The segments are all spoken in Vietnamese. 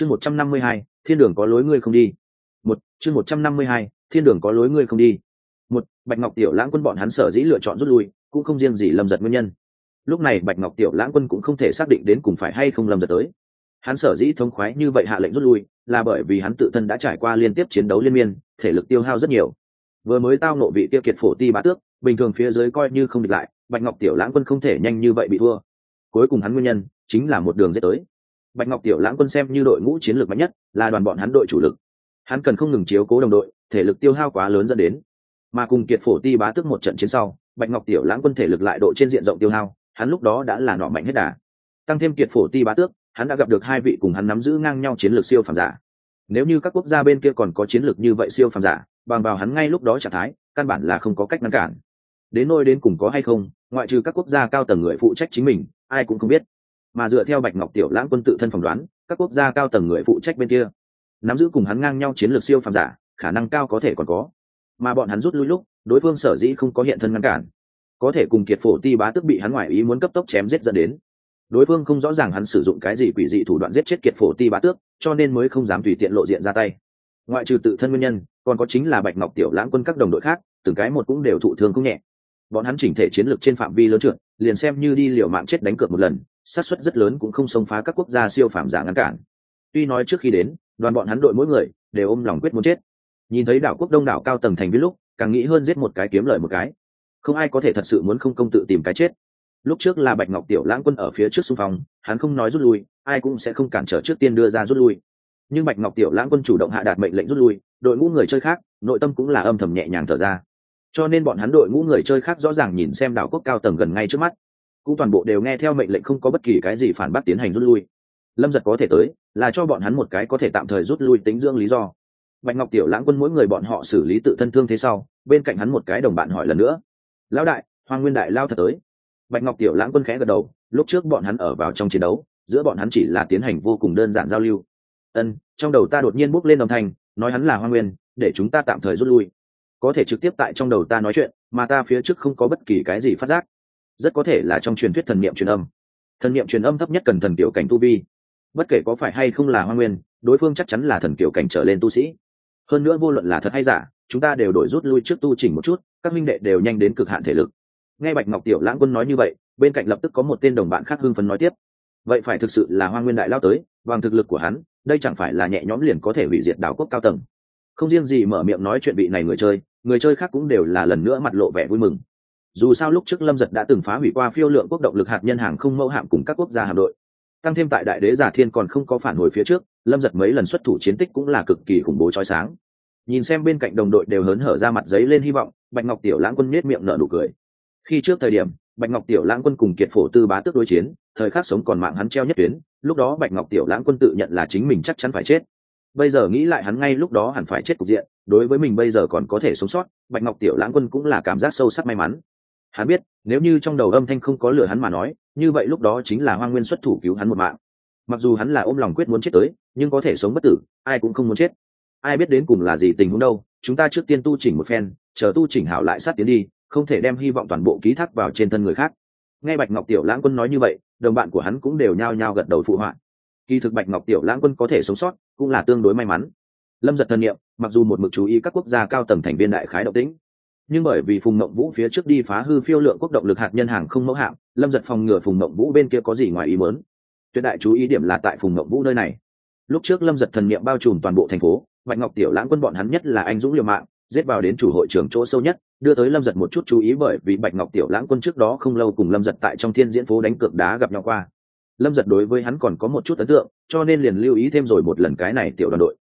chương một trăm năm mươi hai, thiên đường có lối ngươi không đi. Một, chương một trăm năm mươi hai, thiên đường có lối ngươi không đi. Một, bạch ngọc tiểu lãng quân bọn hắn sở dĩ lựa chọn rút lui, cũng không riêng gì lâm giật nguyên nhân. Lúc này bạch ngọc tiểu lãng quân cũng không thể xác định đến cùng phải hay không lâm giật tới. Hắn sở dĩ thông khoái như vậy hạ lệnh rút lui, là bởi vì hắn tự thân đã trải qua liên tiếp chiến đấu liên miên, thể lực tiêu hao rất nhiều. Vừa mới tao nộ vị tiêu kiệt phổ ti bá tước, bình thường phía dưới coi như không địch lại, bạch ngọc tiểu lãng quân không thể nhanh như vậy bị thua. Cuối cùng hắn nguyên nhân chính là một đường dễ tới bạch ngọc tiểu lãng quân xem như đội ngũ chiến lược mạnh nhất, là đoàn bọn hắn đội chủ lực. Hắn cần không ngừng chiếu cố đồng đội, thể lực tiêu hao quá lớn dẫn đến. Mà cùng kiệt phổ ti bá tước một trận chiến sau, bạch ngọc tiểu lãng quân thể lực lại độ trên diện rộng tiêu hao, hắn lúc đó đã là nọ mạnh hết đà. Tăng thêm kiệt phổ ti bá tước, hắn đã gặp được hai vị cùng hắn nắm giữ ngang nhau chiến lược siêu phàm giả. Nếu như các quốc gia bên kia còn có chiến lược như vậy siêu phàm giả, bằng vào hắn ngay lúc đó trạng thái, căn bản là không có cách ngăn cản. Đến nôi đến cùng có hay không, ngoại trừ các quốc gia cao tầng người phụ trách chính mình, ai cũng không biết mà dựa theo bạch ngọc tiểu lãng quân tự thân phỏng đoán, các quốc gia cao tầng người phụ trách bên kia, nắm giữ cùng hắn ngang nhau chiến lược siêu phàm giả, khả năng cao có thể còn có. Mà bọn hắn rút lui lúc, đối phương sở dĩ không có hiện thân ngăn cản, có thể cùng kiệt phổ ti bá tức bị hắn ngoại ý muốn cấp tốc chém giết dẫn đến. Đối phương không rõ ràng hắn sử dụng cái gì quỷ dị thủ đoạn giết chết kiệt phổ ti bá tước, cho nên mới không dám tùy tiện lộ diện ra tay. Ngoại trừ tự thân nguyên nhân, còn có chính là bạch ngọc tiểu lãng quân các đồng đội khác, từng cái một cũng đều thụ thương không nhẹ. Bọn hắn chỉnh thể chiến lược trên phạm vi lớn trượt, liền xem như đi liều mạng chết đánh cược một lần xác suất rất lớn cũng không xông phá các quốc gia siêu phàm giả ngăn cản. Tuy nói trước khi đến, đoàn bọn hắn đội mỗi người đều ôm lòng quyết muốn chết. Nhìn thấy đảo quốc đông đảo cao tầng thành viên lúc, càng nghĩ hơn giết một cái kiếm lời một cái. Không ai có thể thật sự muốn không công tự tìm cái chết. Lúc trước là bạch ngọc tiểu lãng quân ở phía trước xung phong, hắn không nói rút lui, ai cũng sẽ không cản trở trước tiên đưa ra rút lui. Nhưng bạch ngọc tiểu lãng quân chủ động hạ đạt mệnh lệnh rút lui, đội ngũ người chơi khác, nội tâm cũng là âm thầm nhẹ nhàng thở ra. Cho nên bọn hắn đội ngũ người chơi khác rõ ràng nhìn xem đảo quốc cao tầng gần ngay trước mắt cũng toàn bộ đều nghe theo mệnh lệnh không có bất kỳ cái gì phản bác tiến hành rút lui. Lâm giật có thể tới, là cho bọn hắn một cái có thể tạm thời rút lui tính dưỡng lý do. Bạch ngọc tiểu lãng quân mỗi người bọn họ xử lý tự thân thương thế sau, bên cạnh hắn một cái đồng bạn hỏi lần nữa. Lão đại, hoàng nguyên đại lao thật tới. Bạch ngọc tiểu lãng quân khẽ gật đầu, lúc trước bọn hắn ở vào trong chiến đấu, giữa bọn hắn chỉ là tiến hành vô cùng đơn giản giao lưu. Ân, trong đầu ta đột nhiên bốc lên đồng thanh, nói hắn là hoa nguyên, để chúng ta tạm thời rút lui. Có thể trực tiếp tại trong đầu ta nói chuyện, mà ta phía trước không có bất kỳ cái gì phát giác rất có thể là trong truyền thuyết thần niệm truyền âm. Thần niệm truyền âm thấp nhất cần thần tiểu cảnh tu vi. Bất kể có phải hay không là hoa nguyên, đối phương chắc chắn là thần tiểu cảnh trở lên tu sĩ. Hơn nữa vô luận là thật hay giả, chúng ta đều đổi rút lui trước tu chỉnh một chút, các minh đệ đều nhanh đến cực hạn thể lực. Nghe bạch ngọc tiểu lãng quân nói như vậy, bên cạnh lập tức có một tên đồng bạn khác hưng phấn nói tiếp. Vậy phải thực sự là hoa nguyên đại lao tới, bằng thực lực của hắn, đây chẳng phải là nhẹ nhõm liền có thể hủy diệt đảo quốc cao tầng. Không riêng gì mở miệng nói chuyện vị này người chơi người chơi khác cũng đều là lần nữa mặt lộ vẻ vui mừng dù sao lúc trước lâm giật đã từng phá hủy qua phiêu lượng quốc động lực hạt nhân hàng không mẫu hạm cùng các quốc gia hạm đội. Tăng thêm tại đại đế giả thiên còn không có phản hồi phía trước, lâm giật mấy lần xuất thủ chiến tích cũng là cực kỳ khủng bố trói sáng. Nhìn xem bên cạnh đồng đội đều hớn hở ra mặt giấy lên hy vọng, bạch ngọc tiểu lãng quân nết miệng nở nụ cười. Khi trước thời điểm, bạch ngọc tiểu lãng quân cùng kiệt phổ tư bá tước đối chiến, thời khắc sống còn mạng hắn treo nhất tuyến, lúc đó bạch ngọc tiểu lãng quân tự nhận là chính mình chắc chắn phải chết. Bây giờ nghĩ lại hắn ngay lúc đó hẳn phải chết cục diện, đối với mình bây giờ còn có thể sống sót, bạch ngọc tiểu lãng quân cũng là cảm giác sâu sắc may mắn hắn biết, nếu như trong đầu âm thanh không có lửa hắn mà nói, như vậy lúc đó chính là hoa nguyên xuất thủ cứu hắn một mạng. Mặc dù hắn là ôm lòng quyết muốn chết tới, nhưng có thể sống bất tử, ai cũng không muốn chết. Ai biết đến cùng là gì tình huống đâu, chúng ta trước tiên tu chỉnh một phen, chờ tu chỉnh hảo lại sát tiến đi, không thể đem hy vọng toàn bộ ký thác vào trên thân người khác. Nghe bạch ngọc tiểu lãng quân nói như vậy, đồng bạn của hắn cũng đều nhao nhao gật đầu phụ họa. Kỳ thực bạch ngọc tiểu lãng quân có thể sống sót, cũng là tương đối may mắn. Lâm giật thân nhiệm mặc dù một mực chú ý các quốc gia cao tầng thành viên đại khái độc tĩnh nhưng bởi vì phùng mộng vũ phía trước đi phá hư phiêu lượng quốc động lực hạt nhân hàng không mẫu hạm, lâm giật phòng ngừa phùng mộng vũ bên kia có gì ngoài ý mớn tuyệt đại chú ý điểm là tại phùng mộng vũ nơi này. Lúc trước lâm giật thần niệm bao trùm toàn bộ thành phố, bạch ngọc tiểu lãng quân bọn hắn nhất là anh dũng liều mạng, giết vào đến chủ hội trưởng chỗ sâu nhất, đưa tới lâm giật một chút chú ý bởi vì bạch ngọc tiểu lãng quân trước đó không lâu cùng lâm giật tại trong thiên diễn phố đánh cược đá gặp nhau qua. Lâm giật đối với hắn còn có một chút ấn tượng, cho nên liền lưu ý thêm rồi một lần cái này tiểu đoàn đội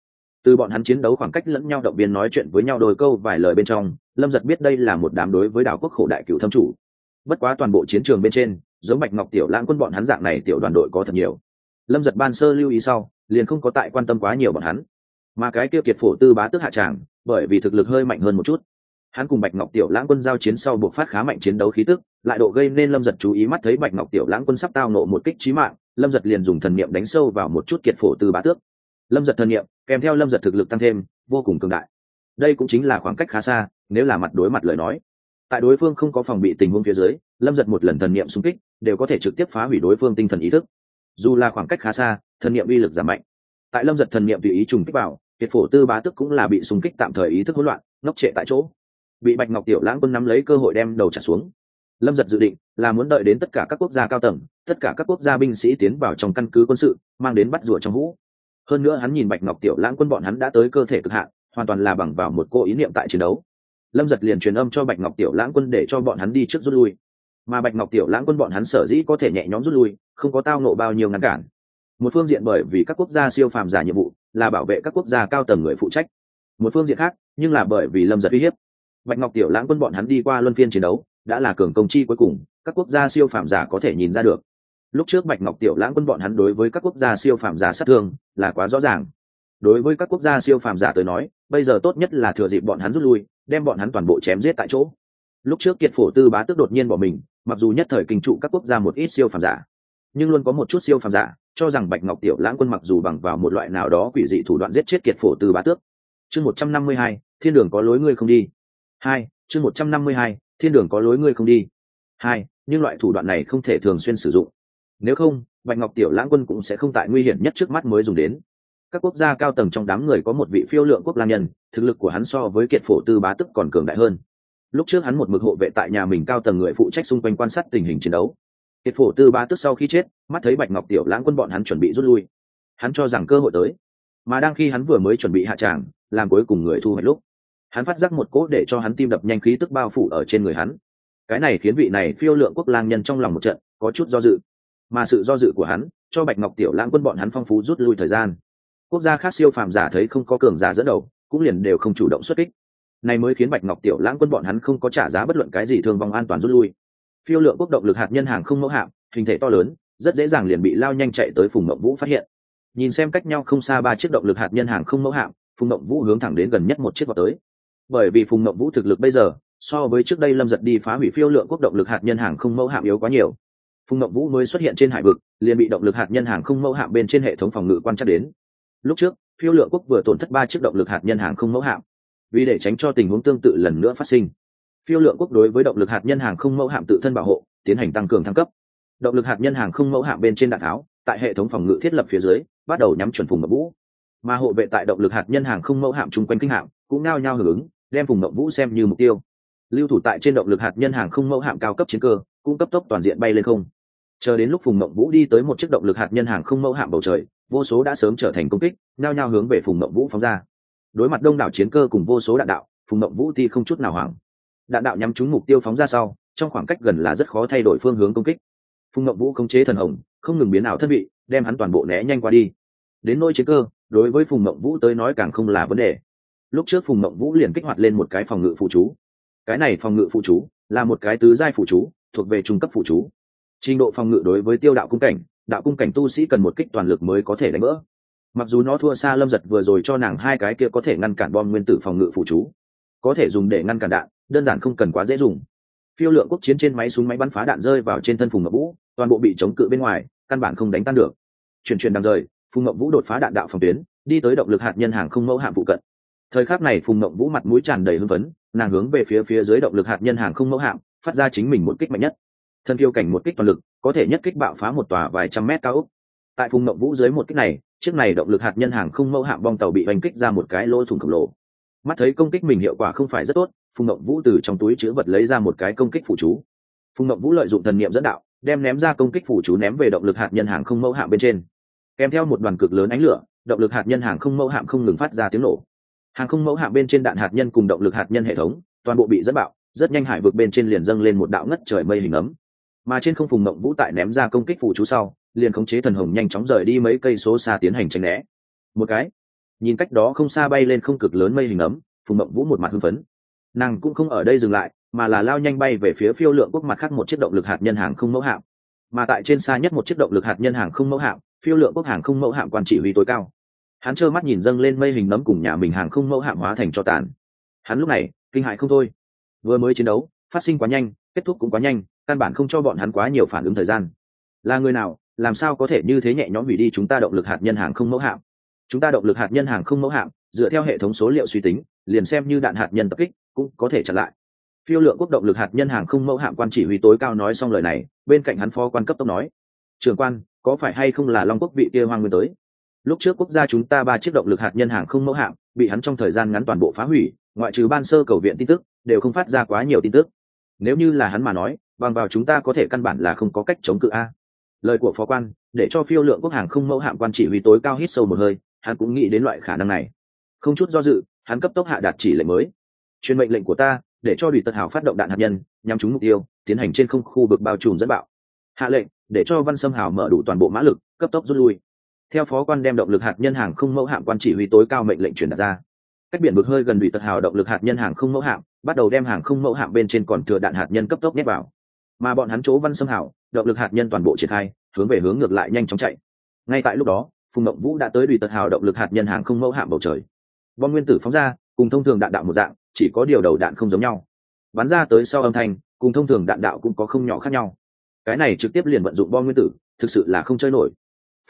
từ bọn hắn chiến đấu khoảng cách lẫn nhau động viên nói chuyện với nhau đôi câu vài lời bên trong, lâm giật biết đây là một đám đối với đảo quốc khổ đại cựu thâm chủ. Bất quá toàn bộ chiến trường bên trên, giống bạch ngọc tiểu lãng quân bọn hắn dạng này tiểu đoàn đội có thật nhiều. Lâm giật ban sơ lưu ý sau, liền không có tại quan tâm quá nhiều bọn hắn. Mà cái kia kiệt phổ tư bá tức hạ tràng, bởi vì thực lực hơi mạnh hơn một chút. Hắn cùng bạch ngọc tiểu lãng quân giao chiến sau buộc phát khá mạnh chiến đấu khí tức, lại độ gây nên lâm giật chú ý mắt thấy bạch ngọc tiểu lãng quân sắp tao nộ một kích trí mạng, lâm giật liền dùng thần niệm đánh sâu vào một chút kiệt phổ tư bá tước. Lâm giật thần niệm kèm theo lâm giật thực lực tăng thêm, vô cùng cường đại. Đây cũng chính là khoảng cách khá xa, nếu là mặt đối mặt lời nói. Tại đối phương không có phòng bị tình huống phía dưới, lâm giật một lần thần niệm xung kích, đều có thể trực tiếp phá hủy đối phương tinh thần ý thức. Dù là khoảng cách khá xa, thần niệm uy lực giảm mạnh. Tại lâm giật thần niệm tùy ý trùng kích vào, kiệt phổ tư bá tức cũng là bị xung kích tạm thời ý thức hỗn loạn, ngốc trệ tại chỗ. Bị bạch ngọc tiểu lãng quân nắm lấy cơ hội đem đầu trả xuống. Lâm giật dự định là muốn đợi đến tất cả các quốc gia cao tầng, tất cả các quốc gia binh sĩ tiến vào trong căn cứ quân sự, mang đến bắt rủa trong vũ hơn nữa hắn nhìn bạch ngọc tiểu lãng quân bọn hắn đã tới cơ thể cực hạn, hoàn toàn là bằng vào một cô ý niệm tại chiến đấu. Lâm giật liền truyền âm cho bạch ngọc tiểu lãng quân để cho bọn hắn đi trước rút lui. Mà bạch ngọc tiểu lãng quân bọn hắn sở dĩ có thể nhẹ nhõm rút lui, không có tao nộ bao nhiêu ngăn cản. Một phương diện bởi vì các quốc gia siêu phàm giả nhiệm vụ, là bảo vệ các quốc gia cao tầng người phụ trách. Một phương diện khác, nhưng là bởi vì lâm giật uy hiếp, bạch ngọc tiểu lãng quân bọn hắn đi qua luân phiên chiến đấu, đã là cường công chi cuối cùng, các quốc gia siêu phàm giả có thể nhìn ra được lúc trước bạch ngọc tiểu lãng quân bọn hắn đối với các quốc gia siêu phàm giả sát thương là quá rõ ràng. Đối với các quốc gia siêu phàm giả tới nói, bây giờ tốt nhất là thừa dịp bọn hắn rút lui, đem bọn hắn toàn bộ chém giết tại chỗ. Lúc trước kiệt phổ tư bá tức đột nhiên bỏ mình, mặc dù nhất thời kinh trụ các quốc gia một ít siêu phàm giả, nhưng luôn có một chút siêu phàm giả cho rằng bạch ngọc tiểu lãng quân mặc dù bằng vào một loại nào đó quỷ dị thủ đoạn giết chết kiệt phổ tư bá tước. Chương một trăm năm mươi hai, thiên đường có lối ngươi không đi. Hai, chương một trăm năm mươi hai, thiên đường có lối ngươi không đi. Hai, nhưng loại thủ đoạn này không thể thường xuyên sử dụng nếu không, bạch ngọc tiểu lãng quân cũng sẽ không tại nguy hiểm nhất trước mắt mới dùng đến. Các quốc gia cao tầng trong đám người có một vị phiêu lượng quốc lang nhân, thực lực của hắn so với kiệt phổ tư bá tức còn cường đại hơn. Lúc trước hắn một mực hộ vệ tại nhà mình cao tầng người phụ trách xung quanh quan sát tình hình chiến đấu. Kiệt phổ tư bá tức sau khi chết, mắt thấy bạch ngọc tiểu lãng quân bọn hắn chuẩn bị rút lui. Hắn cho rằng cơ hội tới. Mà đang khi hắn vừa mới chuẩn bị hạ tràng, làm cuối cùng người thu hoạch lúc, hắn phát giác một cỗ để cho hắn tim đập nhanh khí tức bao phủ ở trên người hắn. Cái này khiến vị này phiêu lượng quốc lang nhân trong lòng một trận, có chút do dự mà sự do dự của hắn, cho bạch ngọc tiểu lãng quân bọn hắn phong phú rút lui thời gian. Quốc gia khác siêu phàm giả thấy không có cường giả dẫn đầu, cũng liền đều không chủ động xuất kích. Này mới khiến bạch ngọc tiểu lãng quân bọn hắn không có trả giá bất luận cái gì thương vong an toàn rút lui. Phiêu lượng quốc động lực hạt nhân hàng không mẫu hạm, hình thể to lớn, rất dễ dàng liền bị lao nhanh chạy tới phùng mộng vũ phát hiện. Nhìn xem cách nhau không xa ba chiếc động lực hạt nhân hàng không mẫu hạm, phùng mộng vũ hướng thẳng đến gần nhất một chiếc vào tới. Bởi vì phùng mộng vũ thực lực bây giờ, so với trước đây lâm giật đi phá hủy phiêu lượng quốc động lực hạt nhân hàng không mẫu hạm yếu quá nhiều phùng ngọc vũ mới xuất hiện trên hải vực, liền bị động lực hạt nhân hàng không mẫu hạm bên trên hệ thống phòng ngự quan trắc đến. Lúc trước, phiêu lượng quốc vừa tổn thất ba chiếc động lực hạt nhân hàng không mẫu hạm. Vì để tránh cho tình huống tương tự lần nữa phát sinh, phiêu lượng quốc đối với động lực hạt nhân hàng không mẫu hạm tự thân bảo hộ, tiến hành tăng cường thăng cấp. Động lực hạt nhân hàng không mẫu hạm bên trên đạn tháo, tại hệ thống phòng ngự thiết lập phía dưới, bắt đầu nhắm chuẩn phùng ngọc vũ. Mà hộ vệ tại động lực hạt nhân hàng không mẫu hạm chung quanh kinh hạm, cũng nao nhao hưởng ứng, đem phùng ngọc vũ xem như mục tiêu. Lưu thủ tại trên động lực hạt nhân hàng không mẫu hạm cao cấp chiến cơ, cũng cấp tốc toàn diện bay lên không chờ đến lúc phùng Mộng vũ đi tới một chiếc động lực hạt nhân hàng không mẫu hạm bầu trời, vô số đã sớm trở thành công kích, nhao nhao hướng về phùng Mộng vũ phóng ra. Đối mặt đông đảo chiến cơ cùng vô số đạn đạo, phùng Mộng vũ thì không chút nào hoảng. Đạn đạo nhắm trúng mục tiêu phóng ra sau, trong khoảng cách gần là rất khó thay đổi phương hướng công kích. Phùng Mộng vũ khống chế thần hồng, không ngừng biến ảo thân vị, đem hắn toàn bộ né nhanh qua đi. Đến nôi chiến cơ, đối với phùng Mộng vũ tới nói càng không là vấn đề. Lúc trước phùng Mộng vũ liền kích hoạt lên một cái phòng ngự phụ chú. Cái này phòng ngự phụ chú là một cái tứ giai phụ chú, thuộc về trung cấp phụ chú trình độ phòng ngự đối với tiêu đạo cung cảnh, đạo cung cảnh tu sĩ cần một kích toàn lực mới có thể đánh vỡ. Mặc dù nó thua xa lâm giật vừa rồi cho nàng hai cái kia có thể ngăn cản bom nguyên tử phòng ngự phụ chú, có thể dùng để ngăn cản đạn, đơn giản không cần quá dễ dùng. Phiêu lượng quốc chiến trên máy súng máy bắn phá đạn rơi vào trên thân phùng ngậm vũ, toàn bộ bị chống cự bên ngoài, căn bản không đánh tan được. Chuyển chuyển đang rời, phùng ngậm vũ đột phá đạn đạo phòng tuyến, đi tới động lực hạt nhân hàng không mẫu hạm phụ cận. Thời khắc này phùng ngậm vũ mặt mũi tràn đầy hưng phấn, nàng hướng về phía phía dưới động lực hạt nhân hàng không mẫu hạm, phát ra chính mình một kích mạnh nhất thân kiêu cảnh một kích toàn lực, có thể nhất kích bạo phá một tòa vài trăm mét cao ốc. Tại phùng ngọc vũ dưới một kích này, chiếc này động lực hạt nhân hàng không mẫu hạm bong tàu bị oanh kích ra một cái lỗ thủng khổng lồ. Mắt thấy công kích mình hiệu quả không phải rất tốt, phùng ngọc vũ từ trong túi chứa vật lấy ra một cái công kích phụ chú. Phùng ngọc vũ lợi dụng thần niệm dẫn đạo, đem ném ra công kích phụ chú ném về động lực hạt nhân hàng không mẫu hạm bên trên. Kèm theo một đoàn cực lớn ánh lửa, động lực hạt nhân hàng không mẫu hạm không ngừng phát ra tiếng nổ. Hàng không mẫu hạm bên trên đạn hạt nhân cùng động lực hạt nhân hệ thống, toàn bộ bị dẫn bạo, rất nhanh hải vực bên trên liền dâng lên một đạo ngất trời mây hình ấm mà trên không phùng mộng vũ tại ném ra công kích phụ chú sau, liền khống chế thần hồng nhanh chóng rời đi mấy cây số xa tiến hành tranh né. Một cái, nhìn cách đó không xa bay lên không cực lớn mây hình ấm, phùng mộng vũ một mặt hưng phấn. Nàng cũng không ở đây dừng lại, mà là lao nhanh bay về phía phiêu lượng quốc mặt khác một chiếc động lực hạt nhân hàng không mẫu hạm. Mà tại trên xa nhất một chiếc động lực hạt nhân hàng không mẫu hạm, phiêu lượng quốc hàng không mẫu hạm quan chỉ huy tối cao. Hắn trơ mắt nhìn dâng lên mây hình nấm cùng nhà mình hàng không mẫu hạm hóa thành cho tàn. Hắn lúc này, kinh hại không thôi. Vừa mới chiến đấu, phát sinh quá nhanh, kết thúc cũng quá nhanh căn bản không cho bọn hắn quá nhiều phản ứng thời gian. Là người nào, làm sao có thể như thế nhẹ nhõm hủy đi chúng ta động lực hạt nhân hàng không mẫu hạm? Chúng ta động lực hạt nhân hàng không mẫu hạm, dựa theo hệ thống số liệu suy tính, liền xem như đạn hạt nhân tập kích, cũng có thể chặn lại. Phiêu lượng quốc động lực hạt nhân hàng không mẫu hạm quan chỉ huy tối cao nói xong lời này, bên cạnh hắn phó quan cấp tốc nói trường quan, có phải hay không là long quốc vị kia hoang nguyên tới? Lúc trước quốc gia chúng ta ba chiếc động lực hạt nhân hàng không mẫu hạm, bị hắn trong thời gian ngắn toàn bộ phá hủy, ngoại trừ ban sơ cầu viện tin tức, đều không phát ra quá nhiều tin tức. Nếu như là hắn mà nói bằng vào chúng ta có thể căn bản là không có cách chống cự a. Lời của phó quan, để cho phiêu lượng quốc hàng không mẫu hạm quan chỉ huy tối cao hít sâu một hơi, hắn cũng nghĩ đến loại khả năng này. Không chút do dự, hắn cấp tốc hạ đạt chỉ lệnh mới. Truyền mệnh lệnh của ta, để cho đùi tật hào phát động đạn hạt nhân nhằm trúng mục tiêu, tiến hành trên không khu vực bao trùm dẫn bạo. Hạ lệnh, để cho văn sâm hào mở đủ toàn bộ mã lực, cấp tốc rút lui. Theo phó quan đem động lực hạt nhân hàng không mẫu hạm quan chỉ huy tối cao mệnh lệnh truyền đạt ra. Cách biển vực hơi gần đùi tật hào động lực hạt nhân hàng không mẫu hạm, bắt đầu đem hàng không mẫu hạm bên trên còn thừa đạn hạt nhân cấp tốc nhét vào mà bọn hắn chỗ văn xâm hào động lực hạt nhân toàn bộ triển khai, hướng về hướng ngược lại nhanh chóng chạy. Ngay tại lúc đó, phùng mộng vũ đã tới đùi tật hào động lực hạt nhân hàng không mẫu hạm bầu trời. Bom nguyên tử phóng ra, cùng thông thường đạn đạo một dạng, chỉ có điều đầu đạn không giống nhau. Bắn ra tới sau âm thanh, cùng thông thường đạn đạo cũng có không nhỏ khác nhau. Cái này trực tiếp liền vận dụng bom nguyên tử, thực sự là không chơi nổi.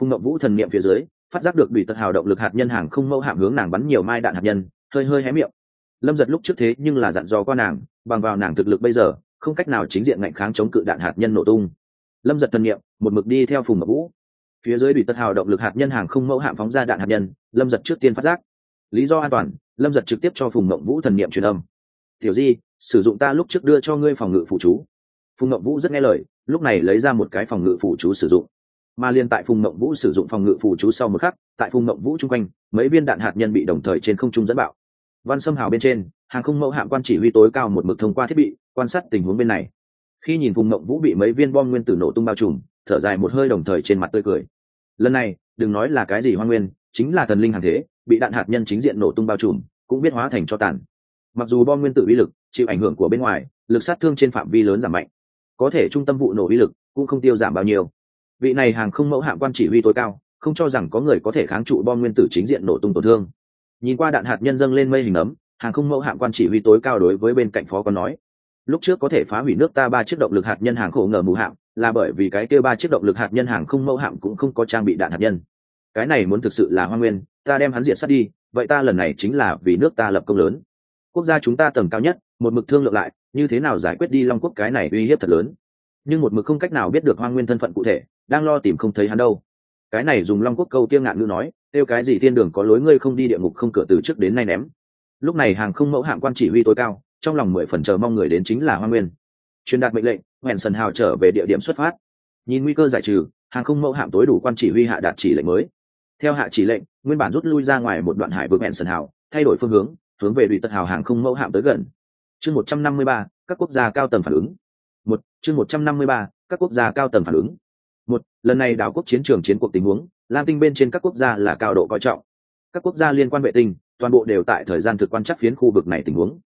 Phùng mộng vũ thần niệm phía dưới, phát giác được đùi tật hào động lực hạt nhân hàng không mẫu hạm hướng nàng bắn nhiều mai đạn hạt nhân, hơi hơi hé miệng. Lâm giật lúc trước thế nhưng là dặn dò qua nàng, bằng vào nàng thực lực bây giờ không cách nào chính diện ngạnh kháng chống cự đạn hạt nhân nổ tung. Lâm giật thần niệm, một mực đi theo phùng mập vũ. Phía dưới bị tất hào động lực hạt nhân hàng không mẫu hạm phóng ra đạn hạt nhân, lâm giật trước tiên phát giác. Lý do an toàn, lâm giật trực tiếp cho phùng mộng vũ thần niệm truyền âm. Tiểu di, sử dụng ta lúc trước đưa cho ngươi phòng ngự phụ chú. Phùng mộng vũ rất nghe lời, lúc này lấy ra một cái phòng ngự phụ chú sử dụng. Mà liên tại phùng mộng vũ sử dụng phòng ngự phụ chú sau một khắc, tại phùng mộng vũ chung quanh, mấy viên đạn hạt nhân bị đồng thời trên không trung dẫn bạo. Văn xâm hào bên trên hàng không mẫu hạm quan chỉ huy tối cao một mực thông qua thiết bị, quan sát tình huống bên này. Khi nhìn vùng mộng vũ bị mấy viên bom nguyên tử nổ tung bao trùm, thở dài một hơi đồng thời trên mặt tươi cười. Lần này, đừng nói là cái gì hoa nguyên, chính là thần linh hàng thế, bị đạn hạt nhân chính diện nổ tung bao trùm, cũng biết hóa thành cho tàn. Mặc dù bom nguyên tử uy lực chịu ảnh hưởng của bên ngoài, lực sát thương trên phạm vi lớn giảm mạnh. Có thể trung tâm vụ nổ uy lực cũng không tiêu giảm bao nhiêu. Vị này hàng không mẫu hạm quan chỉ huy tối cao, không cho rằng có người có thể kháng trụ bom nguyên tử chính diện nổ tung tổn thương. Nhìn qua đạn hạt nhân dâng lên mây hình ấm hàng không mẫu hạm quan chỉ huy tối cao đối với bên cạnh phó còn nói, lúc trước có thể phá hủy nước ta ba chiếc động lực hạt nhân hàng khổ ngờ mù hạm, là bởi vì cái kêu ba chiếc động lực hạt nhân hàng không mẫu hạm cũng không có trang bị đạn hạt nhân. Cái này muốn thực sự là hoa nguyên, ta đem hắn diệt sát đi, vậy ta lần này chính là vì nước ta lập công lớn. Quốc gia chúng ta tầm cao nhất, một mực thương lượng lại, như thế nào giải quyết đi long quốc cái này uy hiếp thật lớn. Nhưng một mực không cách nào biết được hoa nguyên thân phận cụ thể, đang lo tìm không thấy hắn đâu. Cái này dùng long quốc câu tiêng ngạn ngữ nói kêu cái gì thiên đường có lối ngươi không đi địa ngục không cửa từ trước đến nay ném lúc này hàng không mẫu hạng quan chỉ huy tối cao, trong lòng mười phần chờ mong người đến chính là hoa nguyên. Truyền đạt mệnh lệnh hẹn sần hào trở về địa điểm xuất phát. Nhìn nguy cơ giải trừ, hàng không mẫu hạm tối đủ quan chỉ huy hạ đạt chỉ lệnh mới. Theo hạ chỉ lệnh, nguyên bản rút lui ra ngoài một đoạn hải vực hẹn sần hào, thay đổi phương hướng hướng về đùi tật hào hàng không mẫu hạm tới gần. Chương một trăm năm mươi ba, các quốc gia cao tầng phản ứng. Một, chương một trăm năm mươi ba, các quốc gia cao tầng phản ứng. Một, lần này đảo quốc chiến trường chiến cuộc tình huống, lam tinh bên trên các quốc gia là cao độ coi trọng. Các quốc gia liên quan vệ tinh toàn bộ đều tại thời gian thực quan chắc phiến khu vực này tình huống.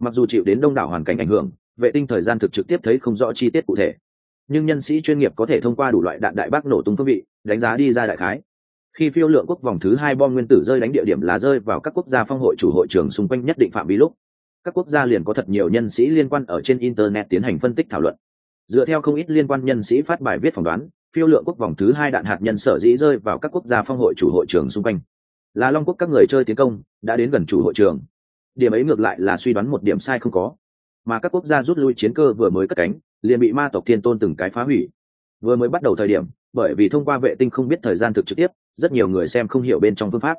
Mặc dù chịu đến đông đảo hoàn cảnh ảnh hưởng, vệ tinh thời gian thực trực tiếp thấy không rõ chi tiết cụ thể. Nhưng nhân sĩ chuyên nghiệp có thể thông qua đủ loại đạn đại bác nổ tung phương vị, đánh giá đi ra đại khái. Khi phiêu lượng quốc vòng thứ hai bom nguyên tử rơi đánh địa điểm là rơi vào các quốc gia phong hội chủ hội trường xung quanh nhất định phạm vi lúc. Các quốc gia liền có thật nhiều nhân sĩ liên quan ở trên internet tiến hành phân tích thảo luận. Dựa theo không ít liên quan nhân sĩ phát bài viết phỏng đoán, phiêu lượng quốc vòng thứ hai đạn hạt nhân sở dĩ rơi vào các quốc gia phong hội chủ hội trường xung quanh là long quốc các người chơi tiến công, đã đến gần chủ hội trường. Điểm ấy ngược lại là suy đoán một điểm sai không có. Mà các quốc gia rút lui chiến cơ vừa mới cất cánh, liền bị ma tộc thiên tôn từng cái phá hủy. Vừa mới bắt đầu thời điểm, bởi vì thông qua vệ tinh không biết thời gian thực trực tiếp, rất nhiều người xem không hiểu bên trong phương pháp.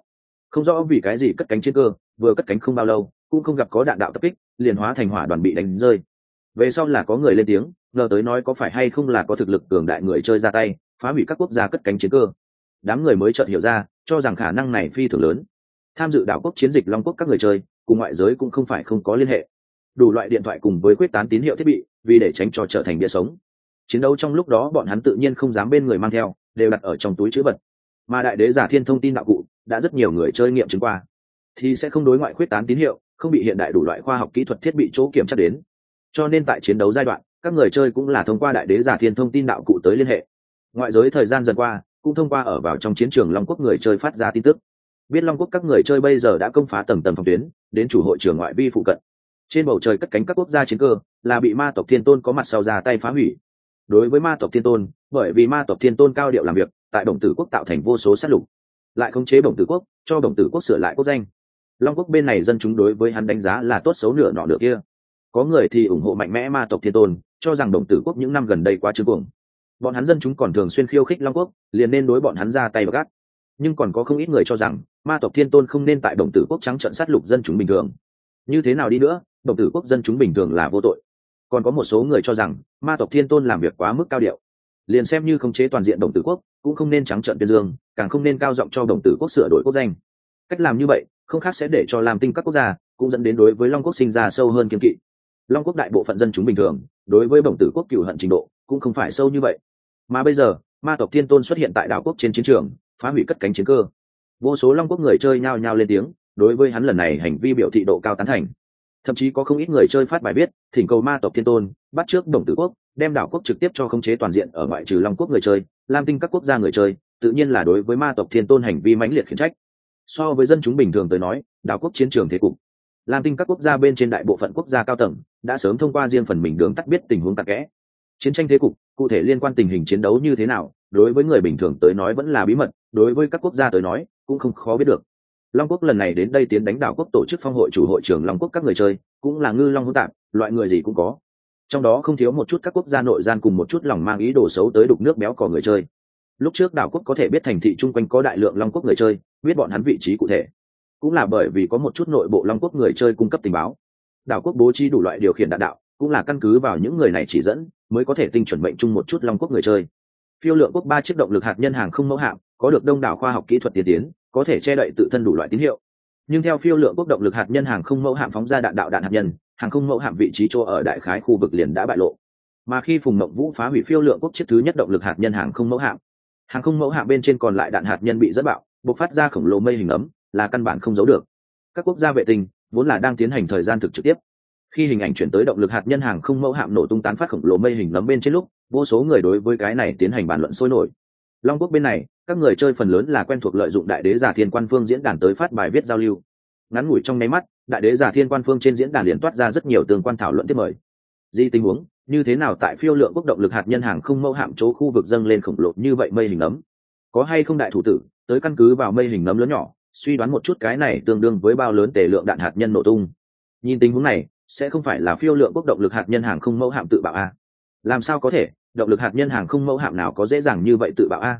Không rõ vì cái gì cất cánh chiến cơ, vừa cất cánh không bao lâu, cũng không gặp có đạn đạo tập kích, liền hóa thành hỏa đoàn bị đánh rơi. Về sau là có người lên tiếng, ngờ tới nói có phải hay không là có thực lực cường đại người chơi ra tay, phá hủy các quốc gia cất cánh chiến cơ đám người mới chợt hiểu ra, cho rằng khả năng này phi thường lớn. Tham dự đảo quốc chiến dịch long quốc các người chơi, cùng ngoại giới cũng không phải không có liên hệ. Đủ loại điện thoại cùng với quyết tán tín hiệu thiết bị, vì để tránh cho trở thành bia sống. Chiến đấu trong lúc đó bọn hắn tự nhiên không dám bên người mang theo, đều đặt ở trong túi chữ vật. Mà đại đế giả thiên thông tin đạo cụ, đã rất nhiều người chơi nghiệm chứng qua. Thì sẽ không đối ngoại quyết tán tín hiệu, không bị hiện đại đủ loại khoa học kỹ thuật thiết bị chỗ kiểm tra đến. Cho nên tại chiến đấu giai đoạn, các người chơi cũng là thông qua đại đế giả thiên thông tin đạo cụ tới liên hệ. Ngoại giới thời gian dần qua cũng thông qua ở vào trong chiến trường long quốc người chơi phát ra tin tức. Biết long quốc các người chơi bây giờ đã công phá tầng tầng phòng tuyến, đến chủ hội trường ngoại vi phụ cận. Trên bầu trời cất cánh các quốc gia chiến cơ, là bị ma tộc thiên tôn có mặt sau ra tay phá hủy. Đối với ma tộc thiên tôn, bởi vì ma tộc thiên tôn cao điệu làm việc, tại đồng tử quốc tạo thành vô số sát lục. Lại khống chế đồng tử quốc, cho đồng tử quốc sửa lại quốc danh. Long quốc bên này dân chúng đối với hắn đánh giá là tốt xấu nửa nọ nửa kia. Có người thì ủng hộ mạnh mẽ ma tộc thiên tôn, cho rằng đồng tử quốc những năm gần đây quá trương cuồng bọn hắn dân chúng còn thường xuyên khiêu khích long quốc, liền nên đối bọn hắn ra tay và gắt. Nhưng còn có không ít người cho rằng, ma tộc thiên tôn không nên tại đồng tử quốc trắng trận sát lục dân chúng bình thường. Như thế nào đi nữa, đồng tử quốc dân chúng bình thường là vô tội. Còn có một số người cho rằng, ma tộc thiên tôn làm việc quá mức cao điệu. Liền xem như khống chế toàn diện đồng tử quốc, cũng không nên trắng trợn tuyên dương, càng không nên cao giọng cho đồng tử quốc sửa đổi quốc danh. Cách làm như vậy, không khác sẽ để cho làm tinh các quốc gia, cũng dẫn đến đối với long quốc sinh ra sâu hơn kiên kỵ. Long quốc đại bộ phận dân chúng bình thường, đối với đồng tử quốc cựu hận trình độ cũng không phải sâu như vậy. Mà bây giờ, ma tộc thiên tôn xuất hiện tại đảo quốc trên chiến trường, phá hủy cất cánh chiến cơ. Vô số long quốc người chơi nhao nhao lên tiếng, đối với hắn lần này hành vi biểu thị độ cao tán thành. Thậm chí có không ít người chơi phát bài viết, thỉnh cầu ma tộc thiên tôn bắt trước đồng tử quốc, đem đảo quốc trực tiếp cho khống chế toàn diện ở ngoại trừ long quốc người chơi, lam tinh các quốc gia người chơi, tự nhiên là đối với ma tộc thiên tôn hành vi mãnh liệt khiển trách. So với dân chúng bình thường tới nói, đảo quốc chiến trường thế cục. Lam tinh các quốc gia bên trên đại bộ phận quốc gia cao tầng, đã sớm thông qua riêng phần mình đường tắt biết tình huống tắc kẽ chiến tranh thế cục, cụ thể liên quan tình hình chiến đấu như thế nào, đối với người bình thường tới nói vẫn là bí mật, đối với các quốc gia tới nói cũng không khó biết được. Long quốc lần này đến đây tiến đánh đảo quốc tổ chức phong hội chủ hội trưởng long quốc các người chơi, cũng là ngư long hỗn tạp, loại người gì cũng có. Trong đó không thiếu một chút các quốc gia nội gian cùng một chút lòng mang ý đồ xấu tới đục nước béo cò người chơi. Lúc trước đảo quốc có thể biết thành thị chung quanh có đại lượng long quốc người chơi, biết bọn hắn vị trí cụ thể. Cũng là bởi vì có một chút nội bộ long quốc người chơi cung cấp tình báo. Đảo quốc bố trí đủ loại điều khiển đạn đạo cũng là căn cứ vào những người này chỉ dẫn, mới có thể tinh chuẩn mệnh chung một chút long quốc người chơi. Phiêu lượng quốc ba chiếc động lực hạt nhân hàng không mẫu hạm, có được đông đảo khoa học kỹ thuật tiên tiến, có thể che đậy tự thân đủ loại tín hiệu. Nhưng theo phiêu lượng quốc động lực hạt nhân hàng không mẫu hạm phóng ra đạn đạo đạn hạt nhân, hàng không mẫu hạm vị trí chỗ ở đại khái khu vực liền đã bại lộ. Mà khi phùng mộng vũ phá hủy phiêu lượng quốc chiếc thứ nhất động lực hạt nhân hàng không mẫu hạm, hàng không mẫu hạm bên trên còn lại đạn hạt nhân bị dẫn bạo, bộc phát ra khổng lồ mây hình ấm, là căn bản không giấu được. Các quốc gia vệ tinh vốn là đang tiến hành thời gian thực trực tiếp khi hình ảnh chuyển tới động lực hạt nhân hàng không mẫu hạm nổ tung tán phát khổng lồ mây hình nấm bên trên lúc, vô số người đối với cái này tiến hành bàn luận sôi nổi. Long quốc bên này, các người chơi phần lớn là quen thuộc lợi dụng đại đế giả thiên quan phương diễn đàn tới phát bài viết giao lưu. Ngắn ngủi trong nháy mắt, đại đế giả thiên quan phương trên diễn đàn liền toát ra rất nhiều tương quan thảo luận tiếp mời. Di tình huống, như thế nào tại phiêu lượng quốc động lực hạt nhân hàng không mẫu hạm chỗ khu vực dâng lên khổng lồ như vậy mây hình ấm có hay không đại thủ tử, tới căn cứ vào mây hình nấm lớn nhỏ, suy đoán một chút cái này tương đương với bao lớn tề lượng đạn hạt nhân nổ tung. Nhìn tình huống này sẽ không phải là phiêu lượng quốc động lực hạt nhân hàng không mẫu hạm tự bạo a. Làm sao có thể? Động lực hạt nhân hàng không mẫu hạm nào có dễ dàng như vậy tự bạo a?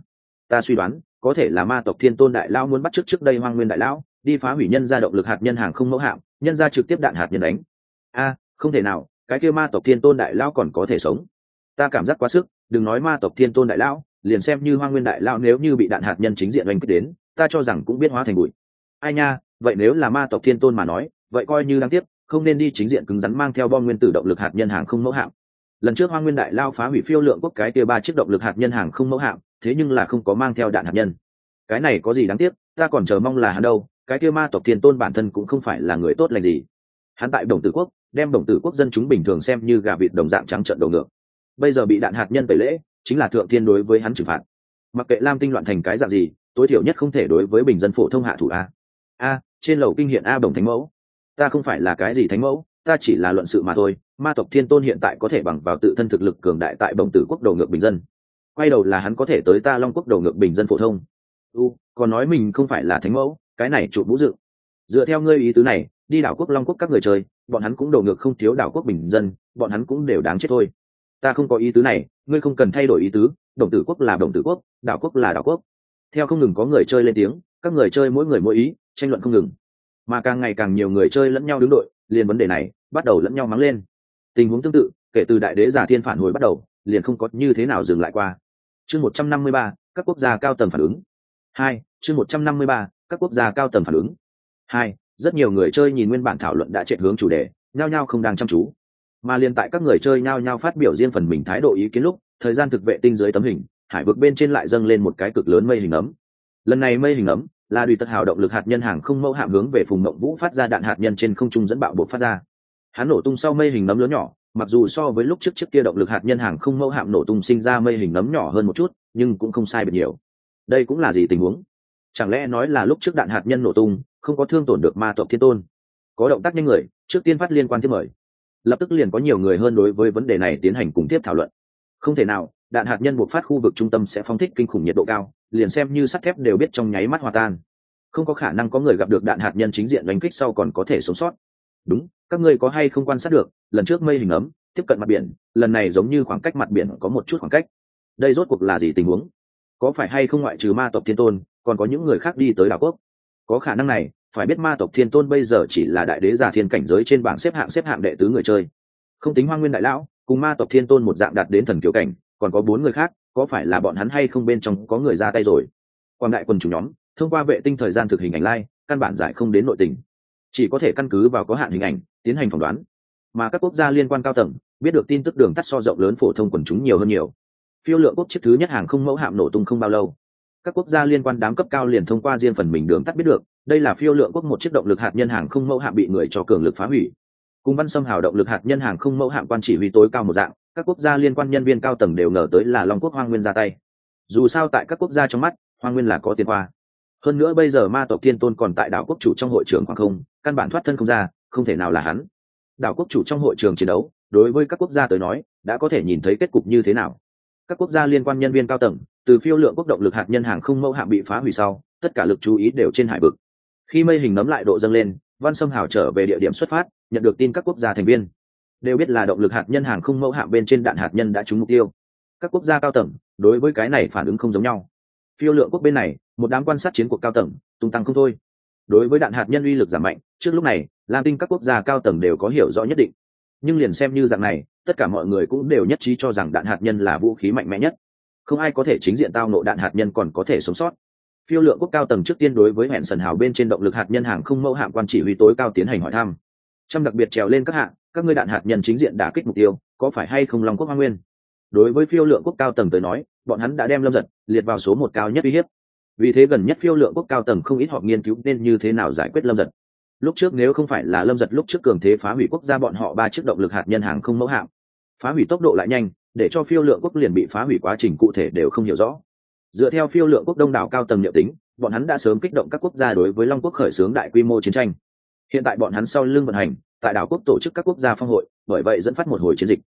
Ta suy đoán, có thể là ma tộc thiên tôn đại lao muốn bắt trước trước đây hoang nguyên đại lão, đi phá hủy nhân ra động lực hạt nhân hàng không mẫu hạm, nhân ra trực tiếp đạn hạt nhân đánh. A, không thể nào, cái kia ma tộc thiên tôn đại lão còn có thể sống. Ta cảm giác quá sức, đừng nói ma tộc thiên tôn đại lão, liền xem như hoang nguyên đại lão nếu như bị đạn hạt nhân chính diện oanh kích đến, ta cho rằng cũng biết hóa thành bụi. Ai nha, vậy nếu là ma tộc thiên tôn mà nói, vậy coi như đáng tiếc không nên đi chính diện cứng rắn mang theo bom nguyên tử động lực hạt nhân hàng không mẫu hạm. Lần trước hoa nguyên đại lao phá hủy phiêu lượng quốc cái kia ba chiếc động lực hạt nhân hàng không mẫu hạm, thế nhưng là không có mang theo đạn hạt nhân. Cái này có gì đáng tiếc, ta còn chờ mong là hắn đâu, cái kia ma tộc thiên tôn bản thân cũng không phải là người tốt lành gì. Hắn tại đồng tử quốc, đem đồng tử quốc dân chúng bình thường xem như gà vịt đồng dạng trắng trợn đầu ngược. Bây giờ bị đạn hạt nhân tẩy lễ, chính là thượng thiên đối với hắn trừng phạt. Mặc kệ lam tinh loạn thành cái dạng gì, tối thiểu nhất không thể đối với bình dân phổ thông hạ thủ a. A, trên lầu kinh hiện a đồng thánh mẫu ta không phải là cái gì thánh mẫu, ta chỉ là luận sự mà thôi, ma tộc thiên tôn hiện tại có thể bằng vào tự thân thực lực cường đại tại đồng tử quốc đầu ngược bình dân. Quay đầu là hắn có thể tới ta long quốc đầu ngược bình dân phổ thông. U, còn nói mình không phải là thánh mẫu, cái này trụ vũ dự dựa theo ngươi ý tứ này, đi đảo quốc long quốc các người chơi, bọn hắn cũng đầu ngược không thiếu đảo quốc bình dân, bọn hắn cũng đều đáng chết thôi. Ta không có ý tứ này, ngươi không cần thay đổi ý tứ đồng tử quốc là đồng tử quốc, đảo quốc là đảo quốc. Theo không ngừng có người chơi lên tiếng, các người chơi mỗi người mỗi ý, tranh luận không ngừng mà càng ngày càng nhiều người chơi lẫn nhau đứng đội, liền vấn đề này bắt đầu lẫn nhau mắng lên. Tình huống tương tự, kể từ đại đế giả thiên phản hồi bắt đầu, liền không có như thế nào dừng lại qua. Chương một trăm năm mươi ba, các quốc gia cao tầng phản ứng. Hai, chương một trăm năm mươi ba, các quốc gia cao tầng phản ứng. Hai, rất nhiều người chơi nhìn nguyên bản thảo luận đã chạy hướng chủ đề, nhao nhao không đang chăm chú. Mà liền tại các người chơi nhao nhao phát biểu riêng phần mình thái độ ý kiến lúc, thời gian thực vệ tinh dưới tấm hình, hải vực bên trên lại dâng lên một cái cực lớn mây hình ấm. Lần này mây hình ấm là đùi tật hào động lực hạt nhân hàng không mẫu hạm hướng về phùng mộng vũ phát ra đạn hạt nhân trên không trung dẫn bạo buộc phát ra. Hắn nổ tung sau mây hình nấm lớn nhỏ, mặc dù so với lúc trước trước kia động lực hạt nhân hàng không mẫu hạm nổ tung sinh ra mây hình nấm nhỏ hơn một chút, nhưng cũng không sai biệt nhiều. Đây cũng là gì tình huống? Chẳng lẽ nói là lúc trước đạn hạt nhân nổ tung, không có thương tổn được ma tộc thiên tôn? Có động tác nhanh người, trước tiên phát liên quan thiết mời. Lập tức liền có nhiều người hơn đối với vấn đề này tiến hành cùng tiếp thảo luận. Không thể nào đạn hạt nhân buộc phát khu vực trung tâm sẽ phóng thích kinh khủng nhiệt độ cao, liền xem như sắt thép đều biết trong nháy mắt hòa tan. Không có khả năng có người gặp được đạn hạt nhân chính diện đánh kích sau còn có thể sống sót. Đúng, các ngươi có hay không quan sát được, lần trước mây hình ấm, tiếp cận mặt biển, lần này giống như khoảng cách mặt biển có một chút khoảng cách. Đây rốt cuộc là gì tình huống? Có phải hay không ngoại trừ ma tộc thiên tôn, còn có những người khác đi tới đảo quốc? Có khả năng này, phải biết ma tộc thiên tôn bây giờ chỉ là đại đế giả thiên cảnh giới trên bảng xếp hạng xếp hạng đệ tứ người chơi. Không tính hoa nguyên đại lão, cùng ma tộc thiên tôn một dạng đạt đến thần kiểu cảnh còn có bốn người khác, có phải là bọn hắn hay không bên trong có người ra tay rồi? Quảng đại quần chủ nhóm, thông qua vệ tinh thời gian thực hình ảnh lai, căn bản giải không đến nội tình. Chỉ có thể căn cứ vào có hạn hình ảnh, tiến hành phỏng đoán. Mà các quốc gia liên quan cao tầng, biết được tin tức đường tắt so rộng lớn phổ thông quần chúng nhiều hơn nhiều. Phiêu lượng quốc chiếc thứ nhất hàng không mẫu hạm nổ tung không bao lâu. Các quốc gia liên quan đám cấp cao liền thông qua riêng phần mình đường tắt biết được, đây là phiêu lượng quốc một chiếc động lực hạt nhân hàng không mẫu hạm bị người cho cường lực phá hủy. Cùng văn xâm hào động lực hạt nhân hàng không mẫu hạm quan chỉ huy tối cao một dạng các quốc gia liên quan nhân viên cao tầng đều ngờ tới là long quốc hoang nguyên ra tay. Dù sao tại các quốc gia trong mắt, hoang nguyên là có tiền hoa. hơn nữa bây giờ ma tộc thiên tôn còn tại đảo quốc chủ trong hội trường khoảng không, căn bản thoát thân không ra, không thể nào là hắn. Đảo quốc chủ trong hội trường chiến đấu, đối với các quốc gia tới nói, đã có thể nhìn thấy kết cục như thế nào. Các quốc gia liên quan nhân viên cao tầng, từ phiêu lượng quốc động lực hạt nhân hàng không mẫu hạm bị phá hủy sau, tất cả lực chú ý đều trên hải vực. Khi mây hình nấm lại độ dâng lên, văn sâm hào trở về địa điểm xuất phát, nhận được tin các quốc gia thành viên đều biết là động lực hạt nhân hàng không mẫu hạm bên trên đạn hạt nhân đã trúng mục tiêu. Các quốc gia cao tầng, đối với cái này phản ứng không giống nhau. Phiêu lượng quốc bên này, một đám quan sát chiến cuộc cao tầng, tung tăng không thôi. Đối với đạn hạt nhân uy lực giảm mạnh, trước lúc này, lam tinh các quốc gia cao tầng đều có hiểu rõ nhất định. Nhưng liền xem như dạng này, tất cả mọi người cũng đều nhất trí cho rằng đạn hạt nhân là vũ khí mạnh mẽ nhất. Không ai có thể chính diện tao nộ đạn hạt nhân còn có thể sống sót. Phiêu lượng quốc cao tầng trước tiên đối với hẹn sần hào bên trên động lực hạt nhân hàng không mẫu hạm quan chỉ huy tối cao tiến hành hỏi thăm. Trăm đặc biệt trèo lên các hạng các ngươi đạn hạt nhân chính diện đả kích mục tiêu, có phải hay không long quốc hoa nguyên? Đối với phiêu lượng quốc cao tầng tới nói, bọn hắn đã đem lâm giật, liệt vào số một cao nhất uy hiếp. Vì thế gần nhất phiêu lượng quốc cao tầng không ít họp nghiên cứu nên như thế nào giải quyết lâm giật. Lúc trước nếu không phải là lâm giật lúc trước cường thế phá hủy quốc gia bọn họ ba chiếc động lực hạt nhân hàng không mẫu hạm. Phá hủy tốc độ lại nhanh, để cho phiêu lượng quốc liền bị phá hủy quá trình cụ thể đều không hiểu rõ. Dựa theo phiêu lượng quốc đông đảo cao tầng liệu tính, bọn hắn đã sớm kích động các quốc gia đối với long quốc khởi xướng đại quy mô chiến tranh. Hiện tại bọn hắn sau lưng vận hành tại đảo quốc tổ chức các quốc gia phong hội, bởi vậy dẫn phát một hồi chiến dịch.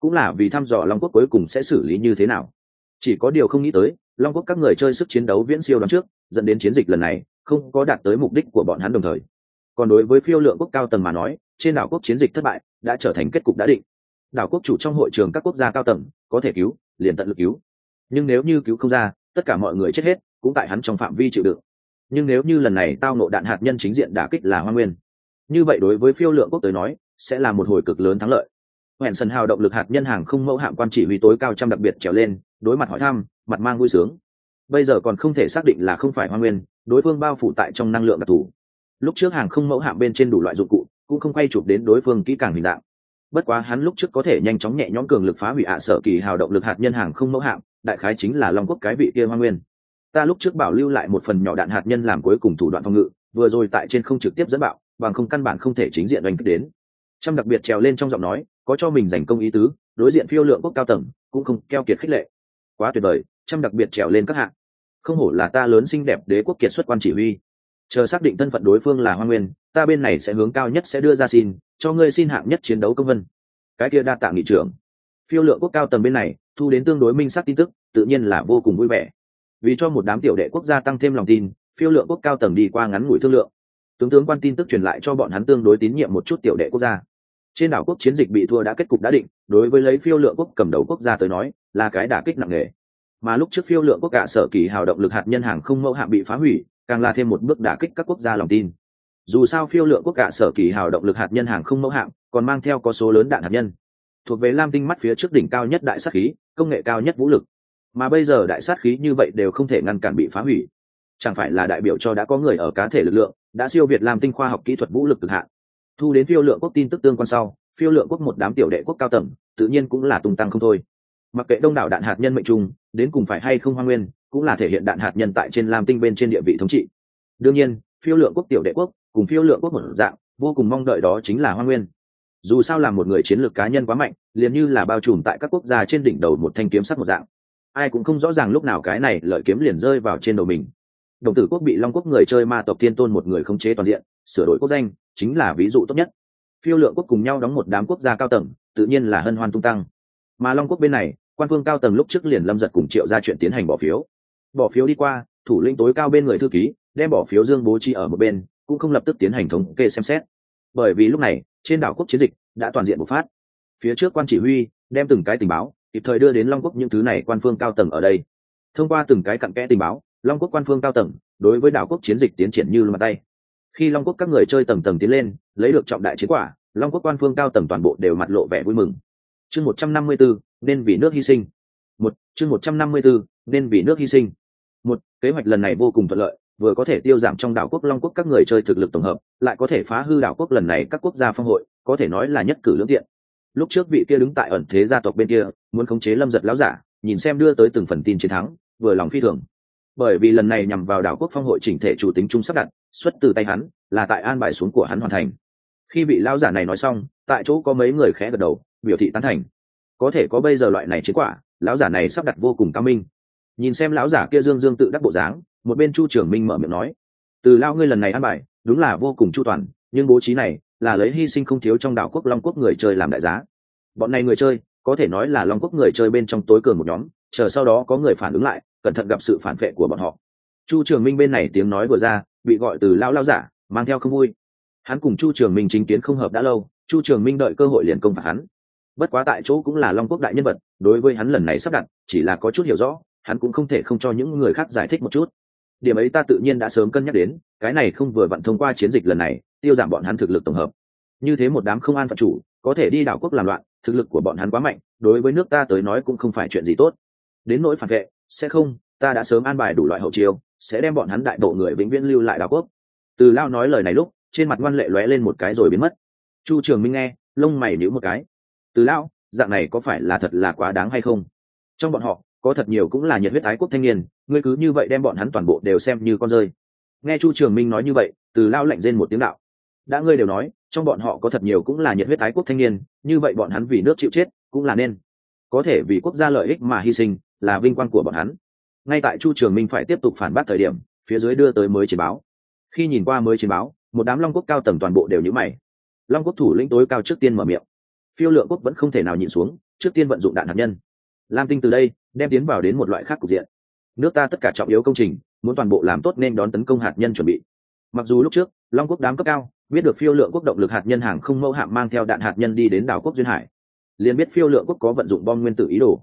Cũng là vì thăm dò long quốc cuối cùng sẽ xử lý như thế nào. Chỉ có điều không nghĩ tới, long quốc các người chơi sức chiến đấu viễn siêu đón trước, dẫn đến chiến dịch lần này không có đạt tới mục đích của bọn hắn đồng thời. Còn đối với phiêu lượng quốc cao tầng mà nói, trên đảo quốc chiến dịch thất bại đã trở thành kết cục đã định. Đảo quốc chủ trong hội trường các quốc gia cao tầng có thể cứu, liền tận lực cứu. Nhưng nếu như cứu không ra, tất cả mọi người chết hết, cũng tại hắn trong phạm vi chịu đựng. Nhưng nếu như lần này tao nộ đạn hạt nhân chính diện đả kích là hoa nguyên như vậy đối với phiêu lượng quốc tới nói, sẽ là một hồi cực lớn thắng lợi. Hẹn sần hào động lực hạt nhân hàng không mẫu hạm quan chỉ huy tối cao trăm đặc biệt trèo lên, đối mặt hỏi thăm, mặt mang vui sướng. Bây giờ còn không thể xác định là không phải hoa nguyên, đối phương bao phủ tại trong năng lượng đặc thù. Lúc trước hàng không mẫu hạm bên trên đủ loại dụng cụ, cũng không quay chụp đến đối phương kỹ càng hình dạng. Bất quá hắn lúc trước có thể nhanh chóng nhẹ nhõm cường lực phá hủy ạ sở kỳ hào động lực hạt nhân hàng không mẫu hạm, đại khái chính là long quốc cái vị kia hoa nguyên. Ta lúc trước bảo lưu lại một phần nhỏ đạn hạt nhân làm cuối cùng thủ đoạn phòng ngự, vừa rồi tại trên không trực tiếp dẫn bạo bằng không căn bản không thể chính diện đánh kích đến. Trăm đặc biệt trèo lên trong giọng nói, có cho mình giành công ý tứ, đối diện phiêu lượng quốc cao tầng, cũng không keo kiệt khích lệ. Quá tuyệt vời trăm đặc biệt trèo lên các hạng. Không hổ là ta lớn xinh đẹp đế quốc kiệt xuất quan chỉ huy. Chờ xác định thân phận đối phương là hoa nguyên, ta bên này sẽ hướng cao nhất sẽ đưa ra xin, cho ngươi xin hạng nhất chiến đấu công vân. Cái kia đa tạ nghị trưởng. Phiêu lượng quốc cao tầng bên này, thu đến tương đối minh xác tin tức, tự nhiên là vô cùng vui vẻ. Vì cho một đám tiểu đệ quốc gia tăng thêm lòng tin, phiêu lượng quốc cao tầng đi qua ngắn ngủi thương lượng tướng tướng quan tin tức truyền lại cho bọn hắn tương đối tín nhiệm một chút tiểu đệ quốc gia. Trên đảo quốc chiến dịch bị thua đã kết cục đã định, đối với lấy phiêu lượng quốc cầm đầu quốc gia tới nói, là cái đả kích nặng nề. Mà lúc trước phiêu lượng quốc cả sở kỳ hào động lực hạt nhân hàng không mẫu hạm bị phá hủy, càng là thêm một bước đả kích các quốc gia lòng tin. Dù sao phiêu lượng quốc cả sở kỳ hào động lực hạt nhân hàng không mẫu hạm, còn mang theo có số lớn đạn hạt nhân. Thuộc về lam tinh mắt phía trước đỉnh cao nhất đại sát khí, công nghệ cao nhất vũ lực. Mà bây giờ đại sát khí như vậy đều không thể ngăn cản bị phá hủy. Chẳng phải là đại biểu cho đã có người ở cá thể lực lượng đã siêu việt làm tinh khoa học kỹ thuật vũ lực cực hạn. Thu đến phiêu lượng quốc tin tức tương quan sau, phiêu lượng quốc một đám tiểu đệ quốc cao tầng, tự nhiên cũng là tung tăng không thôi. Mặc kệ đông đảo đạn hạt nhân mệnh trung đến cùng phải hay không hoa nguyên, cũng là thể hiện đạn hạt nhân tại trên lam tinh bên trên địa vị thống trị. Đương nhiên, phiêu lượng quốc tiểu đệ quốc cùng phiêu lượng quốc một dạng, vô cùng mong đợi đó chính là hoa nguyên. Dù sao là một người chiến lược cá nhân quá mạnh, liền như là bao trùm tại các quốc gia trên đỉnh đầu một thanh kiếm sắt một dạng. Ai cũng không rõ ràng lúc nào cái này lợi kiếm liền rơi vào trên đầu mình đồng tử quốc bị long quốc người chơi ma tộc thiên tôn một người khống chế toàn diện, sửa đổi quốc danh, chính là ví dụ tốt nhất. Phiêu lượng quốc cùng nhau đóng một đám quốc gia cao tầng, tự nhiên là hân hoan tung tăng. Mà long quốc bên này, quan phương cao tầng lúc trước liền lâm giật cùng triệu ra chuyện tiến hành bỏ phiếu. Bỏ phiếu đi qua, thủ lĩnh tối cao bên người thư ký, đem bỏ phiếu dương bố trí ở một bên, cũng không lập tức tiến hành thống kê xem xét. Bởi vì lúc này, trên đảo quốc chiến dịch đã toàn diện bộc phát. Phía trước quan chỉ huy, đem từng cái tình báo, kịp thời đưa đến long quốc những thứ này quan phương cao tầng ở đây. Thông qua từng cái cặn kẽ tình báo long quốc quan phương cao tầng, đối với đảo quốc chiến dịch tiến triển như mặt tay. Khi long quốc các người chơi tầng tầng tiến lên, lấy được trọng đại chiến quả, long quốc quan phương cao tầng toàn bộ đều mặt lộ vẻ vui mừng. Chương một trăm năm mươi bốn, nên vì nước hy sinh. Một, chương một trăm năm mươi bốn, nên vì nước hy sinh. Một, kế hoạch lần này vô cùng thuận lợi, vừa có thể tiêu giảm trong đảo quốc long quốc các người chơi thực lực tổng hợp, lại có thể phá hư đảo quốc lần này các quốc gia phong hội, có thể nói là nhất cử lưỡng tiện. Lúc trước vị kia đứng tại ẩn thế gia tộc bên kia, muốn khống chế lâm giật láo giả, nhìn xem đưa tới từng phần tin chiến thắng, vừa lòng phi thường bởi vì lần này nhằm vào đảo quốc phong hội chỉnh thể chủ tính trung sắp đặt, xuất từ tay hắn, là tại an bài xuống của hắn hoàn thành. Khi vị lão giả này nói xong, tại chỗ có mấy người khẽ gật đầu, biểu thị tán thành. Có thể có bây giờ loại này chiến quả, lão giả này sắp đặt vô cùng cao minh. Nhìn xem lão giả kia dương dương tự đắc bộ dáng, một bên chu trưởng minh mở miệng nói, từ lao ngươi lần này an bài, đúng là vô cùng chu toàn, nhưng bố trí này là lấy hy sinh không thiếu trong đảo quốc long quốc người chơi làm đại giá. Bọn này người chơi, có thể nói là long quốc người chơi bên trong tối cường một nhóm, chờ sau đó có người phản ứng lại cẩn thận gặp sự phản vệ của bọn họ. Chu trường minh bên này tiếng nói vừa ra, bị gọi từ lão lao giả, mang theo không vui. Hắn cùng chu trường minh chính kiến không hợp đã lâu, chu trường minh đợi cơ hội liền công phạt hắn. Bất quá tại chỗ cũng là long quốc đại nhân vật, đối với hắn lần này sắp đặt, chỉ là có chút hiểu rõ, hắn cũng không thể không cho những người khác giải thích một chút. Điểm ấy ta tự nhiên đã sớm cân nhắc đến, cái này không vừa vặn thông qua chiến dịch lần này, tiêu giảm bọn hắn thực lực tổng hợp. Như thế một đám không an phận chủ, có thể đi đảo quốc làm loạn, thực lực của bọn hắn quá mạnh, đối với nước ta tới nói cũng không phải chuyện gì tốt. Đến nỗi phản vệ sẽ không, ta đã sớm an bài đủ loại hậu chiêu, sẽ đem bọn hắn đại bộ người vĩnh viễn lưu lại đảo quốc. Từ lao nói lời này lúc, trên mặt ngoan lệ lóe lên một cái rồi biến mất. Chu trường minh nghe, lông mày nhíu một cái. Từ lao, dạng này có phải là thật là quá đáng hay không? Trong bọn họ, có thật nhiều cũng là nhiệt huyết ái quốc thanh niên, ngươi cứ như vậy đem bọn hắn toàn bộ đều xem như con rơi. Nghe chu trường minh nói như vậy, từ lao lạnh rên một tiếng đạo. Đã ngươi đều nói, trong bọn họ có thật nhiều cũng là nhiệt huyết ái quốc thanh niên, như vậy bọn hắn vì nước chịu chết, cũng là nên. Có thể vì quốc gia lợi ích mà hy sinh là vinh quang của bọn hắn. Ngay tại chu trường minh phải tiếp tục phản bác thời điểm, phía dưới đưa tới mới chiến báo. Khi nhìn qua mới chiến báo, một đám long quốc cao tầng toàn bộ đều nhữ mày. Long quốc thủ lĩnh tối cao trước tiên mở miệng. Phiêu lượng quốc vẫn không thể nào nhịn xuống, trước tiên vận dụng đạn hạt nhân. Lam tinh từ đây, đem tiến vào đến một loại khác cục diện. Nước ta tất cả trọng yếu công trình, muốn toàn bộ làm tốt nên đón tấn công hạt nhân chuẩn bị. Mặc dù lúc trước, long quốc đám cấp cao, biết được phiêu lượng quốc động lực hạt nhân hàng không mẫu hạm mang theo đạn hạt nhân đi đến đảo quốc duyên hải. Liền biết phiêu lượng quốc có vận dụng bom nguyên tử ý đồ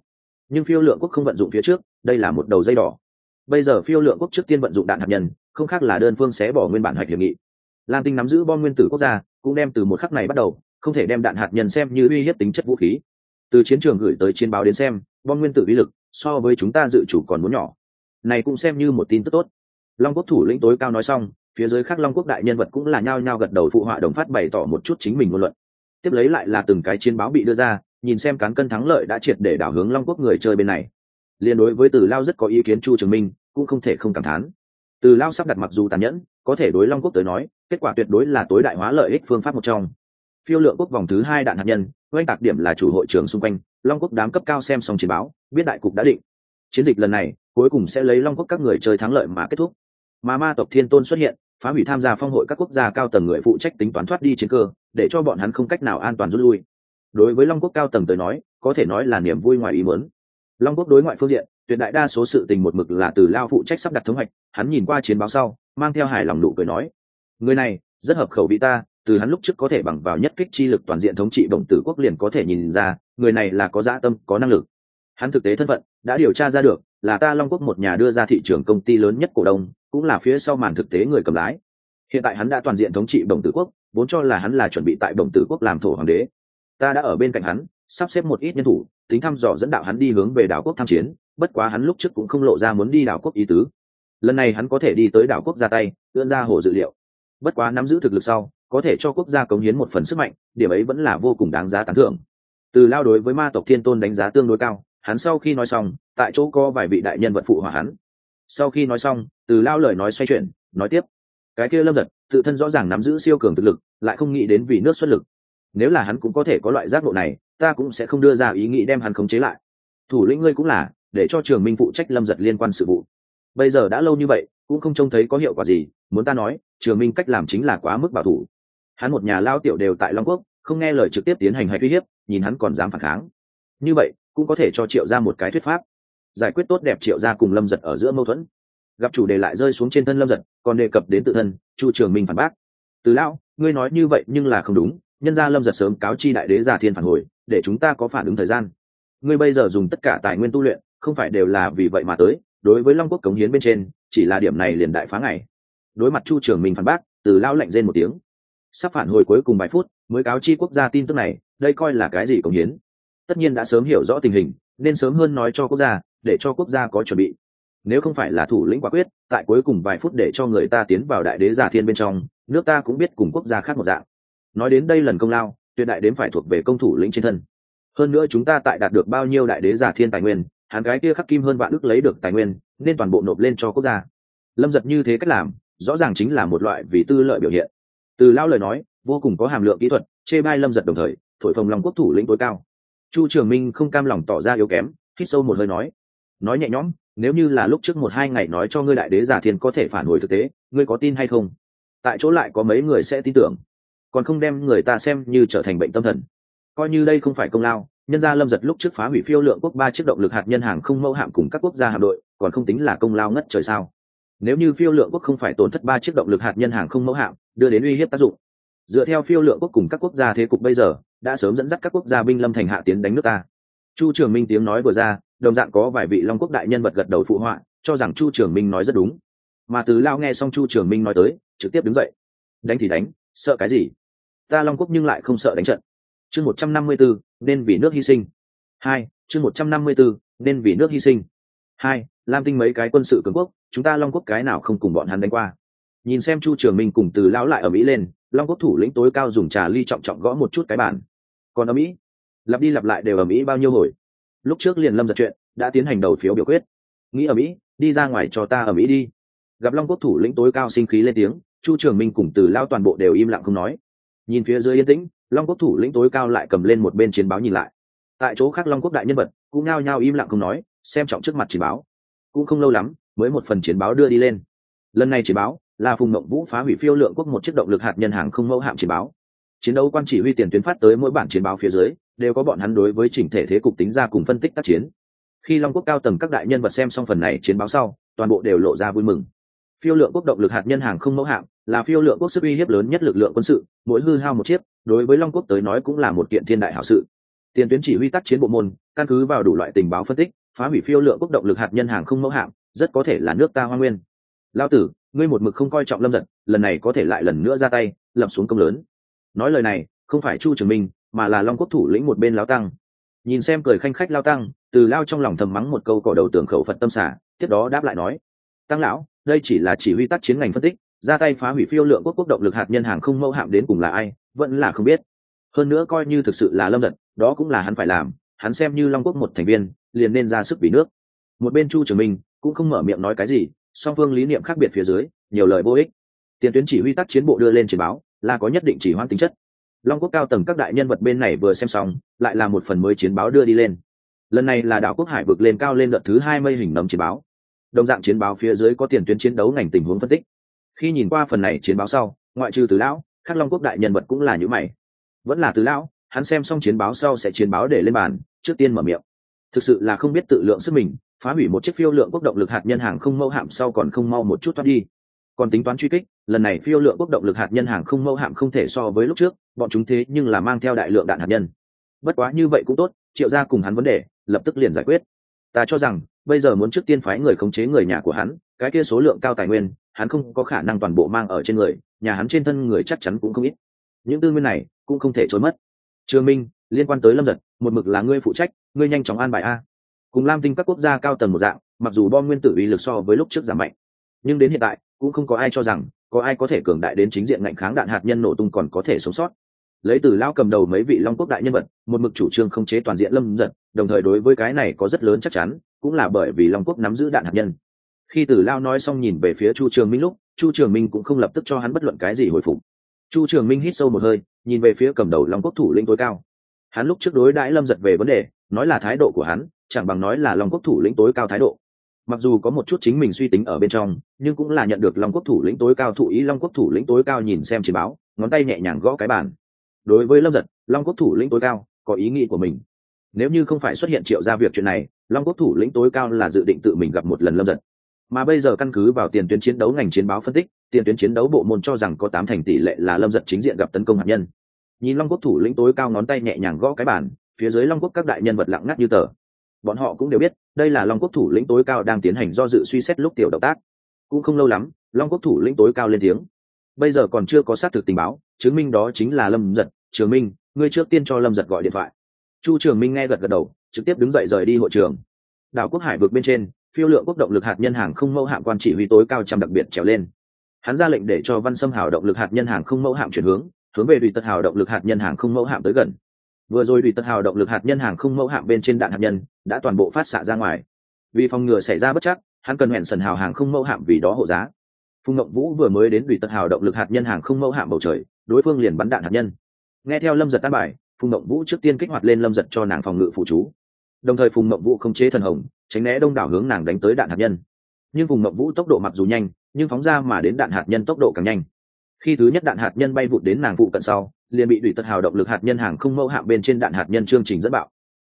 nhưng phiêu lượng quốc không vận dụng phía trước, đây là một đầu dây đỏ. Bây giờ phiêu lượng quốc trước tiên vận dụng đạn hạt nhân, không khác là đơn phương xé bỏ nguyên bản hoạch hiệp nghị. Lam tinh nắm giữ bom nguyên tử quốc gia, cũng đem từ một khắc này bắt đầu, không thể đem đạn hạt nhân xem như uy hiếp tính chất vũ khí. Từ chiến trường gửi tới chiến báo đến xem, bom nguyên tử uy lực, so với chúng ta dự chủ còn muốn nhỏ. Này cũng xem như một tin tức tốt. Long quốc thủ lĩnh tối cao nói xong, phía dưới khác long quốc đại nhân vật cũng là nhao nhao gật đầu phụ họa đồng phát bày tỏ một chút chính mình ngôn luận. Tiếp lấy lại là từng cái chiến báo bị đưa ra nhìn xem cán cân thắng lợi đã triệt để đảo hướng long quốc người chơi bên này. Liên đối với từ lao rất có ý kiến chu trường minh, cũng không thể không cảm thán. Từ lao sắp đặt mặc dù tàn nhẫn, có thể đối long quốc tới nói, kết quả tuyệt đối là tối đại hóa lợi ích phương pháp một trong. Phiêu lượng quốc vòng thứ hai đạn hạt nhân, oanh tạc điểm là chủ hội trưởng xung quanh, long quốc đám cấp cao xem xong chiến báo, biết đại cục đã định. Chiến dịch lần này, cuối cùng sẽ lấy long quốc các người chơi thắng lợi mà kết thúc. Mà ma tộc thiên tôn xuất hiện, phá hủy tham gia phong hội các quốc gia cao tầng người phụ trách tính toán thoát đi chiến cơ, để cho bọn hắn không cách nào an toàn rút lui đối với long quốc cao tầng tới nói, có thể nói là niềm vui ngoài ý muốn. Long quốc đối ngoại phương diện, tuyệt đại đa số sự tình một mực là từ lao phụ trách sắp đặt thống hoạch, hắn nhìn qua chiến báo sau, mang theo hài lòng nụ cười nói, người này, rất hợp khẩu vị ta, từ hắn lúc trước có thể bằng vào nhất kích chi lực toàn diện thống trị đồng tử quốc liền có thể nhìn ra, người này là có dã tâm, có năng lực. Hắn thực tế thân phận, đã điều tra ra được, là ta long quốc một nhà đưa ra thị trường công ty lớn nhất cổ đông, cũng là phía sau màn thực tế người cầm lái. Hiện tại hắn đã toàn diện thống trị đồng tử quốc, vốn cho là hắn là chuẩn bị tại đồng tử quốc làm thổ hoàng đế ta đã ở bên cạnh hắn, sắp xếp một ít nhân thủ, tính thăm dò dẫn đạo hắn đi hướng về đảo quốc tham chiến, bất quá hắn lúc trước cũng không lộ ra muốn đi đảo quốc ý tứ. Lần này hắn có thể đi tới đảo quốc ra tay ươn ra hồ dự liệu. Bất quá nắm giữ thực lực sau, có thể cho quốc gia cống hiến một phần sức mạnh, điểm ấy vẫn là vô cùng đáng giá tán thưởng. Từ lao đối với ma tộc thiên tôn đánh giá tương đối cao, hắn sau khi nói xong, tại chỗ có vài vị đại nhân vật phụ hòa hắn. Sau khi nói xong, từ lao lời nói xoay chuyển, nói tiếp. Cái kia lâm giật, tự thân rõ ràng nắm giữ siêu cường thực lực, lại không nghĩ đến vì nước xuất lực nếu là hắn cũng có thể có loại giác ngộ này, ta cũng sẽ không đưa ra ý nghĩ đem hắn khống chế lại. Thủ lĩnh ngươi cũng là, để cho trường minh phụ trách lâm giật liên quan sự vụ. Bây giờ đã lâu như vậy, cũng không trông thấy có hiệu quả gì, muốn ta nói, trường minh cách làm chính là quá mức bảo thủ. Hắn một nhà lao tiểu đều tại long quốc, không nghe lời trực tiếp tiến hành hay uy hiếp, nhìn hắn còn dám phản kháng. Như vậy, cũng có thể cho triệu ra một cái thuyết pháp. Giải quyết tốt đẹp triệu ra cùng lâm giật ở giữa mâu thuẫn. Gặp chủ đề lại rơi xuống trên thân lâm giật, còn đề cập đến tự thân, chu trường minh phản bác. Từ lão, ngươi nói như vậy nhưng là không đúng nhân gia lâm giật sớm cáo chi đại đế giả thiên phản hồi, để chúng ta có phản ứng thời gian. Ngươi bây giờ dùng tất cả tài nguyên tu luyện, không phải đều là vì vậy mà tới, đối với long quốc cống hiến bên trên, chỉ là điểm này liền đại phá ngày. Đối mặt chu trường minh phản bác, từ lao lạnh rên một tiếng. Sắp phản hồi cuối cùng vài phút, mới cáo chi quốc gia tin tức này, đây coi là cái gì cống hiến? Tất nhiên đã sớm hiểu rõ tình hình, nên sớm hơn nói cho quốc gia, để cho quốc gia có chuẩn bị. Nếu không phải là thủ lĩnh quả quyết, tại cuối cùng vài phút để cho người ta tiến vào đại đế giả thiên bên trong, nước ta cũng biết cùng quốc gia khác một dạng nói đến đây lần công lao, tuyệt đại đếm phải thuộc về công thủ lĩnh trên thân. Hơn nữa chúng ta tại đạt được bao nhiêu đại đế giả thiên tài nguyên, hắn gái kia khắc kim hơn vạn ước lấy được tài nguyên, nên toàn bộ nộp lên cho quốc gia. Lâm giật như thế cách làm, rõ ràng chính là một loại vì tư lợi biểu hiện. Từ lao lời nói, vô cùng có hàm lượng kỹ thuật, chê bai lâm giật đồng thời, thổi phồng lòng quốc thủ lĩnh tối cao. Chu trường minh không cam lòng tỏ ra yếu kém, hít sâu một hơi nói nói nhẹ nhõm, nếu như là lúc trước một hai ngày nói cho ngươi đại đế giả thiên có thể phản hồi thực tế, ngươi có tin hay không? Tại chỗ lại có mấy người sẽ tin tưởng còn không đem người ta xem như trở thành bệnh tâm thần. Coi như đây không phải công lao, nhân gia lâm giật lúc trước phá hủy phiêu lượng quốc ba chiếc động lực hạt nhân hàng không mẫu hạm cùng các quốc gia hạm đội, còn không tính là công lao ngất trời sao? Nếu như phiêu lượng quốc không phải tổn thất ba chiếc động lực hạt nhân hàng không mẫu hạm, đưa đến uy hiếp tác dụng. Dựa theo phiêu lượng quốc cùng các quốc gia thế cục bây giờ, đã sớm dẫn dắt các quốc gia binh lâm thành hạ tiến đánh nước ta. Chu trường minh tiếng nói vừa ra, đồng dạng có vài vị long quốc đại nhân vật gật đầu phụ họa, cho rằng chu trường minh nói rất đúng. Mà từ lao nghe xong chu trường minh nói tới, trực tiếp đứng dậy. Đánh thì đánh, sợ cái gì? Ta long quốc nhưng lại không sợ đánh trận. Chương một trăm năm mươi bốn nên vì nước hy sinh. Hai, chương một trăm năm mươi bốn nên vì nước hy sinh. Hai, lam tinh mấy cái quân sự cường quốc, chúng ta long quốc cái nào không cùng bọn hắn đánh qua. Nhìn xem chu trường minh cùng từ lão lại ở mỹ lên, long quốc thủ lĩnh tối cao dùng trà ly trọng trọng gõ một chút cái bản còn ở mỹ, lặp đi lặp lại đều ở mỹ bao nhiêu hồi. Lúc trước liền lâm giật chuyện, đã tiến hành đầu phiếu biểu quyết. Nghĩ ở mỹ, đi ra ngoài cho ta ở mỹ đi. Gặp long quốc thủ lĩnh tối cao sinh khí lên tiếng, chu trường minh cùng từ lao toàn bộ đều im lặng không nói nhìn phía dưới yên tĩnh, long quốc thủ lĩnh tối cao lại cầm lên một bên chiến báo nhìn lại. Tại chỗ khác long quốc đại nhân vật cũng ngao nhao im lặng không nói, xem trọng trước mặt chiến báo. Cũng không lâu lắm, mới một phần chiến báo đưa đi lên. Lần này chiến báo là phùng mộng vũ phá hủy phiêu lượng quốc một chiếc động lực hạt nhân hàng không mẫu hạm chiến báo. Chiến đấu quan chỉ huy tiền tuyến phát tới mỗi bản chiến báo phía dưới, đều có bọn hắn đối với chỉnh thể thế cục tính ra cùng phân tích tác chiến. Khi long quốc cao tầng các đại nhân vật xem xong phần này chiến báo sau, toàn bộ đều lộ ra vui mừng phiêu lượng quốc động lực hạt nhân hàng không mẫu hạm là phiêu lượng quốc sức uy hiếp lớn nhất lực lượng quân sự, mỗi hư hao một chiếc, đối với long quốc tới nói cũng là một kiện thiên đại hảo sự. Tiền tuyến chỉ huy tác chiến bộ môn, căn cứ vào đủ loại tình báo phân tích, phá hủy phiêu lượng quốc động lực hạt nhân hàng không mẫu hạm, rất có thể là nước ta hoa nguyên. Lao tử, ngươi một mực không coi trọng lâm giật, lần này có thể lại lần nữa ra tay, lập xuống công lớn. Nói lời này, không phải chu trường minh, mà là long quốc thủ lĩnh một bên lao tăng. Nhìn xem cười khanh khách lao tăng, từ lao trong lòng thầm mắng một câu cỏ đầu tưởng khẩu phật tâm xả, tiếp đó đáp lại nói, tăng lão đây chỉ là chỉ huy tác chiến ngành phân tích, ra tay phá hủy phiêu lượng quốc quốc động lực hạt nhân hàng không mẫu hạm đến cùng là ai, vẫn là không biết. Hơn nữa coi như thực sự là lâm giật, đó cũng là hắn phải làm, hắn xem như long quốc một thành viên, liền nên ra sức vì nước. Một bên chu trường minh cũng không mở miệng nói cái gì, song phương lý niệm khác biệt phía dưới, nhiều lời vô ích. Tiền tuyến chỉ huy tác chiến bộ đưa lên trình báo, là có nhất định chỉ hoãn tính chất. Long quốc cao tầng các đại nhân vật bên này vừa xem xong, lại là một phần mới chiến báo đưa đi lên. Lần này là đảo quốc hải vực lên cao lên đợt thứ hai mây hình nấm chiến báo đồng dạng chiến báo phía dưới có tiền tuyến chiến đấu ngành tình huống phân tích. Khi nhìn qua phần này chiến báo sau, ngoại trừ từ lão, khắc long quốc đại nhân vật cũng là những mày. Vẫn là từ lão, hắn xem xong chiến báo sau sẽ chiến báo để lên bàn, trước tiên mở miệng. Thực sự là không biết tự lượng sức mình, phá hủy một chiếc phiêu lượng quốc động lực hạt nhân hàng không mâu hạm sau còn không mau một chút thoát đi. Còn tính toán truy kích, lần này phiêu lượng quốc động lực hạt nhân hàng không mâu hạm không thể so với lúc trước, bọn chúng thế nhưng là mang theo đại lượng đạn hạt nhân. Bất quá như vậy cũng tốt, triệu ra cùng hắn vấn đề, lập tức liền giải quyết. Ta cho rằng bây giờ muốn trước tiên phái người khống chế người nhà của hắn, cái kia số lượng cao tài nguyên, hắn không có khả năng toàn bộ mang ở trên người, nhà hắn trên thân người chắc chắn cũng không ít. Những tư nguyên này cũng không thể trốn mất. Trường minh, liên quan tới lâm giật, một mực là ngươi phụ trách, ngươi nhanh chóng an bài a. Cùng lam tinh các quốc gia cao tầng một dạng, mặc dù bom nguyên tử uy lực so với lúc trước giảm mạnh, nhưng đến hiện tại, cũng không có ai cho rằng, có ai có thể cường đại đến chính diện ngạnh kháng đạn hạt nhân nổ tung còn có thể sống sót. Lấy từ lao cầm đầu mấy vị long quốc đại nhân vật, một mực chủ trương không chế toàn diện lâm giật, đồng thời đối với cái này có rất lớn chắc chắn cũng là bởi vì long quốc nắm giữ đạn hạt nhân. Khi Tử lao nói xong nhìn về phía chu trường minh lúc, chu trường minh cũng không lập tức cho hắn bất luận cái gì hồi phục. Chu trường minh hít sâu một hơi, nhìn về phía cầm đầu long quốc thủ lĩnh tối cao. Hắn lúc trước đối đãi lâm giật về vấn đề, nói là thái độ của hắn, chẳng bằng nói là long quốc thủ lĩnh tối cao thái độ. Mặc dù có một chút chính mình suy tính ở bên trong, nhưng cũng là nhận được long quốc thủ lĩnh tối cao thụ ý long quốc thủ lĩnh tối cao nhìn xem chiến báo, ngón tay nhẹ nhàng gõ cái bàn. Đối với lâm giật, long quốc thủ lĩnh tối cao có ý nghĩ của mình. Nếu như không phải xuất hiện triệu ra việc chuyện này long quốc thủ lĩnh tối cao là dự định tự mình gặp một lần lâm giật. Mà bây giờ căn cứ vào tiền tuyến chiến đấu ngành chiến báo phân tích, tiền tuyến chiến đấu bộ môn cho rằng có tám thành tỷ lệ là lâm giật chính diện gặp tấn công hạt nhân. Nhìn long quốc thủ lĩnh tối cao ngón tay nhẹ nhàng gõ cái bàn, phía dưới long quốc các đại nhân vật lặng ngắt như tờ. Bọn họ cũng đều biết, đây là long quốc thủ lĩnh tối cao đang tiến hành do dự suy xét lúc tiểu động tác. Cũng không lâu lắm, long quốc thủ lĩnh tối cao lên tiếng. Bây giờ còn chưa có xác thực tình báo, chứng minh đó chính là lâm giật. Trường minh, ngươi trước tiên cho lâm giật gọi điện thoại chu trường minh nghe gật gật đầu, trực tiếp đứng dậy rời đi hội trường. Đảo quốc hải vượt bên trên, phiêu lượng quốc động lực hạt nhân hàng không mẫu hạm quan chỉ huy tối cao trăm đặc biệt trèo lên. Hắn ra lệnh để cho văn Sâm hào động lực hạt nhân hàng không mẫu hạm chuyển hướng hướng về đùi tật hào động lực hạt nhân hàng không mẫu hạm tới gần. Vừa rồi đùi tật hào động lực hạt nhân hàng không mẫu hạm bên trên đạn hạt nhân đã toàn bộ phát xạ ra ngoài. Vì phòng ngừa xảy ra bất chắc, hắn cần hẹn sần hào hàng không mẫu hạm vì đó hộ giá. Phùng ngộng vũ vừa mới đến đùi tật hào động lực hạt nhân hàng không mẫu hạm bầu trời, đối phương liền bắn đạn hạt nhân. Nghe theo lâm giật tan bài phùng mộng vũ trước tiên kích hoạt lên lâm giật cho nàng phòng ngự phụ chú. Đồng thời phùng mộng vũ không chế thần hồng, tránh né đông đảo hướng nàng đánh tới đạn hạt nhân. Nhưng phùng mộng vũ tốc độ mặc dù nhanh, nhưng phóng ra mà đến đạn hạt nhân tốc độ càng nhanh. Khi thứ nhất đạn hạt nhân bay vụt đến nàng phụ cận sau, liền bị đủy tật hào động lực hạt nhân hàng không mẫu hạm bên trên đạn hạt nhân chương trình dẫn bạo.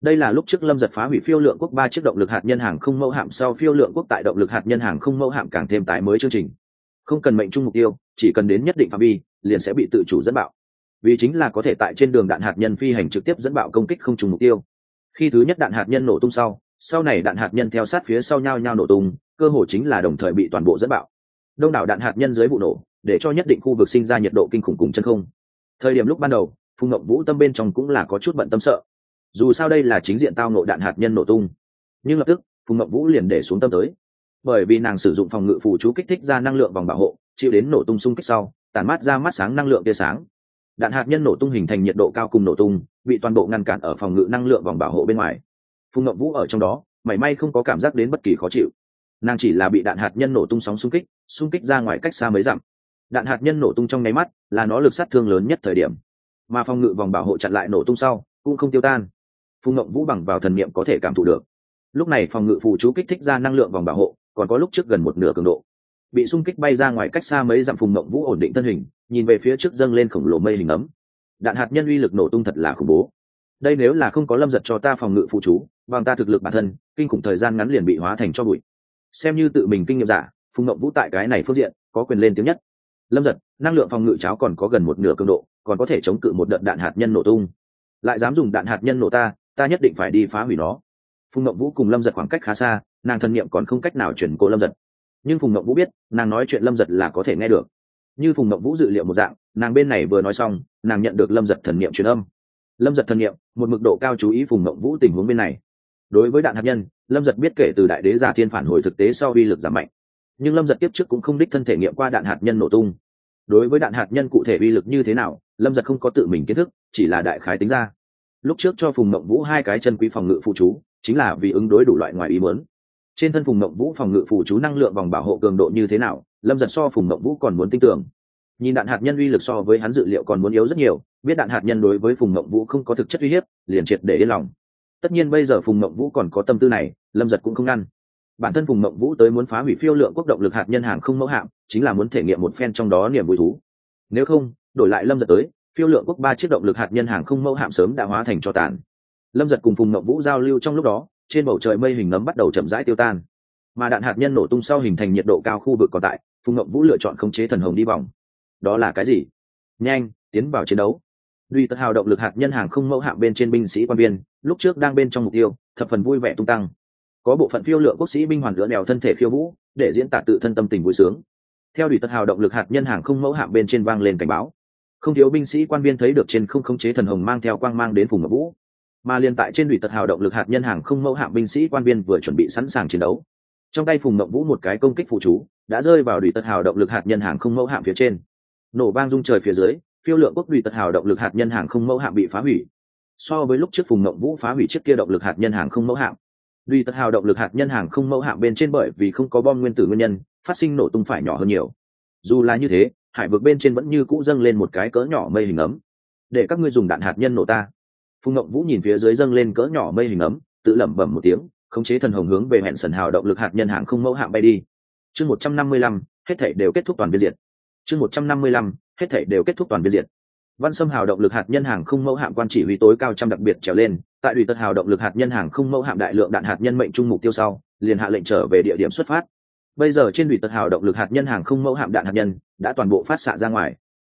Đây là lúc trước lâm giật phá hủy phiêu lượng quốc ba chiếc động lực hạt nhân hàng không mẫu hạm, sau phiêu lượng quốc tại động lực hạt nhân hàng không mẫu hạm càng thêm tái mới chương trình. Không cần mệnh chung mục tiêu, chỉ cần đến nhất định phạm vi, liền sẽ bị tự chủ dẫn bạo vì chính là có thể tại trên đường đạn hạt nhân phi hành trực tiếp dẫn bạo công kích không trùng mục tiêu. Khi thứ nhất đạn hạt nhân nổ tung sau sau này đạn hạt nhân theo sát phía sau nhau nhau nổ tung, cơ hội chính là đồng thời bị toàn bộ dẫn bạo. Đông đảo đạn hạt nhân dưới vụ nổ, để cho nhất định khu vực sinh ra nhiệt độ kinh khủng cùng chân không. Thời điểm lúc ban đầu, phùng ngậm vũ tâm bên trong cũng là có chút bận tâm sợ. Dù sao đây là chính diện tao nộ đạn hạt nhân nổ tung. Nhưng lập tức, phùng ngậm vũ liền để xuống tâm tới. Bởi vì nàng sử dụng phòng ngự phù chú kích thích ra năng lượng vòng bảo hộ, chịu đến nổ tung xung kích sau, tản mát ra mắt sáng năng lượng tia sáng đạn hạt nhân nổ tung hình thành nhiệt độ cao cùng nổ tung, bị toàn bộ ngăn cản ở phòng ngự năng lượng vòng bảo hộ bên ngoài. Phùng ngậm vũ ở trong đó, mảy may không có cảm giác đến bất kỳ khó chịu. Nàng chỉ là bị đạn hạt nhân nổ tung sóng xung kích xung kích ra ngoài cách xa mấy dặm. Đạn hạt nhân nổ tung trong nháy mắt là nó lực sát thương lớn nhất thời điểm. Mà phòng ngự vòng bảo hộ chặn lại nổ tung sau, cũng không tiêu tan. Phùng ngậm vũ bằng vào thần niệm có thể cảm thụ được. Lúc này phòng ngự phù chú kích thích ra năng lượng vòng bảo hộ, còn có lúc trước gần một nửa cường độ. Bị xung kích bay ra ngoài cách xa mấy dặm phùng ngậm vũ ổn định thân hình nhìn về phía trước dâng lên khổng lồ mây hình ấm. Đạn hạt nhân uy lực nổ tung thật là khủng bố. Đây nếu là không có lâm giật cho ta phòng ngự phụ chú, bằng ta thực lực bản thân, kinh khủng thời gian ngắn liền bị hóa thành cho bụi. Xem như tự mình kinh nghiệm giả, phùng ngậm vũ tại cái này phương diện, có quyền lên tiếng nhất. Lâm giật, năng lượng phòng ngự cháo còn có gần một nửa cường độ, còn có thể chống cự một đợt đạn hạt nhân nổ tung. Lại dám dùng đạn hạt nhân nổ ta ta nhất định phải đi phá hủy nó. Phùng ngậm vũ cùng lâm giật khoảng cách khá xa, nàng thân nhiệm còn không cách nào chuyển cô lâm giật. Nhưng phùng ngậm vũ biết, nàng nói chuyện lâm giật là có thể nghe được như phùng mộng vũ dự liệu một dạng, nàng bên này vừa nói xong, nàng nhận được lâm giật thần niệm truyền âm. Lâm giật thần niệm, một mực độ cao chú ý phùng mộng vũ tình huống bên này. Đối với đạn hạt nhân, lâm giật biết kể từ đại đế giả thiên phản hồi thực tế sau uy lực giảm mạnh. Nhưng lâm giật tiếp trước cũng không đích thân thể nghiệm qua đạn hạt nhân nổ tung. Đối với đạn hạt nhân cụ thể uy lực như thế nào, lâm giật không có tự mình kiến thức, chỉ là đại khái tính ra. Lúc trước cho phùng mộng vũ hai cái chân quý phòng ngự phụ chú, chính là vì ứng đối đủ loại ngoài ý muốn trên thân phùng mộng vũ phòng ngự phủ chú năng lượng vòng bảo hộ cường độ như thế nào, lâm giật so phùng mộng vũ còn muốn tin tưởng nhìn đạn hạt nhân uy lực so với hắn dự liệu còn muốn yếu rất nhiều, biết đạn hạt nhân đối với phùng mộng vũ không có thực chất uy hiếp, liền triệt để yên lòng. Tất nhiên bây giờ phùng mộng vũ còn có tâm tư này, lâm giật cũng không ngăn. Bản thân phùng mộng vũ tới muốn phá hủy phiêu lượng quốc động lực hạt nhân hàng không mẫu hạm, chính là muốn thể nghiệm một phen trong đó niềm vui thú. Nếu không, đổi lại lâm giật tới, phiêu lượng quốc ba chiếc động lực hạt nhân hàng không mẫu hạm sớm đã hóa thành cho tàn. Lâm giật cùng phùng mộng vũ giao lưu trong lúc đó trên bầu trời mây hình nấm bắt đầu chậm rãi tiêu tan. Mà đạn hạt nhân nổ tung sau hình thành nhiệt độ cao khu vực còn tại, phùng ngậm vũ lựa chọn khống chế thần hồng đi vòng. Đó là cái gì? Nhanh, tiến vào chiến đấu. Duy tất hào động lực hạt nhân hàng không mẫu hạng bên trên binh sĩ quan viên, lúc trước đang bên trong mục tiêu, thập phần vui vẻ tung tăng. Có bộ phận phiêu lựa quốc sĩ binh hoàn lửa đèo thân thể khiêu vũ, để diễn tả tự thân tâm tình vui sướng. Theo đùi tất hào động lực hạt nhân hàng không mẫu hạng bên trên vang lên cảnh báo. Không thiếu binh sĩ quan viên thấy được trên không khống chế thần hồng mang theo quang mang đến phùng ngập vũ mà liền tại trên đùi tật hào động lực hạt nhân hàng không mẫu hạm binh sĩ quan viên vừa chuẩn bị sẵn sàng chiến đấu. Trong tay phùng Mộng vũ một cái công kích phụ chú, đã rơi vào đùi tật hào động lực hạt nhân hàng không mẫu hạm phía trên. Nổ vang rung trời phía dưới, phiêu lượng quốc đùi tật hào động lực hạt nhân hàng không mẫu hạm bị phá hủy. So với lúc trước phùng Mộng vũ phá hủy chiếc kia động lực hạt nhân hàng không mẫu hạm, đùi tật hào động lực hạt nhân hàng không mẫu hạm bên trên bởi vì không có bom nguyên tử nguyên nhân, phát sinh nổ tung phải nhỏ hơn nhiều. Dù là như thế, hải vực bên trên vẫn như cũ dâng lên một cái cỡ nhỏ mây hình ấm. Để các ngươi dùng đạn hạt nhân nổ ta phùng ngậm vũ nhìn phía dưới dâng lên cỡ nhỏ mây hình ấm, tự lẩm bẩm một tiếng, khống chế thần hồng hướng về hẹn sần hào động lực hạt nhân hàng không mẫu hạng bay đi chương một trăm năm mươi lăm, hết thể đều kết thúc toàn biên diện. chương một trăm năm mươi lăm, hết thể đều kết thúc toàn biên diện. văn sâm hào động lực hạt nhân hàng không mẫu hạm quan chỉ huy tối cao trăm đặc biệt trèo lên, tại ủy tật hào động lực hạt nhân hàng không mẫu hạm đại lượng đạn hạt nhân mệnh trung mục tiêu sau, liền hạ lệnh trở về địa điểm xuất phát bây giờ trên ủy tật hào động lực hạt nhân hàng không mẫu hạm đạn hạt nhân đã toàn bộ phát xạ ra ngoài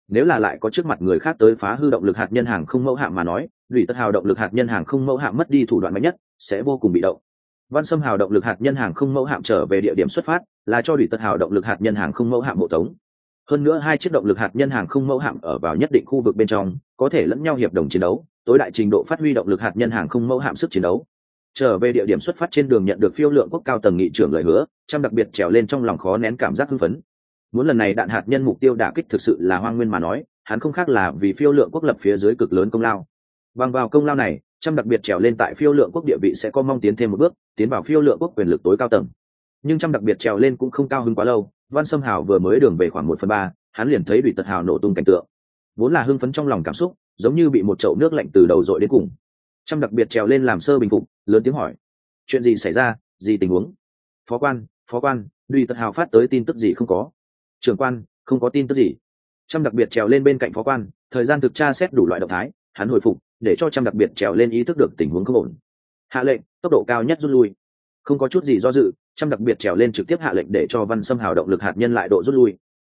nếu là lại có trước mặt người khác tới phá hư động lực hạt nhân hàng không mẫu hạm mà nói lụy tất hào động lực hạt nhân hàng không mẫu hạm mất đi thủ đoạn mạnh nhất, sẽ vô cùng bị động. Văn sâm hào động lực hạt nhân hàng không mẫu hạm trở về địa điểm xuất phát, là cho đủy tật hào động lực hạt nhân hàng không mẫu hạm hộ tống. Hơn nữa hai chiếc động lực hạt nhân hàng không mẫu hạm ở vào nhất định khu vực bên trong, có thể lẫn nhau hiệp đồng chiến đấu, tối đại trình độ phát huy động lực hạt nhân hàng không mẫu hạm sức chiến đấu. Trở về địa điểm xuất phát trên đường nhận được phiêu lượng quốc cao tầng nghị trưởng lời hứa, trăm đặc biệt trèo lên trong lòng khó nén cảm giác hưng phấn. Muốn lần này đạn hạt nhân mục tiêu đả kích thực sự là hoang nguyên mà nói, hắn không khác là vì phiêu lượng quốc lập phía dưới cực lớn công lao bằng vào công lao này trăm đặc biệt trèo lên tại phiêu lượng quốc địa vị sẽ có mong tiến thêm một bước, tiến vào phiêu lượng quốc quyền lực tối cao tầng. Nhưng trăm đặc biệt trèo lên cũng không cao hơn quá lâu, văn sâm hào vừa mới đường về khoảng một phần ba, hắn liền thấy bị tật hào nổ tung cảnh tượng. Vốn là hưng phấn trong lòng cảm xúc, giống như bị một chậu nước lạnh từ đầu dội đến cùng. Trăm đặc biệt trèo lên làm sơ bình phục, lớn tiếng hỏi, chuyện gì xảy ra? Gì tình huống? Phó quan phó quan đùy tật hào phát tới tin tức gì không có? Trưởng quan, không có tin tức gì. Trăm đặc biệt trèo lên bên cạnh phó quan, thời gian thực tra xét đủ loại động thái, hắn hồi phục để cho trăm đặc biệt trèo lên ý thức được tình huống không ổn. Hạ lệnh, tốc độ cao nhất rút lui. Không có chút gì do dự trăm đặc biệt trèo lên trực tiếp hạ lệnh để cho văn xâm hào động lực hạt nhân lại độ rút lui.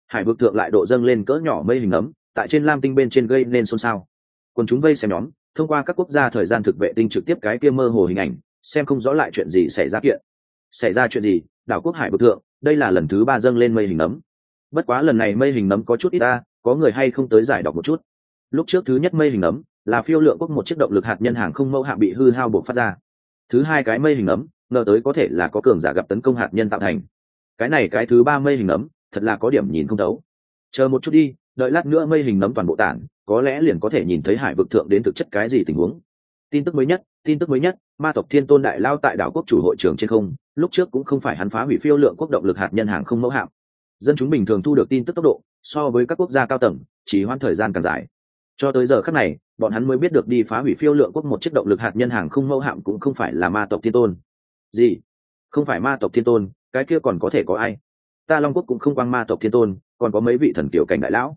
Hải vực thượng lại độ dâng lên cỡ nhỏ mây hình ấm, tại trên lam tinh bên trên gây nên xôn xao. Quân chúng vây xem nhóm, thông qua các quốc gia thời gian thực vệ tinh trực tiếp cái kia mơ hồ hình ảnh, xem không rõ lại chuyện gì xảy ra kiện. Xảy ra chuyện gì? Đảo quốc hải vực thượng, đây là lần thứ ba dâng lên mây hình ấm. Bất quá lần này mây hình nấm có chút ít ta có người hay không tới giải đọc một chút. Lúc trước thứ nhất mây hình nấm là phiêu lượng quốc một chiếc động lực hạt nhân hàng không mẫu hạm bị hư hao buộc phát ra. Thứ hai cái mây hình nấm ngờ tới có thể là có cường giả gặp tấn công hạt nhân tạo thành. Cái này cái thứ ba mây hình nấm thật là có điểm nhìn không thấu. Chờ một chút đi, đợi lát nữa mây hình nấm toàn bộ tản, có lẽ liền có thể nhìn thấy hải vực thượng đến thực chất cái gì tình huống. Tin tức mới nhất, tin tức mới nhất, ma tộc thiên tôn đại lao tại đảo quốc chủ hội trường trên không, lúc trước cũng không phải hắn phá hủy phiêu lượng quốc động lực hạt nhân hàng không mẫu hạm. Dân chúng bình thường thu được tin tức tốc độ, so với các quốc gia cao tầng, chỉ hoãn thời gian càng dài cho tới giờ khắc này, bọn hắn mới biết được đi phá hủy phiêu lượng quốc một chiếc động lực hạt nhân hàng không mẫu hạm cũng không phải là ma tộc thiên tôn. Gì? Không phải ma tộc thiên tôn, cái kia còn có thể có ai? Ta long quốc cũng không quang ma tộc thiên tôn, còn có mấy vị thần kiểu cảnh đại lão.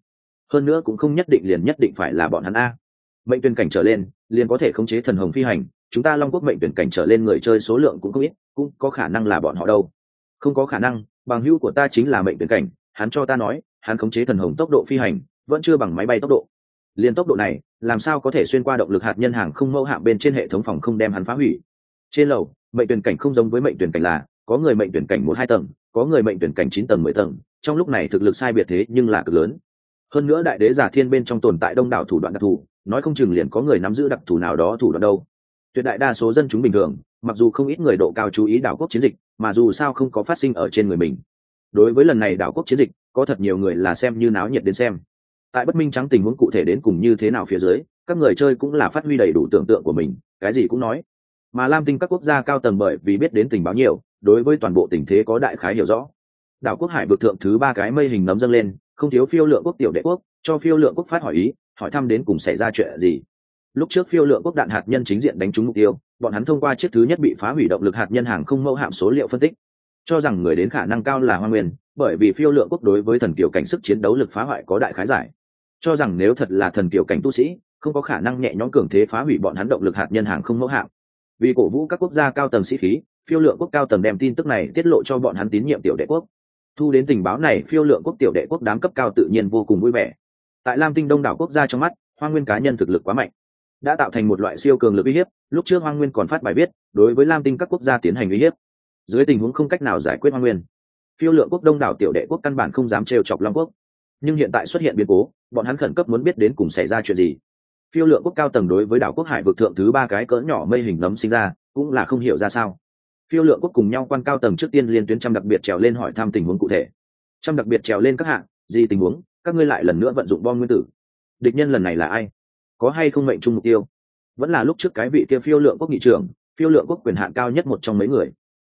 Hơn nữa cũng không nhất định liền nhất định phải là bọn hắn a. Mệnh tuyển cảnh trở lên, liền có thể khống chế thần hồng phi hành, chúng ta long quốc mệnh tuyển cảnh trở lên người chơi số lượng cũng không ít, cũng có khả năng là bọn họ đâu. Không có khả năng, bằng hữu của ta chính là mệnh tuyển cảnh, hắn cho ta nói, hắn khống chế thần hồng tốc độ phi hành, vẫn chưa bằng máy bay tốc độ liền tốc độ này, làm sao có thể xuyên qua động lực hạt nhân hàng không mẫu hạm bên trên hệ thống phòng không đem hắn phá hủy? Trên lầu, mệnh tuyển cảnh không giống với mệnh tuyển cảnh là, có người mệnh tuyển cảnh một hai tầng, có người mệnh tuyển cảnh chín tầng mười tầng, trong lúc này thực lực sai biệt thế nhưng là cực lớn. Hơn nữa đại đế giả thiên bên trong tồn tại đông đảo thủ đoạn đặc thù, nói không chừng liền có người nắm giữ đặc thù nào đó thủ đoạn đâu. Tuyệt đại đa số dân chúng bình thường, mặc dù không ít người độ cao chú ý đảo quốc chiến dịch, mà dù sao không có phát sinh ở trên người mình. Đối với lần này đảo quốc chiến dịch, có thật nhiều người là xem như náo nhiệt đến xem tại bất minh trắng tình huống cụ thể đến cùng như thế nào phía dưới, các người chơi cũng là phát huy đầy đủ tưởng tượng của mình, cái gì cũng nói. Mà lam tinh các quốc gia cao tầng bởi vì biết đến tình báo nhiều, đối với toàn bộ tình thế có đại khái hiểu rõ. Đảo quốc hải vực thượng thứ ba cái mây hình nấm dâng lên, không thiếu phiêu lượng quốc tiểu đệ quốc, cho phiêu lượng quốc phát hỏi ý, hỏi thăm đến cùng xảy ra chuyện gì. Lúc trước phiêu lượng quốc đạn hạt nhân chính diện đánh trúng mục tiêu, bọn hắn thông qua chiếc thứ nhất bị phá hủy động lực hạt nhân hàng không mẫu hạm số liệu phân tích cho rằng người đến khả năng cao là hoa nguyên, bởi vì phiêu lượng quốc đối với thần kiểu cảnh sức chiến đấu lực phá hoại có đại khái giải. Cho rằng nếu thật là thần kiểu cảnh tu sĩ, không có khả năng nhẹ nhõm cường thế phá hủy bọn hắn động lực hạt nhân hàng không mẫu hạng. vì cổ vũ các quốc gia cao tầng sĩ khí, phiêu lượng quốc cao tầng đem tin tức này tiết lộ cho bọn hắn tín nhiệm tiểu đệ quốc. Thu đến tình báo này, phiêu lượng quốc tiểu đệ quốc đám cấp cao tự nhiên vô cùng vui vẻ. Tại lam tinh đông đảo quốc gia trong mắt, hoa nguyên cá nhân thực lực quá mạnh. Đã tạo thành một loại siêu cường lực uy hiếp, lúc trước hoa nguyên còn phát bài viết, đối với lam tinh các quốc gia tiến hành uy hiếp dưới tình huống không cách nào giải quyết hoa nguyên. Phiêu lượng quốc đông đảo tiểu đệ quốc căn bản không dám trêu chọc long quốc. Nhưng hiện tại xuất hiện biến cố, bọn hắn khẩn cấp muốn biết đến cùng xảy ra chuyện gì. Phiêu lượng quốc cao tầng đối với đảo quốc hải vực thượng thứ ba cái cỡ nhỏ mây hình nấm sinh ra, cũng là không hiểu ra sao. Phiêu lượng quốc cùng nhau quan cao tầng trước tiên liên tuyến trăm đặc biệt trèo lên hỏi thăm tình huống cụ thể. Trăm đặc biệt trèo lên các hạng, gì tình huống, các ngươi lại lần nữa vận dụng bom nguyên tử. Địch nhân lần này là ai? Có hay không mệnh chung mục tiêu? Vẫn là lúc trước cái vị kia phiêu lượng quốc nghị trưởng, phiêu lượng quốc quyền hạn cao nhất một trong mấy người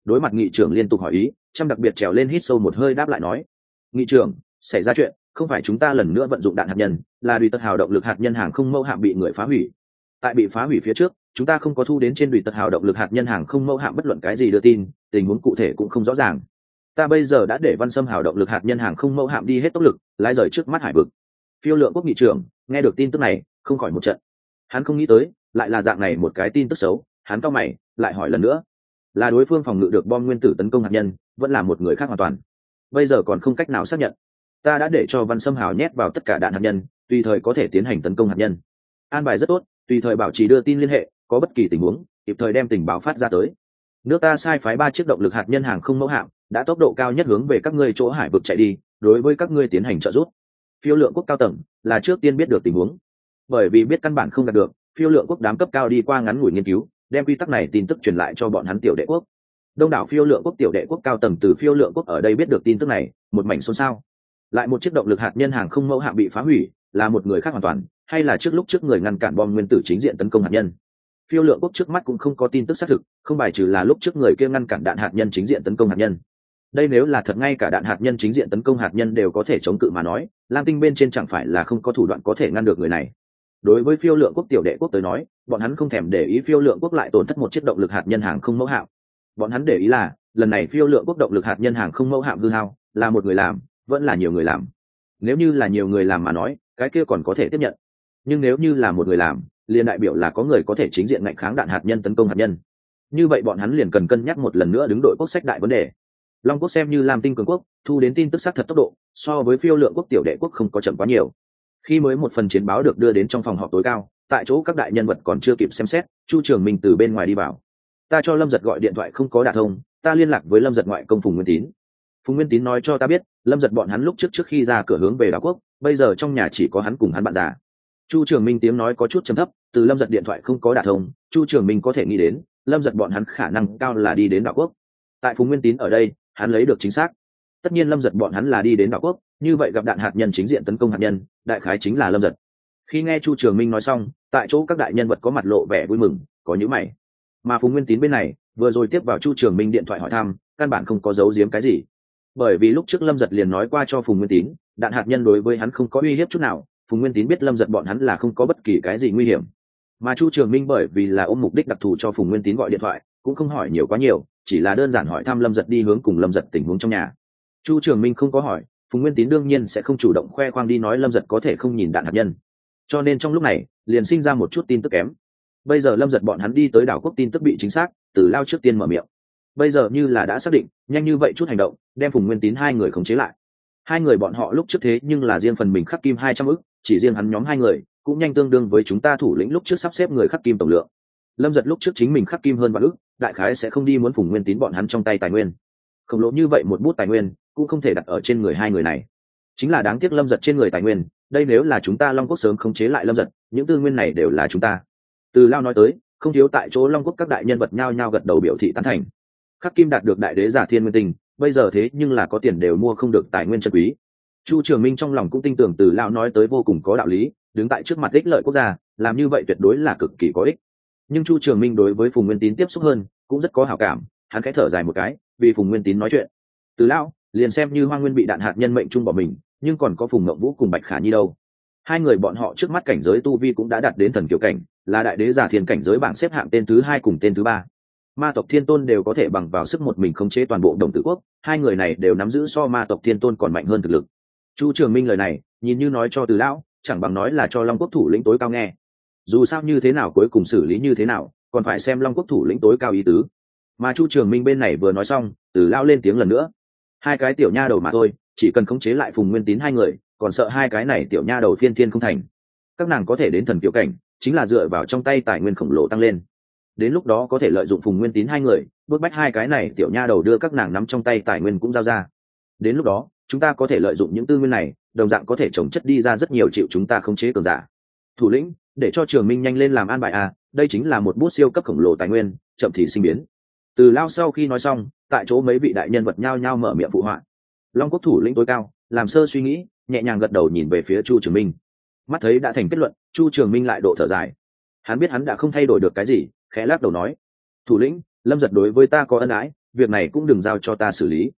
đối mặt nghị trưởng liên tục hỏi ý trăm đặc biệt trèo lên hít sâu một hơi đáp lại nói, nghị trưởng, xảy ra chuyện, không phải chúng ta lần nữa vận dụng đạn hạt nhân, là đùi tật hào động lực hạt nhân hàng không mẫu hạm bị người phá hủy. Tại bị phá hủy phía trước, chúng ta không có thu đến trên đùi tật hào động lực hạt nhân hàng không mẫu hạm bất luận cái gì đưa tin, tình huống cụ thể cũng không rõ ràng. Ta bây giờ đã để văn xâm hào động lực hạt nhân hàng không mẫu hạm đi hết tốc lực, lái rời trước mắt hải vực. Phiêu lượng quốc nghị trưởng, nghe được tin tức này, không khỏi một trận. Hắn không nghĩ tới, lại là dạng này một cái tin tức xấu, hắn cao mày, lại hỏi lần nữa là đối phương phòng ngự được bom nguyên tử tấn công hạt nhân, vẫn là một người khác hoàn toàn. Bây giờ còn không cách nào xác nhận. Ta đã để cho văn sâm hào nhét vào tất cả đạn hạt nhân, tùy thời có thể tiến hành tấn công hạt nhân. An bài rất tốt, tùy thời bảo trì đưa tin liên hệ, có bất kỳ tình huống, kịp thời đem tình báo phát ra tới. Nước ta sai phái ba chiếc động lực hạt nhân hàng không mẫu hạm, đã tốc độ cao nhất hướng về các ngươi chỗ hải vực chạy đi, đối với các ngươi tiến hành trợ giúp. Phiêu lượng quốc cao tầng, là trước tiên biết được tình huống. Bởi vì biết căn bản không đạt được, phiêu lượng quốc đám cấp cao đi qua ngắn ngủi nghiên cứu đem quy tắc này tin tức truyền lại cho bọn hắn tiểu đệ quốc. Đông đảo phiêu lượng quốc tiểu đệ quốc cao tầng từ phiêu lượng quốc ở đây biết được tin tức này, một mảnh xôn xao. Lại một chiếc động lực hạt nhân hàng không mẫu hạm bị phá hủy, là một người khác hoàn toàn, hay là trước lúc trước người ngăn cản bom nguyên tử chính diện tấn công hạt nhân. Phiêu lượng quốc trước mắt cũng không có tin tức xác thực, không bài trừ là lúc trước người kia ngăn cản đạn hạt nhân chính diện tấn công hạt nhân. Đây nếu là thật ngay cả đạn hạt nhân chính diện tấn công hạt nhân đều có thể chống cự mà nói, lam tinh bên trên chẳng phải là không có thủ đoạn có thể ngăn được người này đối với phiêu lượng quốc tiểu đệ quốc tới nói, bọn hắn không thèm để ý phiêu lượng quốc lại tổn thất một chiếc động lực hạt nhân hàng không mẫu hạm. Bọn hắn để ý là, lần này phiêu lượng quốc động lực hạt nhân hàng không mẫu hạm hư hao, là một người làm, vẫn là nhiều người làm. Nếu như là nhiều người làm mà nói, cái kia còn có thể tiếp nhận. Nhưng nếu như là một người làm, liền đại biểu là có người có thể chính diện ngạnh kháng đạn hạt nhân tấn công hạt nhân. Như vậy bọn hắn liền cần cân nhắc một lần nữa đứng đội quốc sách đại vấn đề. Long quốc xem như làm tinh cường quốc, thu đến tin tức xác thật tốc độ, so với phiêu lượng quốc tiểu đệ quốc không có chậm quá nhiều khi mới một phần chiến báo được đưa đến trong phòng họp tối cao, tại chỗ các đại nhân vật còn chưa kịp xem xét, chu trường minh từ bên ngoài đi vào. Ta cho lâm giật gọi điện thoại không có đả thông, ta liên lạc với lâm giật ngoại công phùng nguyên tín. Phùng nguyên tín nói cho ta biết, lâm giật bọn hắn lúc trước trước khi ra cửa hướng về đảo quốc, bây giờ trong nhà chỉ có hắn cùng hắn bạn già. Chu trường minh tiếng nói có chút chấm thấp, từ lâm giật điện thoại không có đả thông, chu trường minh có thể nghĩ đến, lâm giật bọn hắn khả năng cao là đi đến đảo quốc. Tại phùng nguyên tín ở đây, hắn lấy được chính xác tất nhiên lâm giật bọn hắn là đi đến đảo quốc, như vậy gặp đạn hạt nhân chính diện tấn công hạt nhân, đại khái chính là lâm giật. Khi nghe chu trường minh nói xong, tại chỗ các đại nhân vật có mặt lộ vẻ vui mừng, có những mày. Mà phùng nguyên tín bên này, vừa rồi tiếp vào chu trường minh điện thoại hỏi thăm, căn bản không có giấu giếm cái gì. Bởi vì lúc trước lâm giật liền nói qua cho phùng nguyên tín, đạn hạt nhân đối với hắn không có uy hiếp chút nào, phùng nguyên tín biết lâm giật bọn hắn là không có bất kỳ cái gì nguy hiểm. Mà chu trường minh bởi vì là ôm mục đích đặc thù cho phùng nguyên tín gọi điện thoại, cũng không hỏi nhiều quá nhiều, chỉ là đơn giản hỏi thăm lâm giật đi hướng cùng lâm giật tình huống trong nhà chu trường minh không có hỏi, phùng nguyên tín đương nhiên sẽ không chủ động khoe khoang đi nói lâm giật có thể không nhìn đạn hạt nhân. Cho nên trong lúc này, liền sinh ra một chút tin tức kém. Bây giờ lâm giật bọn hắn đi tới đảo quốc tin tức bị chính xác, từ lao trước tiên mở miệng. Bây giờ như là đã xác định, nhanh như vậy chút hành động, đem phùng nguyên tín hai người khống chế lại. Hai người bọn họ lúc trước thế nhưng là riêng phần mình khắc kim hai trăm ức, chỉ riêng hắn nhóm hai người, cũng nhanh tương đương với chúng ta thủ lĩnh lúc trước sắp xếp người khắc kim tổng lượng. Lâm giật lúc trước chính mình khắc kim hơn vạn ức, đại khái sẽ không đi muốn phùng nguyên tín bọn hắn trong tay tài nguyên. Khổng lỗ như vậy một bút tài nguyên cũng không thể đặt ở trên người hai người này. Chính là đáng tiếc lâm giật trên người tài nguyên, đây nếu là chúng ta long quốc sớm khống chế lại lâm giật, những tư nguyên này đều là chúng ta. Từ lao nói tới, không thiếu tại chỗ long quốc các đại nhân vật nhao nhao gật đầu biểu thị tán thành. Khắc kim đạt được đại đế giả thiên nguyên tinh bây giờ thế nhưng là có tiền đều mua không được tài nguyên chân quý. Chu trường minh trong lòng cũng tin tưởng từ lao nói tới vô cùng có đạo lý, đứng tại trước mặt ích lợi quốc gia, làm như vậy tuyệt đối là cực kỳ có ích. Nhưng chu trường minh đối với phùng nguyên tín tiếp xúc hơn, cũng rất có hảo cảm, hắn khẽ thở dài một cái, vì phùng nguyên tín nói chuyện. Từ lão liền xem như hoa nguyên bị đạn hạt nhân mệnh chung bỏ mình, nhưng còn có phùng ngậm vũ cùng bạch khả nhi đâu. Hai người bọn họ trước mắt cảnh giới tu vi cũng đã đạt đến thần kiểu cảnh, là đại đế giả thiền cảnh giới bảng xếp hạng tên thứ hai cùng tên thứ ba. Ma tộc thiên tôn đều có thể bằng vào sức một mình khống chế toàn bộ đồng tử quốc, hai người này đều nắm giữ so ma tộc thiên tôn còn mạnh hơn thực lực. Chu trường minh lời này, nhìn như nói cho từ lão, chẳng bằng nói là cho long quốc thủ lĩnh tối cao nghe. Dù sao như thế nào cuối cùng xử lý như thế nào, còn phải xem long quốc thủ lĩnh tối cao ý tứ. Mà chu trường minh bên này vừa nói xong, từ lao lên tiếng lần nữa hai cái tiểu nha đầu mà thôi, chỉ cần khống chế lại phùng nguyên tín hai người, còn sợ hai cái này tiểu nha đầu phiên thiên không thành. Các nàng có thể đến thần kiểu cảnh, chính là dựa vào trong tay tài nguyên khổng lồ tăng lên. Đến lúc đó có thể lợi dụng phùng nguyên tín hai người bước bách hai cái này tiểu nha đầu đưa các nàng nắm trong tay tài nguyên cũng giao ra. Đến lúc đó, chúng ta có thể lợi dụng những tư nguyên này, đồng dạng có thể trồng chất đi ra rất nhiều triệu chúng ta khống chế cường giả. Thủ lĩnh, để cho trường minh nhanh lên làm an bài à đây chính là một bút siêu cấp khổng lồ tài nguyên, chậm thì sinh biến. Từ lao sau khi nói xong tại chỗ mấy vị đại nhân vật nhao nhao mở miệng phụ họa. Long quốc thủ lĩnh tối cao, làm sơ suy nghĩ, nhẹ nhàng gật đầu nhìn về phía chu trường minh. Mắt thấy đã thành kết luận, chu trường minh lại độ thở dài. Hắn biết hắn đã không thay đổi được cái gì, khẽ lắc đầu nói, thủ lĩnh, lâm giật đối với ta có ân ái, việc này cũng đừng giao cho ta xử lý.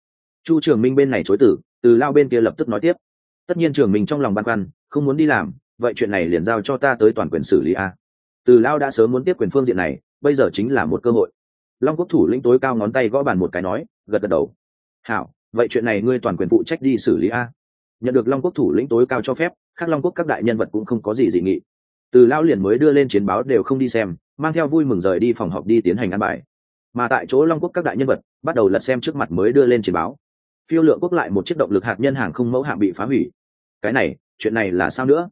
Chu trường minh bên này chối tử từ lao bên kia lập tức nói tiếp, tất nhiên trường minh trong lòng băn khoăn, không muốn đi làm, vậy chuyện này liền giao cho ta tới toàn quyền xử lý a. Từ lao đã sớm muốn tiếp quyền phương diện này, bây giờ chính là một cơ hội long quốc thủ lĩnh tối cao ngón tay gõ bàn một cái nói, gật gật đầu. Hảo, vậy chuyện này ngươi toàn quyền phụ trách đi xử lý a. Nhận được long quốc thủ lĩnh tối cao cho phép, khác long quốc các đại nhân vật cũng không có gì dị nghị. Từ lao liền mới đưa lên chiến báo đều không đi xem, mang theo vui mừng rời đi phòng họp đi tiến hành ăn bài. Mà tại chỗ long quốc các đại nhân vật, bắt đầu lật xem trước mặt mới đưa lên chiến báo. Phiêu lượng quốc lại một chiếc động lực hạt nhân hàng không mẫu hạm bị phá hủy. Cái này, chuyện này là sao nữa?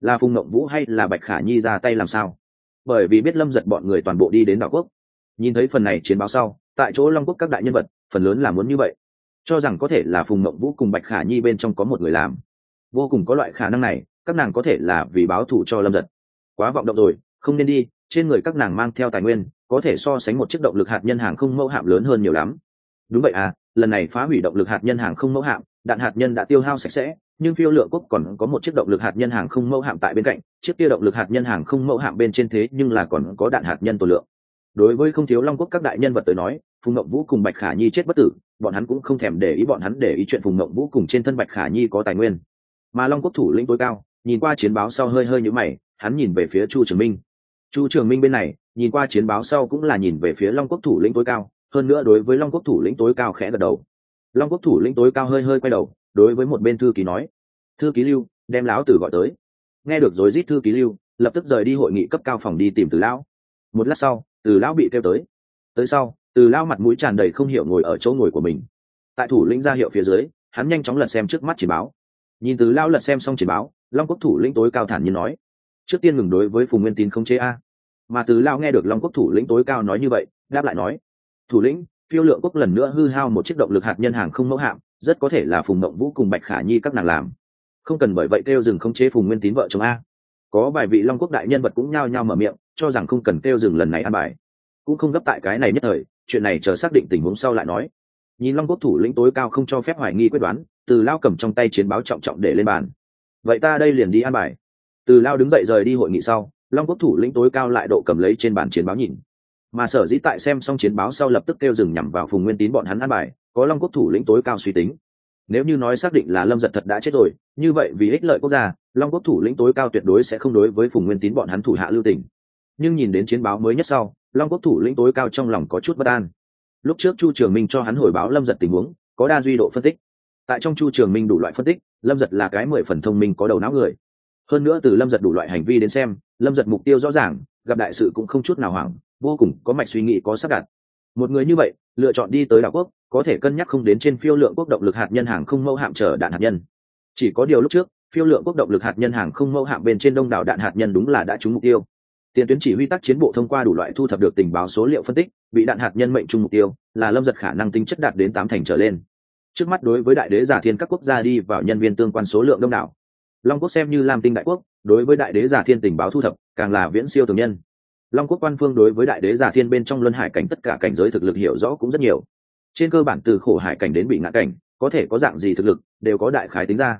Là phùng ngộng vũ hay là bạch khả nhi ra tay làm sao? Bởi vì biết lâm giật bọn người toàn bộ đi đến đảo quốc nhìn thấy phần này chiến báo sau, tại chỗ long quốc các đại nhân vật, phần lớn là muốn như vậy. Cho rằng có thể là phùng mộng vũ cùng bạch khả nhi bên trong có một người làm. Vô cùng có loại khả năng này, các nàng có thể là vì báo thù cho lâm giật. Quá vọng động rồi, không nên đi, trên người các nàng mang theo tài nguyên, có thể so sánh một chiếc động lực hạt nhân hàng không mẫu hạm lớn hơn nhiều lắm. Đúng vậy à lần này phá hủy động lực hạt nhân hàng không mẫu hạm, đạn hạt nhân đã tiêu hao sạch sẽ, nhưng phiêu lượng quốc còn có một chiếc động lực hạt nhân hàng không mẫu hạm tại bên cạnh, chiếc kia động lực hạt nhân hàng không mẫu hạm bên trên thế nhưng là còn có đạn hạt nhân tổ lượng đối với không thiếu long quốc các đại nhân vật tới nói, phùng ngậm vũ cùng bạch khả nhi chết bất tử, bọn hắn cũng không thèm để ý bọn hắn để ý chuyện phùng ngậm vũ cùng trên thân bạch khả nhi có tài nguyên. Mà long quốc thủ lĩnh tối cao, nhìn qua chiến báo sau hơi hơi nhữ mày, hắn nhìn về phía chu trường minh. Chu trường minh bên này, nhìn qua chiến báo sau cũng là nhìn về phía long quốc thủ lĩnh tối cao, hơn nữa đối với long quốc thủ lĩnh tối cao khẽ gật đầu. Long quốc thủ lĩnh tối cao hơi hơi quay đầu, đối với một bên thư ký nói, thư ký lưu, đem lão tử gọi tới. Nghe được rối rít thư ký lưu, lập tức rời đi hội nghị cấp cao phòng đi tìm từ lão. Một lát sau từ lão bị kêu tới. Tới sau, từ lão mặt mũi tràn đầy không hiểu ngồi ở chỗ ngồi của mình. Tại thủ lĩnh ra hiệu phía dưới, hắn nhanh chóng lật xem trước mắt chỉ báo. Nhìn từ lão lật xem xong chỉ báo, long quốc thủ lĩnh tối cao thản nhiên nói, trước tiên ngừng đối với phùng nguyên tín không chế a. Mà từ lão nghe được long quốc thủ lĩnh tối cao nói như vậy, đáp lại nói, thủ lĩnh, phiêu lượng quốc lần nữa hư hao một chiếc động lực hạt nhân hàng không mẫu hạm, rất có thể là phùng mộng vũ cùng bạch khả nhi các nàng làm. Không cần bởi vậy kêu dừng không chế phùng nguyên tín vợ chồng a có vài vị long quốc đại nhân vật cũng nhao nhao mở miệng, cho rằng không cần kêu dừng lần này ăn bài. Cũng không gấp tại cái này nhất thời, chuyện này chờ xác định tình huống sau lại nói. Nhìn long quốc thủ lĩnh tối cao không cho phép hoài nghi quyết đoán, từ lao cầm trong tay chiến báo trọng trọng để lên bàn. Vậy ta đây liền đi ăn bài. Từ lao đứng dậy rời đi hội nghị sau, long quốc thủ lĩnh tối cao lại độ cầm lấy trên bàn chiến báo nhìn. Mà sở dĩ tại xem xong chiến báo sau lập tức kêu dừng nhằm vào phùng nguyên tín bọn hắn ăn bài, có long quốc thủ lĩnh tối cao suy tính nếu như nói xác định là lâm giật thật đã chết rồi, như vậy vì ích lợi quốc gia, long quốc thủ lĩnh tối cao tuyệt đối sẽ không đối với phùng nguyên tín bọn hắn thủ hạ lưu tỉnh nhưng nhìn đến chiến báo mới nhất sau, long quốc thủ lĩnh tối cao trong lòng có chút bất an. Lúc trước chu trường minh cho hắn hồi báo lâm giật tình huống, có đa duy độ phân tích. Tại trong chu trường minh đủ loại phân tích, lâm giật là cái mười phần thông minh có đầu não người. Hơn nữa từ lâm giật đủ loại hành vi đến xem, lâm giật mục tiêu rõ ràng, gặp đại sự cũng không chút nào hoảng, vô cùng có mạch suy nghĩ có sắp đặt. Một người như vậy, lựa chọn đi tới đảo quốc có thể cân nhắc không đến trên phiêu lượng quốc động lực hạt nhân hàng không mẫu hạm chở đạn hạt nhân. Chỉ có điều lúc trước, phiêu lượng quốc động lực hạt nhân hàng không mẫu hạm bên trên đông đảo đạn hạt nhân đúng là đã trúng mục tiêu. Tiền tuyến chỉ huy tác chiến bộ thông qua đủ loại thu thập được tình báo số liệu phân tích, bị đạn hạt nhân mệnh trung mục tiêu, là lâm giật khả năng tính chất đạt đến tám thành trở lên. Trước mắt đối với đại đế giả thiên các quốc gia đi vào nhân viên tương quan số lượng đông đảo. Long quốc xem như làm tinh đại quốc, đối với đại đế giả thiên tình báo thu thập, càng là viễn siêu thường nhân. Long quốc quan phương đối với đại đế giả thiên bên trong luân hải cảnh tất cả cảnh giới thực lực hiểu rõ cũng rất nhiều trên cơ bản từ khổ hải cảnh đến bị ngã cảnh, có thể có dạng gì thực lực, đều có đại khái tính ra.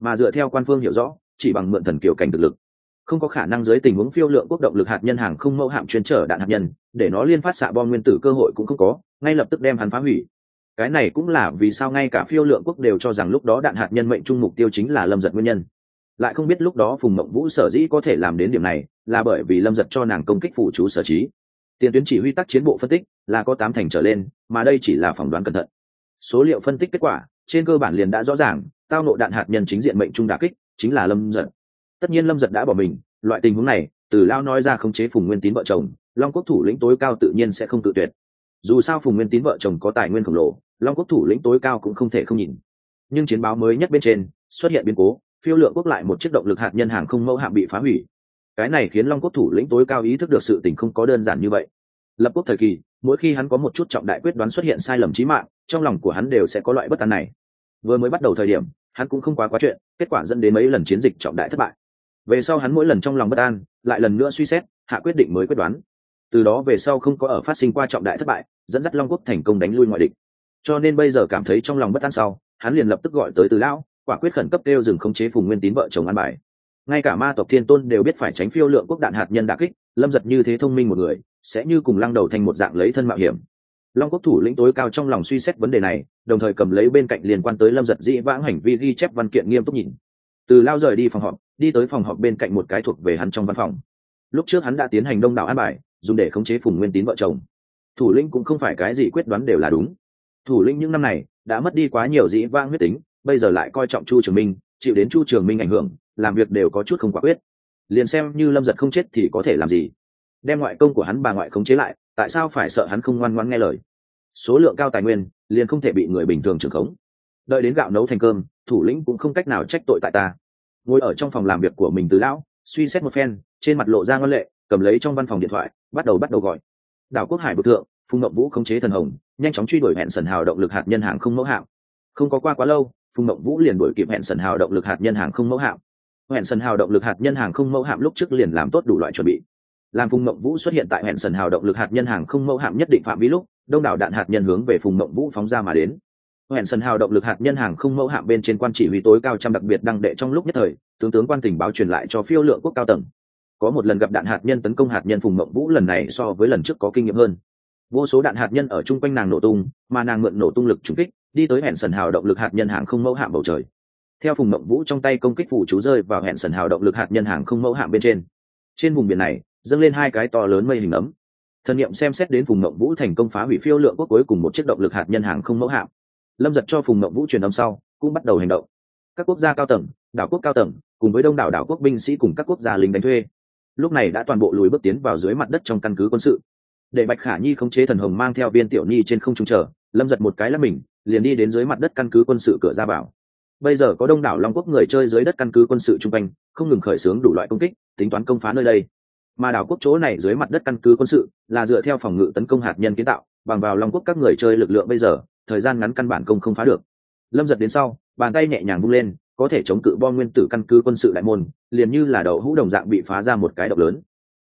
Mà dựa theo quan phương hiểu rõ, chỉ bằng mượn thần kiều cảnh thực lực. Không có khả năng dưới tình huống phiêu lượng quốc động lực hạt nhân hàng không mẫu hạm chuyên trở đạn hạt nhân, để nó liên phát xạ bom nguyên tử cơ hội cũng không có, ngay lập tức đem hắn phá hủy. Cái này cũng là vì sao ngay cả phiêu lượng quốc đều cho rằng lúc đó đạn hạt nhân mệnh trung mục tiêu chính là lâm giật nguyên nhân. Lại không biết lúc đó phùng mộng vũ sở dĩ có thể làm đến điểm này, là bởi vì lâm giật cho nàng công kích phụ chú sở trí tiền tuyến chỉ huy tác chiến bộ phân tích là có tám thành trở lên, mà đây chỉ là phỏng đoán cẩn thận. Số liệu phân tích kết quả, trên cơ bản liền đã rõ ràng, tao nộ đạn hạt nhân chính diện mệnh trung đà kích, chính là lâm giật tất nhiên lâm giật đã bỏ mình, loại tình huống này, từ lao nói ra khống chế phùng nguyên tín vợ chồng, long quốc thủ lĩnh tối cao tự nhiên sẽ không tự tuyệt. Dù sao phùng nguyên tín vợ chồng có tài nguyên khổng lồ, long quốc thủ lĩnh tối cao cũng không thể không nhìn. Nhưng chiến báo mới nhất bên trên, xuất hiện biến cố, phiêu lượng quốc lại một chiếc động lực hạt nhân hàng không mẫu hạm bị phá hủy cái này khiến long quốc thủ lĩnh tối cao ý thức được sự tình không có đơn giản như vậy. Lập quốc thời kỳ, mỗi khi hắn có một chút trọng đại quyết đoán xuất hiện sai lầm trí mạng, trong lòng của hắn đều sẽ có loại bất an này. Vừa mới bắt đầu thời điểm, hắn cũng không quá quá chuyện, kết quả dẫn đến mấy lần chiến dịch trọng đại thất bại. Về sau hắn mỗi lần trong lòng bất an, lại lần nữa suy xét, hạ quyết định mới quyết đoán. Từ đó về sau không có ở phát sinh qua trọng đại thất bại, dẫn dắt long quốc thành công đánh lui ngoại địch. Cho nên bây giờ cảm thấy trong lòng bất an sau, hắn liền lập tức gọi tới từ lão, quả quyết khẩn cấp kêu dừng khống chế phùng nguyên tín vợ chồng ăn bài ngay cả ma tộc thiên tôn đều biết phải tránh phiêu lượng quốc đạn hạt nhân đà kích, lâm giật như thế thông minh một người, sẽ như cùng lăng đầu thành một dạng lấy thân mạo hiểm. Long quốc thủ lĩnh tối cao trong lòng suy xét vấn đề này, đồng thời cầm lấy bên cạnh liên quan tới lâm giật dĩ vãng hành vi ghi chép văn kiện nghiêm túc nhìn. Từ lao rời đi phòng họp, đi tới phòng họp bên cạnh một cái thuộc về hắn trong văn phòng. Lúc trước hắn đã tiến hành đông đảo an bài, dùng để khống chế phùng nguyên tín vợ chồng. Thủ lĩnh cũng không phải cái gì quyết đoán đều là đúng. Thủ lĩnh những năm này, đã mất đi quá nhiều dĩ vãng huyết tính, bây giờ lại coi trọng chu trường minh, chịu đến chu trường minh ảnh hưởng làm việc đều có chút không quả quyết. Liền xem như lâm giật không chết thì có thể làm gì? Đem ngoại công của hắn bà ngoại khống chế lại, tại sao phải sợ hắn không ngoan ngoan nghe lời? Số lượng cao tài nguyên, liền không thể bị người bình thường trưởng khống. Đợi đến gạo nấu thành cơm, thủ lĩnh cũng không cách nào trách tội tại ta. Ngồi ở trong phòng làm việc của mình từ lão, suy xét một phen, trên mặt lộ ra ngân lệ, cầm lấy trong văn phòng điện thoại, bắt đầu bắt đầu gọi. Đảo quốc hải bực thượng, phùng mộng vũ khống chế thần hồng, nhanh chóng truy đuổi hẹn sần hào động lực hạt nhân hàng không mẫu hạng không có qua quá lâu, phùng mộng vũ liền đuổi kịp hẹn sần hào động lực hạt nhân hàng không mẫu hạng hẹn sần hào động lực hạt nhân hàng không mẫu hạm lúc trước liền làm tốt đủ loại chuẩn bị. Làm phùng mộng vũ xuất hiện tại hẹn sần hào động lực hạt nhân hàng không mẫu hạm nhất định phạm vi lúc, đông đảo đạn hạt nhân hướng về phùng mộng vũ phóng ra mà đến. Hẹn sần hào động lực hạt nhân hàng không mẫu hạm bên trên quan chỉ huy tối cao trăm đặc biệt đăng đệ trong lúc nhất thời, tướng tướng quan tình báo truyền lại cho phiêu lượng quốc cao tầng. Có một lần gặp đạn hạt nhân tấn công hạt nhân phùng mộng vũ lần này so với lần trước có kinh nghiệm hơn. Vô số đạn hạt nhân ở chung quanh nàng nổ tung, mà nàng mượn nổ tung lực trúng kích, đi tới hẹn sần hào động lực hạt nhân hàng không mẫu hạm bầu trời theo phùng mộng vũ trong tay công kích phủ chú rơi vào hẹn sần hào động lực hạt nhân hàng không mẫu hạm bên trên. Trên vùng biển này, dâng lên hai cái to lớn mây hình ấm. Thần nghiệm xem xét đến phùng mộng vũ thành công phá hủy phiêu lượng quốc cuối cùng một chiếc động lực hạt nhân hàng không mẫu hạm. Lâm giật cho phùng mộng vũ truyền âm sau, cũng bắt đầu hành động. Các quốc gia cao tầng, đảo quốc cao tầng, cùng với đông đảo đảo quốc binh sĩ cùng các quốc gia lính đánh thuê. Lúc này đã toàn bộ lùi bước tiến vào dưới mặt đất trong căn cứ quân sự. Để bạch khả nhi khống chế thần hồng mang theo viên tiểu nhi trên không trung chờ, lâm giật một cái là mình, liền đi đến dưới mặt đất căn cứ quân sự cửa ra vào bây giờ có đông đảo long quốc người chơi dưới đất căn cứ quân sự chung quanh, không ngừng khởi xướng đủ loại công kích, tính toán công phá nơi đây. Mà đảo quốc chỗ này dưới mặt đất căn cứ quân sự là dựa theo phòng ngự tấn công hạt nhân kiến tạo, bằng vào long quốc các người chơi lực lượng bây giờ, thời gian ngắn căn bản công không phá được. Lâm giật đến sau, bàn tay nhẹ nhàng vung lên, có thể chống cự bom nguyên tử căn cứ quân sự đại môn, liền như là đậu hũ đồng dạng bị phá ra một cái độc lớn.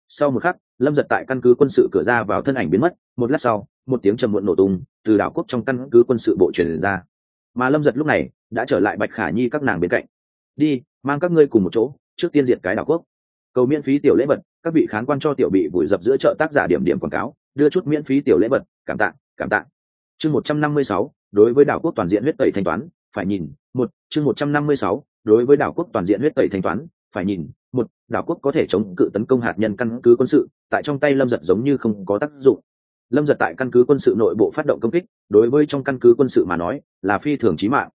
Sau một khắc, lâm giật tại căn cứ quân sự cửa ra vào thân ảnh biến mất, một lát sau, một tiếng trầm muộn nổ tung từ đảo quốc trong căn cứ quân sự bộ truyền ra. Mà lâm giật lúc này đã trở lại bạch khả nhi các nàng bên cạnh. Đi, mang các ngươi cùng một chỗ, trước tiên diệt cái đảo quốc. Cầu miễn phí tiểu lễ vật, các vị khán quan cho tiểu bị vùi dập giữa chợ tác giả điểm điểm quảng cáo, đưa chút miễn phí tiểu lễ vật, cảm tạ cảm tạ. Chương một trăm năm mươi sáu, đối với đảo quốc toàn diện huyết tẩy thanh toán, phải nhìn, một, chương một trăm năm mươi sáu, đối với đảo quốc toàn diện huyết tẩy thanh toán, phải nhìn, một, đảo quốc có thể chống cự tấn công hạt nhân căn cứ quân sự, tại trong tay lâm giật giống như không có tác dụng. Lâm giật tại căn cứ quân sự nội bộ phát động công kích, đối với trong căn cứ quân sự mà nói, là phi thường trí mạng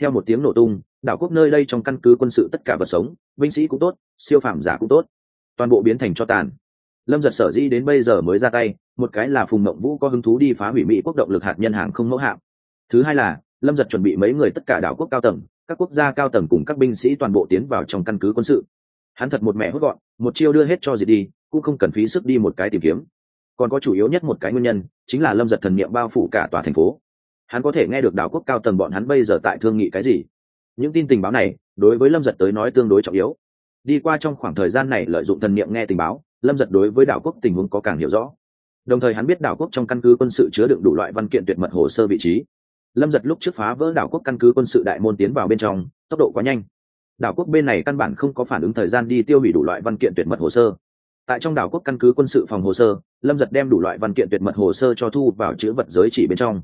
theo một tiếng nổ tung, đảo quốc nơi đây trong căn cứ quân sự tất cả vật sống, binh sĩ cũng tốt, siêu phàm giả cũng tốt. Toàn bộ biến thành cho tàn. Lâm giật sở dĩ đến bây giờ mới ra tay, một cái là phùng mộng vũ có hứng thú đi phá hủy mỹ quốc động lực hạt nhân hàng không mẫu hạm. Thứ hai là, lâm giật chuẩn bị mấy người tất cả đảo quốc cao tầng, các quốc gia cao tầng cùng các binh sĩ toàn bộ tiến vào trong căn cứ quân sự. Hắn thật một mẹ hốt gọn, một chiêu đưa hết cho diệt đi, cũng không cần phí sức đi một cái tìm kiếm. Còn có chủ yếu nhất một cái nguyên nhân, chính là lâm giật thần niệm bao phủ cả tòa thành phố hắn có thể nghe được đảo quốc cao tầng bọn hắn bây giờ tại thương nghị cái gì. Những tin tình báo này, đối với lâm giật tới nói tương đối trọng yếu. Đi qua trong khoảng thời gian này lợi dụng thần niệm nghe tình báo, lâm giật đối với đảo quốc tình huống có càng hiểu rõ. Đồng thời hắn biết đảo quốc trong căn cứ quân sự chứa đựng đủ loại văn kiện tuyệt mật hồ sơ vị trí. Lâm giật lúc trước phá vỡ đảo quốc căn cứ quân sự đại môn tiến vào bên trong, tốc độ quá nhanh. Đảo quốc bên này căn bản không có phản ứng thời gian đi tiêu hủy đủ loại văn kiện tuyệt mật hồ sơ. Tại trong đảo quốc căn cứ quân sự phòng hồ sơ, lâm giật đem đủ loại văn kiện tuyệt mật hồ sơ cho thu vào chữ vật giới chỉ bên trong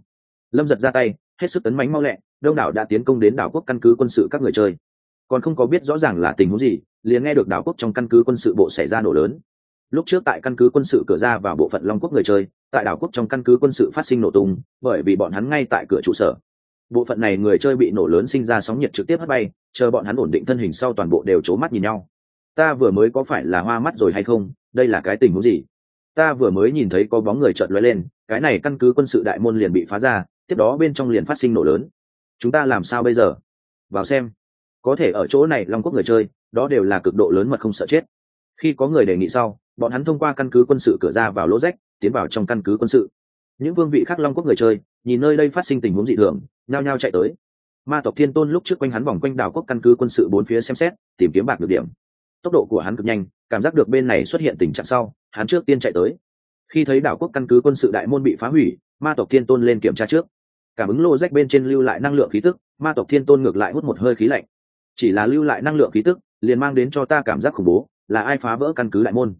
lâm giật ra tay, hết sức tấn mánh mau lẹ, đông đảo đã tiến công đến đảo quốc căn cứ quân sự các người chơi. Còn không có biết rõ ràng là tình huống gì, liền nghe được đảo quốc trong căn cứ quân sự bộ xảy ra nổ lớn. Lúc trước tại căn cứ quân sự cửa ra vào bộ phận long quốc người chơi, tại đảo quốc trong căn cứ quân sự phát sinh nổ tung, bởi vì bọn hắn ngay tại cửa trụ sở. Bộ phận này người chơi bị nổ lớn sinh ra sóng nhiệt trực tiếp hất bay, chờ bọn hắn ổn định thân hình sau toàn bộ đều c mắt nhìn nhau. Ta vừa mới có phải là hoa mắt rồi hay không? Đây là cái tình huống gì? Ta vừa mới nhìn thấy có bóng người trợn lóe lên, cái này căn cứ quân sự đại môn liền bị phá ra tiếp đó bên trong liền phát sinh nổ lớn. Chúng ta làm sao bây giờ? Vào xem. Có thể ở chỗ này long quốc người chơi, đó đều là cực độ lớn mật không sợ chết. Khi có người đề nghị sau, bọn hắn thông qua căn cứ quân sự cửa ra vào lỗ rách, tiến vào trong căn cứ quân sự. Những vương vị khác long quốc người chơi, nhìn nơi đây phát sinh tình huống dị thường, nhao nhao chạy tới. Ma tộc thiên tôn lúc trước quanh hắn vòng quanh đảo quốc căn cứ quân sự bốn phía xem xét, tìm kiếm bạc được điểm. Tốc độ của hắn cực nhanh, cảm giác được bên này xuất hiện tình trạng sau, hắn trước tiên chạy tới. Khi thấy đảo quốc căn cứ quân sự đại môn bị phá hủy, ma tộc thiên tôn lên kiểm tra trước cảm ứng lô rách bên trên lưu lại năng lượng khí tức, ma tộc thiên tôn ngược lại hút một hơi khí lạnh. Chỉ là lưu lại năng lượng khí tức, liền mang đến cho ta cảm giác khủng bố, là ai phá vỡ căn cứ đại môn?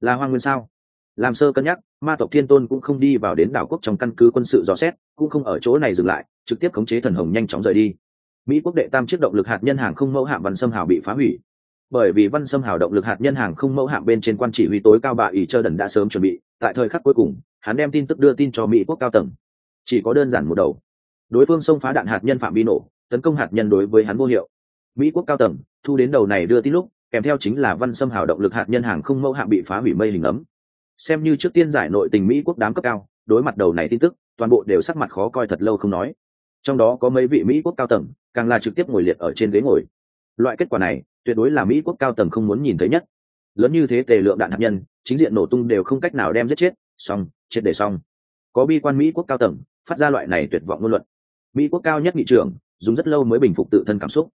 Là hoa nguyên sao? Làm sơ cân nhắc, ma tộc thiên tôn cũng không đi vào đến đảo quốc trong căn cứ quân sự dò xét, cũng không ở chỗ này dừng lại, trực tiếp khống chế thần hồng nhanh chóng rời đi. Mỹ quốc đệ tam chiếc động lực hạt nhân hàng không mẫu hạm văn sâm hào bị phá hủy. Bởi vì văn sâm hào động lực hạt nhân hàng không mẫu hạm bên trên quan chỉ huy tối cao bà ỷ trơ đần đã sớm chuẩn bị, tại thời khắc cuối cùng, hắn đem tin tức đưa tin cho mỹ quốc cao tầng chỉ có đơn giản một đầu. Đối phương xông phá đạn hạt nhân phạm vi nổ, tấn công hạt nhân đối với hắn vô hiệu. Mỹ quốc cao tầng, thu đến đầu này đưa tin lúc, kèm theo chính là văn xâm hào động lực hạt nhân hàng không mẫu hạm bị phá hủy mây hình ấm. Xem như trước tiên giải nội tình mỹ quốc đám cấp cao, đối mặt đầu này tin tức, toàn bộ đều sắc mặt khó coi thật lâu không nói. Trong đó có mấy vị mỹ quốc cao tầng, càng là trực tiếp ngồi liệt ở trên ghế ngồi. Loại kết quả này, tuyệt đối là mỹ quốc cao tầng không muốn nhìn thấy nhất. Lớn như thế tề lượng đạn hạt nhân, chính diện nổ tung đều không cách nào đem giết chết song triệt để xong. Có bi quan mỹ quốc cao tầng phát ra loại này tuyệt vọng ngôn luận. Mỹ quốc cao nhất nghị trưởng, dùng rất lâu mới bình phục tự thân cảm xúc.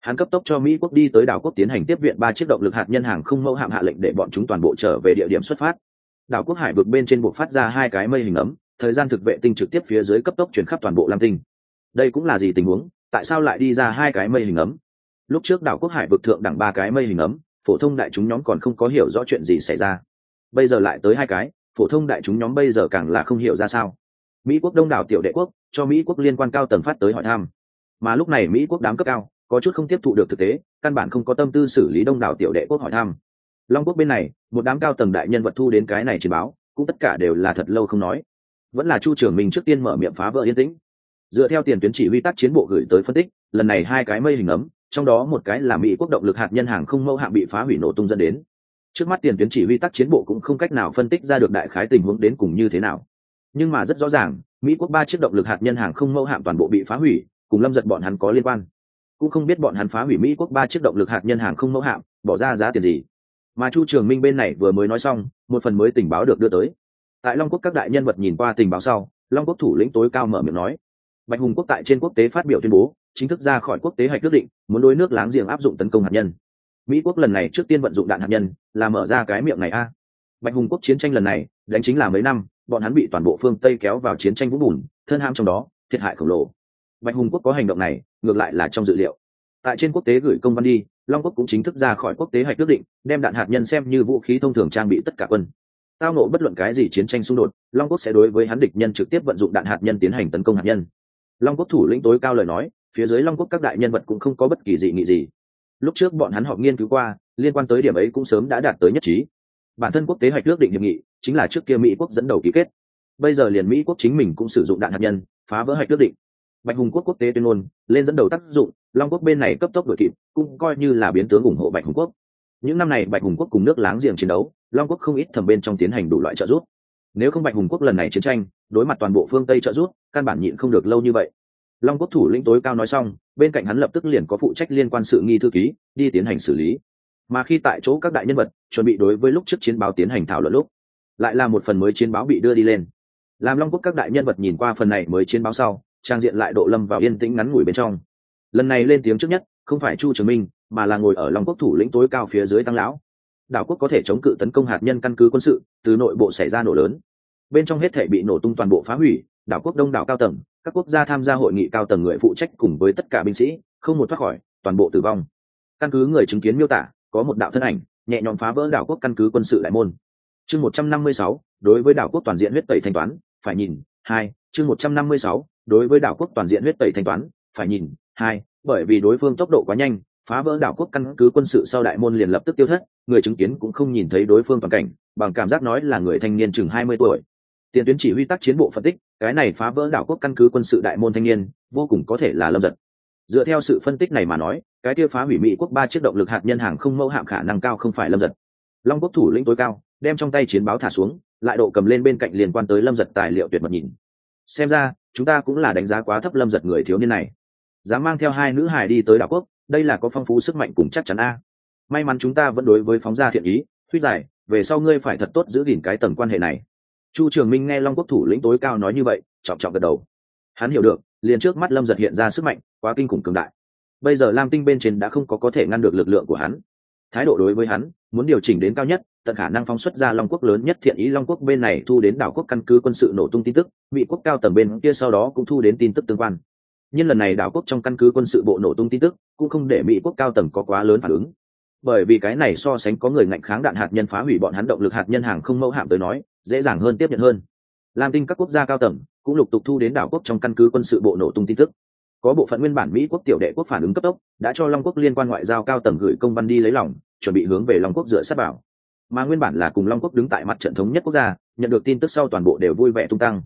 Hắn cấp tốc cho mỹ quốc đi tới đảo quốc tiến hành tiếp viện ba chiếc động lực hạt nhân hàng không mẫu hạm hạ lệnh để bọn chúng toàn bộ trở về địa điểm xuất phát. Đảo quốc hải vực bên trên buộc phát ra hai cái mây hình ấm, thời gian thực vệ tinh trực tiếp phía dưới cấp tốc chuyển khắp toàn bộ lam tinh. Đây cũng là gì tình huống? Tại sao lại đi ra hai cái mây hình ấm? Lúc trước đảo quốc hải vực thượng đẳng ba cái mây hình ấm, phổ thông đại chúng nhóm còn không có hiểu rõ chuyện gì xảy ra. Bây giờ lại tới hai cái, phổ thông đại chúng nhóm bây giờ càng là không hiểu ra sao mỹ quốc đông đảo tiểu đệ quốc, cho mỹ quốc liên quan cao tầng phát tới hỏi thăm. Mà lúc này mỹ quốc đám cấp cao, có chút không tiếp thụ được thực tế, căn bản không có tâm tư xử lý đông đảo tiểu đệ quốc hỏi thăm. Long quốc bên này, một đám cao tầng đại nhân vật thu đến cái này trình báo, cũng tất cả đều là thật lâu không nói. Vẫn là chu trưởng mình trước tiên mở miệng phá vỡ yên tĩnh. Dựa theo tiền tuyến chỉ huy tác chiến bộ gửi tới phân tích, lần này hai cái mây hình ấm, trong đó một cái là mỹ quốc động lực hạt nhân hàng không mẫu hạm bị phá hủy nổ tung dẫn đến. Trước mắt tiền tuyến chỉ huy tác chiến bộ cũng không cách nào phân tích ra được đại khái tình huống đến cùng như thế nào nhưng mà rất rõ ràng, mỹ quốc ba chiếc động lực hạt nhân hàng không mẫu hạm toàn bộ bị phá hủy, cùng lâm giật bọn hắn có liên quan. Cũng không biết bọn hắn phá hủy mỹ quốc ba chiếc động lực hạt nhân hàng không mẫu hạm, bỏ ra giá tiền gì. Mà chu trường minh bên này vừa mới nói xong, một phần mới tình báo được đưa tới. Tại long quốc các đại nhân vật nhìn qua tình báo sau, long quốc thủ lĩnh tối cao mở miệng nói. Bạch hùng quốc tại trên quốc tế phát biểu tuyên bố, chính thức ra khỏi quốc tế hạch quyết định, muốn đối nước láng giềng áp dụng tấn công hạt nhân. Mỹ quốc lần này trước tiên vận dụng đạn hạt nhân, là mở ra cái miệng này a. Bạch hùng quốc chiến tranh lần này, đánh chính là mấy năm bọn hắn bị toàn bộ phương tây kéo vào chiến tranh vũng bùn, thân ham trong đó, thiệt hại khổng lồ. Bạch hùng quốc có hành động này, ngược lại là trong dự liệu. Tại trên quốc tế gửi công văn đi, long quốc cũng chính thức ra khỏi quốc tế hạch quyết định, đem đạn hạt nhân xem như vũ khí thông thường trang bị tất cả quân. Tao nộ bất luận cái gì chiến tranh xung đột, long quốc sẽ đối với hắn địch nhân trực tiếp vận dụng đạn hạt nhân tiến hành tấn công hạt nhân. Long quốc thủ lĩnh tối cao lời nói, phía dưới long quốc các đại nhân vật cũng không có bất kỳ dị nghị gì. Lúc trước bọn hắn họp nghiên cứu qua, liên quan tới điểm ấy cũng sớm đã đạt tới nhất trí. Bản thân quốc tế hoạch ước định hiệp nghị chính là trước kia mỹ quốc dẫn đầu ký kết. Bây giờ liền mỹ quốc chính mình cũng sử dụng đạn hạt nhân, phá vỡ hoạch quyết định. Bạch hùng quốc quốc tế tuyên ngôn, lên dẫn đầu tác dụng, long quốc bên này cấp tốc đội kịp, cũng coi như là biến tướng ủng hộ bạch hùng quốc. Những năm này bạch hùng quốc cùng nước láng giềng chiến đấu, long quốc không ít thầm bên trong tiến hành đủ loại trợ giúp. Nếu không bạch hùng quốc lần này chiến tranh, đối mặt toàn bộ phương tây trợ giúp, căn bản nhịn không được lâu như vậy. Long quốc thủ lĩnh tối cao nói xong, bên cạnh hắn lập tức liền có phụ trách liên quan sự nghi thư ký, đi tiến hành xử lý. Mà khi tại chỗ các đại nhân vật, chuẩn bị đối với lúc trước chiến báo tiến hành thảo luận lúc lại là một phần mới chiến báo bị đưa đi lên. Làm long quốc các đại nhân vật nhìn qua phần này mới chiến báo sau, trang diện lại độ lâm vào yên tĩnh ngắn ngủi bên trong. Lần này lên tiếng trước nhất, không phải chu trường minh, mà là ngồi ở long quốc thủ lĩnh tối cao phía dưới tăng lão. Đảo quốc có thể chống cự tấn công hạt nhân căn cứ quân sự, từ nội bộ xảy ra nổ lớn. Bên trong hết thể bị nổ tung toàn bộ phá hủy, đảo quốc đông đảo cao tầng, các quốc gia tham gia hội nghị cao tầng người phụ trách cùng với tất cả binh sĩ, không một thoát khỏi, toàn bộ tử vong. Căn cứ người chứng kiến miêu tả, có một đạo thân ảnh, nhẹ nhõm phá vỡ đảo quốc căn cứ quân sự đại môn chương một trăm năm mươi sáu, đối với đảo quốc toàn diện huyết tẩy thanh toán, phải nhìn, hai, chương một trăm năm mươi sáu, đối với đảo quốc toàn diện huyết tẩy thanh toán, phải nhìn, hai, bởi vì đối phương tốc độ quá nhanh, phá vỡ đảo quốc căn cứ quân sự sau đại môn liền lập tức tiêu thất, người chứng kiến cũng không nhìn thấy đối phương toàn cảnh, bằng cảm giác nói là người thanh niên chừng hai mươi tuổi. Tiền tuyến chỉ huy tác chiến bộ phân tích, cái này phá vỡ đảo quốc căn cứ quân sự đại môn thanh niên, vô cùng có thể là lâm giật. Dựa theo sự phân tích này mà nói, cái kia phá hủy mỹ quốc ba chiếc động lực hạt nhân hàng không mẫu hạm khả năng cao không phải lâm giật. Long quốc thủ lĩnh tối cao đem trong tay chiến báo thả xuống, lại độ cầm lên bên cạnh liên quan tới lâm giật tài liệu tuyệt mật nhìn. Xem ra, chúng ta cũng là đánh giá quá thấp lâm giật người thiếu niên này. Dám mang theo hai nữ hài đi tới đảo quốc, đây là có phong phú sức mạnh cùng chắc chắn a. May mắn chúng ta vẫn đối với phóng gia thiện ý thuyết giải, về sau ngươi phải thật tốt giữ gìn cái tầng quan hệ này. Chu trường minh nghe long quốc thủ lĩnh tối cao nói như vậy, trọng trọng gật đầu. Hắn hiểu được, liền trước mắt lâm giật hiện ra sức mạnh, quá kinh khủng cường đại. Bây giờ lam tinh bên trên đã không có có thể ngăn được lực lượng của hắn thái độ đối với hắn, muốn điều chỉnh đến cao nhất, tận khả năng phóng xuất ra long quốc lớn nhất thiện ý long quốc bên này thu đến đảo quốc căn cứ quân sự nổ tung tin tức, mỹ quốc cao tầng bên kia sau đó cũng thu đến tin tức tương quan. Nhưng lần này đảo quốc trong căn cứ quân sự bộ nổ tung tin tức, cũng không để mỹ quốc cao tầng có quá lớn phản ứng. Bởi vì cái này so sánh có người ngạnh kháng đạn hạt nhân phá hủy bọn hắn động lực hạt nhân hàng không mẫu hạm tới nói, dễ dàng hơn tiếp nhận hơn. Lam tinh các quốc gia cao tầng cũng lục tục thu đến đảo quốc trong căn cứ quân sự bộ nổ tung tin tức. Có bộ phận nguyên bản mỹ quốc tiểu đệ quốc phản ứng cấp tốc, đã cho long quốc liên quan ngoại giao cao tầng gửi công văn đi lấy lòng chuẩn bị hướng về long quốc dựa sát bảo mà nguyên bản là cùng long quốc đứng tại mặt trận thống nhất quốc gia, nhận được tin tức sau toàn bộ đều vui vẻ tung tăng.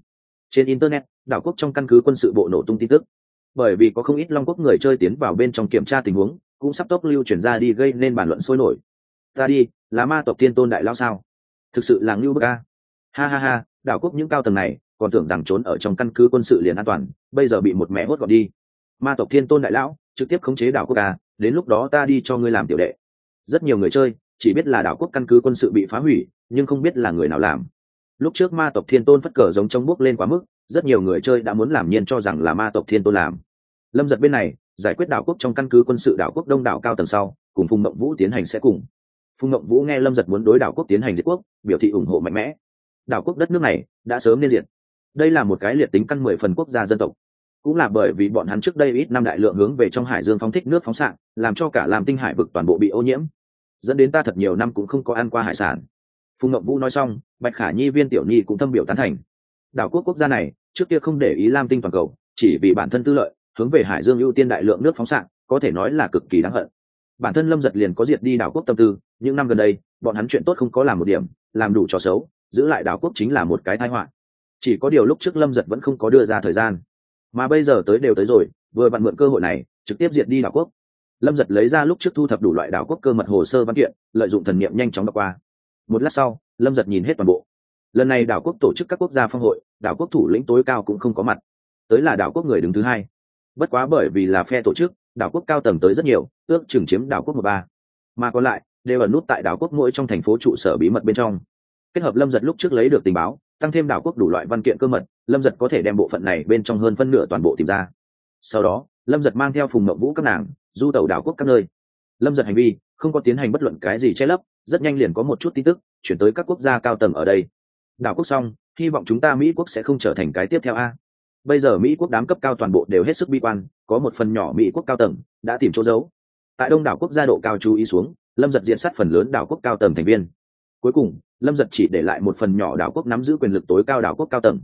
Trên internet, đảo quốc trong căn cứ quân sự bộ nổ tung tin tức. Bởi vì có không ít long quốc người chơi tiến vào bên trong kiểm tra tình huống, cũng sắp tốc lưu chuyển ra đi gây nên bàn luận sôi nổi. Ta đi, là ma tộc tiên tôn đại lao sao? Thực sự là ngưu bức a. Ha ha ha, đảo quốc những cao tầng này, còn tưởng rằng trốn ở trong căn cứ quân sự liền an toàn, bây giờ bị một mẹ hốt gọn đi. Ma tộc thiên tôn đại lão, trực tiếp khống chế đảo quốc a, đến lúc đó ta đi cho ngươi làm tiểu đệ rất nhiều người chơi, chỉ biết là đảo quốc căn cứ quân sự bị phá hủy, nhưng không biết là người nào làm. Lúc trước ma tộc thiên tôn phất cờ giống trông bước lên quá mức, rất nhiều người chơi đã muốn làm nhiên cho rằng là ma tộc thiên tôn làm. Lâm giật bên này, giải quyết đảo quốc trong căn cứ quân sự đảo quốc đông đảo cao tầng sau, cùng phùng mộng vũ tiến hành sẽ cùng. Phùng mộng vũ nghe lâm giật muốn đối đảo quốc tiến hành diệt quốc, biểu thị ủng hộ mạnh mẽ. Đảo quốc đất nước này đã sớm nên diệt. Đây là một cái liệt tính căn mười phần quốc gia dân tộc. Cũng là bởi vì bọn hắn trước đây ít năm đại lượng hướng về trong hải dương phóng thích nước phóng xạ, làm cho cả làm tinh hải vực toàn bộ bị ô nhiễm dẫn đến ta thật nhiều năm cũng không có ăn qua hải sản. Phùng ngọc vũ nói xong, bạch khả nhi, viên tiểu nhi cũng thâm biểu tán thành. Đảo quốc quốc gia này, trước kia không để ý lam tinh toàn cầu, chỉ vì bản thân tư lợi, hướng về hải dương ưu tiên đại lượng nước phóng xạ, có thể nói là cực kỳ đáng hận. Bản thân lâm giật liền có diệt đi đảo quốc tâm tư, những năm gần đây, bọn hắn chuyện tốt không có làm một điểm, làm đủ trò xấu, giữ lại đảo quốc chính là một cái tai họa. Chỉ có điều lúc trước lâm giật vẫn không có đưa ra thời gian. Mà bây giờ tới đều tới rồi, vừa vặn mượn cơ hội này, trực tiếp diệt đi đảo quốc lâm giật lấy ra lúc trước thu thập đủ loại đảo quốc cơ mật hồ sơ văn kiện, lợi dụng thần n i ệ m nhanh chóng đọc qua. Một lát sau, lâm giật nhìn hết toàn bộ. Lần này đảo quốc tổ chức các quốc gia phong hội, đảo quốc thủ lĩnh tối cao cũng không có mặt. Tới là đảo quốc người đứng thứ hai. Bất quá bởi vì là phe tổ chức, đảo quốc cao tầng tới rất nhiều, ước chừng chiếm đảo quốc một ba. Mà còn lại, đều ở nút tại đảo quốc mỗi trong thành phố trụ sở bí mật bên trong. Kết hợp lâm giật lúc trước lấy được tình báo, tăng thêm đảo quốc đủ loại văn kiện cơ mật, lâm giật có thể đem bộ phận này bên trong hơn phân nửa toàn bộ tìm ra. Sau đó lâm giật mang theo phùng mậu vũ các nàng, du tàu đảo quốc các nơi. Lâm giật hành vi, không có tiến hành bất luận cái gì che lấp, rất nhanh liền có một chút tin tức, chuyển tới các quốc gia cao tầng ở đây. Đảo quốc xong, hy vọng chúng ta mỹ quốc sẽ không trở thành cái tiếp theo a. Bây giờ mỹ quốc đám cấp cao toàn bộ đều hết sức bi quan, có một phần nhỏ mỹ quốc cao tầng đã tìm chỗ giấu. Tại đông đảo quốc gia độ cao chú ý xuống, lâm giật diện sát phần lớn đảo quốc cao tầng thành viên. Cuối cùng, lâm giật chỉ để lại một phần nhỏ đảo quốc nắm giữ quyền lực tối cao đảo quốc cao tầng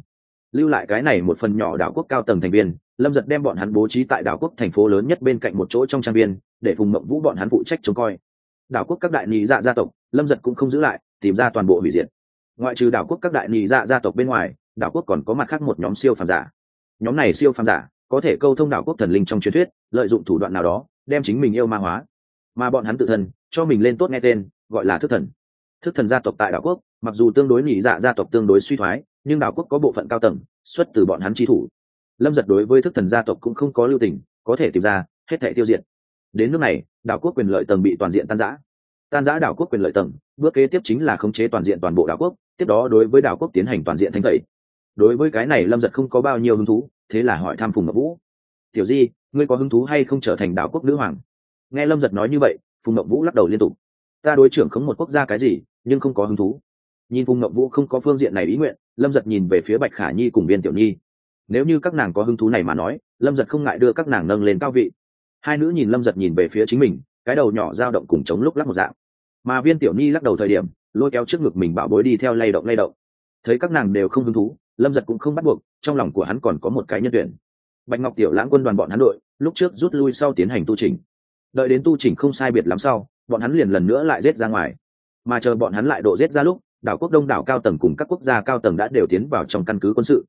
lưu lại cái này một phần nhỏ đảo quốc cao tầng thành viên, lâm giật đem bọn hắn bố trí tại đảo quốc thành phố lớn nhất bên cạnh một chỗ trong trang viên, để phùng mộng vũ bọn hắn phụ trách trông coi. Đảo quốc các đại nhị dạ gia tộc, lâm giật cũng không giữ lại, tìm ra toàn bộ hủy diệt. Ngoại trừ đảo quốc các đại nhị dạ gia tộc bên ngoài, đảo quốc còn có mặt khác một nhóm siêu phàm giả. Nhóm này siêu phàm giả, có thể câu thông đảo quốc thần linh trong truyền thuyết, lợi dụng thủ đoạn nào đó, đem chính mình yêu ma hóa. Mà bọn hắn tự thân, cho mình lên tốt nghe tên, gọi là thức thần. Thức thần gia tộc tại đảo quốc, mặc dù tương đối nhị dạ gia tộc tương đối suy thoái nhưng đảo quốc có bộ phận cao tầng, xuất từ bọn hắn trí thủ. Lâm giật đối với thức thần gia tộc cũng không có lưu tình, có thể tìm ra, hết thể tiêu diệt. Đến nước này, đảo quốc quyền lợi tầng bị toàn diện tan giã tan giã đảo quốc quyền lợi tầng, bước kế tiếp chính là khống chế toàn diện toàn bộ đảo quốc, tiếp đó đối với đảo quốc tiến hành toàn diện thanh tẩy. Đối với cái này lâm giật không có bao nhiêu hứng thú, thế là hỏi thăm phùng ngọc vũ. Tiểu di, ngươi có hứng thú hay không trở thành đảo quốc nữ hoàng? Nghe lâm giật nói như vậy, phùng ngọc vũ lắc đầu liên tục. Ta đối trưởng khống một quốc gia cái gì, nhưng không có hứng thú nhìn phùng ngậm vũ không có phương diện này ý nguyện, lâm giật nhìn về phía bạch khả nhi cùng viên tiểu nhi. Nếu như các nàng có hứng thú này mà nói, lâm giật không ngại đưa các nàng nâng lên cao vị. Hai nữ nhìn lâm giật nhìn về phía chính mình, cái đầu nhỏ dao động cùng chống lúc lắc một dạng. Mà viên tiểu nhi lắc đầu thời điểm, lôi kéo trước ngực mình bảo bối đi theo lay động lay động. Thấy các nàng đều không hứng thú, lâm giật cũng không bắt buộc, trong lòng của hắn còn có một cái nhân tuyển. Bạch ngọc tiểu lãng quân đoàn bọn hắn đội, lúc trước rút lui sau tiến hành tu trình đợi đến tu trình không sai biệt lắm sau, bọn hắn liền lần nữa lại rết ra ngoài. Mà chờ bọn hắn lại độ rết ra lúc đảo quốc đông đảo cao tầng cùng các quốc gia cao tầng đã đều tiến vào trong căn cứ quân sự.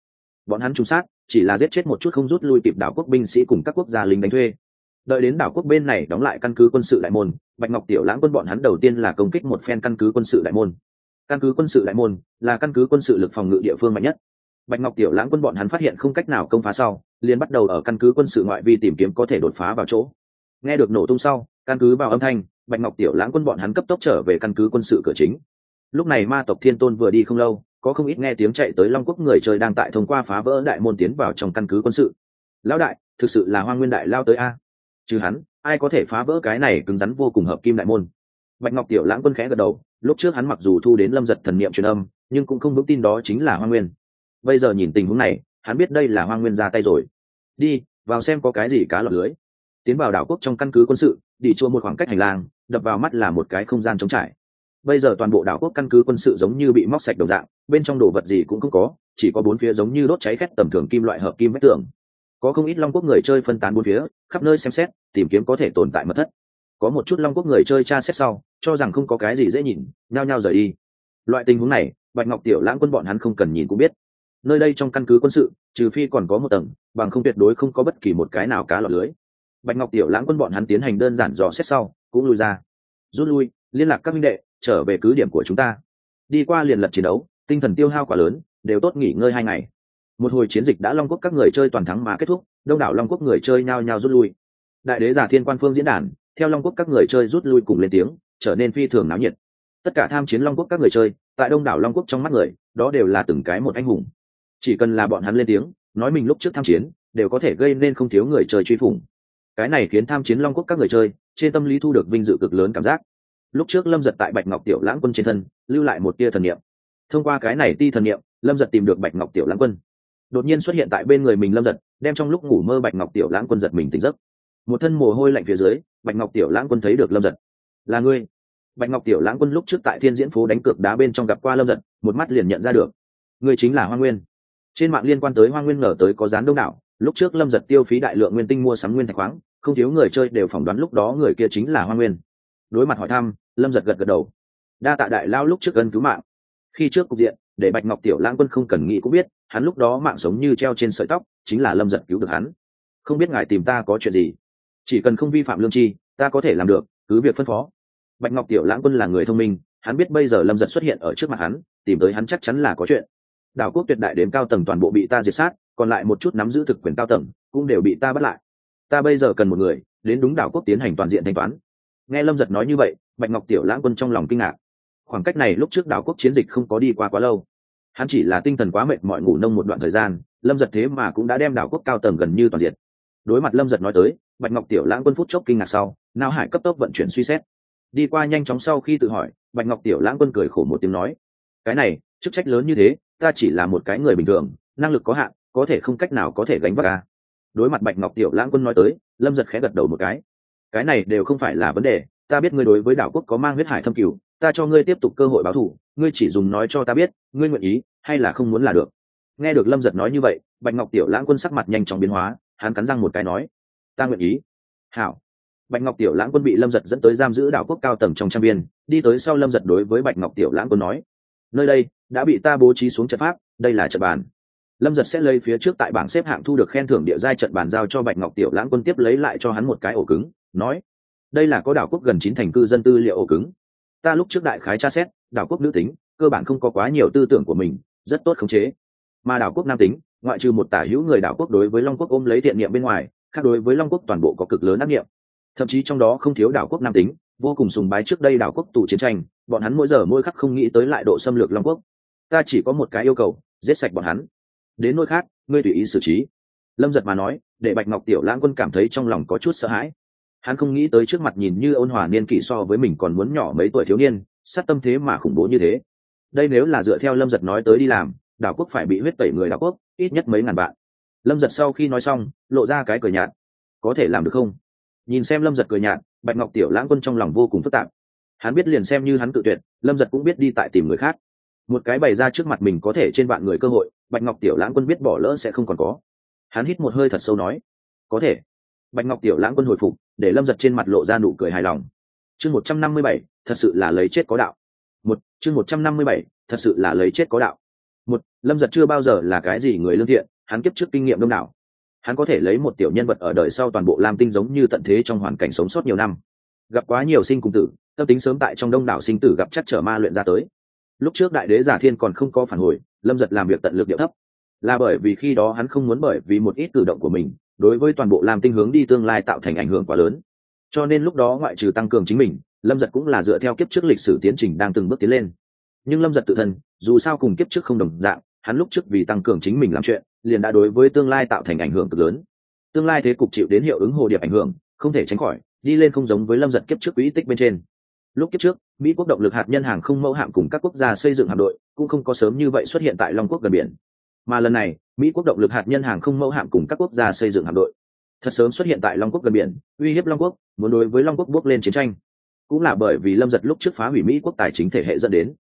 Bọn hắn trùng sát, chỉ là giết chết một chút không rút lui kịp đảo quốc binh sĩ cùng các quốc gia lính đánh thuê. Đợi đến đảo quốc bên này đóng lại căn cứ quân sự đại môn, bạch ngọc tiểu lãng quân bọn hắn đầu tiên là công kích một phen căn cứ quân sự đại môn. Căn cứ quân sự đại môn là căn cứ quân sự lực phòng ngự địa phương mạnh nhất. Bạch ngọc tiểu lãng quân bọn hắn phát hiện không cách nào công phá sau, liền bắt đầu ở căn cứ quân sự ngoại vi tìm kiếm có thể đột phá vào chỗ. Nghe được nổ tung sau, căn cứ vào âm thanh, bạch ngọc tiểu lãng quân bọn hắn cấp tốc trở về căn cứ quân sự cửa chính lúc này ma tộc thiên tôn vừa đi không lâu, có không ít nghe tiếng chạy tới long quốc người chơi đang tại thông qua phá vỡ đại môn tiến vào trong căn cứ quân sự. Lão đại, thực sự là hoa nguyên đại lao tới a. Trừ hắn, ai có thể phá vỡ cái này cứng rắn vô cùng hợp kim đại môn? Bạch ngọc tiểu lãng quân khẽ gật đầu, lúc trước hắn mặc dù thu đến lâm giật thần niệm truyền âm, nhưng cũng không vững tin đó chính là hoa nguyên. Bây giờ nhìn tình huống này, hắn biết đây là hoa nguyên ra tay rồi. Đi, vào xem có cái gì cá lọt lưới. Tiến vào đảo quốc trong căn cứ quân sự, đi chua một khoảng cách hành lang, đập vào mắt là một cái không gian trống trải bây giờ toàn bộ đảo quốc căn cứ quân sự giống như bị móc sạch đồng dạng, bên trong đồ vật gì cũng không có, chỉ có bốn phía giống như đốt cháy khét tầm thường kim loại hợp kim vách tường. Có không ít long quốc người chơi phân tán bốn phía, khắp nơi xem xét, tìm kiếm có thể tồn tại mật thất. Có một chút long quốc người chơi tra xét sau, cho rằng không có cái gì dễ nhìn, nhao nhao rời đi. Loại tình huống này, bạch ngọc tiểu lãng quân bọn hắn không cần nhìn cũng biết. Nơi đây trong căn cứ quân sự, trừ phi còn có một tầng, bằng không tuyệt đối không có bất kỳ một cái nào cá lọt lưới. Bạch ngọc tiểu lãng quân bọn hắn tiến hành đơn giản dò xét sau, cũng lui ra. Rút lui, liên lạc các minh đệ trở về cứ điểm của chúng ta. Đi qua liền lật chiến đấu, tinh thần tiêu hao quá lớn, đều tốt nghỉ ngơi hai ngày. Một hồi chiến dịch đã long quốc các người chơi toàn thắng mà kết thúc, đông đảo long quốc người chơi nhao nhao rút lui. Đại đế giả thiên quan phương diễn đàn, theo long quốc các người chơi rút lui cùng lên tiếng, trở nên phi thường náo nhiệt. Tất cả tham chiến long quốc các người chơi, tại đông đảo long quốc trong mắt người, đó đều là từng cái một anh hùng. Chỉ cần là bọn hắn lên tiếng, nói mình lúc trước tham chiến, đều có thể gây nên không thiếu người chơi truy phủng. Cái này khiến tham chiến long quốc các người chơi, trên tâm lý thu được vinh dự cực lớn cảm giác lúc trước lâm giật tại bạch ngọc tiểu lãng quân trên thân, lưu lại một tia thần niệm. Thông qua cái này ti thần niệm, lâm giật tìm được bạch ngọc tiểu lãng quân. Đột nhiên xuất hiện tại bên người mình lâm giật, đem trong lúc ngủ mơ bạch ngọc tiểu lãng quân giật mình tỉnh giấc. Một thân mồ hôi lạnh phía dưới, bạch ngọc tiểu lãng quân thấy được lâm giật. Là ngươi. Bạch ngọc tiểu lãng quân lúc trước tại thiên diễn phố đánh cược đá bên trong gặp qua lâm giật, một mắt liền nhận ra được. Ngươi chính là hoa nguyên. Trên mạng liên quan tới hoa nguyên ngờ tới có dán đông đảo, lúc trước lâm giật tiêu phí đại lượng nguyên tinh mua sắm nguyên thạch khoáng, không thiếu người chơi đều phỏng đoán lúc đó người kia chính là hoa nguyên. Đối mặt hỏi thăm lâm giật gật gật đầu. Đa tạ đại lao lúc trước gần cứu mạng. Khi trước cục diện, để bạch ngọc tiểu lãng quân không cần nghĩ cũng biết, hắn lúc đó mạng sống như treo trên sợi tóc, chính là lâm giật cứu được hắn. Không biết ngài tìm ta có chuyện gì? Chỉ cần không vi phạm lương tri ta có thể làm được, cứ việc phân phó. Bạch ngọc tiểu lãng quân là người thông minh, hắn biết bây giờ lâm giật xuất hiện ở trước mặt hắn, tìm tới hắn chắc chắn là có chuyện. Đảo quốc tuyệt đại đến cao tầng toàn bộ bị ta diệt sát, còn lại một chút nắm giữ thực quyền cao tầng, cũng đều bị ta bắt lại. Ta bây giờ cần một người, đến đúng đảo quốc tiến hành toàn diện thanh toán. Nghe lâm giật nói như vậy bạch ngọc tiểu lãng quân trong lòng kinh ngạc. Khoảng cách này lúc trước đảo quốc chiến dịch không có đi qua quá lâu. Hắn chỉ là tinh thần quá mệt mọi ngủ nông một đoạn thời gian, lâm giật thế mà cũng đã đem đảo quốc cao tầng gần như toàn diện. Đối mặt lâm giật nói tới, bạch ngọc tiểu lãng quân phút chốc kinh ngạc sau, nao hải cấp tốc vận chuyển suy xét. Đi qua nhanh chóng sau khi tự hỏi, bạch ngọc tiểu lãng quân cười khổ một tiếng nói, cái này, chức trách lớn như thế, ta chỉ là một cái người bình thường, năng lực có hạn, có thể không cách nào có thể gánh vác ca đối mặt bạch ngọc tiểu lãng quân nói tới, lâm giật khẽ gật đầu một cái. Cái này đều không phải là vấn đề ta biết ngươi đối với đảo quốc có mang huyết hải thâm cửu, ta cho ngươi tiếp tục cơ hội báo thù, ngươi chỉ dùng nói cho ta biết, ngươi nguyện ý hay là không muốn là được. Nghe được lâm giật nói như vậy, bạch ngọc tiểu lãng quân sắc mặt nhanh chóng biến hóa, hắn cắn răng một cái nói, ta nguyện ý. Hảo. Bạch ngọc tiểu lãng quân bị lâm giật dẫn tới giam giữ đảo quốc cao tầng trong trang viên, đi tới sau lâm giật đối với bạch ngọc tiểu lãng quân nói, nơi đây đã bị ta bố trí xuống trận pháp, đây là trận bàn. Lâm giật sẽ lấy phía trước tại bảng xếp hạng thu được khen thưởng địa giai trận bàn giao cho bạch ngọc tiểu lãng quân tiếp lấy lại cho hắn một cái ổ cứng, nói đây là có đảo quốc gần chín thành cư dân tư liệu ổ cứng. Ta lúc trước đại khái tra xét, đảo quốc nữ tính, cơ bản không có quá nhiều tư tưởng của mình, rất tốt khống chế. Mà đảo quốc nam tính, ngoại trừ một tả hữu người đảo quốc đối với long quốc ôm lấy thiện niệm bên ngoài, khác đối với long quốc toàn bộ có cực lớn ác niệm. Thậm chí trong đó không thiếu đảo quốc nam tính, vô cùng sùng bái trước đây đảo quốc tù chiến tranh, bọn hắn mỗi giờ mỗi khắc không nghĩ tới lại độ xâm lược long quốc. Ta chỉ có một cái yêu cầu, giết sạch bọn hắn. Đến nơi khác, ngươi tùy ý xử trí. Lâm giật mà nói, để bạch ngọc tiểu lãng quân cảm thấy trong lòng có chút sợ hãi hắn không nghĩ tới trước mặt nhìn như ôn hòa niên kỷ so với mình còn muốn nhỏ mấy tuổi thiếu niên, sát tâm thế mà khủng bố như thế. Đây nếu là dựa theo lâm giật nói tới đi làm, đảo quốc phải bị huyết tẩy người đảo quốc, ít nhất mấy ngàn bạn. lâm giật sau khi nói xong, lộ ra cái cười nhạt. Có thể làm được không? Nhìn xem lâm giật cười nhạt, bạch ngọc tiểu lãng quân trong lòng vô cùng phức tạp. Hắn biết liền xem như hắn tự tuyệt, lâm giật cũng biết đi tại tìm người khác. Một cái bày ra trước mặt mình có thể trên bạn người cơ hội, bạch ngọc tiểu lãng quân biết bỏ lỡ sẽ không còn có. Hắn hít một hơi thật sâu nói, có thể bạch ngọc tiểu lãng quân hồi phục, để lâm giật trên mặt lộ ra nụ cười hài lòng. Chương một trăm năm mươi bảy, thật sự là lấy chết có đạo. Một, chương một trăm năm mươi bảy, thật sự là lấy chết có đạo. Một, lâm giật chưa bao giờ là cái gì người lương thiện, hắn kiếp trước kinh nghiệm đông đảo. Hắn có thể lấy một tiểu nhân vật ở đời sau toàn bộ lam tinh giống như tận thế trong hoàn cảnh sống sót nhiều năm. Gặp quá nhiều sinh cùng tử, tâm tính sớm tại trong đông đảo sinh tử gặp chắc trở ma luyện ra tới. Lúc trước đại đế giả thiên còn không có phản hồi, lâm giật làm việc tận lực điệu thấp. Là bởi vì khi đó hắn không muốn bởi vì một ít cử động của mình đối với toàn bộ làm tinh hướng đi tương lai tạo thành ảnh hưởng quá lớn. Cho nên lúc đó ngoại trừ tăng cường chính mình, lâm giật cũng là dựa theo kiếp trước lịch sử tiến trình đang từng bước tiến lên. Nhưng lâm giật tự thân, dù sao cùng kiếp trước không đồng dạng, hắn lúc trước vì tăng cường chính mình làm chuyện, liền đã đối với tương lai tạo thành ảnh hưởng cực lớn. Tương lai thế cục chịu đến hiệu ứng hồ điệp ảnh hưởng, không thể tránh khỏi, đi lên không giống với lâm giật kiếp trước quỹ tích bên trên. Lúc kiếp trước, mỹ quốc động lực hạt nhân hàng không mẫu hạm cùng các quốc gia xây dựng hạm đội cũng không có sớm như vậy xuất hiện tại long quốc gần biển mà lần này, mỹ quốc động lực hạt nhân hàng không mẫu hạm cùng các quốc gia xây dựng hạm đội. Thật sớm xuất hiện tại long quốc gần biển, uy hiếp long quốc, muốn đối với long quốc bước lên chiến tranh. Cũng là bởi vì lâm giật lúc trước phá hủy mỹ quốc tài chính thể hệ dẫn đến.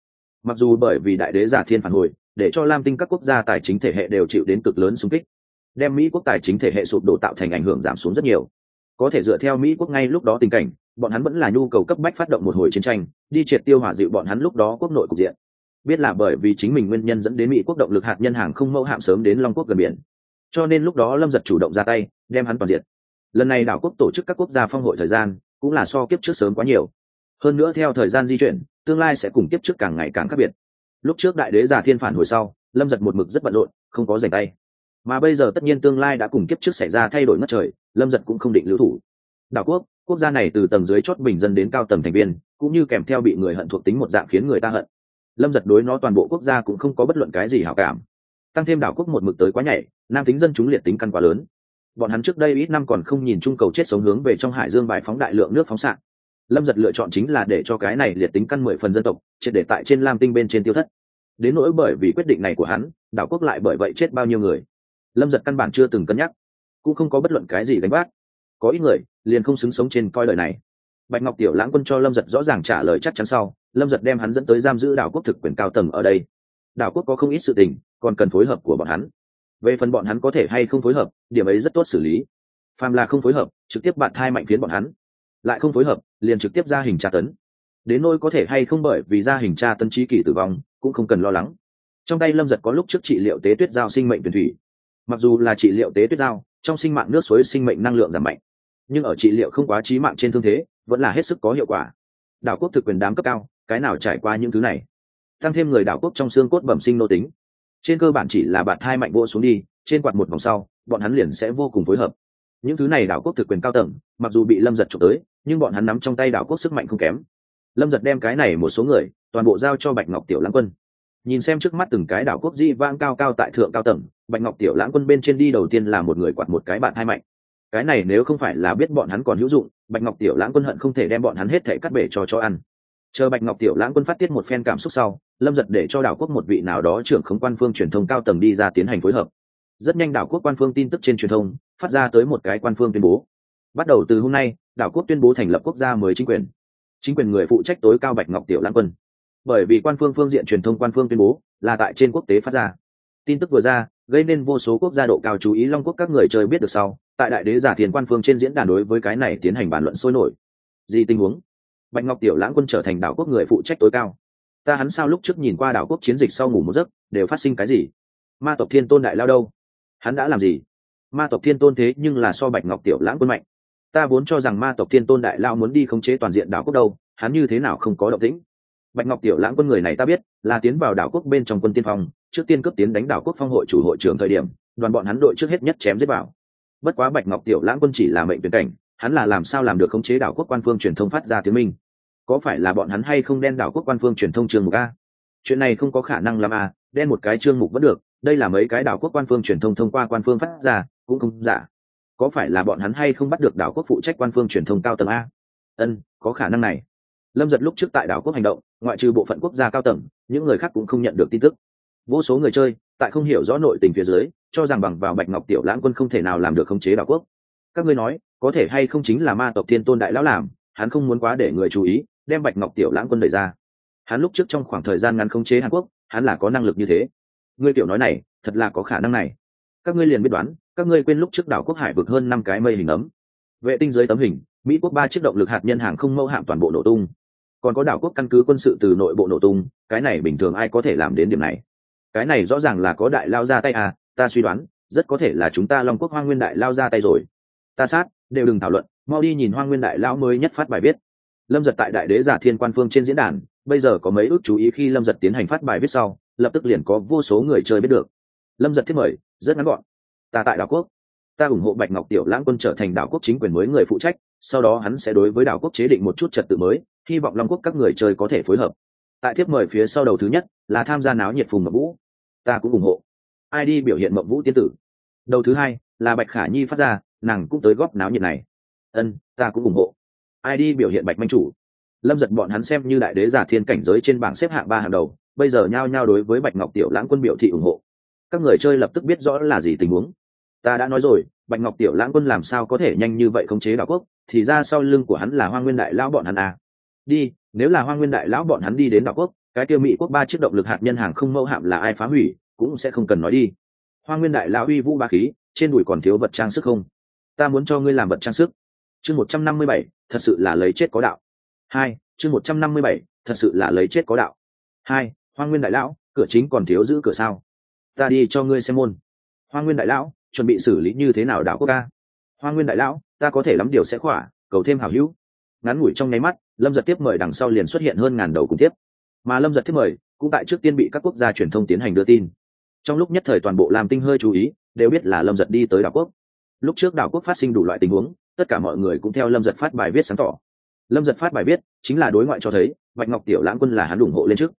Mặc dù bởi vì đại đế giả thiên phản hồi, để cho lam tinh các quốc gia tài chính thể hệ đều chịu đến cực lớn xung kích, đem mỹ quốc tài chính thể hệ sụp đổ tạo thành ảnh hưởng giảm xuống rất nhiều. Có thể dựa theo mỹ quốc ngay lúc đó tình cảnh, bọn hắn vẫn là nhu cầu cấp bách phát động một hồi chiến tranh, đi triệt tiêu hỏa dịu bọn hắn lúc đó quốc nội cục diện biết là bởi vì chính mình nguyên nhân dẫn đến mỹ quốc động lực hạt nhân hàng không mẫu hạm sớm đến long quốc gần biển. Cho nên lúc đó lâm giật chủ động ra tay, đem hắn toàn diện lần này đảo quốc tổ chức các quốc gia phong hội thời gian cũng là so kiếp trước sớm quá nhiều. Hơn nữa theo thời gian di chuyển, tương lai sẽ cùng kiếp trước càng ngày càng khác biệt. Lúc trước đại đế giả thiên phản hồi sau, lâm giật một mực rất bận rộn, không có giành tay. Mà bây giờ tất nhiên tương lai đã cùng kiếp trước xảy ra thay đổi mất trời, lâm giật cũng không định lưu thủ. Đảo quốc quốc gia này từ tầng dưới chót bình dân đến cao tầng thành viên, cũng như kèm theo bị người hận thuộc tính một dạng khiến người ta hận lâm giật đối nó toàn bộ quốc gia cũng không có bất luận cái gì hảo cảm. Tăng thêm đảo quốc một mực tới quá nhảy, nam tính dân chúng liệt tính căn quá lớn. Bọn hắn trước đây ít năm còn không nhìn chung cầu chết sống hướng về trong hải dương bài phóng đại lượng nước phóng xạ. Lâm giật lựa chọn chính là để cho cái này liệt tính căn mười phần dân tộc, triệt để tại trên lam tinh bên trên tiêu thất. Đến nỗi bởi vì quyết định này của hắn, đảo quốc lại bởi vậy chết bao nhiêu người. Lâm giật căn bản chưa từng cân nhắc, cũng không có bất luận cái gì đánh bác có ít người liền không xứng sống trên coi lời này. Bạch ngọc tiểu lãng quân cho lâm giật rõ ràng trả lời chắc chắn sau lâm giật đem hắn dẫn tới giam giữ đảo quốc thực quyền cao tầng ở đây. Đảo quốc có không ít sự tình, còn cần phối hợp của bọn hắn. Về phần bọn hắn có thể hay không phối hợp, điểm ấy rất tốt xử lý. Phàm là không phối hợp, trực tiếp bạn thai mạnh phiến bọn hắn. Lại không phối hợp, liền trực tiếp ra hình tra tấn. Đến nôi có thể hay không bởi vì ra hình tra tấn trí kỷ tử vong, cũng không cần lo lắng. Trong tay lâm giật có lúc trước trị liệu tế tuyết giao sinh mệnh tuyển thủy. Mặc dù là trị liệu tế tuyết giao, trong sinh mạng nước suối sinh mệnh năng lượng giảm mạnh. Nhưng ở trị liệu không quá trí mạng trên thương thế, vẫn là hết sức có hiệu quả. Đảo quốc thực quyền đám cấp cao cái nào trải qua những thứ này. Tăng thêm người đảo quốc trong xương cốt bẩm sinh nô tính. Trên cơ bản chỉ là bạn thai mạnh vô xuống đi, trên quạt một vòng sau, bọn hắn liền sẽ vô cùng phối hợp. Những thứ này đảo quốc thực quyền cao tầng, mặc dù bị lâm giật trộm tới, nhưng bọn hắn nắm trong tay đảo quốc sức mạnh không kém. Lâm giật đem cái này một số người, toàn bộ giao cho bạch ngọc tiểu lãng quân. Nhìn xem trước mắt từng cái đảo quốc di vang cao cao tại thượng cao tầng, bạch ngọc tiểu lãng quân bên trên đi đầu tiên là một người quạt một cái bạn hai mạnh. Cái này nếu không phải là biết bọn hắn còn hữu dụng, bạch ngọc tiểu lãng quân hận không thể đem bọn hắn hết thể cắt bể cho cho ăn chờ bạch ngọc tiểu lãng quân phát tiết một phen cảm xúc sau, lâm giật để cho đảo quốc một vị nào đó trưởng khống quan phương truyền thông cao tầng đi ra tiến hành phối hợp. Rất nhanh đảo quốc quan phương tin tức trên truyền thông, phát ra tới một cái quan phương tuyên bố. Bắt đầu từ hôm nay, đảo quốc tuyên bố thành lập quốc gia mới chính quyền. Chính quyền người phụ trách tối cao bạch ngọc tiểu lãng quân. Bởi vì quan phương phương diện truyền thông quan phương tuyên bố là tại trên quốc tế phát ra. Tin tức vừa ra, gây nên vô số quốc gia độ cao chú ý long quốc các người chơi biết được sau, tại đại đế giả thiền quan phương trên diễn đàn đối với cái này tiến hành bàn luận sôi nổi. Gì tình huống? Bạch ngọc tiểu lãng quân trở thành đảo quốc người phụ trách tối cao. Ta hắn sao lúc trước nhìn qua đảo quốc chiến dịch sau ngủ một giấc, đều phát sinh cái gì? Ma tộc thiên tôn đại lao đâu? Hắn đã làm gì? Ma tộc thiên tôn thế nhưng là so bạch ngọc tiểu lãng quân mạnh. Ta vốn cho rằng ma tộc thiên tôn đại lao muốn đi khống chế toàn diện đảo quốc đâu, hắn như thế nào không có động tĩnh? Bạch ngọc tiểu lãng quân người này ta biết, là tiến vào đảo quốc bên trong quân tiên phong, trước tiên cướp tiến đánh đảo quốc phong hội chủ hội trưởng thời điểm, đoàn bọn hắn đội trước hết nhất chém giết vào. Bất quá bạch ngọc tiểu lãng quân chỉ là mệnh tuyển cảnh, hắn là làm sao làm được khống chế đảo quốc quan phương truyền thông phát ra tiếng minh? Có phải là bọn hắn hay không đen đảo quốc quan phương truyền thông trường mục a? Chuyện này không có khả năng làm a, đen một cái chương mục vẫn được, đây là mấy cái đảo quốc quan phương truyền thông thông qua quan phương phát ra, cũng không giả. Có phải là bọn hắn hay không bắt được đảo quốc phụ trách quan phương truyền thông cao tầng a? Ân, có khả năng này. Lâm giật lúc trước tại đảo quốc hành động, ngoại trừ bộ phận quốc gia cao tầng, những người khác cũng không nhận được tin tức. Vô số người chơi, tại không hiểu rõ nội tình phía dưới, cho rằng bằng vào bạch ngọc tiểu lãng quân không thể nào làm được khống chế đảo quốc. Các ngươi nói, có thể hay không chính là ma tộc thiên tôn đại lão làm, hắn không muốn quá để người chú ý đem bạch ngọc tiểu lãng quân đẩy ra. Hắn lúc trước trong khoảng thời gian ngắn khống chế hàn quốc, hắn là có năng lực như thế. Ngươi tiểu nói này, thật là có khả năng này. Các ngươi liền biết đoán, các ngươi quên lúc trước đảo quốc hải vực hơn năm cái mây hình ấm. Vệ tinh dưới tấm hình, mỹ quốc ba chiếc động lực hạt nhân hàng không mâu hạm toàn bộ nổ tung. Còn có đảo quốc căn cứ quân sự từ nội bộ nổ tung, cái này bình thường ai có thể làm đến điểm này? Cái này rõ ràng là có đại lao ra tay à ta suy đoán, rất có thể là chúng ta long quốc hoa nguyên đại lao ra tay rồi. Ta sát, đều đừng thảo luận, mau đi nhìn hoa nguyên đại lao mới nhất phát bài viết lâm giật tại đại đế giả thiên quan phương trên diễn đàn, bây giờ có mấy ước chú ý khi lâm giật tiến hành phát bài viết sau, lập tức liền có vô số người chơi biết được. Lâm giật thiết mời, rất ngắn gọn. Ta tại đảo quốc. Ta ủng hộ bạch ngọc tiểu lãng quân trở thành đảo quốc chính quyền mới người phụ trách, sau đó hắn sẽ đối với đảo quốc chế định một chút trật tự mới, hy vọng long quốc các người chơi có thể phối hợp. Tại thiếp mời phía sau đầu thứ nhất là tham gia náo nhiệt phùng mập vũ. Ta cũng ủng hộ. Ai đi biểu hiện mập vũ tiên tử. Đầu thứ hai là bạch khả nhi phát ra, nàng cũng tới góp náo nhiệt này. Ân, ta cũng ủng hộ ai đi biểu hiện bạch manh chủ? Lâm giật bọn hắn xem như đại đế giả thiên cảnh giới trên bảng xếp hạng ba hàng đầu, bây giờ nhao nhao đối với bạch ngọc tiểu lãng quân biểu thị ủng hộ. Các người chơi lập tức biết rõ là gì tình huống. Ta đã nói rồi, bạch ngọc tiểu lãng quân làm sao có thể nhanh như vậy khống chế đảo quốc? Thì ra sau lưng của hắn là hoa nguyên đại lão bọn hắn à. đi, nếu là hoa nguyên đại lão bọn hắn đi đến đảo quốc, cái tiêu mỹ quốc ba chiếc động lực hạt nhân hàng không mẫu hạm là ai phá hủy, cũng sẽ không cần nói đi. Hoa nguyên đại lão uy vũ ba khí, trên đùi còn thiếu vật trang sức không? Ta muốn cho ngươi làm vật trang sức. Chương một trăm năm mươi bảy thật sự là lấy chết có đạo. Hai, chương một trăm năm mươi bảy, thật sự là lấy chết có đạo. Hai hoa nguyên đại lão, cửa chính còn thiếu giữ cửa sao? Ta đi cho ngươi xem môn. Hoa nguyên đại lão, chuẩn bị xử lý như thế nào đảo quốc ca? Hoa nguyên đại lão, ta có thể lắm điều sẽ khỏa, cầu thêm hảo hữu. Ngắn ngủi trong nháy mắt, lâm giật tiếp mời đằng sau liền xuất hiện hơn ngàn đầu cùng tiếp. Mà lâm giật tiếp mời cũng tại trước tiên bị các quốc gia truyền thông tiến hành đưa tin. Trong lúc nhất thời toàn bộ làm tinh hơi chú ý, đều biết là lâm giật đi tới đảo quốc. Lúc trước đảo quốc phát sinh đủ loại tình huống tất cả mọi người cũng theo lâm giật phát bài viết sáng tỏ. Lâm giật phát bài viết chính là đối ngoại cho thấy bạch ngọc tiểu lãng quân là hắn ủng hộ lên trước.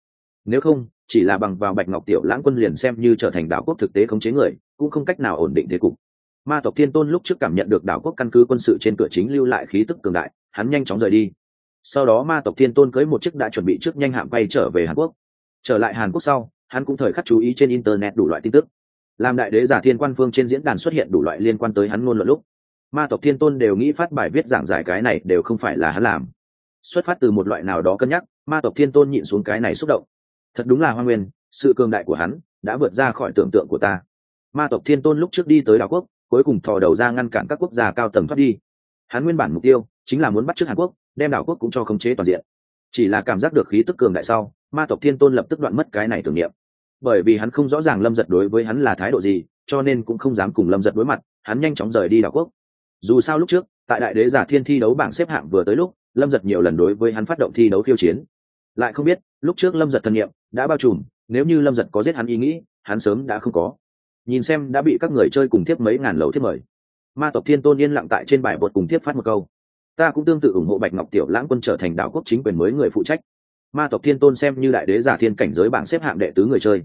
Nếu không, chỉ là bằng vào bạch ngọc tiểu lãng quân liền xem như trở thành đảo quốc thực tế khống chế người, cũng không cách nào ổn định thế cục. Ma tộc thiên tôn lúc trước cảm nhận được đảo quốc căn cứ quân sự trên cửa chính lưu lại khí tức cường đại, hắn nhanh chóng rời đi. Sau đó ma tộc thiên tôn cưới một chiếc đã chuẩn bị trước nhanh hạm bay trở về hàn quốc. Trở lại hàn quốc sau, hắn cũng thời khắc chú ý trên internet đủ loại tin tức. Làm đại đế giả thiên quan phương trên diễn đàn xuất hiện đủ loại liên quan tới hắn ngôn luận lúc ma tộc thiên tôn đều nghĩ phát bài viết giảng giải cái này đều không phải là hắn làm. Xuất phát từ một loại nào đó cân nhắc, ma tộc thiên tôn nhịn xuống cái này xúc động. Thật đúng là hoa nguyên, sự cường đại của hắn đã vượt ra khỏi tưởng tượng của ta. Ma tộc thiên tôn lúc trước đi tới đảo quốc, cuối cùng thò đầu ra ngăn cản các quốc gia cao tầng thoát đi. Hắn nguyên bản mục tiêu chính là muốn bắt trước hàn quốc, đem đảo quốc cũng cho khống chế toàn diện. Chỉ là cảm giác được khí tức cường đại sau, ma tộc thiên tôn lập tức đoạn mất cái này tưởng niệm. Bởi vì hắn không rõ ràng lâm giật đối với hắn là thái độ gì, cho nên cũng không dám cùng lâm giật đối mặt, hắn nhanh chóng rời đi đảo quốc dù sao lúc trước, tại đại đế giả thiên thi đấu bảng xếp hạng vừa tới lúc, lâm giật nhiều lần đối với hắn phát động thi đấu khiêu chiến. Lại không biết, lúc trước lâm giật thân nhiệm đã bao trùm, nếu như lâm giật có giết hắn ý nghĩ, hắn sớm đã không có. Nhìn xem đã bị các người chơi cùng tiếp mấy ngàn lầu tiếp mời. Ma tộc thiên tôn yên lặng tại trên bài bột cùng tiếp phát một câu. Ta cũng tương tự ủng hộ bạch ngọc tiểu lãng quân trở thành đạo quốc chính quyền mới người phụ trách. Ma tộc thiên tôn xem như đại đế giả thiên cảnh giới bảng xếp hạng đệ tứ người chơi.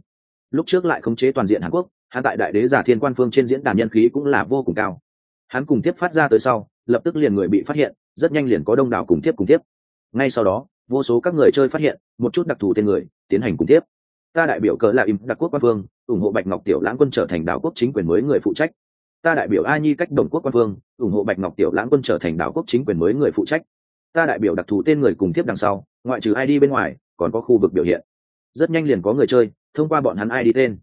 Lúc trước lại khống chế toàn diện hàn quốc hạ tại đại đế giả thiên quan phương trên diễn đàn nhân khí cũng là vô cùng cao hắn cùng tiếp phát ra tới sau, lập tức liền người bị phát hiện, rất nhanh liền có đông đảo cùng tiếp cùng tiếp. Ngay sau đó, vô số các người chơi phát hiện, một chút đặc thù tên người, tiến hành cùng tiếp. Ta đại biểu cờ là im, đặc quốc quan Vương, ủng hộ bạch ngọc tiểu lãng quân trở thành đảo quốc chính quyền mới người phụ trách. Ta đại biểu a nhi cách đồng quốc quan Vương, ủng hộ bạch ngọc tiểu lãng quân trở thành đảo quốc chính quyền mới người phụ trách. Ta đại biểu đặc thù tên người cùng tiếp đằng sau, ngoại trừ id bên ngoài, còn có khu vực biểu hiện. Rất nhanh liền có người chơi, thông qua bọn hắn id tên.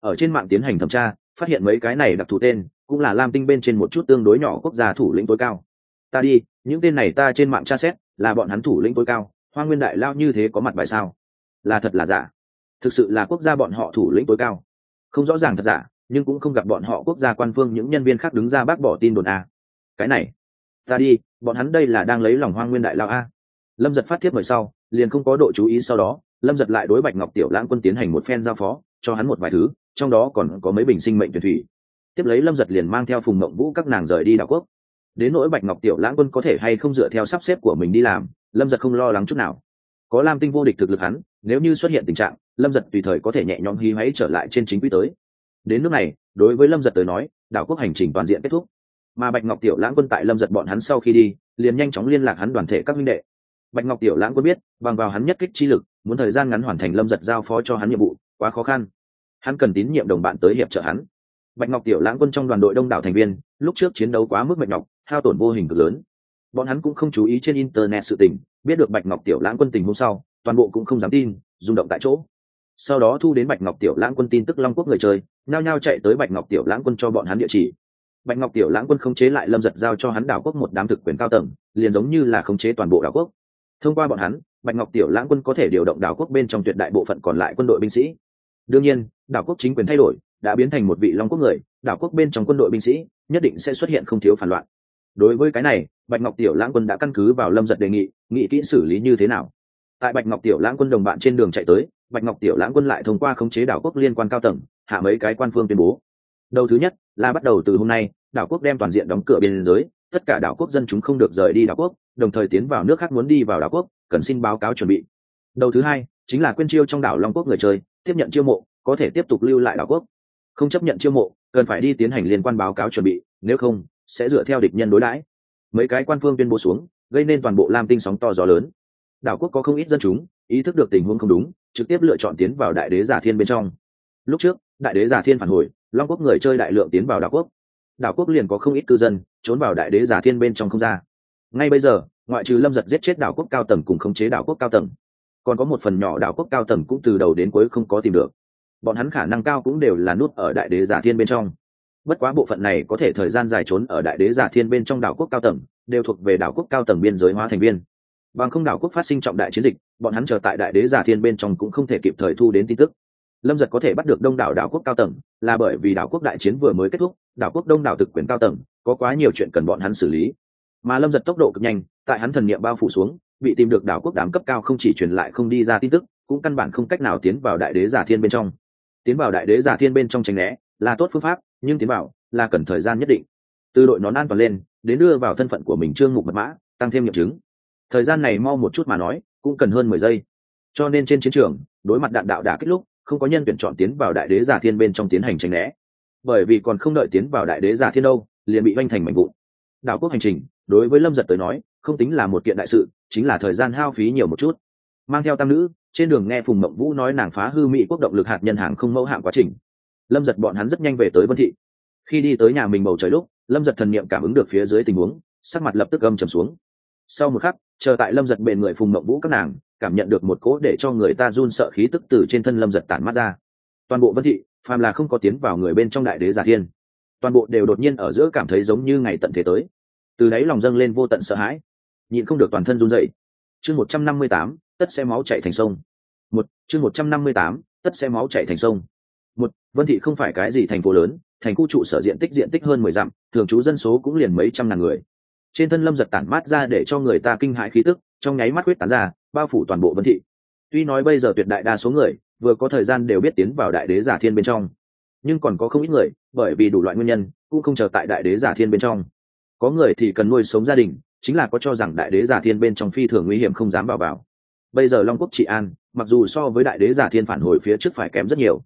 Ở trên mạng tiến hành thẩm tra, phát hiện mấy cái này đặc thù tên cũng là lam tinh bên trên một chút tương đối nhỏ quốc gia thủ lĩnh tối cao. Ta đi, những tên này ta trên mạng tra xét, là bọn hắn thủ lĩnh tối cao, hoa nguyên đại lao như thế có mặt bài sao? Là thật là giả? Thực sự là quốc gia bọn họ thủ lĩnh tối cao? Không rõ ràng thật giả, nhưng cũng không gặp bọn họ quốc gia quan phương những nhân viên khác đứng ra bác bỏ tin đồn a. Cái này, ta đi, bọn hắn đây là đang lấy lòng hoa nguyên đại lao a. Lâm giật phát thiếp mời sau, liền không có độ chú ý sau đó, lâm giật lại đối bạch ngọc tiểu lãng quân tiến hành một phen giao phó, cho hắn một vài thứ, trong đó còn có mấy bình sinh mệnh tuyển thủy tiếp lấy lâm giật liền mang theo phùng mộng vũ các nàng rời đi đảo quốc đến nỗi bạch ngọc tiểu lãng quân có thể hay không dựa theo sắp xếp của mình đi làm lâm giật không lo lắng chút nào có lam tinh vô địch thực lực hắn nếu như xuất hiện tình trạng lâm giật tùy thời có thể nhẹ nhõm hí háy trở lại trên chính quy tới đến nước này đối với lâm giật tới nói đảo quốc hành trình toàn diện kết thúc mà bạch ngọc tiểu lãng quân tại lâm giật bọn hắn sau khi đi liền nhanh chóng liên lạc hắn đoàn thể các minh đệ bạch ngọc tiểu lãng quân biết bằng vào hắn nhất kích chi lực muốn thời gian ngắn hoàn thành lâm giật giao phó cho hắn nhiệm vụ quá khó khăn hắn cần tín nhiệm đồng bạn tới hiệp trợ hắn bạch ngọc tiểu lãng quân trong đoàn đội đông đảo thành viên, lúc trước chiến đấu quá mức bạch ngọc hao tổn vô hình cực lớn. Bọn hắn cũng không chú ý trên internet sự tình, biết được bạch ngọc tiểu lãng quân tình hôm sau, toàn bộ cũng không dám tin, rung động tại chỗ. Sau đó thu đến bạch ngọc tiểu lãng quân tin tức long quốc người chơi, nhao nhao chạy tới bạch ngọc tiểu lãng quân cho bọn hắn địa chỉ. Bạch ngọc tiểu lãng quân khống chế lại lâm giật giao cho hắn đảo quốc một đám thực quyền cao tầng, liền giống như là khống chế toàn bộ đảo quốc. Thông qua bọn hắn, bạch ngọc tiểu lãng quân có thể điều động đảo quốc bên trong tuyệt đại bộ phận còn lại quân đội binh sĩ. Đương nhiên, đảo quốc chính quyền thay đổi đã biến thành một vị long quốc người, đảo quốc bên trong quân đội binh sĩ nhất định sẽ xuất hiện không thiếu phản loạn. Đối với cái này, bạch ngọc tiểu lãng quân đã căn cứ vào lâm giật đề nghị nghị kỹ xử lý như thế nào. Tại bạch ngọc tiểu lãng quân đồng bạn trên đường chạy tới, bạch ngọc tiểu lãng quân lại thông qua khống chế đảo quốc liên quan cao tầng, hạ mấy cái quan phương tuyên bố. Đầu thứ nhất là bắt đầu từ hôm nay, đảo quốc đem toàn diện đóng cửa biên giới, tất cả đảo quốc dân chúng không được rời đi đảo quốc, đồng thời tiến vào nước khác muốn đi vào đảo quốc, cần xin báo cáo chuẩn bị. Đầu thứ hai chính là quyên chiêu trong đảo long quốc người chơi, tiếp nhận chiêu mộ, có thể tiếp tục lưu lại đảo quốc không chấp nhận chiêu mộ, cần phải đi tiến hành liên quan báo cáo chuẩn bị, nếu không, sẽ dựa theo địch nhân đối đãi. Mấy cái quan phương tuyên bố xuống, gây nên toàn bộ lam tinh sóng to gió lớn. Đảo quốc có không ít dân chúng, ý thức được tình huống không đúng, trực tiếp lựa chọn tiến vào đại đế giả thiên bên trong. Lúc trước, đại đế giả thiên phản hồi, long quốc người chơi đại lượng tiến vào đảo quốc. Đảo quốc liền có không ít cư dân, trốn vào đại đế giả thiên bên trong không ra. Ngay bây giờ, ngoại trừ lâm giật giết chết đảo quốc cao tầng cùng khống chế đảo quốc cao tầng, còn có một phần nhỏ đảo quốc cao tầng cũng từ đầu đến cuối không có tìm được bọn hắn khả năng cao cũng đều là nút ở đại đế giả thiên bên trong. Bất quá bộ phận này có thể thời gian dài trốn ở đại đế giả thiên bên trong đảo quốc cao tầng, đều thuộc về đảo quốc cao tầng biên giới hóa thành viên. Bằng không đảo quốc phát sinh trọng đại chiến dịch, bọn hắn chờ tại đại đế giả thiên bên trong cũng không thể kịp thời thu đến tin tức. Lâm giật có thể bắt được đông đảo đảo quốc cao tầng, là bởi vì đảo quốc đại chiến vừa mới kết thúc, đảo quốc đông đảo thực quyền cao tầng, có quá nhiều chuyện cần bọn hắn xử lý. Mà lâm giật tốc độ cực nhanh, tại hắn thần niệm bao phủ xuống, bị tìm được đảo quốc đám cấp cao không chỉ truyền lại không đi ra tin tức, cũng căn bản không cách nào tiến vào đại đế giả thiên bên trong tiến vào đại đế giả thiên bên trong tránh né là tốt phương pháp, nhưng tiến vào là cần thời gian nhất định. Từ đội nón an toàn lên, đến đưa vào thân phận của mình trương mục mật mã, tăng thêm nghiệm chứng. Thời gian này mau một chút mà nói, cũng cần hơn mười giây. Cho nên trên chiến trường, đối mặt đạn đạo đã kết lúc, không có nhân tuyển chọn tiến vào đại đế giả thiên bên trong tiến hành tránh né. Bởi vì còn không đợi tiến vào đại đế giả thiên đâu, liền bị oanh thành mạnh vụn. Đảo quốc hành trình, đối với lâm giật tới nói, không tính là một kiện đại sự, chính là thời gian hao phí nhiều một chút. Mang theo tam nữ trên đường nghe phùng mộng vũ nói nàng phá hư mỹ quốc động lực hạt nhân hàng không mẫu hạng quá trình, lâm giật bọn hắn rất nhanh về tới vân thị. Khi đi tới nhà mình bầu trời lúc, lâm giật thần n i ệ m cảm ứng được phía dưới tình huống, sắc mặt lập tức gầm trầm xuống. Sau một khắc, chờ tại lâm giật bên người phùng mộng vũ các nàng, cảm nhận được một cỗ để cho người ta run sợ khí tức từ trên thân lâm giật tản mắt ra. Toàn bộ vân thị, phàm là không có tiến vào người bên trong đại đế giả thiên, toàn bộ đều đột nhiên ở giữa cảm thấy giống như ngày tận thế tới. Từ đấy lòng dâng lên vô tận sợ hãi, nhịn không được toàn thân run dậy chương một trăm năm mươi tám tất sẽ máu chạy thành sông. Một, chương một trăm năm mươi tám, tất sẽ máu chạy thành sông. Một, vân thị không phải cái gì thành phố lớn, thành khu trụ sở diện tích diện tích hơn mười dặm, thường trú dân số cũng liền mấy trăm ngàn người. Trên thân lâm giật tản mát ra để cho người ta kinh hãi khí tức, trong nháy mắt huyết tán ra, bao phủ toàn bộ vân thị. Tuy nói bây giờ tuyệt đại đa số người, vừa có thời gian đều biết tiến vào đại đế giả thiên bên trong. Nhưng còn có không ít người, bởi vì đủ loại nguyên nhân, cũng không chờ tại đại đế giả thiên bên trong. Có người thì cần nuôi sống gia đình, chính là có cho rằng đại đế giả thiên bên trong phi thường nguy hiểm không dám vào vào bây giờ long quốc trị an, mặc dù so với đại đế giả thiên phản hồi phía trước phải kém rất nhiều,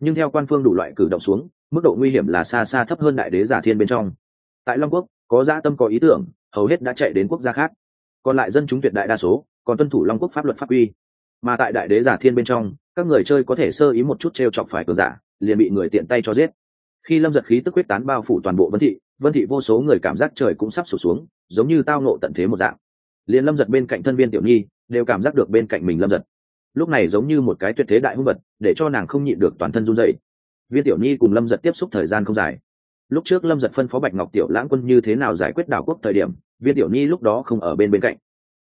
nhưng theo quan phương đủ loại cử động xuống, mức độ nguy hiểm là xa xa thấp hơn đại đế giả thiên bên trong. Tại long quốc, có gia tâm, có ý tưởng, hầu hết đã chạy đến quốc gia khác. Còn lại dân chúng tuyệt đại đa số, còn tuân thủ long quốc pháp luật pháp quy. Mà tại đại đế giả thiên bên trong, các người chơi có thể sơ ý một chút t r e o chọc phải cờ giả, liền bị người tiện tay cho giết. Khi lâm giật khí tức quyết tán bao phủ toàn bộ vân thị vân thị vô số người cảm giác trời cũng sắp sụp xuống, giống như tao nộ tận thế một dạng. Liền lâm giật bên cạnh thân viên tiểu nhi đều cảm giác được bên cạnh mình lâm giật. Lúc này giống như một cái tuyệt thế đại hung vật, để cho nàng không nhịn được toàn thân run dậy viên tiểu nhi cùng lâm giật tiếp xúc thời gian không dài. Lúc trước lâm giật phân phó bạch ngọc tiểu lãng quân như thế nào giải quyết đảo quốc thời điểm, viên tiểu nhi lúc đó không ở bên bên cạnh.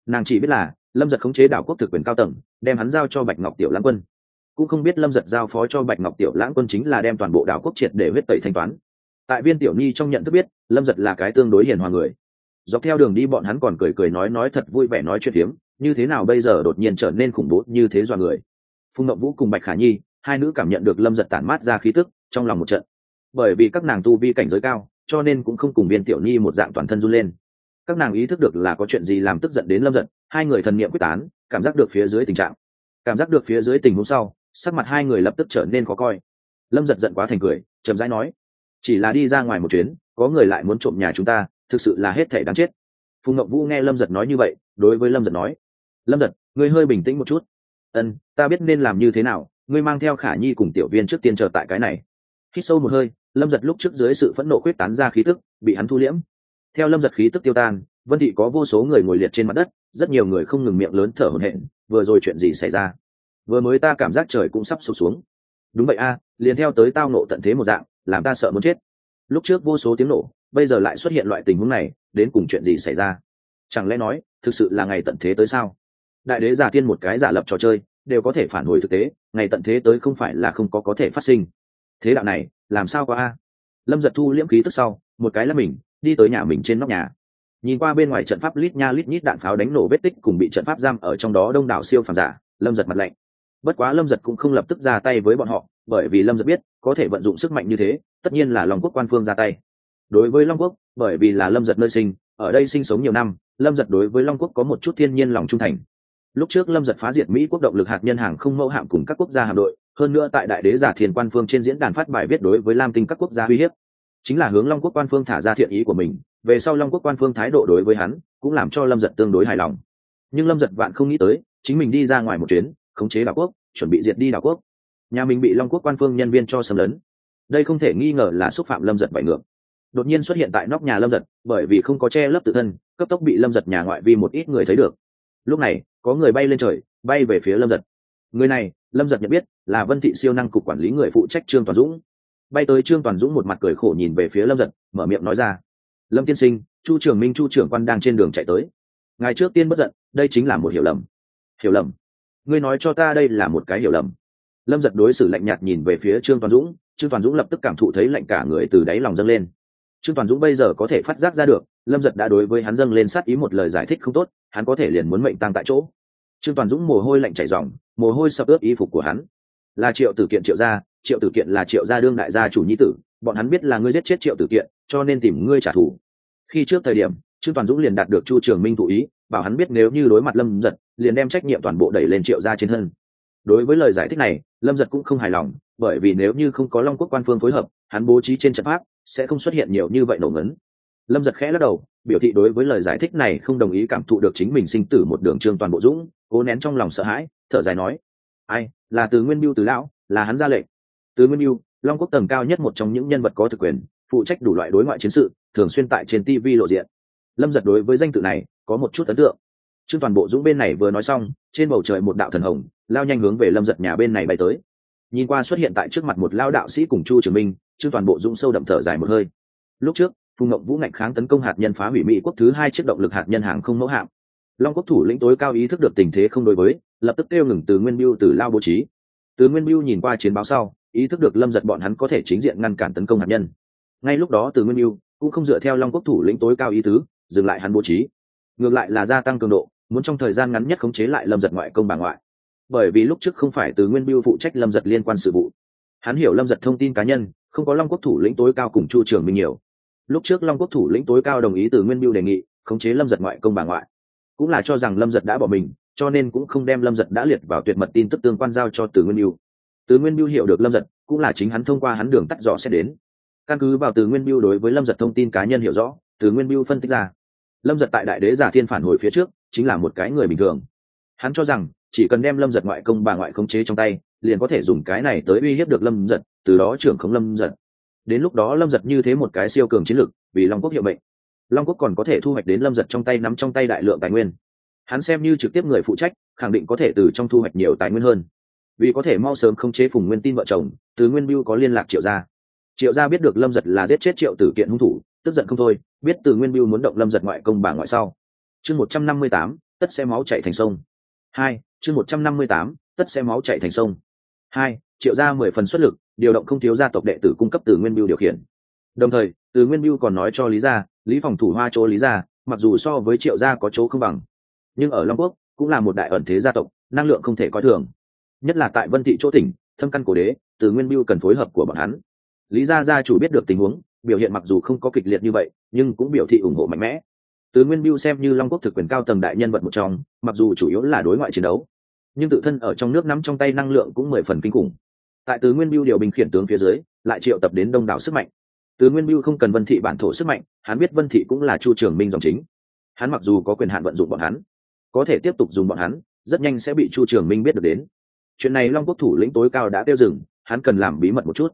Nàng chỉ biết là, lâm giật khống chế đảo quốc thực quyền cao tầng, đem hắn giao cho bạch ngọc tiểu lãng quân. Cũng không biết lâm giật giao phó cho bạch ngọc tiểu lãng quân chính là đem toàn bộ đảo quốc triệt để huyết tẩy thanh toán. Tại viên tiểu nhi trong nhận thức biết, lâm giật là cái tương đối hiền hòa người dọc theo đường đi bọn hắn còn cười cười nói nói thật vui vẻ nói chuyện phiếm, như thế nào bây giờ đột nhiên trở nên khủng bố như thế dọa người. Phùng ngậm vũ cùng bạch khả nhi, hai nữ cảm nhận được lâm giật tản mát ra khí tức, trong lòng một trận. Bởi vì các nàng tu vi cảnh giới cao, cho nên cũng không cùng viên tiểu nhi một dạng toàn thân run lên. Các nàng ý thức được là có chuyện gì làm tức giận đến lâm giật, hai người thần n i ệ m quyết tán, cảm giác được phía dưới tình trạng. Cảm giác được phía dưới tình huống sau, sắc mặt hai người lập tức trở nên khó coi. Lâm giật giận quá thành cười, chậm rãi nói, chỉ là đi ra ngoài một chuyến, có người lại muốn trộm nhà chúng ta thực sự là hết thể đáng chết. Phùng ngậm vũ nghe lâm giật nói như vậy, đối với lâm giật nói, lâm giật, ngươi hơi bình tĩnh một chút. Ân, ta biết nên làm như thế nào, ngươi mang theo khả nhi cùng tiểu viên trước tiên chờ tại cái này. Khi sâu một hơi, lâm giật lúc trước dưới sự phẫn nộ khuyết tán ra khí tức, bị hắn thu liễm. Theo lâm giật khí tức tiêu tan, vân thị có vô số người ngồi liệt trên mặt đất, rất nhiều người không ngừng miệng lớn thở hổn hển, vừa rồi chuyện gì xảy ra? Vừa mới ta cảm giác trời cũng sắp sụp xuống. Đúng vậy a, liền theo tới tao nộ tận thế một dạng, làm ta sợ muốn chết. Lúc trước vô số tiếng nổ bây giờ lại xuất hiện loại tình huống này, đến cùng chuyện gì xảy ra? Chẳng lẽ nói, thực sự là ngày tận thế tới sao? Đại đế giả tiên một cái giả lập trò chơi, đều có thể phản hồi thực tế, ngày tận thế tới không phải là không có có thể phát sinh. Thế đạo này, làm sao có a? Lâm giật thu liễm khí tức sau, một cái là mình, đi tới nhà mình trên nóc nhà. Nhìn qua bên ngoài trận pháp lít nha lít nhít đạn pháo đánh nổ vết tích cùng bị trận pháp giam ở trong đó đông đảo siêu phàm giả, lâm giật mặt lạnh. Bất quá lâm giật cũng không lập tức ra tay với bọn họ, bởi vì lâm giật biết, có thể vận dụng sức mạnh như thế, tất nhiên là long quốc quan phương ra tay đối với long quốc, bởi vì là lâm giật nơi sinh, ở đây sinh sống nhiều năm, lâm giật đối với long quốc có một chút thiên nhiên lòng trung thành. Lúc trước lâm giật phá diệt mỹ quốc động lực hạt nhân hàng không mẫu hạm cùng các quốc gia hạm đội, hơn nữa tại đại đế giả thiền quan phương trên diễn đàn phát bài viết đối với lam tinh các quốc gia uy hiếp. Chính là hướng long quốc quan phương thả ra thiện ý của mình, về sau long quốc quan phương thái độ đối với hắn cũng làm cho lâm giật tương đối hài lòng. Nhưng lâm giật vạn không nghĩ tới, chính mình đi ra ngoài một chuyến, khống chế đảo quốc, chuẩn bị diệt đi đảo quốc. Nhà mình bị long quốc quan phương nhân viên cho xâm lấn. Đây không thể nghi ngờ là xúc phạm lâm giật bại ngược đột nhiên xuất hiện tại nóc nhà lâm giật, bởi vì không có che lấp tự thân, cấp tốc bị lâm giật nhà ngoại vi một ít người thấy được. Lúc này, có người bay lên trời, bay về phía lâm giật. Người này, lâm giật nhận biết, là vân thị siêu năng cục quản lý người phụ trách trương toàn dũng. Bay tới trương toàn dũng một mặt cười khổ nhìn về phía lâm giật, mở miệng nói ra, lâm tiên sinh, chu trường minh, chu trưởng quan đang trên đường chạy tới. Ngài trước tiên bất giận, đây chính là một hiểu lầm. Hiểu lầm? Ngươi nói cho ta đây là một cái hiểu lầm. Lâm giật đối xử lạnh nhạt nhìn về phía trương toàn dũng, trương toàn dũng lập tức cảm thụ thấy lạnh cả người từ đáy lòng dâng lên trương toàn dũng bây giờ có thể phát giác ra được, lâm giật đã đối với hắn dâng lên sát ý một lời giải thích không tốt, hắn có thể liền muốn mệnh tăng tại chỗ. Trương toàn dũng mồ hôi lạnh chảy dòng mồ hôi sập ướp y phục của hắn. Là triệu tử kiện triệu gia, triệu tử kiện là triệu gia đương đại gia chủ nhi tử, bọn hắn biết là ngươi giết chết triệu tử kiện, cho nên tìm ngươi trả thù. Khi trước thời điểm, trương toàn dũng liền đạt được chu trường minh thụ ý, bảo hắn biết nếu như đối mặt lâm giật, liền đem trách nhiệm toàn bộ đẩy lên triệu gia trên thân. Đối với lời giải thích này, lâm giật cũng không hài lòng, bởi vì nếu như không có long quốc quan phương phối hợp, hắn bố trí trên trận pháp sẽ không xuất hiện nhiều như vậy nổ ngấn. Lâm giật khẽ lắc đầu, biểu thị đối với lời giải thích này không đồng ý cảm thụ được chính mình sinh tử một đường trương toàn bộ dũng, cố nén trong lòng sợ hãi, thở dài nói, ai, là từ nguyên biêu từ lão, là hắn ra lệnh. Từ nguyên biêu long quốc tầng cao nhất một trong những nhân vật có thực quyền, phụ trách đủ loại đối ngoại chiến sự, thường xuyên tại trên tv lộ diện. Lâm giật đối với danh tự này có một chút ấn tượng. Trương toàn bộ dũng bên này vừa nói xong, trên bầu trời một đạo thần hồng, lao nhanh hướng về lâm giật nhà bên này bay tới. Nhìn qua xuất hiện tại trước mặt một lao đạo sĩ cùng chu trường minh chứ toàn bộ dũng sâu đậm thở dài một hơi. Lúc trước phùng ngậm vũ ngạnh kháng tấn công hạt nhân phá hủy mỹ quốc thứ hai chiếc động lực hạt nhân hàng không mẫu hạm. Long quốc thủ lĩnh tối cao ý thức được tình thế không đối với, lập tức kêu ngừng từ nguyên mưu từ lao bố trí. Từ nguyên mưu nhìn qua chiến báo sau, ý thức được lâm giật bọn hắn có thể chính diện ngăn cản tấn công hạt nhân. Ngay lúc đó từ nguyên mưu cũng không dựa theo long quốc thủ lĩnh tối cao ý tứ, dừng lại hắn bố trí. Ngược lại là gia tăng cường độ, muốn trong thời gian ngắn nhất khống chế lại lâm giật ngoại công bà ngoại. Bởi vì lúc trước không phải từ nguyên mưu phụ trách lâm giật liên quan sự vụ hắn hiểu lâm giật thông tin cá nhân, không có long quốc thủ lĩnh tối cao cùng chu trường minh nhiều. Lúc trước long quốc thủ lĩnh tối cao đồng ý từ nguyên biêu đề nghị, khống chế lâm giật ngoại công bà ngoại. Cũng là cho rằng lâm giật đã bỏ mình, cho nên cũng không đem lâm giật đã liệt vào tuyệt mật tin tức tương quan giao cho từ nguyên biêu. Từ nguyên biêu hiểu được lâm giật, cũng là chính hắn thông qua hắn đường tắt dò xét đến. Căn cứ vào từ nguyên biêu đối với lâm giật thông tin cá nhân hiểu rõ, từ nguyên biêu phân tích ra, lâm giật tại đại đế giả thiên phản hồi phía trước, chính là một cái người bình thường. Hắn cho rằng, chỉ cần đem lâm giật ngoại công bà ngoại khống chế trong tay liền có thể dùng cái này tới uy hiếp được lâm giật, từ đó trưởng khống lâm giật. Đến lúc đó lâm giật như thế một cái siêu cường chiến lược, vì long quốc hiệu mệnh. Long quốc còn có thể thu hoạch đến lâm giật trong tay nắm trong tay đại lượng tài nguyên. Hắn xem như trực tiếp người phụ trách, khẳng định có thể từ trong thu hoạch nhiều tài nguyên hơn. Vì có thể mau sớm không chế phùng nguyên tin vợ chồng, từ nguyên biêu có liên lạc triệu gia. Triệu gia biết được lâm giật là giết chết triệu tử kiện hung thủ, tức giận không thôi, biết từ nguyên biêu muốn động lâm giật ngoại công bà ngoại sau. Chương một trăm năm mươi tám, tất xe máu chạy thành sông. Hai, chương một trăm năm mươi tám, tất xe máu chạy thành sông hai, triệu gia mười phần xuất lực, điều động không thiếu gia tộc đệ tử cung cấp từ nguyên biêu điều khiển. Đồng thời, từ nguyên biêu còn nói cho lý gia, lý phòng thủ hoa chỗ lý gia, mặc dù so với triệu gia có chỗ không bằng, nhưng ở long quốc cũng là một đại ẩn thế gia tộc, năng lượng không thể coi thường. Nhất là tại vân thị chỗ tỉnh, thâm căn cổ đế, từ nguyên biêu cần phối hợp của bọn hắn. Lý gia gia chủ biết được tình huống, biểu hiện mặc dù không có kịch liệt như vậy, nhưng cũng biểu thị ủng hộ mạnh mẽ. Từ nguyên biêu xem như long quốc thực quyền cao tầng đại nhân vật một trong, mặc dù chủ yếu là đối ngoại chiến đấu nhưng tự thân ở trong nước nắm trong tay năng lượng cũng mười phần kinh khủng. Tại Tứ nguyên biêu điều bình khiển tướng phía dưới, lại triệu tập đến đông đảo sức mạnh. Tứ nguyên biêu không cần vân thị bản thổ sức mạnh, hắn biết vân thị cũng là chu trường minh dòng chính. Hắn mặc dù có quyền hạn vận dụng bọn hắn, có thể tiếp tục dùng bọn hắn, rất nhanh sẽ bị chu trường minh biết được đến. Chuyện này long quốc thủ lĩnh tối cao đã tiêu dừng, hắn cần làm bí mật một chút.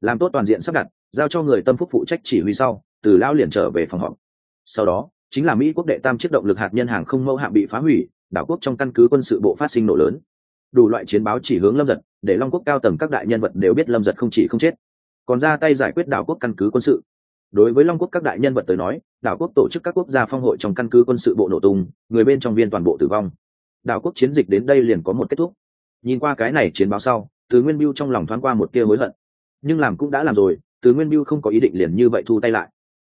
Làm tốt toàn diện sắp đặt, giao cho người tâm phúc phụ trách chỉ huy sau, từ lao liền trở về phòng họp. Sau đó, chính là mỹ quốc đệ tam chiếc động lực hạt nhân hàng không mẫu hạm bị phá hủy đảo quốc trong căn cứ quân sự bộ phát sinh nổ lớn. Đủ loại chiến báo chỉ hướng lâm giật, để long quốc cao tầng các đại nhân vật đều biết lâm giật không chỉ không chết, còn ra tay giải quyết đảo quốc căn cứ quân sự. Đối với long quốc các đại nhân vật tới nói, đảo quốc tổ chức các quốc gia phong hội trong căn cứ quân sự bộ nổ tung, người bên trong viên toàn bộ tử vong. Đảo quốc chiến dịch đến đây liền có một kết thúc. Nhìn qua cái này chiến báo sau, từ nguyên mưu trong lòng thoáng qua một tia hối hận. Nhưng làm cũng đã làm rồi, từ nguyên mưu không có ý định liền như vậy thu tay lại.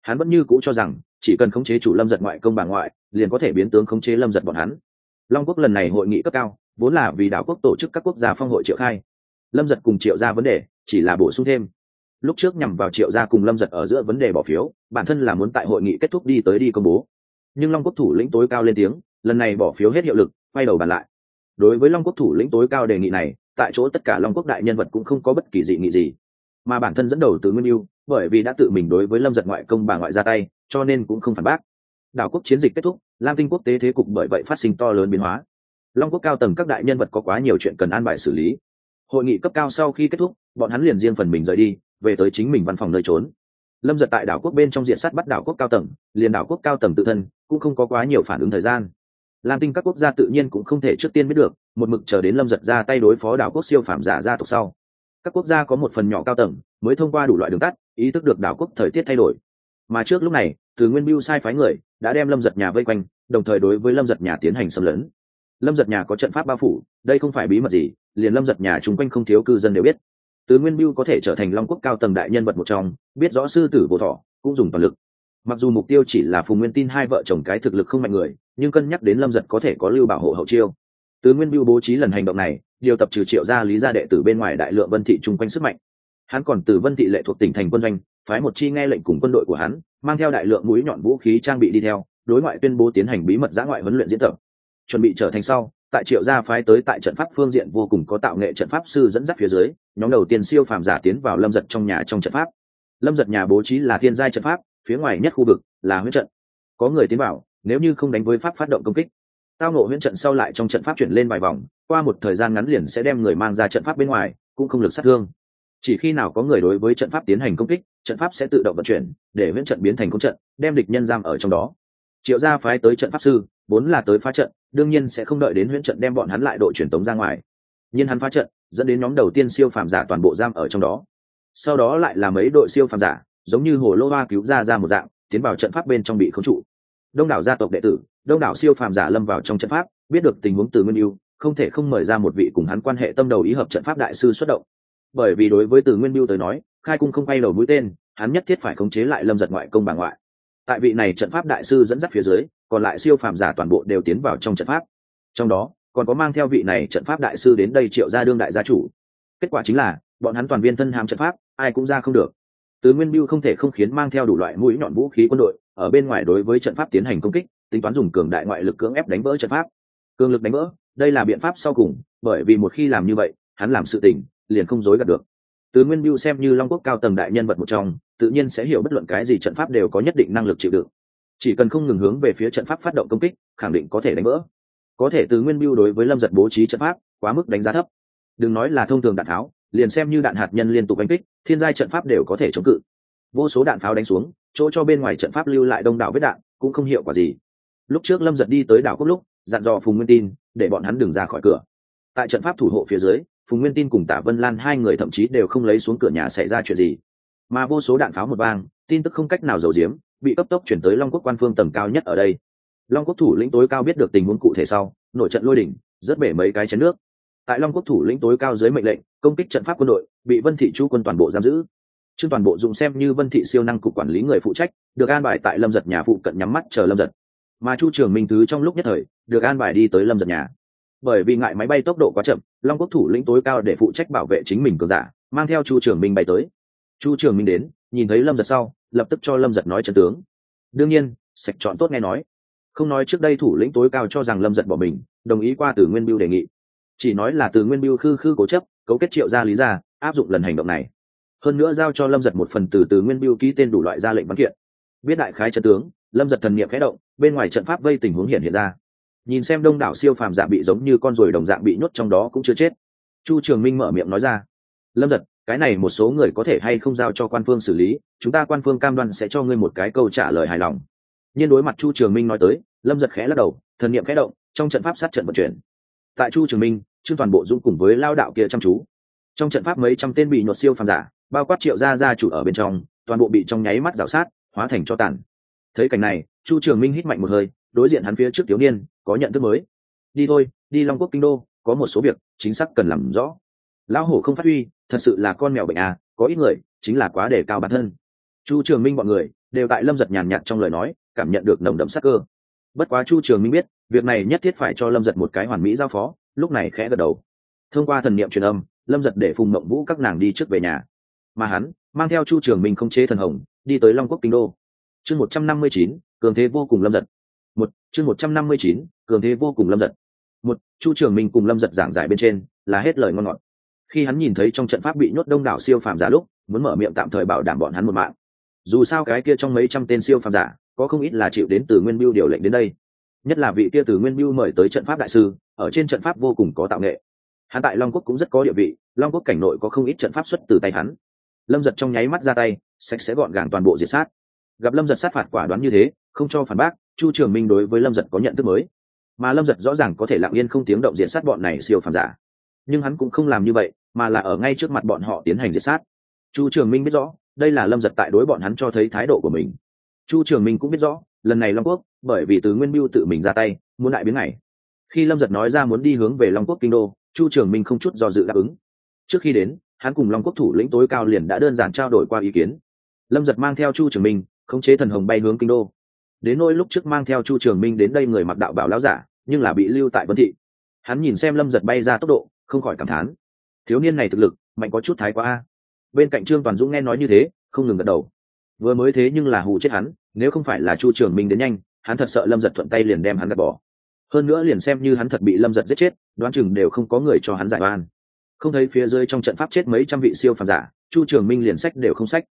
Hắn vẫn như cũ cho rằng, chỉ cần khống chế chủ lâm giật ngoại công bà ngoại, liền có thể biến tướng khống chế lâm giật bọn hắn long quốc lần này hội nghị cấp cao, vốn là vì đảo quốc tổ chức các quốc gia phong hội triệu khai. Lâm giật cùng triệu ra vấn đề, chỉ là bổ sung thêm. Lúc trước nhằm vào triệu gia cùng lâm giật ở giữa vấn đề bỏ phiếu, bản thân là muốn tại hội nghị kết thúc đi tới đi công bố. Nhưng long quốc thủ lĩnh tối cao lên tiếng, lần này bỏ phiếu hết hiệu lực, quay đầu bàn lại. Đối với long quốc thủ lĩnh tối cao đề nghị này, tại chỗ tất cả long quốc đại nhân vật cũng không có bất kỳ dị nghị gì. Mà bản thân dẫn đầu từ nguyên yêu bởi vì đã tự mình đối với lâm giật ngoại công bà ngoại ra tay, cho nên cũng không phản bác đảo quốc chiến dịch kết thúc, lam tinh quốc tế thế cục bởi vậy phát sinh to lớn biến hóa. Long quốc cao tầng các đại nhân vật có quá nhiều chuyện cần an bài xử lý. Hội nghị cấp cao sau khi kết thúc, bọn hắn liền riêng phần mình rời đi, về tới chính mình văn phòng nơi trốn. Lâm giật tại đảo quốc bên trong diện sát bắt đảo quốc cao tầng, liền đảo quốc cao tầng tự thân cũng không có quá nhiều phản ứng thời gian. Lam tinh các quốc gia tự nhiên cũng không thể trước tiên biết được, một mực chờ đến lâm giật ra tay đối phó đảo quốc siêu phạm giả gia tộc sau. Các quốc gia có một phần nhỏ cao tầng mới thông qua đủ loại đường tắt, ý thức được đảo quốc thời tiết thay đổi. Mà trước lúc này, từ nguyên mưu sai phái người đã đem lâm giật nhà vây quanh, đồng thời đối với lâm giật nhà tiến hành xâm lấn. Lâm giật nhà có trận pháp bao phủ, đây không phải bí mật gì, liền lâm giật nhà chung quanh không thiếu cư dân đều biết. Tứ nguyên mưu có thể trở thành long quốc cao tầng đại nhân vật một trong, biết rõ sư tử vô thọ, cũng dùng toàn lực. Mặc dù mục tiêu chỉ là phùng nguyên tin hai vợ chồng cái thực lực không mạnh người, nhưng cân nhắc đến lâm giật có thể có lưu bảo hộ hậu chiêu. Tứ nguyên mưu bố trí lần hành động này, điều tập trừ triệu gia lý gia đệ tử bên ngoài đại lượng vân thị chung quanh sức mạnh hắn còn từ vân thị lệ thuộc tỉnh thành quân doanh, phái một chi nghe lệnh cùng quân đội của hắn, mang theo đại lượng mũi nhọn vũ khí trang bị đi theo, đối ngoại tuyên bố tiến hành bí mật giã ngoại huấn luyện diễn tập. Chuẩn bị trở thành sau, tại triệu gia phái tới tại trận pháp phương diện vô cùng có tạo nghệ trận pháp sư dẫn dắt phía dưới, nhóm đầu tiên siêu phàm giả tiến vào lâm giật trong nhà trong trận pháp. Lâm giật nhà bố trí là thiên giai trận pháp, phía ngoài nhất khu vực là huyết trận. Có người tiến vào, nếu như không đánh với pháp phát động công kích. Tao nộ huyễn trận sau lại trong trận pháp chuyển lên vài vòng, qua một thời gian ngắn liền sẽ đem người mang ra trận pháp bên ngoài, cũng không lực sát thương chỉ khi nào có người đối với trận pháp tiến hành công kích, trận pháp sẽ tự động vận chuyển, để huyễn trận biến thành công trận, đem địch nhân giam ở trong đó. Triệu gia phái tới trận pháp sư, vốn là tới phá trận, đương nhiên sẽ không đợi đến huyễn trận đem bọn hắn lại đội truyền tống ra ngoài. Nhưng hắn phá trận, dẫn đến nhóm đầu tiên siêu phàm giả toàn bộ giam ở trong đó. Sau đó lại là mấy đội siêu phàm giả, giống như hồ lô hoa cứu ra ra một dạng, tiến vào trận pháp bên trong bị khống trụ. Đông đảo gia tộc đệ tử, đông đảo siêu phàm giả lâm vào trong trận pháp, biết được tình huống từ nguyên yêu không thể không mời ra một vị cùng hắn quan hệ tâm đầu ý hợp trận pháp đại sư xuất động bởi vì đối với từ nguyên biêu tới nói, khai cung không bay đầu mũi tên, hắn nhất thiết phải khống chế lại lâm giật ngoại công bà ngoại. Tại vị này trận pháp đại sư dẫn dắt phía dưới, còn lại siêu phàm giả toàn bộ đều tiến vào trong trận pháp. Trong đó, còn có mang theo vị này trận pháp đại sư đến đây triệu ra đương đại gia chủ. Kết quả chính là, bọn hắn toàn viên thân hàm trận pháp, ai cũng ra không được. Từ nguyên biêu không thể không khiến mang theo đủ loại mũi nhọn vũ khí quân đội, ở bên ngoài đối với trận pháp tiến hành công kích, tính toán dùng cường đại ngoại lực cưỡng ép đánh vỡ trận pháp. Cường lực đánh vỡ, đây là biện pháp sau cùng, bởi vì một khi làm như vậy, hắn làm sự tình liền không dối gạt được. Tứ nguyên mưu xem như long quốc cao tầng đại nhân vật một trong, tự nhiên sẽ hiểu bất luận cái gì trận pháp đều có nhất định năng lực chịu đựng. Chỉ cần không ngừng hướng về phía trận pháp phát động công kích, khẳng định có thể đánh vỡ. Có thể Tứ nguyên mưu đối với lâm giật bố trí trận pháp, quá mức đánh giá thấp. Đừng nói là thông thường đạn tháo liền xem như đạn hạt nhân liên tục đánh kích, thiên giai trận pháp đều có thể chống cự. Vô số đạn pháo đánh xuống, chỗ cho bên ngoài trận pháp lưu lại đông đảo vết đạn, cũng không hiệu quả gì. Lúc trước lâm giật đi tới đảo cốc lúc, dặn dò phùng nguyên tin, để bọn hắn đừng ra khỏi cửa. Tại trận pháp thủ hộ phía dưới phùng nguyên tin cùng tả vân lan hai người thậm chí đều không lấy xuống cửa nhà xảy ra chuyện gì. Mà vô số đạn pháo một vang, tin tức không cách nào giấu giếm, bị cấp tốc chuyển tới long quốc quan phương tầng cao nhất ở đây. Long quốc thủ lĩnh tối cao biết được tình huống cụ thể sau, nội trận lôi đỉnh, rất bể mấy cái chén nước. Tại long quốc thủ lĩnh tối cao dưới mệnh lệnh, công kích trận pháp quân đội, bị vân thị chu quân toàn bộ giam giữ. Trương toàn bộ dùng xem như vân thị siêu năng cục quản lý người phụ trách, được an bài tại lâm giật nhà phụ cận nhắm mắt chờ lâm giật. Mà chu trường minh thứ trong lúc nhất thời, được an bài đi tới lâm giật nhà bởi vì ngại máy bay tốc độ quá chậm, long quốc thủ lĩnh tối cao để phụ trách bảo vệ chính mình cường giả, mang theo chu trường minh bay tới. Chu trường minh đến, nhìn thấy lâm giật sau, lập tức cho lâm giật nói trận tướng. Đương nhiên, sạch chọn tốt nghe nói. Không nói trước đây thủ lĩnh tối cao cho rằng lâm giật bỏ mình, đồng ý qua từ nguyên biêu đề nghị. Chỉ nói là từ nguyên biêu khư khư cố chấp, cấu kết triệu ra lý ra áp dụng lần hành động này. Hơn nữa giao cho lâm giật một phần từ từ nguyên biêu ký tên đủ loại ra lệnh văn kiện. Biết đại khái trận tướng, lâm giật thần n i ệ m khẽ động, bên ngoài trận pháp vây tình huống hiện hiện ra nhìn xem đông đảo siêu phàm giả bị giống như con ruồi đồng dạng bị nhốt trong đó cũng chưa chết. Chu trường minh mở miệng nói ra, lâm giật, cái này một số người có thể hay không giao cho quan phương xử lý, chúng ta quan phương cam đoan sẽ cho ngươi một cái câu trả lời hài lòng. Nhưng đối mặt chu trường minh nói tới, lâm giật khẽ lắc đầu, thần niệm khẽ động, trong trận pháp sát trận vận chuyển. Tại chu trường minh, trương toàn bộ dũng cùng với lao đạo kia chăm chú. Trong trận pháp mấy trăm tên bị nhột siêu phàm giả, bao quát triệu gia gia chủ ở bên trong, toàn bộ bị trong nháy mắt rào sát, hóa thành cho tàn. Thấy cảnh này, chu trường minh hít mạnh một hơi đối diện hắn phía trước thiếu niên, có nhận thức mới. Đi thôi, đi long quốc kinh đô, có một số việc chính xác cần làm rõ. Lão hổ không phát huy, thật sự là con mèo bệnh à có ít người chính là quá đề cao bản thân. Chu trường minh bọn người đều tại lâm giật nhàn nhạt trong lời nói, cảm nhận được nồng đậm sắc cơ. Bất quá chu trường minh biết, việc này nhất thiết phải cho lâm giật một cái hoàn mỹ giao phó, lúc này khẽ gật đầu. Thông qua thần niệm truyền âm, lâm giật để phùng mộng vũ các nàng đi trước về nhà. Mà hắn mang theo chu trường minh không chế thần hồng, đi tới long quốc kinh đô. Chương một trăm năm mươi chín, cường thế vô cùng lâm giật một, chương một trăm năm mươi chín, cường thế vô cùng lâm giật. Một, chu trường minh cùng lâm giật giảng giải bên trên, là hết lời ngon ngọt. Khi hắn nhìn thấy trong trận pháp bị nhốt đông đảo siêu phàm giả lúc, muốn mở miệng tạm thời bảo đảm bọn hắn một mạng. Dù sao cái kia trong mấy trăm tên siêu phàm giả, có không ít là chịu đến từ nguyên biêu điều lệnh đến đây. Nhất là vị kia từ nguyên biêu mời tới trận pháp đại sư, ở trên trận pháp vô cùng có tạo nghệ. Hắn tại long quốc cũng rất có địa vị, long quốc cảnh nội có không ít trận pháp xuất từ tay hắn. Lâm giật trong nháy mắt ra tay, sạch sẽ gọn gàng toàn bộ diệt sát. Gặp lâm giật sát phạt quả đoán như thế, không cho phản bác chu trường minh đối với lâm giật có nhận thức mới. Mà lâm giật rõ ràng có thể lặng yên không tiếng động diện sát bọn này siêu phàm giả. Nhưng hắn cũng không làm như vậy, mà là ở ngay trước mặt bọn họ tiến hành diệt sát. Chu trường minh biết rõ, đây là lâm giật tại đối bọn hắn cho thấy thái độ của mình. Chu trường minh cũng biết rõ, lần này long quốc, bởi vì từ nguyên mưu tự mình ra tay, muốn lại biến này khi lâm giật nói ra muốn đi hướng về long quốc kinh đô, chu trường minh không chút do dự đáp ứng. Trước khi đến, hắn cùng long quốc thủ lĩnh tối cao liền đã đơn giản trao đổi qua ý kiến. Lâm giật mang theo chu trường minh, khống chế thần hồng bay hướng kinh đô đến nỗi lúc trước mang theo chu trường minh đến đây người mặc đạo bảo lão giả, nhưng là bị lưu tại vân thị. Hắn nhìn xem lâm giật bay ra tốc độ, không khỏi cảm thán. Thiếu niên này thực lực, mạnh có chút thái quá a. Bên cạnh trương toàn dũng nghe nói như thế, không ngừng gật đầu. Vừa mới thế nhưng là hù chết hắn, nếu không phải là chu trường minh đến nhanh, hắn thật sợ lâm giật thuận tay liền đem hắn gạt bỏ. Hơn nữa liền xem như hắn thật bị lâm giật giết chết, đoán chừng đều không có người cho hắn giải oan. Không thấy phía dưới trong trận pháp chết mấy trăm vị siêu phàm giả, chu trường minh liền sách đều không sách.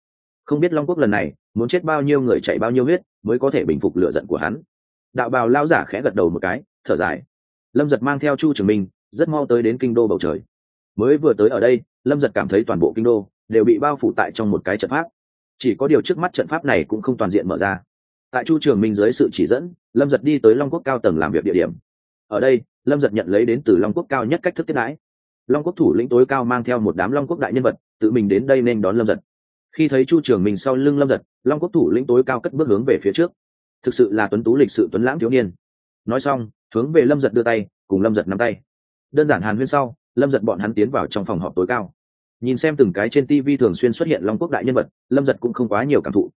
Không biết long quốc lần này muốn chết bao nhiêu người chạy bao nhiêu huyết mới có thể bình phục lựa giận của hắn. Đạo bào lao giả khẽ gật đầu một cái, thở dài. Lâm giật mang theo chu trường minh, rất mau tới đến kinh đô bầu trời. Mới vừa tới ở đây, lâm giật cảm thấy toàn bộ kinh đô đều bị bao phủ tại trong một cái trận pháp. Chỉ có điều trước mắt trận pháp này cũng không toàn diện mở ra. Tại chu trường minh dưới sự chỉ dẫn, lâm giật đi tới long quốc cao tầng làm việc địa điểm. Ở đây, lâm giật nhận lấy đến từ long quốc cao nhất cách thức tiết đãi. Long quốc thủ lĩnh tối cao mang theo một đám long quốc đại nhân vật, tự mình đến đây nên đón lâm giật khi thấy chu trường mình sau lưng lâm giật, long quốc thủ lĩnh tối cao cất bước hướng về phía trước. Thực sự là tuấn tú lịch sự tuấn lãng thiếu niên. Nói xong, hướng về lâm giật đưa tay, cùng lâm giật nắm tay. Đơn giản hàn huyên sau, lâm giật bọn hắn tiến vào trong phòng họp tối cao. Nhìn xem từng cái trên tv thường xuyên xuất hiện long quốc đại nhân vật, lâm giật cũng không quá nhiều cảm thụ.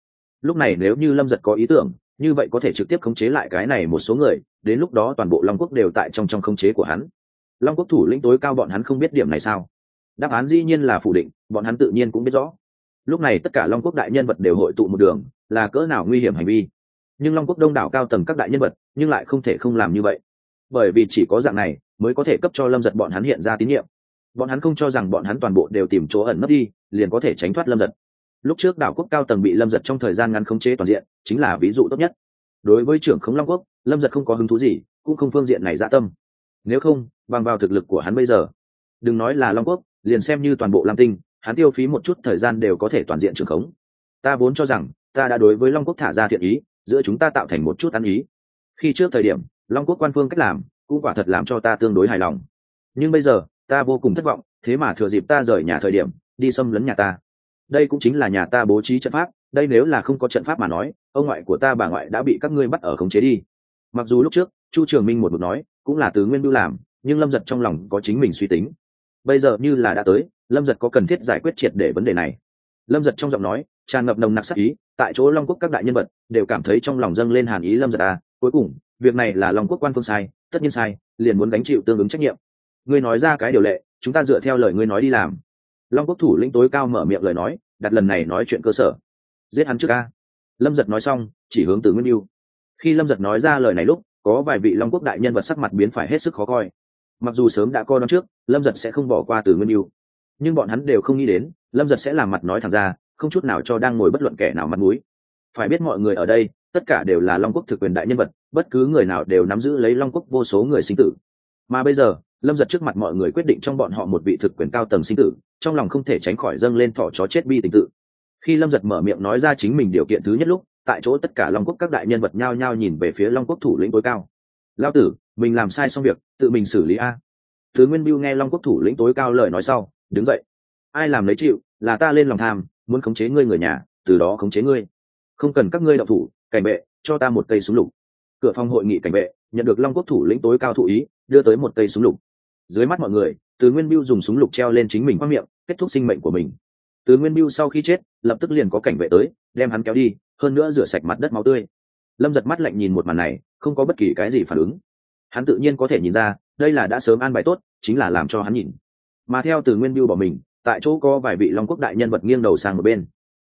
Lúc này nếu như lâm giật có ý tưởng, như vậy có thể trực tiếp khống chế lại cái này một số người, đến lúc đó toàn bộ long quốc đều tại trong trong khống chế của hắn. Long quốc thủ lĩnh tối cao bọn hắn không biết điểm này sao? Đáp án dĩ nhiên là phủ định, bọn hắn tự nhiên cũng biết rõ lúc này tất cả long quốc đại nhân vật đều hội tụ một đường, là cỡ nào nguy hiểm hành vi. Nhưng long quốc đông đảo cao tầng các đại nhân vật, nhưng lại không thể không làm như vậy. Bởi vì chỉ có dạng này, mới có thể cấp cho lâm giật bọn hắn hiện ra tín nhiệm. Bọn hắn không cho rằng bọn hắn toàn bộ đều tìm chỗ ẩn nấp đi, liền có thể tránh thoát lâm giật. Lúc trước đảo quốc cao tầng bị lâm giật trong thời gian ngắn khống chế toàn diện, chính là ví dụ tốt nhất. Đối với trưởng khống long quốc, lâm giật không có hứng thú gì, cũng không phương diện này dã tâm. Nếu không, bằng vào thực lực của hắn bây giờ, đừng nói là long quốc, liền xem như toàn bộ lam tinh hắn tiêu phí một chút thời gian đều có thể toàn diện trưởng khống. Ta vốn cho rằng, ta đã đối với long quốc thả ra thiện ý, giữa chúng ta tạo thành một chút ăn ý. Khi trước thời điểm, long quốc quan phương cách làm, cũng quả thật làm cho ta tương đối hài lòng. Nhưng bây giờ, ta vô cùng thất vọng, thế mà thừa dịp ta rời nhà thời điểm, đi xâm lấn nhà ta. Đây cũng chính là nhà ta bố trí trận pháp, đây nếu là không có trận pháp mà nói, ông ngoại của ta bà ngoại đã bị các ngươi bắt ở khống chế đi. Mặc dù lúc trước, chu trường minh một mực nói, cũng là từ nguyên bưu làm, nhưng lâm giật trong lòng có chính mình suy tính. Bây giờ như là đã tới lâm giật có cần thiết giải quyết triệt để vấn đề này? Lâm giật trong giọng nói tràn ngập nồng nặc sắc ý, tại chỗ long quốc các đại nhân vật đều cảm thấy trong lòng dâng lên hàn ý lâm giật à cuối cùng, việc này là long quốc quan phương sai, tất nhiên sai, liền muốn gánh chịu tương ứng trách nhiệm. Ngươi nói ra cái điều lệ, chúng ta dựa theo lời ngươi nói đi làm. Long quốc thủ lĩnh tối cao mở miệng lời nói, đặt lần này nói chuyện cơ sở. Giết hắn trước ca lâm giật nói xong, chỉ hướng từ nguyên mưu khi lâm giật nói ra lời này lúc, có vài vị long quốc đại nhân vật sắc mặt biến phải hết sức khó coi. Mặc dù sớm đã coi đón trước, lâm giật sẽ không bỏ qua từ nguyên mưu nhưng bọn hắn đều không nghĩ đến, lâm giật sẽ làm mặt nói thẳng ra, không chút nào cho đang ngồi bất luận kẻ nào mặt mũi. Phải biết mọi người ở đây, tất cả đều là long quốc thực quyền đại nhân vật, bất cứ người nào đều nắm giữ lấy long quốc vô số người sinh tử. Mà bây giờ, lâm giật trước mặt mọi người quyết định trong bọn họ một vị thực quyền cao tầng sinh tử, trong lòng không thể tránh khỏi dâng lên thỏ chó chết bi tình tự. Khi lâm giật mở miệng nói ra chính mình điều kiện thứ nhất lúc, tại chỗ tất cả long quốc các đại nhân vật nhao nhao nhìn về phía long quốc thủ lĩnh tối cao. Lao tử, mình làm sai xong việc, tự mình xử lý a. Thứ nguyên mưu nghe long quốc thủ lĩnh tối cao lời nói sau đứng dậy. Ai làm lấy chịu, là ta lên lòng tham, muốn khống chế ngươi người nhà, từ đó khống chế ngươi. Không cần các ngươi đậu thủ, cảnh vệ, cho ta một cây súng lục. Cửa phòng hội nghị cảnh vệ, nhận được long quốc thủ lĩnh tối cao thụ ý, đưa tới một cây súng lục. Dưới mắt mọi người, từ nguyên biêu dùng súng lục treo lên chính mình khoác miệng, kết thúc sinh mệnh của mình. Từ nguyên biêu sau khi chết, lập tức liền có cảnh vệ tới, đem hắn kéo đi, hơn nữa rửa sạch mặt đất máu tươi. Lâm giật mắt lạnh nhìn một màn này, không có bất kỳ cái gì phản ứng. Hắn tự nhiên có thể nhìn ra, đây là đã sớm an bài tốt, chính là làm cho hắn nhìn mà theo từ nguyên biêu bỏ mình, tại chỗ có vài vị long quốc đại nhân vật nghiêng đầu sang một bên.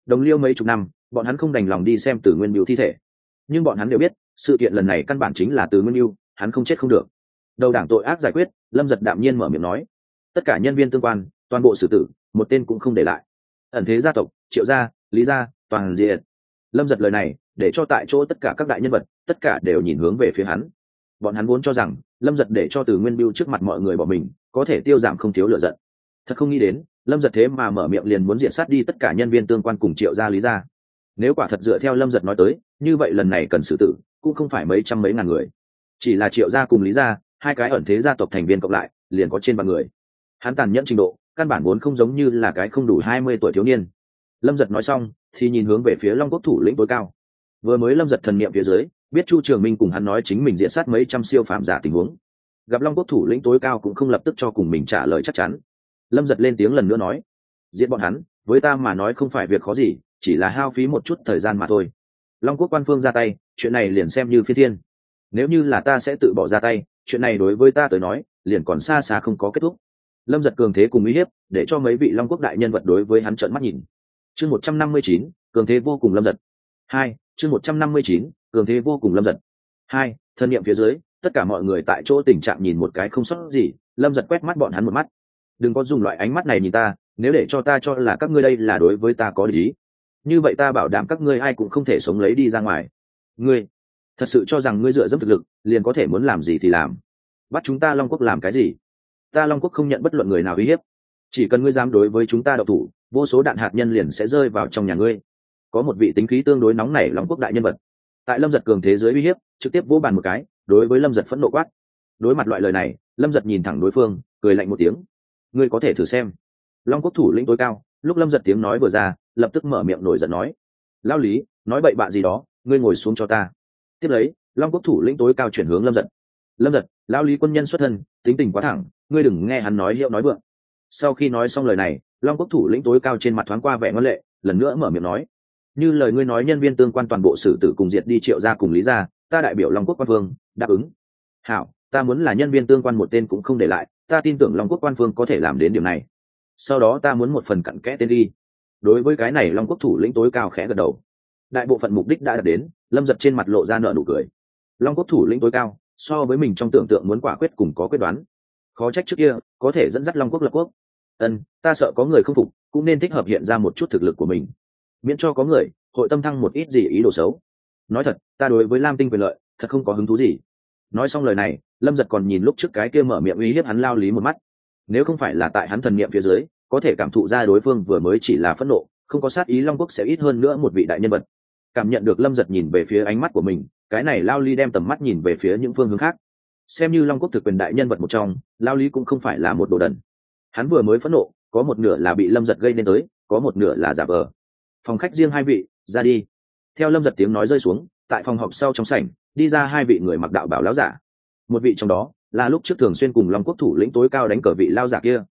Đồng liêu mấy chục năm, bọn hắn không đành lòng đi xem từ nguyên biêu thi thể. Nhưng bọn hắn đều biết, sự kiện lần này căn bản chính là từ nguyên biêu, hắn không chết không được. Đầu đảng tội ác giải quyết, lâm giật đạm nhiên mở miệng nói. Tất cả nhân viên tương quan, toàn bộ xử tử, một tên cũng không để lại. Ẩn thế gia tộc, triệu gia, lý gia, toàn diện lâm giật lời này, để cho tại chỗ tất cả các đại nhân vật, tất cả đều nhìn hướng về phía hắn. Bọn hắn vốn cho rằng, lâm giật để cho từ nguyên biêu trước mặt mọi người bỏ mình có thể tiêu giảm không thiếu lựa giận. Thật không nghĩ đến, lâm giật thế mà mở miệng liền muốn diện sát đi tất cả nhân viên tương quan cùng triệu gia lý gia. Nếu quả thật dựa theo lâm giật nói tới, như vậy lần này cần xử tử, cũng không phải mấy trăm mấy ngàn người. Chỉ là triệu gia cùng lý gia, hai cái ẩn thế gia tộc thành viên cộng lại, liền có trên vạn người. Hắn tàn nhẫn trình độ, căn bản vốn không giống như là cái không đủ hai mươi tuổi thiếu niên. Lâm giật nói xong, thì nhìn hướng về phía long quốc thủ lĩnh tối cao. Vừa mới lâm giật thần niệm phía dưới, biết chu trường minh cùng hắn nói chính mình diện sát mấy trăm siêu phạm giả tình huống gặp long quốc thủ lĩnh tối cao cũng không lập tức cho cùng mình trả lời chắc chắn. Lâm giật lên tiếng lần nữa nói, giết bọn hắn, với ta mà nói không phải việc khó gì, chỉ là hao phí một chút thời gian mà thôi. Long quốc quan phương ra tay, chuyện này liền xem như phi thiên. Nếu như là ta sẽ tự bỏ ra tay, chuyện này đối với ta tới nói, liền còn xa xa không có kết thúc. Lâm giật cường thế cùng uy hiếp, để cho mấy vị long quốc đại nhân vật đối với hắn trợn mắt nhìn. Chương một trăm năm mươi chín, cường thế vô cùng lâm giật. Hai, chương một trăm năm mươi chín, cường thế vô cùng lâm giật. Hai, thân nhiệm phía dưới tất cả mọi người tại chỗ tình trạng nhìn một cái không sót gì, lâm giật quét mắt bọn hắn một mắt. Đừng có dùng loại ánh mắt này nhìn ta, nếu để cho ta cho là các ngươi đây là đối với ta có lý, như vậy ta bảo đảm các ngươi ai cũng không thể sống lấy đi ra ngoài. Ngươi, thật sự cho rằng ngươi dựa dẫm thực lực, liền có thể muốn làm gì thì làm. Bắt chúng ta long quốc làm cái gì? Ta long quốc không nhận bất luận người nào uy hiếp. Chỉ cần ngươi dám đối với chúng ta độc thủ, vô số đạn hạt nhân liền sẽ rơi vào trong nhà ngươi. Có một vị tính khí tương đối nóng nảy long quốc đại nhân vật. Tại lâm giật cường thế giới uy hiếp, trực tiếp vỗ bàn một cái đối với lâm giật phẫn nộ quát. Đối mặt loại lời này, lâm giật nhìn thẳng đối phương, cười lạnh một tiếng. Ngươi có thể thử xem. Long quốc thủ lĩnh tối cao, lúc lâm giật tiếng nói vừa ra, lập tức mở miệng nổi giận nói. Lao lý, nói bậy bạ gì đó, ngươi ngồi xuống cho ta. Tiếp lấy, long quốc thủ lĩnh tối cao chuyển hướng lâm giật. Lâm giật, lao lý quân nhân xuất thân, tính tình quá thẳng, ngươi đừng nghe hắn nói hiệu nói vượng. Sau khi nói xong lời này, long quốc thủ lĩnh tối cao trên mặt thoáng qua vẻ ngân lệ, lần nữa mở miệng nói. Như lời ngươi nói nhân viên tương quan toàn bộ sử tử cùng diệt đi triệu ra cùng lý ra ta đại biểu long quốc quan phương đáp ứng. Hảo, ta muốn là nhân viên tương quan một tên cũng không để lại, ta tin tưởng long quốc quan phương có thể làm đến điểm này. Sau đó ta muốn một phần cặn kẽ tên đi. Đối với cái này long quốc thủ lĩnh tối cao khẽ gật đầu. Đại bộ phận mục đích đã đạt đến, lâm giật trên mặt lộ ra nợ nụ cười. Long quốc thủ lĩnh tối cao, so với mình trong tưởng tượng muốn quả quyết cùng có quyết đoán. Khó trách trước kia, có thể dẫn dắt long quốc lập quốc. Ân, ta sợ có người không phục, cũng nên thích hợp hiện ra một chút thực lực của mình. Miễn cho có người, hội tâm thăng một ít gì ý đồ xấu nói thật, ta đối với lam tinh quyền lợi, thật không có hứng thú gì. Nói xong lời này, lâm giật còn nhìn lúc trước cái kia mở miệng uy hiếp hắn lao lý một mắt. Nếu không phải là tại hắn thần niệm phía dưới, có thể cảm thụ ra đối phương vừa mới chỉ là phẫn nộ, không có sát ý long quốc sẽ ít hơn nữa một vị đại nhân vật. Cảm nhận được lâm giật nhìn về phía ánh mắt của mình, cái này lao ly đem tầm mắt nhìn về phía những phương hướng khác. Xem như long quốc thực quyền đại nhân vật một trong, lao lý cũng không phải là một đồ đần. Hắn vừa mới phẫn nộ, có một nửa là bị lâm giật gây nên tới, có một nửa là giả vờ. Phòng khách riêng hai vị, ra đi theo lâm giật tiếng nói rơi xuống, tại phòng họp sau trong sảnh, đi ra hai vị người mặc đạo bảo lão giả. Một vị trong đó, là lúc trước thường xuyên cùng long quốc thủ lĩnh tối cao đánh cờ vị lao giả kia.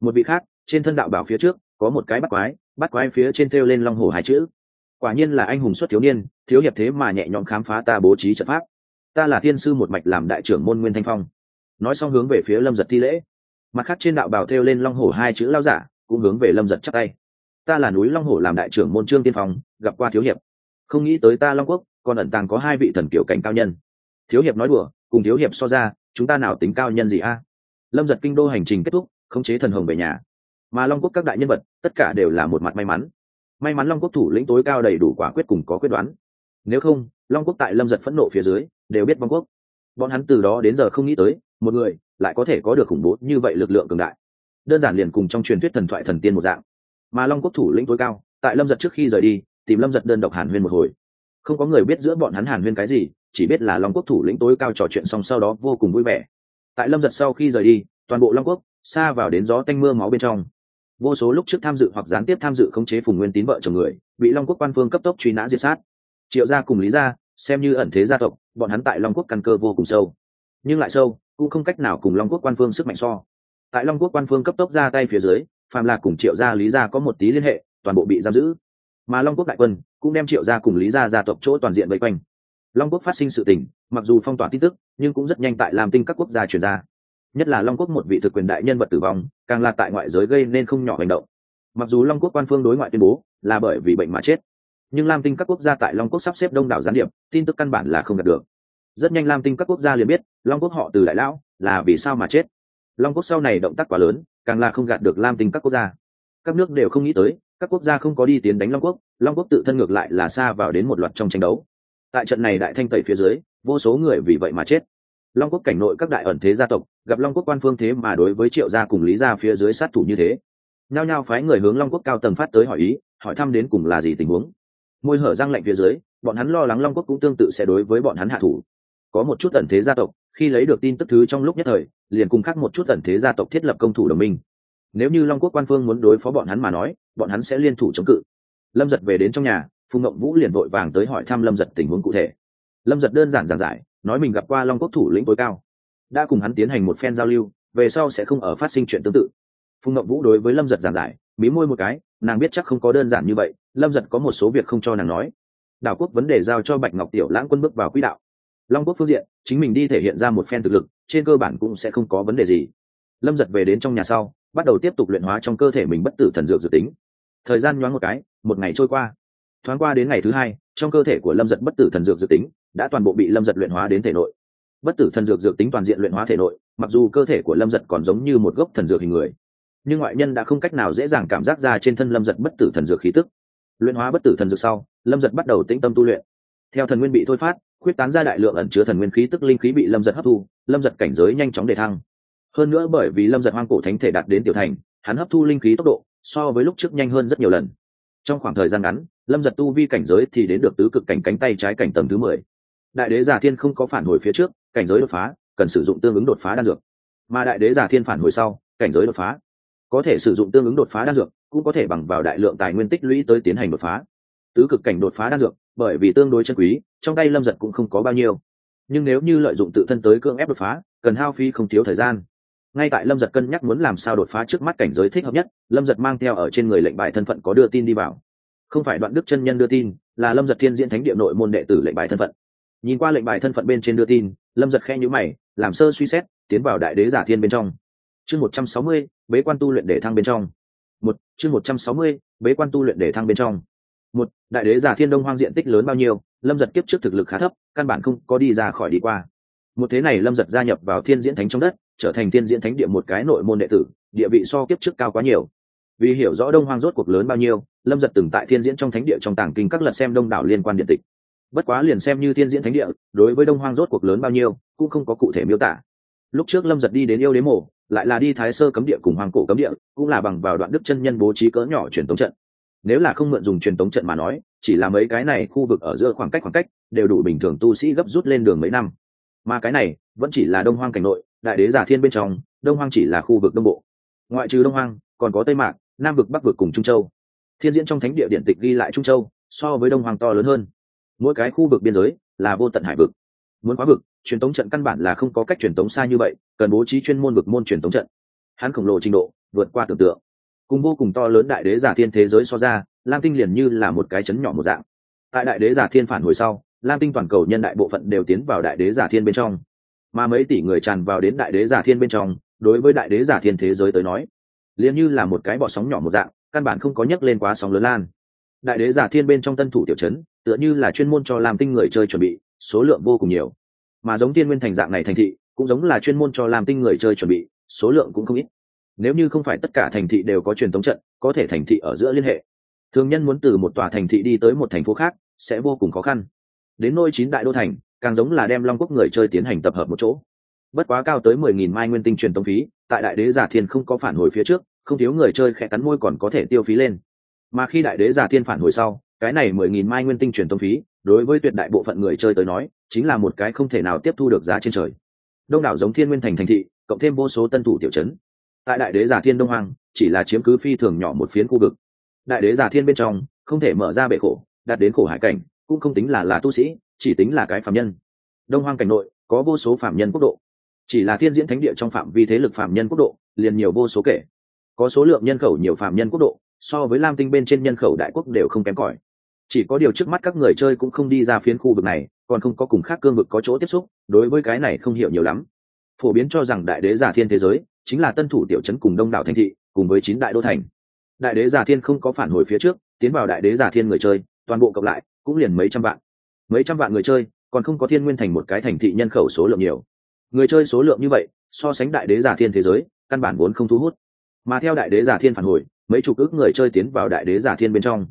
Một vị khác, trên thân đạo bảo phía trước, có một cái bắt quái bắt quái phía trên thêu lên long hồ hai chữ. Quả nhiên là anh hùng xuất thiếu niên, thiếu hiệp thế mà nhẹ nhõm khám phá ta bố trí trận pháp. Ta là thiên sư một mạch làm đại trưởng môn nguyên thanh phong. Nói xong hướng về phía lâm giật thi lễ. Mặt khác trên đạo bảo thêu lên long hổ hai chữ lao giả, cũng hướng về lâm giật chắc tay. Ta là núi long hổ làm đại trưởng môn trương tiên phong, gặp qua thiếu hiệp không nghĩ tới ta long quốc, còn ẩn tàng có hai vị thần kiểu cảnh cao nhân. Thiếu hiệp nói đùa, cùng thiếu hiệp so ra, chúng ta nào tính cao nhân gì a? Lâm giật kinh đô hành trình kết thúc, khống chế thần hồng về nhà. Mà long quốc các đại nhân vật, tất cả đều là một mặt may mắn. May mắn long quốc thủ lĩnh tối cao đầy đủ quả quyết cùng có quyết đoán. Nếu không, long quốc tại lâm giật phẫn nộ phía dưới, đều biết vong quốc. Bọn hắn từ đó đến giờ không nghĩ tới, một người lại có thể có được khủng bố như vậy lực lượng cường đại. Đơn giản liền cùng trong truyền thuyết thần thoại thần tiên một dạng. Mà long quốc thủ lĩnh tối cao, tại lâm giật trước khi rời đi tìm lâm giật đơn độc hàn huyên một hồi. Không có người biết giữa bọn hắn hàn huyên cái gì, chỉ biết là long quốc thủ lĩnh tối cao trò chuyện xong sau đó vô cùng vui vẻ. Tại lâm giật sau khi rời đi, toàn bộ long quốc xa vào đến gió tanh mưa máu bên trong. Vô số lúc trước tham dự hoặc gián tiếp tham dự khống chế phùng nguyên tín vợ chồng người, bị long quốc quan phương cấp tốc truy nã diệt sát. Triệu gia cùng lý gia, xem như ẩn thế gia tộc, bọn hắn tại long quốc căn cơ vô cùng sâu. Nhưng lại sâu, cũng không cách nào cùng long quốc quan phương sức mạnh so. Tại long quốc quan phương cấp tốc ra tay phía dưới phàm là cùng triệu gia lý gia có một tí liên hệ, toàn bộ bị giam giữ mà long quốc đại quân cũng đem triệu gia cùng lý gia gia tộc chỗ toàn diện vây quanh. Long quốc phát sinh sự tình, mặc dù phong tỏa tin tức, nhưng cũng rất nhanh tại làm tinh các quốc gia chuyển ra. Nhất là long quốc một vị thực quyền đại nhân vật tử vong, càng là tại ngoại giới gây nên không nhỏ hành động. Mặc dù long quốc quan phương đối ngoại tuyên bố là bởi vì bệnh mà chết, nhưng lam tinh các quốc gia tại long quốc sắp xếp đông đảo gián điệp, tin tức căn bản là không đạt được. Rất nhanh lam tinh các quốc gia liền biết, long quốc họ từ đại lão là vì sao mà chết. Long quốc sau này động tác quá lớn, càng là không gạt được lam tinh các quốc gia. Các nước đều không nghĩ tới các quốc gia không có đi tiến đánh long quốc long quốc tự thân ngược lại là xa vào đến một loạt trong tranh đấu. Tại trận này đại thanh tẩy phía dưới, vô số người vì vậy mà chết. Long quốc cảnh nội các đại ẩn thế gia tộc, gặp long quốc quan phương thế mà đối với triệu gia cùng lý gia phía dưới sát thủ như thế. Nhao nhao phái người hướng long quốc cao tầng phát tới hỏi ý, hỏi thăm đến cùng là gì tình huống. Môi hở răng lạnh phía dưới, bọn hắn lo lắng long quốc cũng tương tự sẽ đối với bọn hắn hạ thủ. Có một chút ẩn thế gia tộc, khi lấy được tin tức thứ trong lúc nhất thời, liền cùng khác một chút ẩn thế gia tộc thiết lập công thủ đồng minh. Nếu như long quốc quan phương muốn đối phó bọn hắn mà nói bọn hắn sẽ liên thủ chống cự. Lâm giật về đến trong nhà, phùng ngậm vũ liền vội vàng tới hỏi thăm lâm giật tình huống cụ thể. Lâm giật đơn giản giản giải, nói mình gặp qua long quốc thủ lĩnh tối cao. Đã cùng hắn tiến hành một phen giao lưu, về sau sẽ không ở phát sinh chuyện tương tự. Phùng ngậm vũ đối với lâm giật giản giải, mí môi một cái, nàng biết chắc không có đơn giản như vậy, lâm giật có một số việc không cho nàng nói. Đảo quốc vấn đề giao cho bạch ngọc tiểu lãng quân bước vào quỹ đạo. Long quốc phương diện, chính mình đi thể hiện ra một phen thực lực, trên cơ bản cũng sẽ không có vấn đề gì. Lâm giật về đến trong nhà sau, bắt đầu tiếp tục luyện hóa trong cơ thể mình bất tử thần dược dự tính thời gian nhoáng một cái, một ngày trôi qua. Thoáng qua đến ngày thứ hai, trong cơ thể của lâm giật bất tử thần dược dự tính đã toàn bộ bị lâm giật luyện hóa đến thể nội. Bất tử thần dược dược tính toàn diện luyện hóa thể nội, mặc dù cơ thể của lâm giật còn giống như một gốc thần dược hình người, nhưng ngoại nhân đã không cách nào dễ dàng cảm giác ra trên thân lâm giật bất tử thần dược khí tức. Luyện hóa bất tử thần dược sau, lâm giật bắt đầu tĩnh tâm tu luyện. Theo thần nguyên bị thôi phát, khuyết tán ra đại lượng ẩn chứa thần nguyên khí tức linh khí bị lâm giật hấp thu, lâm giật cảnh giới nhanh chóng đề thăng. Hơn nữa bởi vì lâm giật hoang cổ thánh thể đạt đến tiểu thành, hắn hấp thu linh khí tốc độ so với lúc trước nhanh hơn rất nhiều lần. Trong khoảng thời gian ngắn, lâm giật tu vi cảnh giới thì đến được tứ cực cảnh cánh tay trái cảnh tầng thứ mười. Đại đế giả thiên không có phản hồi phía trước, cảnh giới đột phá, cần sử dụng tương ứng đột phá đan dược. Mà đại đế giả thiên phản hồi sau, cảnh giới đột phá. Có thể sử dụng tương ứng đột phá đan dược, cũng có thể bằng vào đại lượng tài nguyên tích lũy tới tiến hành đột phá. Tứ cực cảnh đột phá đan dược, bởi vì tương đối chân quý, trong tay lâm giật cũng không có bao nhiêu. Nhưng nếu như lợi dụng tự thân tới cưỡng ép đột phá, cần hao phí không thiếu thời gian ngay tại lâm giật cân nhắc muốn làm sao đột phá trước mắt cảnh giới thích hợp nhất, lâm giật mang theo ở trên người lệnh bài thân phận có đưa tin đi vào. Không phải đoạn đức chân nhân đưa tin, là lâm giật thiên diễn thánh địa nội môn đệ tử lệnh bài thân phận. Nhìn qua lệnh bài thân phận bên trên đưa tin, lâm giật khe nhữ mày, làm sơ suy xét, tiến vào đại đế giả thiên bên trong. Chương một trăm sáu mươi, bế quan tu luyện để thăng bên trong. Một, chương một trăm sáu mươi, bế quan tu luyện để thăng bên trong. Một, đại đế giả thiên đông hoang diện tích lớn bao nhiêu, lâm giật kiếp trước thực lực khá thấp, căn bản không có đi ra khỏi đi qua. Một thế này lâm giật gia nhập vào thiên diễn thánh trong đất trở thành thiên diễn thánh địa một cái nội môn đệ tử, địa vị so kiếp trước cao quá nhiều. Vì hiểu rõ đông hoang rốt cuộc lớn bao nhiêu, lâm giật từng tại thiên diễn trong thánh địa trong tàng kinh các lật xem đông đảo liên quan điện tịch. Bất quá liền xem như thiên diễn thánh địa, đối với đông hoang rốt cuộc lớn bao nhiêu, cũng không có cụ thể miêu tả. Lúc trước lâm giật đi đến yêu đế mộ, lại là đi thái sơ cấm địa cùng hoàng cổ cấm địa, cũng là bằng vào đoạn đức chân nhân bố trí cỡ nhỏ truyền tống trận. Nếu là không mượn dùng truyền tống trận mà nói, chỉ là mấy cái này khu vực ở giữa khoảng cách khoảng cách, đều đủ bình thường tu sĩ gấp rút lên đường mấy năm. Mà cái này, vẫn chỉ là đông hoang cảnh nội đại đế giả thiên bên trong, đông hoang chỉ là khu vực đông bộ. Ngoại trừ đông hoang, còn có tây mạc, nam vực, bắc vực cùng trung châu. Thiên diễn trong thánh địa điện tịch ghi lại trung châu, so với đông hoang to lớn hơn. Mỗi cái khu vực biên giới là vô tận hải vực. Muốn khóa vực, truyền tống trận căn bản là không có cách truyền tống xa như vậy, cần bố trí chuyên môn vực môn truyền tống trận. Hắn khổng lồ trình độ, vượt qua tưởng tượng. Cùng vô cùng to lớn đại đế giả thiên thế giới so ra, lam tinh liền như là một cái chấn nhỏ một dạng. Tại đại đế giả thiên phản hồi sau, lam tinh toàn cầu nhân đại bộ phận đều tiến vào đại đế giả thiên bên trong mà mấy tỷ người tràn vào đến đại đế giả thiên bên trong, đối với đại đế giả thiên thế giới tới nói, liền như là một cái bọ sóng nhỏ một dạng, căn bản không có nhấc lên quá sóng lớn lan. Đại đế giả thiên bên trong tân thủ tiểu trấn tựa như là chuyên môn cho làm tinh người chơi chuẩn bị, số lượng vô cùng nhiều. Mà giống tiên nguyên thành dạng này thành thị, cũng giống là chuyên môn cho làm tinh người chơi chuẩn bị, số lượng cũng không ít. Nếu như không phải tất cả thành thị đều có truyền thống trận, có thể thành thị ở giữa liên hệ. Thường nhân muốn từ một tòa thành thị đi tới một thành phố khác, sẽ vô cùng khó khăn. Đến nôi chín đại đô thành càng giống là đem long quốc người chơi tiến hành tập hợp một chỗ. Bất quá cao tới mười nghìn mai nguyên tinh truyền tống phí, tại đại đế giả thiên không có phản hồi phía trước, không thiếu người chơi khẽ cắn môi còn có thể tiêu phí lên. Mà khi đại đế giả thiên phản hồi sau, cái này mười nghìn mai nguyên tinh truyền tống phí, đối với tuyệt đại bộ phận người chơi tới nói, chính là một cái không thể nào tiếp thu được giá trên trời. Đông đảo giống thiên nguyên thành thành thị, cộng thêm vô số tân thủ tiểu chấn tại đại đế giả thiên đông hoàng chỉ là chiếm cứ phi thường nhỏ một phiến khu vực. Đại đế giả thiên bên trong, không thể mở ra bệ khổ, đạt đến khổ hải cảnh, cũng không tính là là tu sĩ chỉ tính là cái phạm nhân. Đông hoang cảnh nội, có vô số phạm nhân quốc độ. Chỉ là thiên diễn thánh địa trong phạm vi thế lực phạm nhân quốc độ, liền nhiều vô số kể. Có số lượng nhân khẩu nhiều phạm nhân quốc độ, so với lam tinh bên trên nhân khẩu đại quốc đều không kém cỏi. Chỉ có điều trước mắt các người chơi cũng không đi ra phiến khu vực này, còn không có cùng khác cương vực có chỗ tiếp xúc, đối với cái này không hiểu nhiều lắm. Phổ biến cho rằng đại đế giả thiên thế giới, chính là tân thủ tiểu trấn cùng đông đảo thành thị, cùng với chín đại đô thành. Đại đế giả thiên không có phản hồi phía trước, tiến vào đại đế giả thiên người chơi, toàn bộ cộng lại, cũng liền mấy trăm vạn mấy trăm vạn người chơi, còn không có thiên nguyên thành một cái thành thị nhân khẩu số lượng nhiều. Người chơi số lượng như vậy, so sánh đại đế giả thiên thế giới, căn bản vốn không thu hút. Mà theo đại đế giả thiên phản hồi, mấy chục ước người chơi tiến vào đại đế giả thiên bên trong.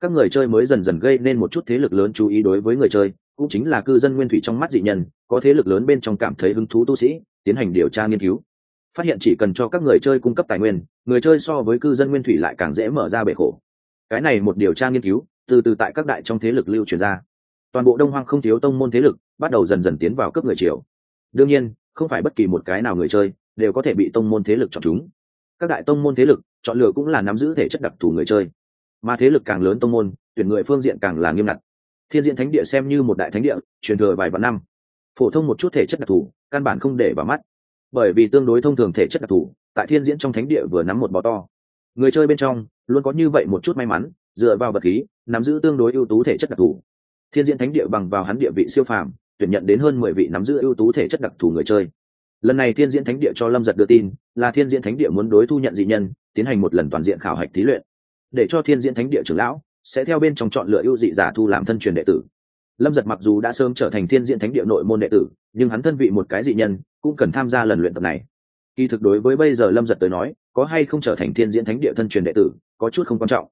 Các người chơi mới dần dần gây nên một chút thế lực lớn chú ý đối với người chơi, cũng chính là cư dân nguyên thủy trong mắt dị nhân, có thế lực lớn bên trong cảm thấy hứng thú tu sĩ, tiến hành điều tra nghiên cứu. Phát hiện chỉ cần cho các người chơi cung cấp tài nguyên, người chơi so với cư dân nguyên thủy lại càng dễ mở ra bể khổ. Cái này một điều tra nghiên cứu, từ từ tại các đại trong thế lực lưu truyền ra toàn bộ đông hoang không thiếu tông môn thế lực bắt đầu dần dần tiến vào cấp người triều. đương nhiên, không phải bất kỳ một cái nào người chơi đều có thể bị tông môn thế lực chọn chúng. các đại tông môn thế lực chọn lựa cũng là nắm giữ thể chất đặc thù người chơi. mà thế lực càng lớn tông môn, tuyển người phương diện càng là nghiêm ngặt. thiên diện thánh địa xem như một đại thánh địa, truyền thừa vài vạn năm. phổ thông một chút thể chất đặc thù, căn bản không để vào mắt. bởi vì tương đối thông thường thể chất đặc thù, tại thiên diễn trong thánh địa vừa nắm một bò to. người chơi bên trong luôn có như vậy một chút may mắn, dựa vào vật khí, nắm giữ tương đối ưu tú thể chất đặc thù thiên diễn thánh địa bằng vào hắn địa vị siêu phàm, tuyển nhận đến hơn mười vị nắm giữ ưu tú thể chất đặc thù người chơi. Lần này thiên diễn thánh địa cho lâm giật đưa tin, là thiên diễn thánh địa muốn đối thu nhận dị nhân, tiến hành một lần toàn diện khảo hạch thí luyện. Để cho thiên diễn thánh địa trưởng lão sẽ theo bên trong chọn lựa ưu dị giả thu làm thân truyền đệ tử. Lâm giật mặc dù đã sớm trở thành thiên diễn thánh địa nội môn đệ tử, nhưng hắn thân vị một cái dị nhân cũng cần tham gia lần luyện tập này. Kỳ thực đối với bây giờ lâm giật tới nói, có hay không trở thành thiên diễn thánh địa thân truyền đệ tử, có chút không quan trọng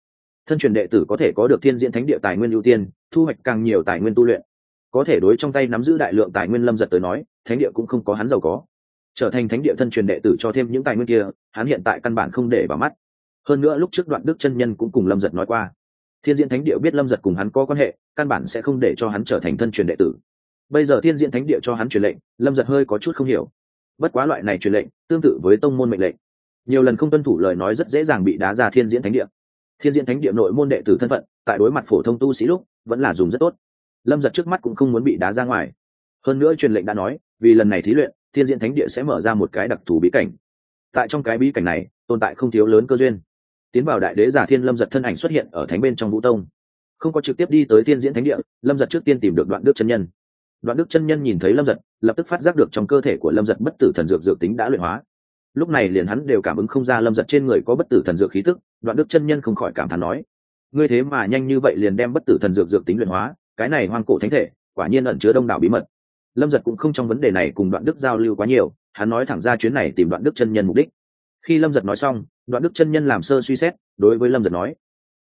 thân truyền đệ tử có thể có được thiên diễn thánh địa tài nguyên ưu tiên, thu hoạch càng nhiều tài nguyên tu luyện. Có thể đối trong tay nắm giữ đại lượng tài nguyên lâm giật tới nói, thánh địa cũng không có hắn giàu có. Trở thành thánh địa thân truyền đệ tử cho thêm những tài nguyên kia, hắn hiện tại căn bản không để vào mắt. Hơn nữa lúc trước đoạn đức chân nhân cũng cùng lâm giật nói qua, thiên diễn thánh địa biết lâm giật cùng hắn có quan hệ, căn bản sẽ không để cho hắn trở thành thân truyền đệ tử. Bây giờ thiên diễn thánh địa cho hắn truyền lệnh, lâm giật hơi có chút không hiểu. Bất quá loại này truyền lệnh, tương tự với tông môn mệnh lệnh. Nhiều lần không tuân thủ lời nói rất dễ dàng bị đá ra thiên diễn thánh địa thiên diễn thánh địa nội môn đệ tử thân phận, tại đối mặt phổ thông tu sĩ lúc, vẫn là dùng rất tốt. Lâm giật trước mắt cũng không muốn bị đá ra ngoài. Hơn nữa truyền lệnh đã nói, vì lần này thí luyện, thiên diễn thánh địa sẽ mở ra một cái đặc thù bí cảnh. Tại trong cái bí cảnh này, tồn tại không thiếu lớn cơ duyên. Tiến vào đại đế giả thiên, lâm giật thân ảnh xuất hiện ở thánh bên trong vũ tông. Không có trực tiếp đi tới thiên diễn thánh địa, lâm giật trước tiên tìm được đoạn đức chân nhân. Đoạn đức chân nhân nhìn thấy lâm giật, lập tức phát giác được trong cơ thể của lâm giật bất tử thần dược dược tính đã luyện hóa. Lúc này liền hắn đều cảm ứng không ra lâm giật trên người có bất tử thần dược khí tức đoạn đức chân nhân không khỏi cảm thán nói, ngươi thế mà nhanh như vậy liền đem bất tử thần dược dược tính luyện hóa, cái này hoang cổ thánh thể, quả nhiên ẩn chứa đông đảo bí mật. Lâm giật cũng không trong vấn đề này cùng đoạn đức giao lưu quá nhiều, hắn nói thẳng ra chuyến này tìm đoạn đức chân nhân mục đích. Khi lâm giật nói xong, đoạn đức chân nhân làm sơ suy xét, đối với lâm giật nói,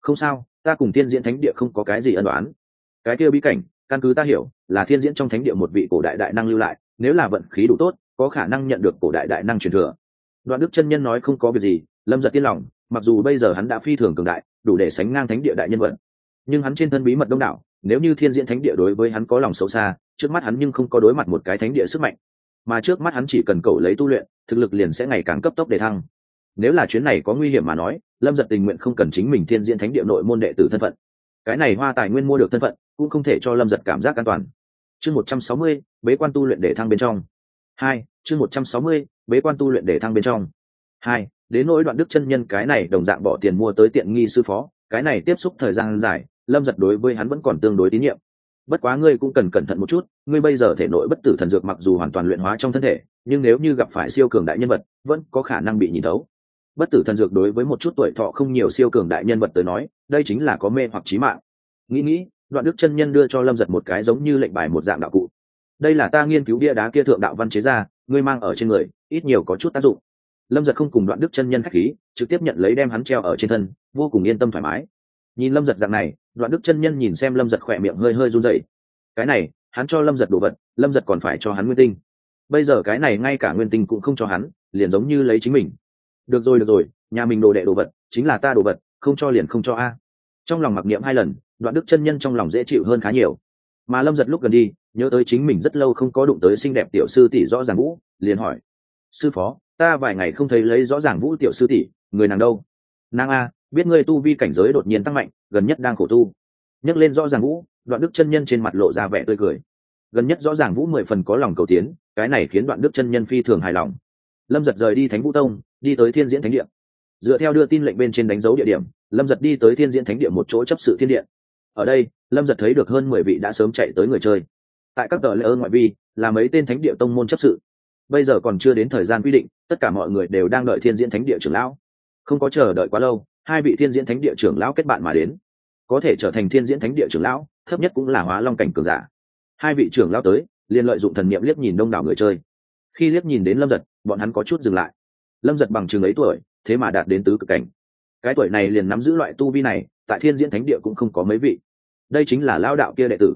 không sao, ta cùng thiên diễn thánh địa không có cái gì ân đoán cái kia bí cảnh, căn cứ ta hiểu, là thiên diễn trong thánh địa một vị cổ đại đại năng lưu lại, nếu là vận khí đủ tốt, có khả năng nhận được cổ đại đại năng truyền thừa. Đoạn đức chân nhân nói không có việc gì, lâm giật tiên lòng mặc dù bây giờ hắn đã phi thường cường đại, đủ để sánh ngang thánh địa đại nhân vật. Nhưng hắn trên thân bí mật đông đảo, nếu như thiên diễn thánh địa đối với hắn có lòng xấu xa, trước mắt hắn nhưng không có đối mặt một cái thánh địa sức mạnh. Mà trước mắt hắn chỉ cần cầu lấy tu luyện, thực lực liền sẽ ngày càng cấp tốc để thăng. Nếu là chuyến này có nguy hiểm mà nói, lâm giật tình nguyện không cần chính mình thiên diễn thánh địa nội môn đệ tử thân phận. Cái này hoa tài nguyên mua được thân phận, cũng không thể cho lâm giật cảm giác an toàn. Chương một trăm sáu mươi, bế quan tu luyện để thăng bên trong. Hai, chương một trăm sáu mươi, bế quan tu luyện để thăng bên trong. Hai đến nỗi đoạn đức chân nhân cái này đồng dạng bỏ tiền mua tới tiện nghi sư phó, cái này tiếp xúc thời gian dài, lâm giật đối với hắn vẫn còn tương đối tín nhiệm. Bất quá ngươi cũng cần cẩn thận một chút, ngươi bây giờ thể nội bất tử thần dược mặc dù hoàn toàn luyện hóa trong thân thể, nhưng nếu như gặp phải siêu cường đại nhân vật, vẫn có khả năng bị nhìn thấu. Bất tử thần dược đối với một chút tuổi thọ không nhiều siêu cường đại nhân vật tới nói, đây chính là có mê hoặc trí mạng. Nghĩ nghĩ, đoạn đức chân nhân đưa cho lâm giật một cái giống như lệnh bài một dạng đạo cụ. Đây là ta nghiên cứu bia đá kia thượng đạo văn chế ra, ngươi mang ở trên người, ít nhiều có chút tác dụng lâm giật không cùng đoạn đức chân nhân k h á c h khí, trực tiếp nhận lấy đem hắn treo ở trên thân, vô cùng yên tâm thoải mái. Nhìn lâm giật dạng này, đoạn đức chân nhân nhìn xem lâm giật khỏe miệng hơi hơi run dậy cái này, hắn cho lâm giật đồ vật, lâm giật còn phải cho hắn nguyên tinh. Bây giờ cái này ngay cả nguyên tinh cũng không cho hắn, liền giống như lấy chính mình. Được rồi được rồi, nhà mình đồ đệ đồ vật, chính là ta đồ vật, không cho liền không cho a. Trong lòng mặc niệm hai lần, đoạn đức chân nhân trong lòng dễ chịu hơn khá nhiều. Mà lâm giật lúc gần đi, nhớ tới chính mình rất lâu không có đụng tới xinh đẹp tiểu sư tỷ rõ ràng vũ liền hỏi, sư phó ta vài ngày không thấy lấy rõ ràng vũ tiểu sư tỷ, người nàng đâu? Nàng a, biết ngươi tu vi cảnh giới đột nhiên tăng mạnh, gần nhất đang khổ tu. Nhắc lên rõ ràng vũ, đoạn đức chân nhân trên mặt lộ ra vẻ tươi cười. Gần nhất rõ ràng vũ mười phần có lòng cầu tiến, cái này khiến đoạn đức chân nhân phi thường hài lòng. Lâm giật rời đi thánh vũ tông, đi tới thiên diễn thánh địa. Dựa theo đưa tin lệnh bên trên đánh dấu địa điểm, lâm giật đi tới thiên diễn thánh địa một chỗ chấp sự thiên điện ở đây, lâm giật thấy được hơn mười vị đã sớm chạy tới người chơi. Tại các tờ lễ ơn ngoại vi, là mấy tên thánh địa tông môn chấp sự. Bây giờ còn chưa đến thời gian quy định tất cả mọi người đều đang đợi thiên diễn thánh địa trưởng lão. Không có chờ đợi quá lâu, hai vị thiên diễn thánh địa trưởng lão kết bạn mà đến. Có thể trở thành thiên diễn thánh địa trưởng lão, thấp nhất cũng là hóa long cảnh cường giả. Hai vị trưởng lão tới, liền lợi dụng thần niệm liếc nhìn đông đảo người chơi. Khi liếc nhìn đến lâm giật, bọn hắn có chút dừng lại. Lâm giật bằng chừng ấy tuổi, thế mà đạt đến tứ cực cảnh. Cái tuổi này liền nắm giữ loại tu vi này, tại thiên diễn thánh địa cũng không có mấy vị. Đây chính là lao đạo kia đệ tử.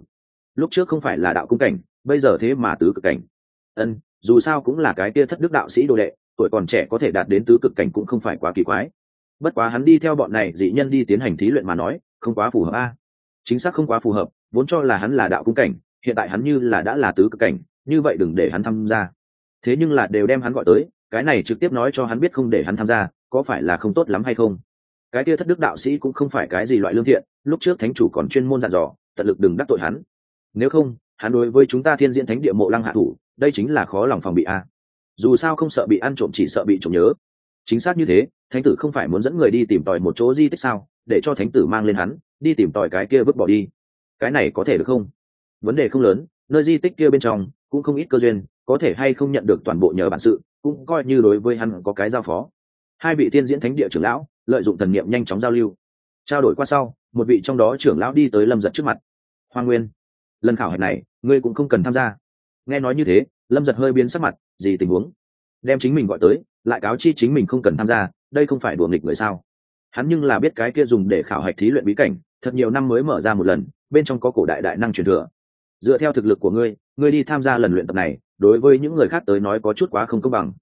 Lúc trước không phải là đạo cung cảnh, bây giờ thế mà tứ cực cảnh. Ân, dù sao cũng là cái kia thất đức đạo sĩ đồ đệ tuổi còn trẻ có thể đạt đến tứ cực cảnh cũng không phải quá kỳ quái. Bất quá hắn đi theo bọn này dị nhân đi tiến hành thí luyện mà nói, không quá phù hợp a. Chính xác không quá phù hợp, vốn cho là hắn là đạo cung cảnh, hiện tại hắn như là đã là tứ cực cảnh, như vậy đừng để hắn tham gia. Thế nhưng là đều đem hắn gọi tới, cái này trực tiếp nói cho hắn biết không để hắn tham gia, có phải là không tốt lắm hay không? Cái kia thất đức đạo sĩ cũng không phải cái gì loại lương thiện, lúc trước thánh chủ còn chuyên môn dặn dò, tận lực đừng đắc tội hắn. Nếu không, hắn đối với chúng ta thiên diễn thánh địa mộ lăng hạ thủ, đây chính là khó lòng phòng bị a dù sao không sợ bị ăn trộm, chỉ sợ bị trộm nhớ. Chính xác như thế, thánh tử không phải muốn dẫn người đi tìm tòi một chỗ di tích sao? Để cho thánh tử mang lên hắn, đi tìm tòi cái kia vứt bỏ đi. Cái này có thể được không? Vấn đề không lớn, nơi di tích kia bên trong, cũng không ít cơ duyên, có thể hay không nhận được toàn bộ nhờ bản sự, cũng coi như đối với hắn có cái giao phó. Hai vị tiên diễn thánh địa trưởng lão, lợi dụng thần niệm nhanh chóng giao lưu. Trao đổi qua sau, một vị trong đó trưởng lão đi tới lâm giật trước mặt. Hoa nguyên, lần khảo hạch này, ngươi cũng không cần tham gia. Nghe nói như thế, lâm giật hơi biến sắc mặt gì tình huống? Đem chính mình gọi tới, lại cáo chi chính mình không cần tham gia, đây không phải đùa nghịch người sao? Hắn nhưng là biết cái kia dùng để khảo hạch thí luyện bí cảnh, thật nhiều năm mới mở ra một lần, bên trong có cổ đại đại năng truyền thừa. Dựa theo thực lực của ngươi ngươi đi tham gia lần luyện tập này, đối với những người khác tới nói có chút quá không công bằng.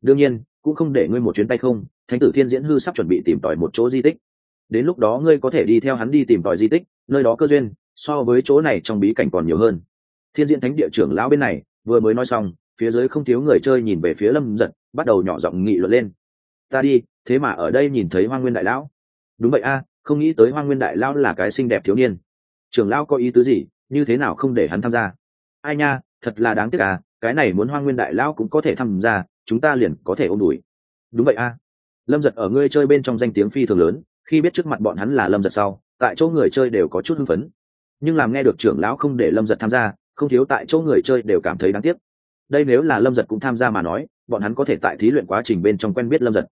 Đương nhiên, cũng không để ngươi một chuyến tay không, thánh tử thiên diễn hư sắp chuẩn bị tìm tòi một chỗ di tích. Đến lúc đó ngươi có thể đi theo hắn đi tìm tòi di tích, nơi đó cơ duyên, so với chỗ này trong bí cảnh còn nhiều hơn. Thiên diễn thánh địa trưởng lão bên này, vừa mới nói xong phía dưới không thiếu người chơi nhìn về phía lâm giật, bắt đầu nhỏ giọng nghị luận lên. Ta đi, thế mà ở đây nhìn thấy hoa nguyên đại lão. Đúng vậy a, không nghĩ tới hoa nguyên đại lão là cái xinh đẹp thiếu niên. Trưởng lão có ý tứ gì, như thế nào không để hắn tham gia? Ai nha, thật là đáng tiếc à cái này muốn hoa nguyên đại lão cũng có thể tham gia, chúng ta liền có thể ôm đùi đúng vậy a. Lâm giật ở ngươi chơi bên trong danh tiếng phi thường lớn, khi biết trước mặt bọn hắn là lâm giật sau, tại chỗ người chơi đều có chút hưng phấn. Nhưng làm nghe được trưởng lão không để lâm giật tham gia, không thiếu tại chỗ người chơi đều cảm thấy đáng tiếc đây nếu là lâm giật cũng tham gia mà nói, bọn hắn có thể tại thí luyện quá trình bên trong quen biết lâm giật.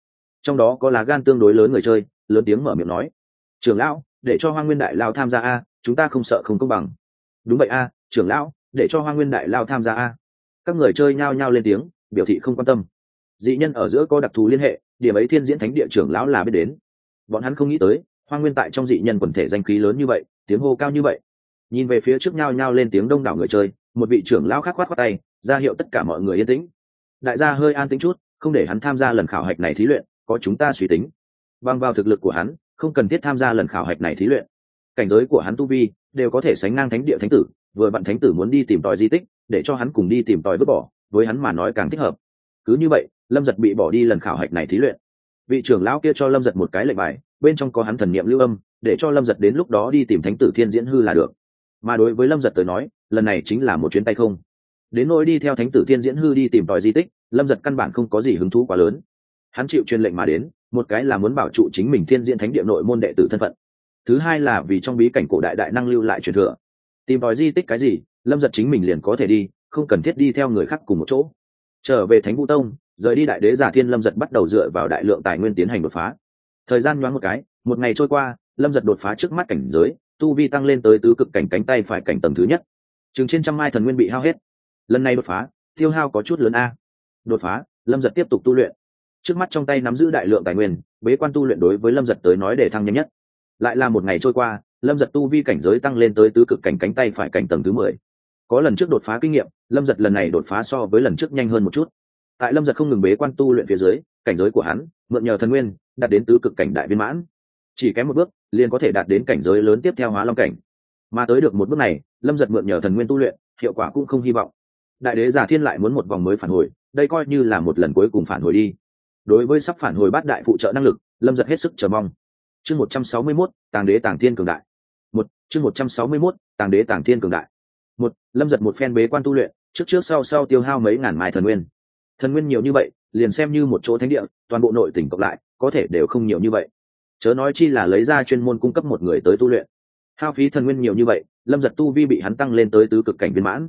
Trong đó có lá gan tương đối lớn người chơi, lớn tiếng mở miệng nói, trưởng lão, để cho hoa nguyên đại lao tham gia a, chúng ta không sợ không công bằng. Đúng vậy a, trưởng lão, để cho hoa nguyên đại lao tham gia a. Các người chơi nhao nhao lên tiếng, biểu thị không quan tâm. Dị nhân ở giữa có đặc thù liên hệ, điểm ấy thiên diễn thánh địa trưởng lão là biết đến. Bọn hắn không nghĩ tới, hoa nguyên tại trong dị nhân quần thể danh khí lớn như vậy, tiếng hô cao như vậy. Nhìn về phía trước nhao nhao lên tiếng đông đảo người chơi, một vị trưởng lão khác khoát khoát tay ra hiệu tất cả mọi người yên tĩnh. Đại gia hơi an tĩnh chút, không để hắn tham gia lần khảo hạch này thí luyện, có chúng ta suy tính. Bằng vào thực lực của hắn, không cần thiết tham gia lần khảo hạch này thí luyện. Cảnh giới của hắn tu vi, đều có thể sánh ngang thánh địa thánh tử, vừa bạn thánh tử muốn đi tìm tòi di tích, để cho hắn cùng đi tìm tòi vứt bỏ, với hắn mà nói càng thích hợp. Cứ như vậy, lâm giật bị bỏ đi lần khảo hạch này thí luyện. Vị trưởng lão kia cho lâm giật một cái lệnh bài, bên trong có hắn thần niệm lưu âm, để cho lâm giật đến lúc đó đi tìm thánh tử thiên diễn hư là được. Mà đối với lâm giật tới nói, lần này chính là một chuyến tay không đến nỗi đi theo thánh tử thiên diễn hư đi tìm tòi di tích, lâm giật căn bản không có gì hứng thú quá lớn. Hắn chịu truyền lệnh mà đến, một cái là muốn bảo trụ chính mình thiên diễn thánh địa nội môn đệ tử thân phận. Thứ hai là vì trong bí cảnh cổ đại đại năng lưu lại truyền thừa. Tìm tòi di tích cái gì, lâm giật chính mình liền có thể đi, không cần thiết đi theo người khác cùng một chỗ. Trở về thánh vũ tông, rời đi đại đế giả thiên lâm giật bắt đầu dựa vào đại lượng tài nguyên tiến hành đột phá. Thời gian nhoáng một cái, một ngày trôi qua, lâm giật đột phá trước mắt cảnh giới, tu vi tăng lên tới tứ cực cảnh cánh tay phải cảnh tầng thứ nhất. Chừng trên trăm mai thần nguyên bị hao hết lần này đột phá, tiêu hao có chút lớn a. Đột phá, lâm giật tiếp tục tu luyện. Trước mắt trong tay nắm giữ đại lượng tài nguyên, bế quan tu luyện đối với lâm giật tới nói để thăng nhanh nhất. Lại là một ngày trôi qua, lâm giật tu vi cảnh giới tăng lên tới tứ cực cảnh cánh tay phải cảnh tầng thứ mười. Có lần trước đột phá kinh nghiệm, lâm giật lần này đột phá so với lần trước nhanh hơn một chút. Tại lâm giật không ngừng bế quan tu luyện phía dưới, cảnh giới của hắn, mượn nhờ thần nguyên, đạt đến tứ cực cảnh đại viên mãn. Chỉ kém một bước, liền có thể đạt đến cảnh giới lớn tiếp theo hóa long cảnh. Mà tới được một bước này, lâm giật mượn nhờ thần nguyên tu luyện, hiệu quả cũng không hy vọng đại đế giả thiên lại muốn một vòng mới phản hồi, đây coi như là một lần cuối cùng phản hồi đi. Đối với sắp phản hồi bát đại phụ trợ năng lực, lâm giật hết sức chờ mong. Chương một trăm sáu mươi mốt, tàng đế tàng thiên cường đại. Một, chương một trăm sáu mươi mốt, tàng đế tàng thiên cường đại. Một, lâm giật một phen bế quan tu luyện, trước trước sau sau tiêu hao mấy ngàn mai thần nguyên. Thần nguyên nhiều như vậy, liền xem như một chỗ thánh địa, toàn bộ nội tỉnh cộng lại, có thể đều không nhiều như vậy. Chớ nói chi là lấy ra chuyên môn cung cấp một người tới tu luyện. Hao phí thần nguyên nhiều như vậy, lâm giật tu vi bị hắn tăng lên tới tứ cực cảnh viên mãn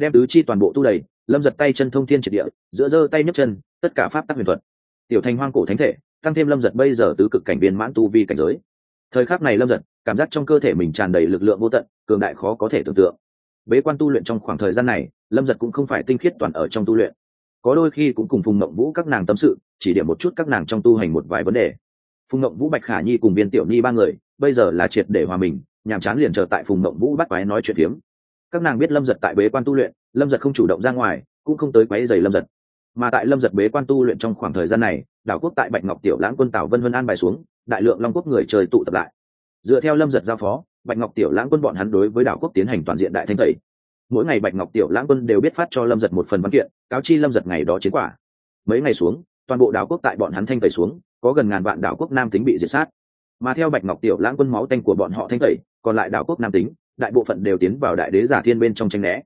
đem tứ chi toàn bộ tu đầy, lâm giật tay chân thông thiên triệt địa, giữa giơ tay nhấc chân, tất cả pháp tắc huyền thuật. Tiểu thành hoang cổ thánh thể, tăng thêm lâm giật bây giờ tứ cực cảnh viên mãn tu vi cảnh giới. Thời khắc này lâm giật, cảm giác trong cơ thể mình tràn đầy lực lượng vô tận, cường đại khó có thể tưởng tượng. Bế quan tu luyện trong khoảng thời gian này, lâm giật cũng không phải tinh khiết toàn ở trong tu luyện. Có đôi khi cũng cùng phùng mộng vũ các nàng tâm sự, chỉ điểm một chút các nàng trong tu hành một vài vấn đề. Phùng mộng vũ, bạch khả nhi cùng viên tiểu nhi ba người, bây giờ là triệt để hòa mình, nhàm chán liền chờ tại phùng mộng vũ bắt quái nói chuyện phiếm các nàng biết lâm giật tại bế quan tu luyện, lâm giật không chủ động ra ngoài, cũng không tới quáy dày lâm giật. Mà tại lâm giật bế quan tu luyện trong khoảng thời gian này, đảo quốc tại bạch ngọc tiểu lãng quân tảo vân vân an bài xuống, đại lượng long quốc người chơi tụ tập lại. Dựa theo lâm giật giao phó, bạch ngọc tiểu lãng quân bọn hắn đối với đảo quốc tiến hành toàn diện đại thanh tẩy. Mỗi ngày bạch ngọc tiểu lãng quân đều biết phát cho lâm giật một phần văn kiện, cáo chi lâm giật ngày đó chiến quả. Mấy ngày xuống, toàn bộ đảo quốc tại bọn hắn thanh tẩy xuống, có gần ngàn vạn đảo quốc nam tính bị diệt sát. Mà theo bạch ngọc tiểu lãng quân máu tanh của bọn họ thanh tẩy, còn lại đảo quốc nam tính đại bộ phận đều tiến vào đại đế giả thiên bên trong tranh né.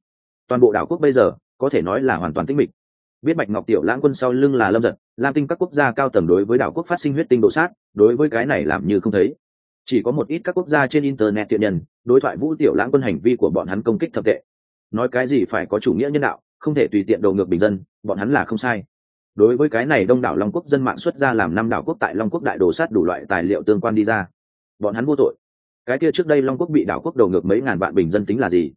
Toàn bộ đảo quốc bây giờ, có thể nói là hoàn toàn tĩnh mịch. Biết bạch ngọc tiểu lãng quân sau lưng là lâm giật, lam tinh các quốc gia cao tầng đối với đảo quốc phát sinh huyết tinh độ sát, đối với cái này làm như không thấy. Chỉ có một ít các quốc gia trên internet tiện nhân, đối thoại vũ tiểu lãng quân hành vi của bọn hắn công kích thập tệ. Nói cái gì phải có chủ nghĩa nhân đạo, không thể tùy tiện đầu ngược bình dân, bọn hắn là không sai. Đối với cái này đông đảo long quốc dân mạng xuất ra làm năm đảo quốc tại long quốc đại đồ sát đủ loại tài liệu tương quan đi ra. Bọn hắn vô tội cái kia trước đây long quốc bị đảo quốc đầu ngược mấy ngàn vạn bình dân tính là gì?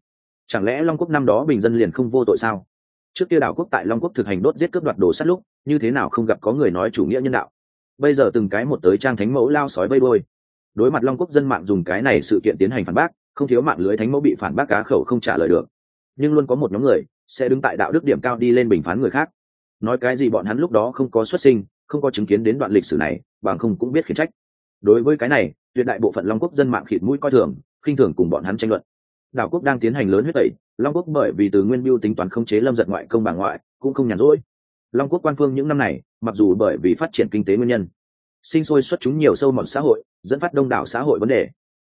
Chẳng lẽ long quốc năm đó bình dân liền không vô tội sao? Trước kia đảo quốc tại long quốc thực hành đốt giết cướp đoạt đồ sát lúc, như thế nào không gặp có người nói chủ nghĩa nhân đạo? Bây giờ từng cái một tới trang thánh mẫu lao sói vây đôi đối mặt long quốc dân mạng dùng cái này sự kiện tiến hành phản bác, không thiếu mạng lưới thánh mẫu bị phản bác cá khẩu không trả lời được. Nhưng luôn có một nhóm người sẽ đứng tại đạo đức điểm cao đi lên bình phán người khác. Nói cái gì bọn hắn lúc đó không có xuất sinh, không có chứng kiến đến đoạn lịch sử này, bằng không cũng biết khiển trách đối với cái này, tuyệt đại bộ phận long quốc dân mạng khịt mũi coi thường, khinh thường cùng bọn hắn tranh luận. Đảo quốc đang tiến hành lớn huyết tẩy, long quốc bởi vì từ nguyên biêu tính toán không chế lâm giật ngoại công bà ngoại, cũng không nhàn rỗi. Long quốc quan phương những năm này, mặc dù bởi vì phát triển kinh tế nguyên nhân, sinh sôi xuất chúng nhiều sâu mọt xã hội, dẫn phát đông đảo xã hội vấn đề,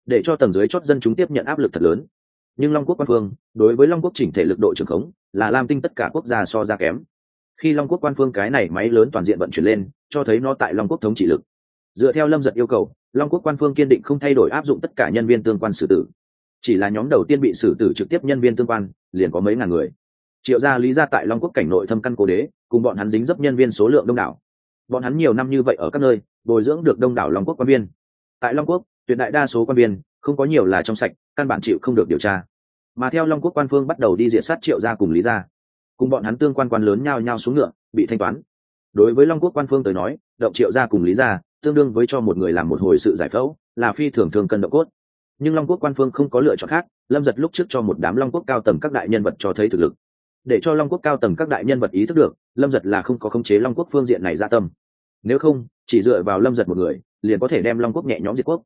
để cho tầng dưới chót dân chúng tiếp nhận áp lực thật lớn. Nhưng long quốc quan phương, đối với long quốc chỉnh thể lực độ trưởng khống, là lam tinh tất cả quốc gia so ra kém. Khi long quốc quan phương cái này máy lớn toàn diện vận chuyển lên, cho thấy nó tại long quốc thống trị lực dựa theo lâm giật yêu cầu, long quốc quan phương kiên định không thay đổi áp dụng tất cả nhân viên tương quan xử tử. Chỉ là nhóm đầu tiên bị xử tử trực tiếp nhân viên tương quan, liền có mấy ngàn người. Triệu gia lý ra tại long quốc cảnh nội thâm căn cố đế, cùng bọn hắn dính dấp nhân viên số lượng đông đảo. Bọn hắn nhiều năm như vậy ở các nơi, bồi dưỡng được đông đảo long quốc quan viên. Tại long quốc, tuyệt đại đa số quan viên, không có nhiều là trong sạch, căn bản chịu không được điều tra. Mà theo long quốc quan phương bắt đầu đi diện sát triệu gia cùng lý gia, cùng bọn hắn tương quan quan lớn nhao nhao xuống ngựa, bị thanh toán. Đối với long quốc quan phương tới nói, động triệu gia cùng lý gia tương đương với cho một người làm một hồi sự giải phẫu, là phi thường thường cân độ cốt. Nhưng long quốc quan phương không có lựa chọn khác, lâm giật lúc trước cho một đám long quốc cao tầng các đại nhân vật cho thấy thực lực. Để cho long quốc cao tầng các đại nhân vật ý thức được, lâm giật là không có khống chế long quốc phương diện này ra tâm. Nếu không, chỉ dựa vào lâm giật một người, liền có thể đem long quốc nhẹ nhõm diệt quốc.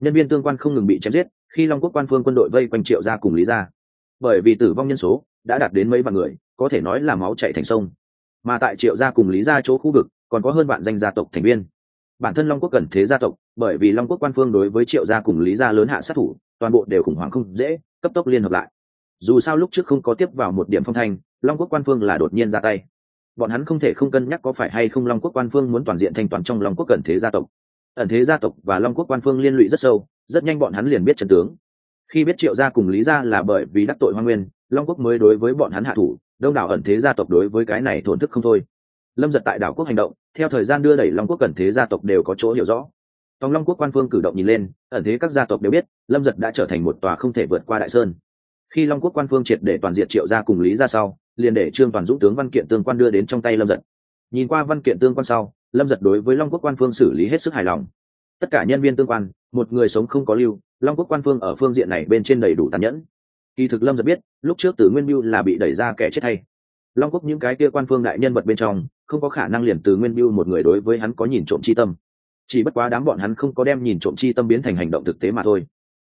Nhân viên tương quan không ngừng bị chém giết, khi long quốc quan phương quân đội vây quanh triệu ra cùng lý ra bởi vì tử vong nhân số đã đạt đến mấy vạn người, có thể nói là máu chạy thành sông. Mà tại triệu gia cùng lý gia chỗ khu vực, còn có hơn vạn danh gia tộc thành viên bản thân long quốc cần thế gia tộc, bởi vì long quốc quan phương đối với triệu gia cùng lý gia lớn hạ sát thủ, toàn bộ đều khủng hoảng không dễ, cấp tốc liên hợp lại. Dù sao lúc trước không có tiếp vào một điểm phong thanh, long quốc quan phương là đột nhiên ra tay. Bọn hắn không thể không cân nhắc có phải hay không long quốc quan phương muốn toàn diện thanh toàn trong long quốc cần thế gia tộc. Ẩn thế gia tộc và long quốc quan phương liên lụy rất sâu, rất nhanh bọn hắn liền biết trận tướng. Khi biết triệu gia cùng lý gia là bởi vì đắc tội hoa nguyên, long quốc mới đối với bọn hắn hạ thủ, đông đảo ẩn thế gia tộc đối với cái này thổn thức không thôi lâm giật tại đảo quốc hành động, theo thời gian đưa đẩy long quốc cần thế gia tộc đều có chỗ hiểu rõ. Tòng long quốc quan phương cử động nhìn lên, ẩn thế các gia tộc đều biết, lâm giật đã trở thành một tòa không thể vượt qua đại sơn. Khi long quốc quan phương triệt để toàn diện triệu gia cùng lý ra sau, liền để trương toàn dũng tướng văn kiện tương quan đưa đến trong tay lâm giật. Nhìn qua văn kiện tương quan sau, lâm giật đối với long quốc quan phương xử lý hết sức hài lòng. Tất cả nhân viên tương quan, một người sống không có lưu, long quốc quan phương ở phương diện này bên trên đầy đủ tàn nhẫn. Kỳ thực lâm giật biết, lúc trước Tử nguyên mưu là bị đẩy ra kẻ chết hay long quốc những cái kia quan phương đại nhân vật bên trong không có khả năng liền từ nguyên mưu một người đối với hắn có nhìn trộm chi tâm. Chỉ bất quá đám bọn hắn không có đem nhìn trộm chi tâm biến thành hành động thực tế mà thôi.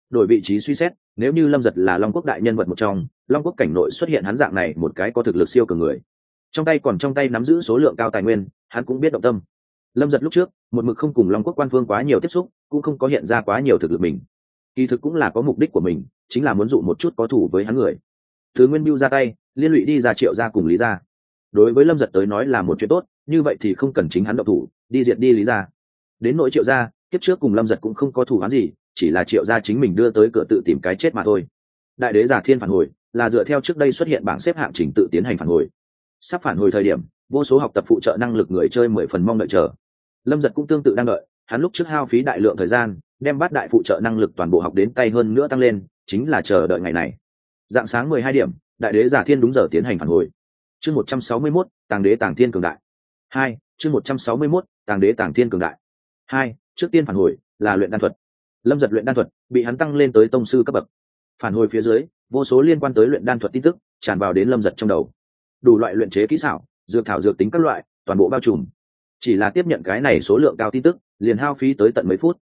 Đổi vị trí suy xét, nếu như lâm giật là long quốc đại nhân vật một trong, long quốc cảnh nội xuất hiện hắn dạng này một cái có thực lực siêu cường người. Trong tay còn trong tay nắm giữ số lượng cao tài nguyên, hắn cũng biết động tâm. Lâm giật lúc trước, một mực không cùng long quốc quan phương quá nhiều tiếp xúc, cũng không có hiện ra quá nhiều thực lực mình. Kỳ thực cũng là có mục đích của mình, chính là muốn dụ một chút có thủ với hắn người. Thứ nguyên mưu ra tay, liên lụy đi ra triệu ra cùng lý ra đối với lâm giật tới nói là một chuyện tốt, như vậy thì không cần chính hắn độc thủ, đi diệt đi lý ra đến nỗi triệu gia, kiếp trước cùng lâm giật cũng không có thủ hắn gì, chỉ là triệu gia chính mình đưa tới cửa tự tìm cái chết mà thôi. Đại đế giả thiên phản hồi, là dựa theo trước đây xuất hiện bảng xếp hạng trình tự tiến hành phản hồi. Sắp phản hồi thời điểm, vô số học tập phụ trợ năng lực người chơi mười phần mong đợi chờ. Lâm giật cũng tương tự đang đợi, hắn lúc trước hao phí đại lượng thời gian, đem bát đại phụ trợ năng lực toàn bộ học đến tay hơn nữa tăng lên, chính là chờ đợi ngày này. Dạng sáng mười hai điểm, đại đế giả thiên đúng giờ tiến hành phản hồi chương một trăm sáu mươi mốt, tàng đế tàng thiên cường đại. Hai, chương một trăm sáu mươi mốt, tàng đế tàng thiên cường đại. Hai, trước tiên phản hồi là luyện đan thuật. Lâm giật luyện đan thuật bị hắn tăng lên tới tông sư cấp bậc. Phản hồi phía dưới, vô số liên quan tới luyện đan thuật tin tức tràn vào đến lâm giật trong đầu. Đủ loại luyện chế kỹ xảo, dược thảo dược tính các loại, toàn bộ bao trùm. Chỉ là tiếp nhận cái này số lượng cao tin tức, liền hao phí tới tận mấy phút.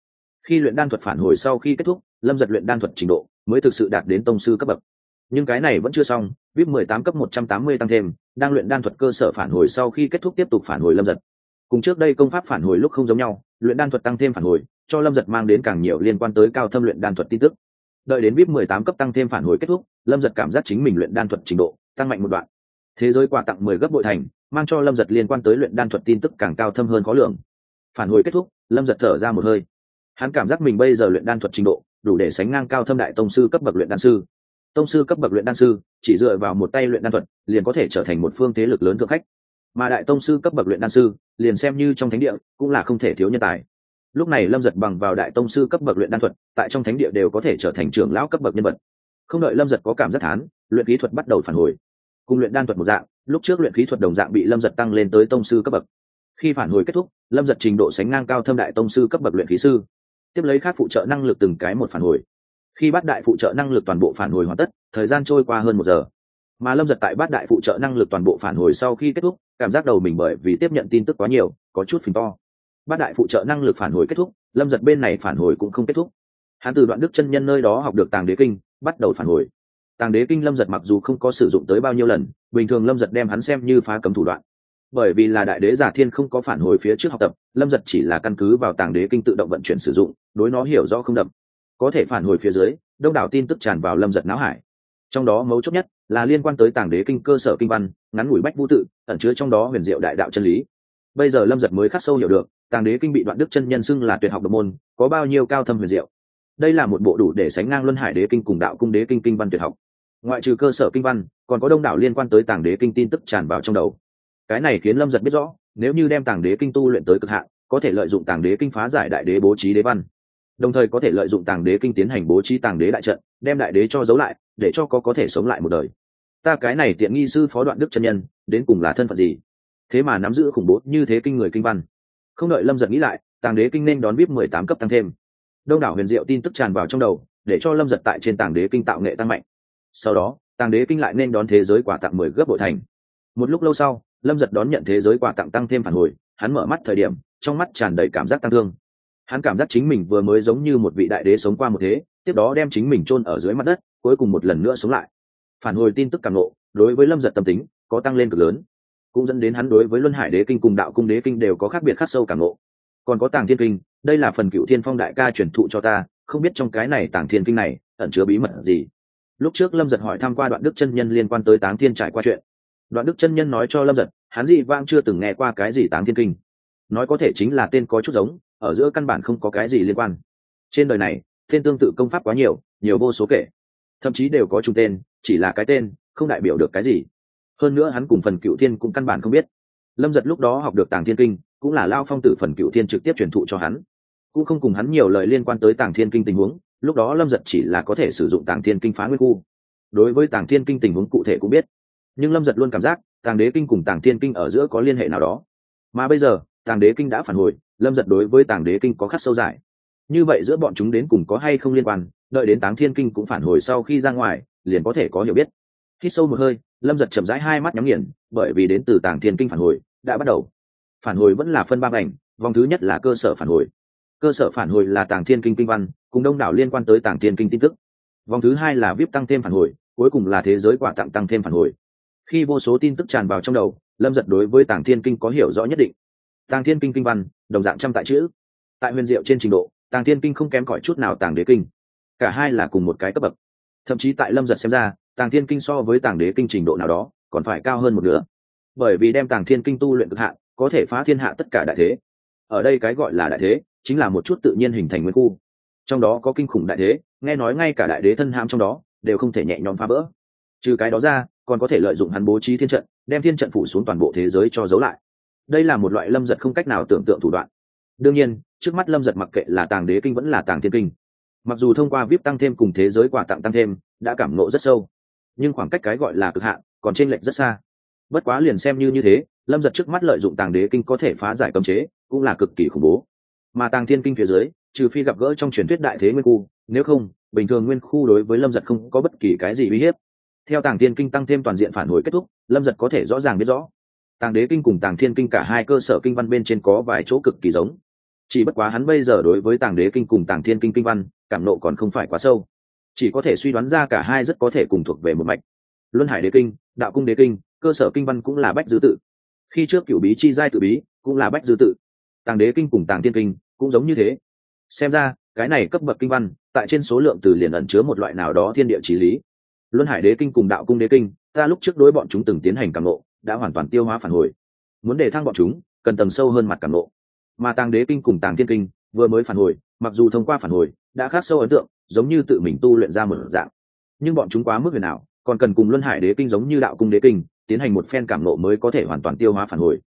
Khi luyện đan thuật phản hồi sau khi kết thúc, lâm giật luyện đan thuật trình độ mới thực sự đạt đến tông sư cấp bậc nhưng cái này vẫn chưa xong vip mười tám cấp một trăm tám mươi tăng thêm, đang luyện đan thuật cơ sở phản hồi sau khi kết thúc tiếp tục phản hồi lâm giật. Cùng trước đây công pháp phản hồi lúc không giống nhau, luyện đan thuật tăng thêm phản hồi, cho lâm giật mang đến càng nhiều liên quan tới cao thâm luyện đan thuật tin tức. Đợi đến vip mười tám cấp tăng thêm phản hồi kết thúc, lâm giật cảm giác chính mình luyện đan thuật trình độ tăng mạnh một đoạn. Thế giới quà tặng mười gấp bội thành, mang cho lâm giật liên quan tới luyện đan thuật tin tức càng cao thâm hơn khó lường. Phản hồi kết thúc, lâm giật thở ra một hơi. Hắn cảm giác mình bây giờ luyện đan thuật trình độ, đủ để sánh ngang cao thâm đại tông sư cấp bậc luyện đan sư tông sư cấp bậc luyện đan sư, chỉ dựa vào một tay luyện đan thuật, liền có thể trở thành một phương thế lực lớn thượng khách. Mà đại tông sư cấp bậc luyện đan sư, liền xem như trong thánh địa, cũng là không thể thiếu nhân tài. Lúc này lâm giật bằng vào đại tông sư cấp bậc luyện đan thuật, tại trong thánh địa đều có thể trở thành trưởng lão cấp bậc nhân vật. Không đợi lâm giật có cảm giác thán, luyện khí thuật bắt đầu phản hồi. Cùng luyện đan thuật một dạng, lúc trước luyện khí thuật đồng dạng bị lâm giật tăng lên tới tông sư cấp bậc. Khi phản hồi kết thúc, lâm giật trình độ sánh ngang cao thâm đại tông sư cấp bậc luyện khí sư. Tiếp lấy khác phụ trợ năng lực từng cái một phản hồi khi bát đại phụ trợ năng lực toàn bộ phản hồi hoàn tất, thời gian trôi qua hơn một giờ. Mà lâm giật tại bát đại phụ trợ năng lực toàn bộ phản hồi sau khi kết thúc, cảm giác đầu mình bởi vì tiếp nhận tin tức quá nhiều, có chút phình to. Bát đại phụ trợ năng lực phản hồi kết thúc, lâm giật bên này phản hồi cũng không kết thúc. Hắn từ đoạn đức chân nhân nơi đó học được tàng đế kinh, bắt đầu phản hồi. Tàng đế kinh lâm giật mặc dù không có sử dụng tới bao nhiêu lần, bình thường lâm giật đem hắn xem như phá cấm thủ đoạn. Bởi vì là đại đế giả thiên không có phản hồi phía trước học tập, lâm giật chỉ là căn cứ vào tàng đế kinh tự động vận chuyển sử dụng, đối nó hiểu rõ không đậm có thể phản hồi phía dưới, đông đảo tin tức tràn vào lâm giật não hải. Trong đó mấu chốt nhất là liên quan tới tàng đế kinh cơ sở kinh văn, ngắn ngủi bách vũ tự, ẩn chứa trong đó huyền diệu đại đạo chân lý. Bây giờ lâm giật mới khắc sâu hiểu được, tàng đế kinh bị đoạn đức chân nhân xưng là tuyệt học độc môn, có bao nhiêu cao thâm huyền diệu. Đây là một bộ đủ để sánh ngang luân hải đế kinh cùng đạo cung đế kinh kinh văn tuyệt học. Ngoại trừ cơ sở kinh văn, còn có đông đảo liên quan tới tàng đế kinh tin tức tràn vào trong đầu. Cái này khiến lâm giật biết rõ, nếu như đem tàng đế kinh tu luyện tới cực hạn, có thể lợi dụng tàng đế kinh phá giải đại đế bố trí đế văn đồng thời có thể lợi dụng tàng đế kinh tiến hành bố trí tàng đế đại trận, đem đại đế cho giấu lại, để cho có có thể sống lại một đời. Ta cái này tiện nghi sư phó đoạn đức chân nhân, đến cùng là thân phận gì? Thế mà nắm giữ khủng bố như thế kinh người kinh văn. Không đợi lâm giật nghĩ lại, tàng đế kinh nên đón vip mười tám cấp tăng thêm. Đông đảo huyền diệu tin tức tràn vào trong đầu, để cho lâm giật tại trên tàng đế kinh tạo nghệ tăng mạnh. Sau đó, tàng đế kinh lại nên đón thế giới quà tặng mười gấp bội thành. Một lúc lâu sau, lâm giật đón nhận thế giới quà tặng tăng thêm phản hồi, hắn mở mắt thời điểm, trong mắt tràn đầy cảm giác tăng thương hắn cảm giác chính mình vừa mới giống như một vị đại đế sống qua một thế, tiếp đó đem chính mình chôn ở dưới mặt đất, cuối cùng một lần nữa sống lại. Phản hồi tin tức càng nộ đối với lâm giật tâm tính, có tăng lên cực lớn. Cũng dẫn đến hắn đối với luân hải đế kinh cùng đạo cung đế kinh đều có khác biệt khắc sâu càng nộ còn có tàng thiên kinh, đây là phần cựu thiên phong đại ca truyền thụ cho ta, không biết trong cái này tàng thiên kinh này, ẩn chứa bí mật gì? Lúc trước lâm giật hỏi tham q u a đoạn đức chân nhân liên quan tới táng thiên trải qua chuyện. Đoạn đức chân nhân nói cho lâm giật, hắn dị vang chưa từng nghe qua cái gì táng thiên kinh. Nói có thể chính là tên có chút giống ở giữa căn bản không có cái gì liên quan. Trên đời này tên tương tự công pháp quá nhiều nhiều vô số kể. Thậm chí đều có chung tên, chỉ là cái tên, không đại biểu được cái gì. Hơn nữa hắn cùng phần cựu thiên cũng căn bản không biết. Lâm giật lúc đó học được tàng thiên kinh, cũng là lao phong tử phần cựu thiên trực tiếp truyền thụ cho hắn. Cũng không cùng hắn nhiều lời liên quan tới tàng thiên kinh tình huống, lúc đó lâm giật chỉ là có thể sử dụng tàng thiên kinh phá nguyên khu. Đối với tàng thiên kinh tình huống cụ thể cũng biết. Nhưng lâm giật luôn cảm giác, tàng đế kinh cùng tàng thiên kinh ở giữa có liên hệ nào đó. Mà bây giờ, tàng đế kinh đã phản hồi lâm giật đối với tàng đế kinh có khắc sâu dài. Như vậy giữa bọn chúng đến cùng có hay không liên quan, đợi đến táng thiên kinh cũng phản hồi sau khi ra ngoài, liền có thể có hiểu biết. Khi sâu một hơi, lâm giật chậm rãi hai mắt nhắm nghiền, bởi vì đến từ tàng thiên kinh phản hồi, đã bắt đầu. Phản hồi vẫn là phân ba ngành, vòng thứ nhất là cơ sở phản hồi. Cơ sở phản hồi là tàng thiên kinh kinh văn, cùng đông đảo liên quan tới tàng thiên kinh tin tức. Vòng thứ hai là vip tăng thêm phản hồi, cuối cùng là thế giới quả tặng tăng thêm phản hồi. Khi vô số tin tức tràn vào trong đầu, lâm giật đối với tàng thiên kinh có hiểu rõ nhất định tàng thiên kinh kinh văn, đồng dạng trăm tại chữ. Tại huyền diệu trên trình độ, tàng thiên kinh không kém cỏi chút nào tàng đế kinh. Cả hai là cùng một cái cấp bậc. Thậm chí tại lâm giật xem ra, tàng thiên kinh so với tàng đế kinh trình độ nào đó, còn phải cao hơn một nửa. bởi vì đem tàng thiên kinh tu luyện cực hạn, có thể phá thiên hạ tất cả đại thế. Ở đây cái gọi là đại thế, chính là một chút tự nhiên hình thành nguyên khu. Trong đó có kinh khủng đại thế, nghe nói ngay cả đại đế thân hãm trong đó, đều không thể nhẹ nhõm phá bỡ trừ cái đó ra, còn có thể lợi dụng hắn bố trí thiên trận, đem thiên trận phủ xuống toàn bộ thế giới cho giấu lại đây là một loại lâm giật không cách nào tưởng tượng thủ đoạn. Đương nhiên, trước mắt lâm giật mặc kệ là tàng đế kinh vẫn là tàng thiên kinh. Mặc dù thông qua vip tăng thêm cùng thế giới quà tặng tăng thêm, đã cảm nộ rất sâu. Nhưng khoảng cách cái gọi là cực hạn, còn t r ê n lệch rất xa. Bất quá liền xem như như thế, lâm giật trước mắt lợi dụng tàng đế kinh có thể phá giải cấm chế, cũng là cực kỳ khủng bố. Mà tàng thiên kinh phía dưới, trừ phi gặp gỡ trong truyền thuyết đại thế nguyên khu, nếu không, bình thường nguyên khu đối với lâm giật không có bất kỳ cái gì uy hiếp. Theo tàng thiên kinh tăng thêm toàn diện phản hồi kết thúc, lâm giật có thể rõ ràng biết rõ tàng đế kinh cùng tàng thiên kinh cả hai cơ sở kinh văn bên trên có vài chỗ cực kỳ giống. Chỉ bất quá hắn bây giờ đối với tàng đế kinh cùng tàng thiên kinh kinh văn, cảm nộ còn không phải quá sâu. Chỉ có thể suy đoán ra cả hai rất có thể cùng thuộc về một mạch. Luân hải đế kinh, đạo cung đế kinh, cơ sở kinh văn cũng là bách dư tự. Khi trước cựu bí chi giai tự bí cũng là bách dư tự. Tàng đế kinh cùng tàng thiên kinh cũng giống như thế. Xem ra, cái này cấp bậc kinh văn, tại trên số lượng từ liền ẩn chứa một loại nào đó thiên địa trí lý. Luân hải đế kinh cùng đạo cung đế kinh, ta lúc trước đối bọn chúng từng tiến hành cảm nộ đã hoàn toàn tiêu hóa phản hồi. Muốn để thăng bọn chúng, cần tầng sâu hơn mặt cảm nộ mà tàng đế kinh cùng tàng thiên kinh vừa mới phản hồi, mặc dù thông qua phản hồi, đã khắc sâu ấn tượng, giống như tự mình tu luyện ra một dạng. Nhưng bọn chúng quá mức huyền nào còn cần cùng luân hải đế kinh giống như đạo cung đế kinh, tiến hành một phen cảm nộ mới có thể hoàn toàn tiêu hóa phản hồi.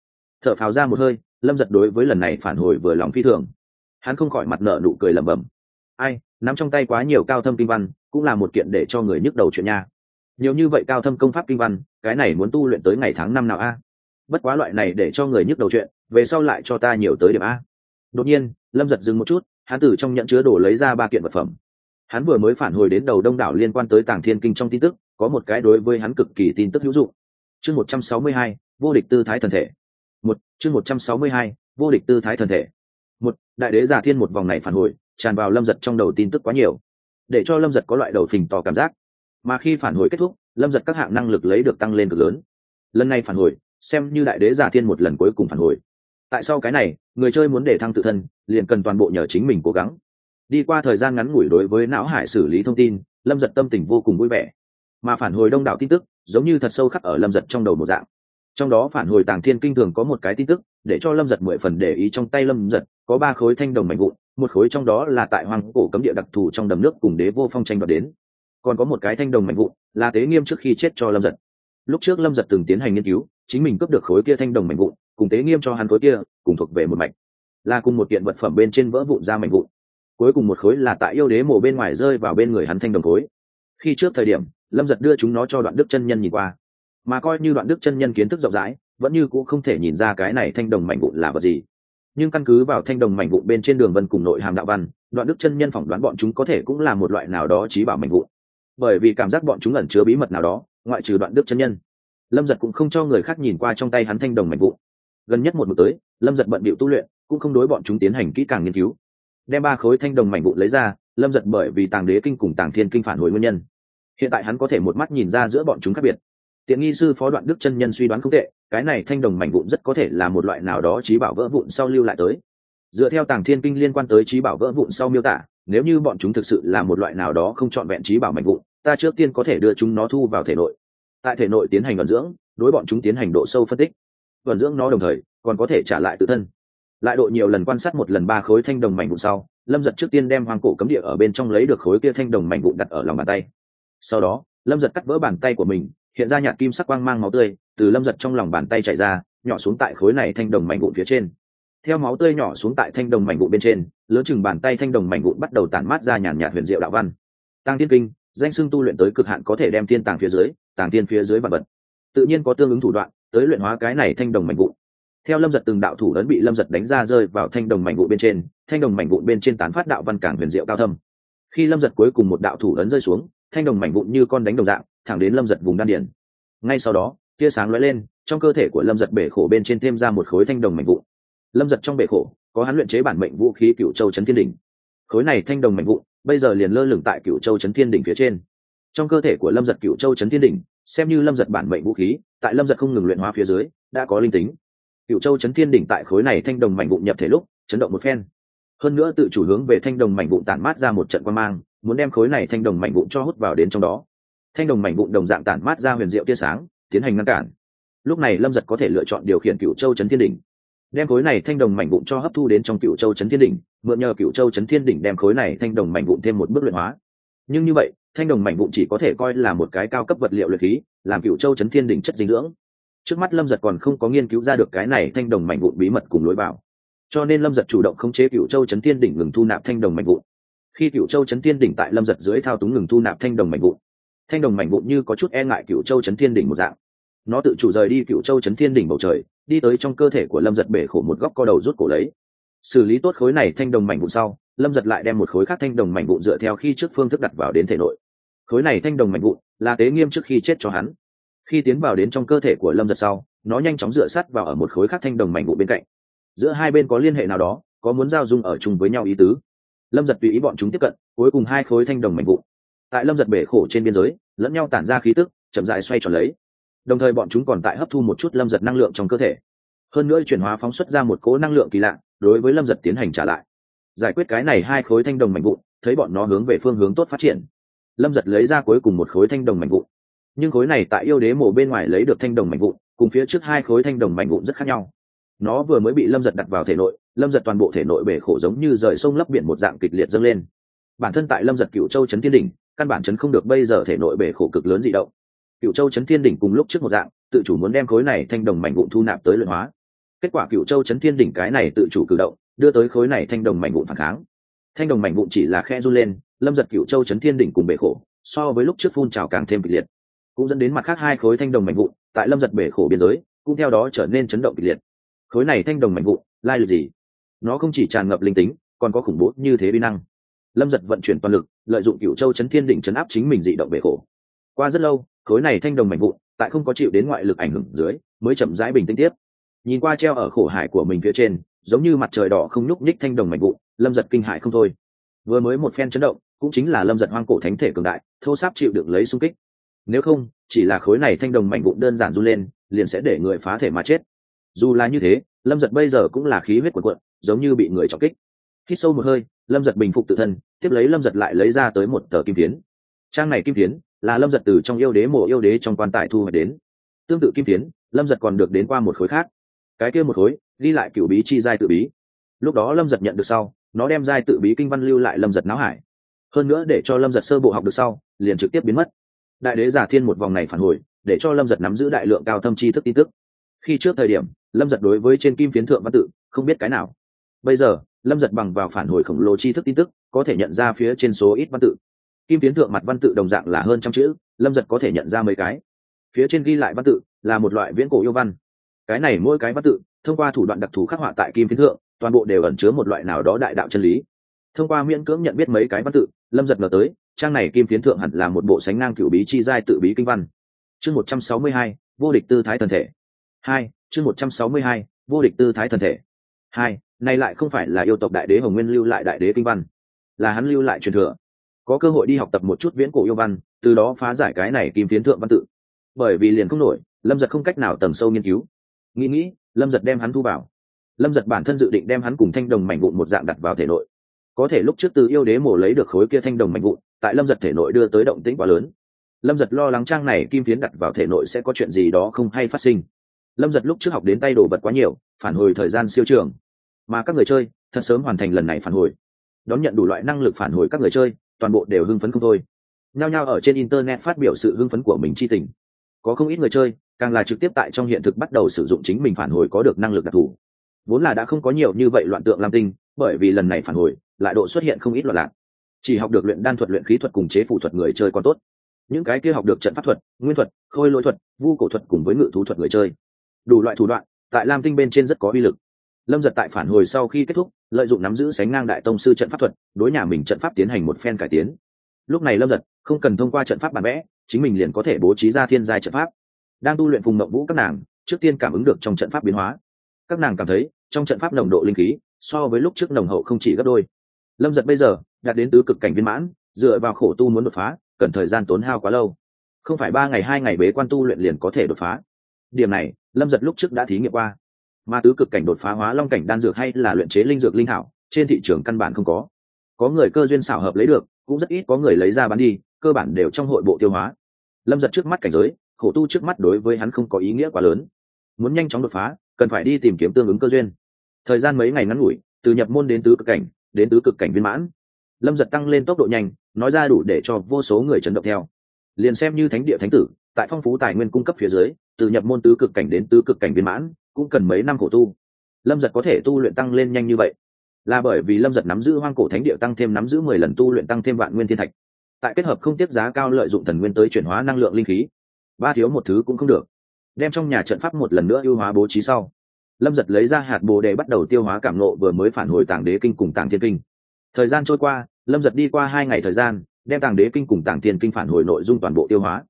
Thở phào ra một hơi, lâm giật đối với lần này phản hồi vừa lòng phi thường. Hắn không khỏi mặt nợ nụ cười lẩm bẩm. Ai, nắm trong tay quá nhiều cao thâm kinh văn, cũng là một kiện để cho người nhức đầu chuyện nha nhiều như vậy cao thâm công pháp kinh văn, cái này muốn tu luyện tới ngày tháng năm nào a? Bất quá loại này để cho người nhức đầu chuyện, về sau lại cho ta nhiều tới điểm a. Đột nhiên, lâm giật dừng một chút, hắn từ trong nhận chứa đồ lấy ra ba kiện vật phẩm. Hắn vừa mới phản hồi đến đầu đông đảo liên quan tới tàng thiên kinh trong tin tức, có một cái đối với hắn cực kỳ tin tức hữu dụng. Chương một trăm sáu mươi hai, vô địch tư thái thần thể. Một, chương một trăm sáu mươi hai, vô địch tư thái thần thể. Một, đại đế giả thiên một vòng này phản hồi, tràn vào lâm giật trong đầu tin tức quá nhiều. Để cho lâm giật có loại đầu phình tỏ cảm giác mà khi phản hồi kết thúc, lâm giật các hạng năng lực lấy được tăng lên cực lớn. Lần này phản hồi, xem như đại đế giả thiên một lần cuối cùng phản hồi. Tại sao cái này, người chơi muốn để thăng tự thân, liền cần toàn bộ nhờ chính mình cố gắng. Đi qua thời gian ngắn ngủi đối với não hải xử lý thông tin, lâm giật tâm tình vô cùng vui vẻ. Mà phản hồi đông đảo tin tức, giống như thật sâu khắc ở lâm giật trong đầu một dạng. Trong đó phản hồi tàng thiên kinh thường có một cái tin tức, để cho lâm giật mười phần để ý trong tay lâm giật, có ba khối thanh đồng mạnh vụn, một khối trong đó là tại hoàng cổ cấm địa đặc thù trong đầm nước cùng đế vô phong tranh đoạt đến còn có một cái thanh đồng mạnh vụn, là tế nghiêm trước khi chết cho lâm giật. Lúc trước lâm giật từng tiến hành nghiên cứu, chính mình cướp được khối kia thanh đồng mạnh vụn, cùng tế nghiêm cho hắn khối kia, cùng thuộc về một mạch. Là cùng một kiện vật phẩm bên trên vỡ vụn ra mạnh vụn. Cuối cùng một khối là tại yêu đế mộ bên ngoài rơi vào bên người hắn thanh đồng khối. Khi trước thời điểm, lâm giật đưa chúng nó cho đoạn đức chân nhân nhìn qua. Mà coi như đoạn đức chân nhân kiến thức rộng rãi, vẫn như cũng không thể nhìn ra cái này thanh đồng mạnh vụn là vật gì. Nhưng căn cứ vào thanh đồng mạnh vụn bên trên đường vân cùng nội hàm đạo văn, đoạn đức chân nhân phỏng đoán bọn chúng có thể cũng là một loại nào đó trí bảo mạnh vụn bởi vì cảm giác bọn chúng ẩn chứa bí mật nào đó, ngoại trừ đoạn đức chân nhân. Lâm giật cũng không cho người khác nhìn qua trong tay hắn thanh đồng mạnh vụ. gần nhất một mực tới, lâm giật bận bịu tu luyện, cũng không đối bọn chúng tiến hành kỹ càng nghiên cứu. Đem ba khối thanh đồng mảnh vụn lấy ra, lâm giật bởi vì tàng đế kinh cùng tàng thiên kinh phản hồi nguyên nhân. Hiện tại hắn có thể một mắt nhìn ra giữa bọn chúng khác biệt. Tiện nghi sư phó đoạn đức chân nhân suy đoán không tệ, cái này thanh đồng mảnh vụn rất có thể là một loại nào đó trí bảo vỡ vụn sau lưu lại tới. Dựa theo tàng thiên kinh liên quan tới trí bảo vỡ vụn sau miêu tả, nếu như bọn chúng thực sự là một loại nào đó không trọn vẹn trí bảo mảnh vụn ta trước tiên có thể đưa chúng nó thu vào thể nội. Tại thể nội tiến hành vận dưỡng, đối bọn chúng tiến hành độ sâu phân tích. Vận dưỡng nó đồng thời, còn có thể trả lại tự thân. Lại độ nhiều lần quan sát một lần ba khối thanh đồng mảnh vụn sau, lâm giật trước tiên đem hoàng cổ cấm địa ở bên trong lấy được khối kia thanh đồng mảnh vụn đặt ở lòng bàn tay. Sau đó, lâm giật cắt vỡ bàn tay của mình, hiện ra nhạt kim sắc quang mang máu tươi, từ lâm giật trong lòng bàn tay chảy ra, nhỏ xuống tại khối này thanh đồng mảnh vụn phía trên. Theo máu tươi nhỏ xuống tại thanh đồng mảnh vụn bên trên, lớn chừng bàn tay thanh đồng mảnh vụn bắt đầu tản mát ra nhàn nhạt huyền diệu đạo văn. Tăng tiên kinh danh xưng tu luyện tới cực hạn có thể đem thiên tàng phía dưới, tàng thiên phía dưới và vật. Tự nhiên có tương ứng thủ đoạn, tới luyện hóa cái này thanh đồng mảnh vụn. Theo lâm giật từng đạo thủ ấn bị lâm giật đánh ra rơi vào thanh đồng mảnh vụn bên trên, thanh đồng mảnh vụn bên trên tán phát đạo văn cảng huyền diệu cao thâm. Khi lâm giật cuối cùng một đạo thủ ấn rơi xuống, thanh đồng mảnh vụn như con đánh đồng dạng, thẳng đến lâm giật vùng đan điển ngay sau đó, tia sáng lóe lên, trong cơ thể của lâm giật bể khổ bên trên thêm ra một khối thanh đồng mảnh vụn. Lâm giật trong bể khổ, có hắn luyện chế bản mệnh vũ khí cựu châu trấn thiên đỉnh. Khối này thanh đồng mảnh vụn bây giờ liền lơ lửng tại cựu châu trấn thiên đỉnh phía trên. Trong cơ thể của lâm giật cựu châu trấn thiên đỉnh, xem như lâm giật bản mệnh vũ khí, tại lâm giật không ngừng luyện hóa phía dưới, đã có linh tính. Cựu châu chấn thiên đỉnh tại khối này thanh đồng mảnh vụn nhập thể lúc, chấn động một phen. Hơn nữa tự chủ hướng về thanh đồng mảnh vụn tản mát ra một trận quan mang, muốn đem khối này thanh đồng mảnh vụn cho hút vào đến trong đó. Thanh đồng mảnh vụn đồng dạng tản mát ra huyền diệu tia sáng, tiến hành ngăn cản. Lúc này lâm giật có thể lựa chọn điều khiển cựu châu chấn thiên đỉnh đem khối này thanh đồng mảnh vụn cho hấp thu đến trong cựu châu chấn thiên đỉnh, mượn nhờ cựu châu chấn thiên đỉnh đem khối này thanh đồng mảnh vụn thêm một bước luyện hóa. Nhưng như vậy, thanh đồng mảnh vụn chỉ có thể coi là một cái cao cấp vật liệu luyện khí, làm cựu châu chấn thiên đỉnh chất dinh dưỡng. Trước mắt lâm giật còn không có nghiên cứu ra được cái này thanh đồng mảnh vụn bí mật cùng lối vào. Cho nên lâm giật chủ động khống chế cựu châu chấn thiên đỉnh ngừng thu nạp thanh đồng mảnh vụn. Khi cựu châu chấn thiên đỉnh tại lâm giật dưới thao túng ngừng thu nạp thanh đồng mảnh vụn, thanh đồng mảnh vụn như có chút e ngại cựu châu chấn thiên đỉnh một dạng nó tự chủ rời đi cựu châu chấn thiên đỉnh bầu trời, đi tới trong cơ thể của lâm giật bể khổ một góc co đầu rút cổ lấy. Xử lý tốt khối này thanh đồng mảnh vụn sau, lâm giật lại đem một khối khác thanh đồng mảnh vụn dựa theo khi trước phương thức đặt vào đến thể nội. Khối này thanh đồng mảnh vụn là tế nghiêm trước khi chết cho hắn. Khi tiến vào đến trong cơ thể của lâm giật sau, nó nhanh chóng dựa sắt vào ở một khối khác thanh đồng mảnh vụn bên cạnh. Giữa hai bên có liên hệ nào đó, có muốn giao dung ở chung với nhau ý tứ? Lâm giật tùy ý bọn chúng tiếp cận, cuối cùng hai khối thanh đồng mảnh vụn. Tại lâm giật bể khổ trên biên giới, lẫn nhau tản ra khí tức, chậm dại xoay tròn lấy đồng thời bọn chúng còn tại hấp thu một chút lâm giật năng lượng trong cơ thể. Hơn nữa chuyển hóa phóng xuất ra một cố năng lượng kỳ lạ, đối với lâm giật tiến hành trả lại. Giải quyết cái này hai khối thanh đồng mảnh vụn, thấy bọn nó hướng về phương hướng tốt phát triển. Lâm giật lấy ra cuối cùng một khối thanh đồng mảnh vụn. Nhưng khối này tại yêu đế mổ bên ngoài lấy được thanh đồng mảnh vụn, cùng phía trước hai khối thanh đồng mảnh vụn rất khác nhau. Nó vừa mới bị lâm giật đặt vào thể nội, lâm giật toàn bộ thể nội bể khổ giống như rời sông lấp biển một dạng kịch liệt dâng lên. Bản thân tại lâm giật cựu châu trấn thiên đỉnh, căn bản chấn không được bây giờ thể nội bể khổ cực lớn dị động cựu châu trấn thiên đỉnh cùng lúc trước một dạng, tự chủ muốn đem khối này thanh đồng mảnh vụn thu nạp tới luyện hóa. Kết quả cựu châu trấn thiên đỉnh cái này tự chủ cử động, đưa tới khối này thanh đồng mảnh vụn phản kháng. Thanh đồng mảnh vụn chỉ là khe run lên, lâm giật cựu châu trấn thiên đỉnh cùng bể khổ, so với lúc trước phun trào càng thêm kịch liệt. Cũng dẫn đến mặt khác hai khối thanh đồng mảnh vụn, tại lâm giật bể khổ biên giới, cũng theo đó trở nên chấn động kịch liệt. Khối này thanh đồng mảnh vụn, lai lịch gì? Nó không chỉ tràn ngập linh tính, còn có khủng bố như thế vi năng. Lâm giật vận chuyển toàn lực, lợi dụng cựu châu chấn thiên Đỉnh chấn áp chính mình dị động bể khổ. Qua rất lâu khối này thanh đồng mảnh vụn, tại không có chịu đến ngoại lực ảnh hưởng dưới, mới chậm rãi bình tĩnh tiếp. Nhìn qua treo ở khổ hải của mình phía trên, giống như mặt trời đỏ không nhúc nhích thanh đồng mảnh vụn, lâm giật kinh hại không thôi. Vừa mới một phen chấn động, cũng chính là lâm giật hoang cổ thánh thể cường đại, thô sáp chịu được lấy xung kích. Nếu không, chỉ là khối này thanh đồng mảnh vụn đơn giản run lên, liền sẽ để người phá thể mà chết. Dù là như thế, lâm giật bây giờ cũng là khí huyết quần quận giống như bị người trọng kích. Hít sâu một hơi, lâm giật bình phục tự thân, tiếp lấy lâm giật lại lấy ra tới một tờ kim phiến. Trang này kim phiến là lâm giật từ trong yêu đế mộ yêu đế trong quan tài thu hoạch đến. Tương tự kim phiến, lâm giật còn được đến qua một khối khác. Cái kia một khối, ghi lại cựu bí chi giai tự bí. Lúc đó lâm giật nhận được sau, nó đem giai tự bí kinh văn lưu lại lâm giật não hải. Hơn nữa để cho lâm giật sơ bộ học được sau, liền trực tiếp biến mất. Đại đế giả thiên một vòng này phản hồi, để cho lâm giật nắm giữ đại lượng cao thâm tri thức tin tức. Khi trước thời điểm, lâm giật đối với trên kim phiến thượng văn tự, không biết cái nào. Bây giờ, lâm giật bằng vào phản hồi khổng lồ tri thức tin tức, có thể nhận ra phía trên số ít văn tự kim phiến thượng mặt văn tự đồng dạng là hơn trăm chữ, lâm giật có thể nhận ra mấy cái. Phía trên ghi lại văn tự là một loại viễn cổ yêu văn. Cái này mỗi cái văn tự, thông qua thủ đoạn đặc thù khắc họa tại kim phiến thượng, toàn bộ đều ẩn chứa một loại nào đó đại đạo chân lý. Thông qua miễn cưỡng nhận biết mấy cái văn tự, lâm giật ngờ tới, trang này kim phiến thượng hẳn là một bộ sánh ngang cựu bí chi giai tự bí kinh văn. Chương một trăm sáu mươi hai, vô địch tư thái thần thể. Hai, chương một trăm sáu mươi hai, vô địch tư thái thần thể. Hai, này lại không phải là yêu tộc đại đế hồng nguyên lưu lại đại đế kinh văn, là hắn lưu lại truyền thừa có cơ hội đi học tập một chút viễn cổ yêu văn, từ đó phá giải cái này kim phiến thượng văn tự. Bởi vì liền không nổi, lâm giật không cách nào tầng sâu nghiên cứu. Nghĩ nghĩ, lâm giật đem hắn thu vào. Lâm giật bản thân dự định đem hắn cùng thanh đồng mảnh vụn một dạng đặt vào thể nội. Có thể lúc trước từ yêu đế mổ lấy được khối kia thanh đồng mảnh vụn, tại lâm giật thể nội đưa tới động tĩnh quá lớn. Lâm giật lo lắng trang này kim phiến đặt vào thể nội sẽ có chuyện gì đó không hay phát sinh. Lâm giật lúc trước học đến tay đồ vật quá nhiều, phản hồi thời gian siêu trường. Mà các người chơi, thật sớm hoàn thành lần này phản hồi. Đón nhận đủ loại năng lực phản hồi các người chơi toàn bộ đều hưng phấn không thôi. Nhao nhao ở trên internet phát biểu sự hưng phấn của mình chi tình. Có không ít người chơi, càng là trực tiếp tại trong hiện thực bắt đầu sử dụng chính mình phản hồi có được năng lực đặc thù. Vốn là đã không có nhiều như vậy loạn tượng lam tinh, bởi vì lần này phản hồi, lại độ xuất hiện không ít loạn lạc. Chỉ học được luyện đan thuật, luyện khí thuật cùng chế phụ thuật người chơi còn tốt. Những cái kia học được trận pháp thuật, nguyên thuật, khôi lỗi thuật, vu cổ thuật cùng với ngự thú thuật người chơi. Đủ loại thủ đoạn, tại lam tinh bên trên rất có uy lực lâm giật tại phản hồi sau khi kết thúc, lợi dụng nắm giữ sánh ngang đại tông sư trận pháp thuật, đối nhà mình trận pháp tiến hành một phen cải tiến. Lúc này lâm giật không cần thông qua trận pháp bản vẽ, chính mình liền có thể bố trí ra thiên giai trận pháp. Đang tu luyện phùng mậu vũ các nàng, trước tiên cảm ứng được trong trận pháp biến hóa. Các nàng cảm thấy, trong trận pháp nồng độ linh khí, so với lúc trước nồng hậu không chỉ gấp đôi. Lâm giật bây giờ đạt đến tứ cực cảnh viên mãn, dựa vào khổ tu muốn đột phá, cần thời gian tốn hao quá lâu. Không phải ba ngày hai ngày bế quan tu luyện liền có thể đột phá. Điểm này, lâm giật lúc trước đã thí nghiệm qua mà tứ cực cảnh đột phá hóa long cảnh đan dược hay là luyện chế linh dược linh hảo, trên thị trường căn bản không có. Có người cơ duyên xảo hợp lấy được, cũng rất ít có người lấy ra bán đi, cơ bản đều trong hội bộ tiêu hóa. Lâm giật trước mắt cảnh giới, khổ tu trước mắt đối với hắn không có ý nghĩa quá lớn. Muốn nhanh chóng đột phá, cần phải đi tìm kiếm tương ứng cơ duyên. Thời gian mấy ngày ngắn ngủi, từ nhập môn đến tứ cực cảnh, đến tứ cực cảnh viên mãn. Lâm giật tăng lên tốc độ nhanh, nói ra đủ để cho vô số người chấn động theo. Liền xem như thánh địa thánh tử, tại phong phú tài nguyên cung cấp phía dưới, từ nhập môn tứ cực cảnh đến tứ cực cảnh viên mãn cũng cần mấy năm khổ tu. Lâm giật có thể tu luyện tăng lên nhanh như vậy. Là bởi vì lâm giật nắm giữ hoang cổ thánh địa tăng thêm nắm giữ mười lần tu luyện tăng thêm vạn nguyên thiên thạch. Tại kết hợp không tiết giá cao lợi dụng thần nguyên tới chuyển hóa năng lượng linh khí. Ba thiếu một thứ cũng không được. Đem trong nhà trận pháp một lần nữa ưu hóa bố trí sau, lâm giật lấy ra hạt bồ đề bắt đầu tiêu hóa cảm nộ vừa mới phản hồi tảng đế kinh cùng tảng thiên kinh. Thời gian trôi qua, lâm giật đi qua hai ngày thời gian, đem tàng đế kinh cùng tàng thiên kinh phản hồi nội dung toàn bộ tiêu hóa.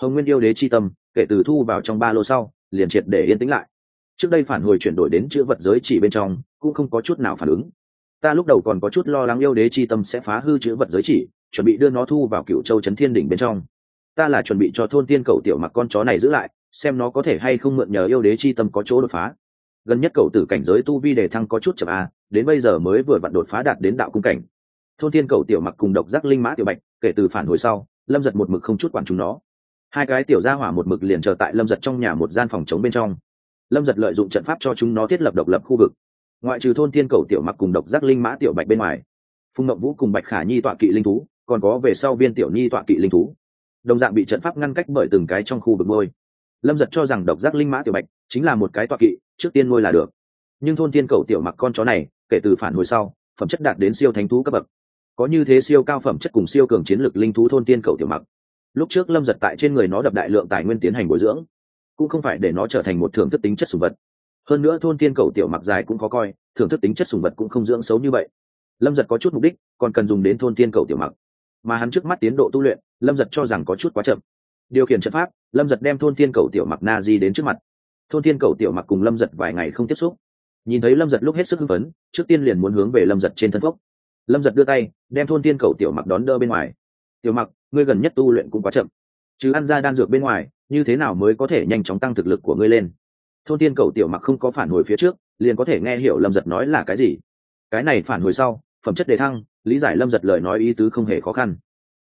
Hồng nguyên yêu đế chi tâm, kể từ thu vào trong ba lô sau, liền triệt để yên tĩnh lại trước đây phản hồi chuyển đổi đến chữ vật giới chỉ bên trong, cũng không có chút nào phản ứng. Ta lúc đầu còn có chút lo lắng yêu đế chi tâm sẽ phá hư chữ vật giới chỉ, chuẩn bị đưa nó thu vào cựu châu trấn thiên đỉnh bên trong. Ta là chuẩn bị cho thôn tiên cầu tiểu mặc con chó này giữ lại, xem nó có thể hay không mượn nhờ yêu đế chi tâm có chỗ đột phá. Gần nhất cầu tử cảnh giới tu vi đề thăng có chút chậm a đến bây giờ mới vừa vặn đột phá đạt đến đạo cung cảnh. Thôn tiên cầu tiểu mặc cùng độc giác linh mã tiểu bạch, kể từ phản hồi sau, lâm giật một mực không chút quản chúng nó. Hai cái tiểu gia hỏa một mực liền chờ tại lâm giật trong nhà một gian phòng chống bên trong lâm giật lợi dụng trận pháp cho chúng nó thiết lập độc lập khu vực. Ngoại trừ thôn Thiên cầu tiểu mặc cùng độc giác linh mã tiểu bạch bên ngoài, phùng ngậm vũ cùng bạch khả nhi tọa kỵ linh thú, còn có về sau viên tiểu nhi tọa kỵ linh thú. Đồng dạng bị trận pháp ngăn cách bởi từng cái trong khu vực ngôi. Lâm giật cho rằng độc giác linh mã tiểu bạch chính là một cái tọa kỵ, trước tiên ngôi là được. Nhưng thôn Thiên cầu tiểu mặc con chó này, kể từ phản hồi sau, phẩm chất đạt đến siêu thánh thú cấp bậc. Có như thế siêu cao phẩm chất cùng siêu cường chiến lược linh thú thôn tiên cầu tiểu mặc. Lúc trước lâm giật tại trên người nó đập đại lượng tài nguyên tiến hành bồi dưỡng cũng không phải để nó trở thành một thưởng thức tính chất sùng vật. Hơn nữa thôn tiên cầu tiểu mặc dài cũng có coi, thưởng thức tính chất sùng vật cũng không dưỡng xấu như vậy. Lâm giật có chút mục đích, còn cần dùng đến thôn tiên cầu tiểu mặc. Mà hắn trước mắt tiến độ tu luyện, lâm giật cho rằng có chút quá chậm. Điều khiển trận pháp, lâm giật đem thôn tiên cầu tiểu mặc na di đến trước mặt. Thôn tiên cầu tiểu mặc cùng lâm giật vài ngày không tiếp xúc. Nhìn thấy lâm giật lúc hết sức hưng phấn, trước tiên liền muốn hướng về lâm giật trên thân phốc. Lâm giật đưa tay, đem thôn tiên cầu tiểu mặc đón đỡ bên ngoài. Tiểu mặc, ngươi gần nhất tu luyện cũng quá chậm. Chứ ăn ra đan dược bên ngoài như thế nào mới có thể nhanh chóng tăng thực lực của ngươi lên? Thôn tiên cầu tiểu mặc không có phản hồi phía trước, liền có thể nghe hiểu lâm giật nói là cái gì. Cái này phản hồi sau, phẩm chất đề thăng, lý giải lâm giật lời nói ý tứ không hề khó khăn.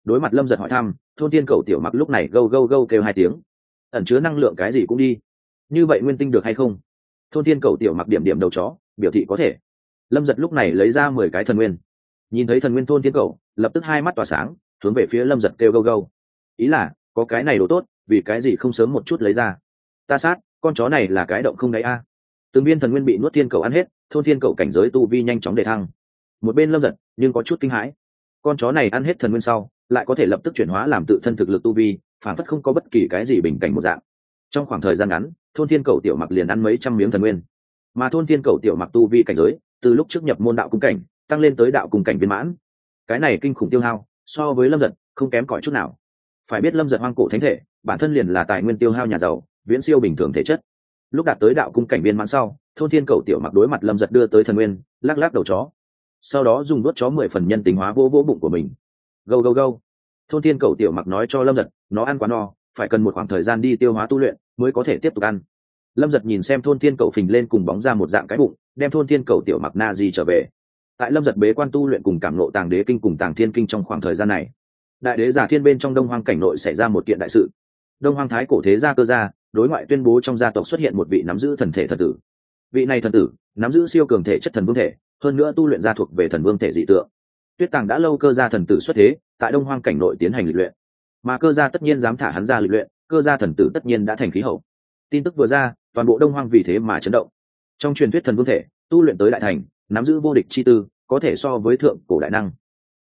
Đối mặt lâm giật hỏi thăm, thôn tiên cầu tiểu mặc lúc này gâu gâu gâu kêu hai tiếng. Ẩn chứa năng lượng cái gì cũng đi. Như vậy nguyên tinh được hay không? Thôn tiên cầu tiểu mặc điểm điểm đầu chó, biểu thị có thể. Lâm giật lúc này lấy ra mười cái thần nguyên. Nhìn thấy thần nguyên thôn tiên cầu, lập tức hai mắt tỏa sáng, hướng về phía lâm giật kêu gâu gâu. Ý là, có cái này đồ tốt vì cái gì không sớm một chút lấy ra? Ta sát, con chó này là cái động không đáy a. À. từng viên thần nguyên bị nuốt thiên cầu ăn hết, thôn thiên cầu cảnh giới tu vi nhanh chóng đề thăng. Một bên lâm giật, nhưng có chút kinh hãi. Con chó này ăn hết thần nguyên sau, lại có thể lập tức chuyển hóa làm tự thân thực lực tu vi, phản phất không có bất kỳ cái gì bình cảnh một dạng. Trong khoảng thời gian ngắn, thôn thiên cầu tiểu mặc liền ăn mấy trăm miếng thần nguyên. Mà thôn thiên cầu tiểu mặc tu vi cảnh giới, từ lúc trước nhập môn đạo cung cảnh, tăng lên tới đạo cung cảnh viên mãn. Cái này kinh khủng tiêu hao, so với lâm giật, không kém cỏi chút nào. Phải biết lâm giật hoang cổ thánh thể bản thân liền là tài nguyên tiêu hao nhà giàu, viễn siêu bình thường thể chất. Lúc đạt tới đạo cung cảnh viên mãn sau, thôn thiên cầu tiểu mặc đối mặt lâm giật đưa tới thần nguyên, lắc lắc đầu chó. Sau đó dùng đốt chó mười phần nhân tính hóa vô vỗ bụng của mình. Gâu gâu gâu. Thôn thiên cầu tiểu mặc nói cho lâm giật, nó ăn quá no, phải cần một khoảng thời gian đi tiêu hóa tu luyện mới có thể tiếp tục ăn. Lâm giật nhìn xem thôn thiên cầu phình lên cùng bóng ra một dạng cái bụng, đem thôn thiên cầu tiểu mặc na di trở về. Tại lâm giật bế quan tu luyện cùng cảm nộ tàng đế kinh cùng tàng thiên kinh trong khoảng thời gian này, đại đế giả thiên bên trong đông hoang cảnh nội xảy ra một kiện đại sự đông hoang thái cổ thế gia cơ gia, đối ngoại tuyên bố trong gia tộc xuất hiện một vị nắm giữ thần thể thần tử. Vị này thần tử, nắm giữ siêu cường thể chất thần vương thể, hơn nữa tu luyện gia thuộc về thần vương thể dị tượng. Tuyết tàng đã lâu cơ gia thần tử xuất thế, tại đông hoang cảnh nội tiến hành lịch luyện. Mà cơ gia tất nhiên dám thả hắn ra lịch luyện, cơ gia thần tử tất nhiên đã thành khí hậu. Tin tức vừa ra, toàn bộ đông hoang vì thế mà chấn động. Trong truyền thuyết thần vương thể, tu luyện tới đại thành, nắm giữ vô địch chi tư, có thể so với thượng cổ đại năng.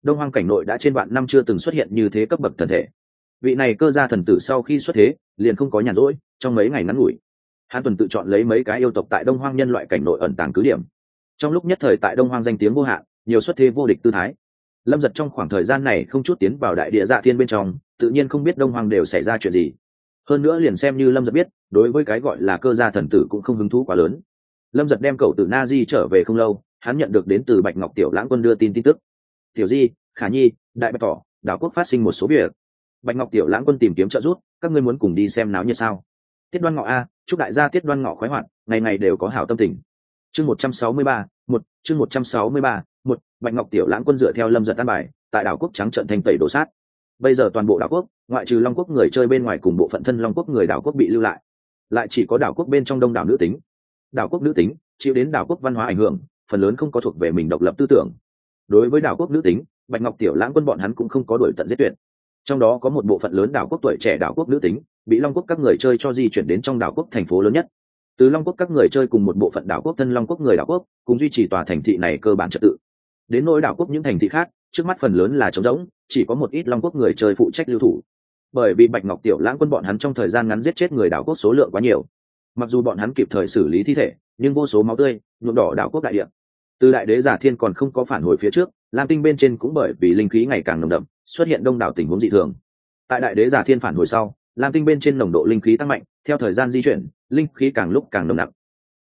Đông hoang cảnh nội đã trên vạn năm chưa từng xuất hiện như thế cấp bậc thần thể vị này cơ gia thần tử sau khi xuất thế, liền không có nhàn rỗi, trong mấy ngày ngắn ngủi. Hắn tuần tự chọn lấy mấy cái yêu tộc tại đông hoang nhân loại cảnh nội ẩn tàng cứ điểm. Trong lúc nhất thời tại đông hoang danh tiếng vô hạn, nhiều xuất thế vô địch tư thái. Lâm giật trong khoảng thời gian này không chút tiến vào đại địa dạ thiên bên trong, tự nhiên không biết đông hoang đều xảy ra chuyện gì. Hơn nữa liền xem như lâm giật biết, đối với cái gọi là cơ gia thần tử cũng không hứng thú quá lớn. Lâm giật đem cậu từ na di trở về không lâu, hắn nhận được đến từ bạch ngọc tiểu lãng quân đưa tin tin tức. Tiểu di, khả nhi, đại bạch tỏ đảo quốc phát sinh một số việc bạch ngọc tiểu lãng quân tìm kiếm trợ giúp, các ngươi muốn cùng đi xem náo nhiệt sao? Tiết đoan ngọ a, chúc đại gia tiết đoan ngọ khoái hoạt, ngày ngày đều có hảo tâm tình. Chương một trăm sáu mươi ba, một, chương một trăm sáu mươi ba, một, bạch ngọc tiểu lãng quân dựa theo lâm giật an bài, tại đảo quốc trắng trận thành tẩy đổ sát. Bây giờ toàn bộ đảo quốc, ngoại trừ long quốc người chơi bên ngoài cùng bộ phận thân long quốc người đảo quốc bị lưu lại. Lại chỉ có đảo quốc bên trong đông đảo nữ tính. Đảo quốc nữ tính, chịu đến đảo quốc văn hóa ảnh hưởng, phần lớn không có thuộc về mình độc lập tư tưởng. Đối với đảo quốc nữ tính, bạch ngọc tiểu lãng quân bọn hắn cũng không có đổi tận giết tuyệt trong đó có một bộ phận lớn đảo quốc tuổi trẻ đảo quốc nữ tính, bị long quốc các người chơi cho di chuyển đến trong đảo quốc thành phố lớn nhất. Từ long quốc các người chơi cùng một bộ phận đảo quốc thân long quốc người đảo quốc, cùng duy trì tòa thành thị này cơ bản trật tự. Đến nỗi đảo quốc những thành thị khác, trước mắt phần lớn là trống rỗng, chỉ có một ít long quốc người chơi phụ trách lưu thủ. Bởi vì bạch ngọc tiểu lãng quân bọn hắn trong thời gian ngắn giết chết người đảo quốc số lượng quá nhiều. Mặc dù bọn hắn kịp thời xử lý thi thể, nhưng vô số máu tươi, nhuộm đỏ đảo quốc đại địa. Từ đại đế giả thiên còn không có phản hồi phía trước, lam tinh bên trên cũng bởi vì linh khí ngày càng nồng đậm xuất hiện đông đảo tình huống dị thường. Tại đại đế giả thiên phản hồi sau, lam tinh bên trên nồng độ linh khí tăng mạnh, theo thời gian di chuyển, linh khí càng lúc càng nồng nặng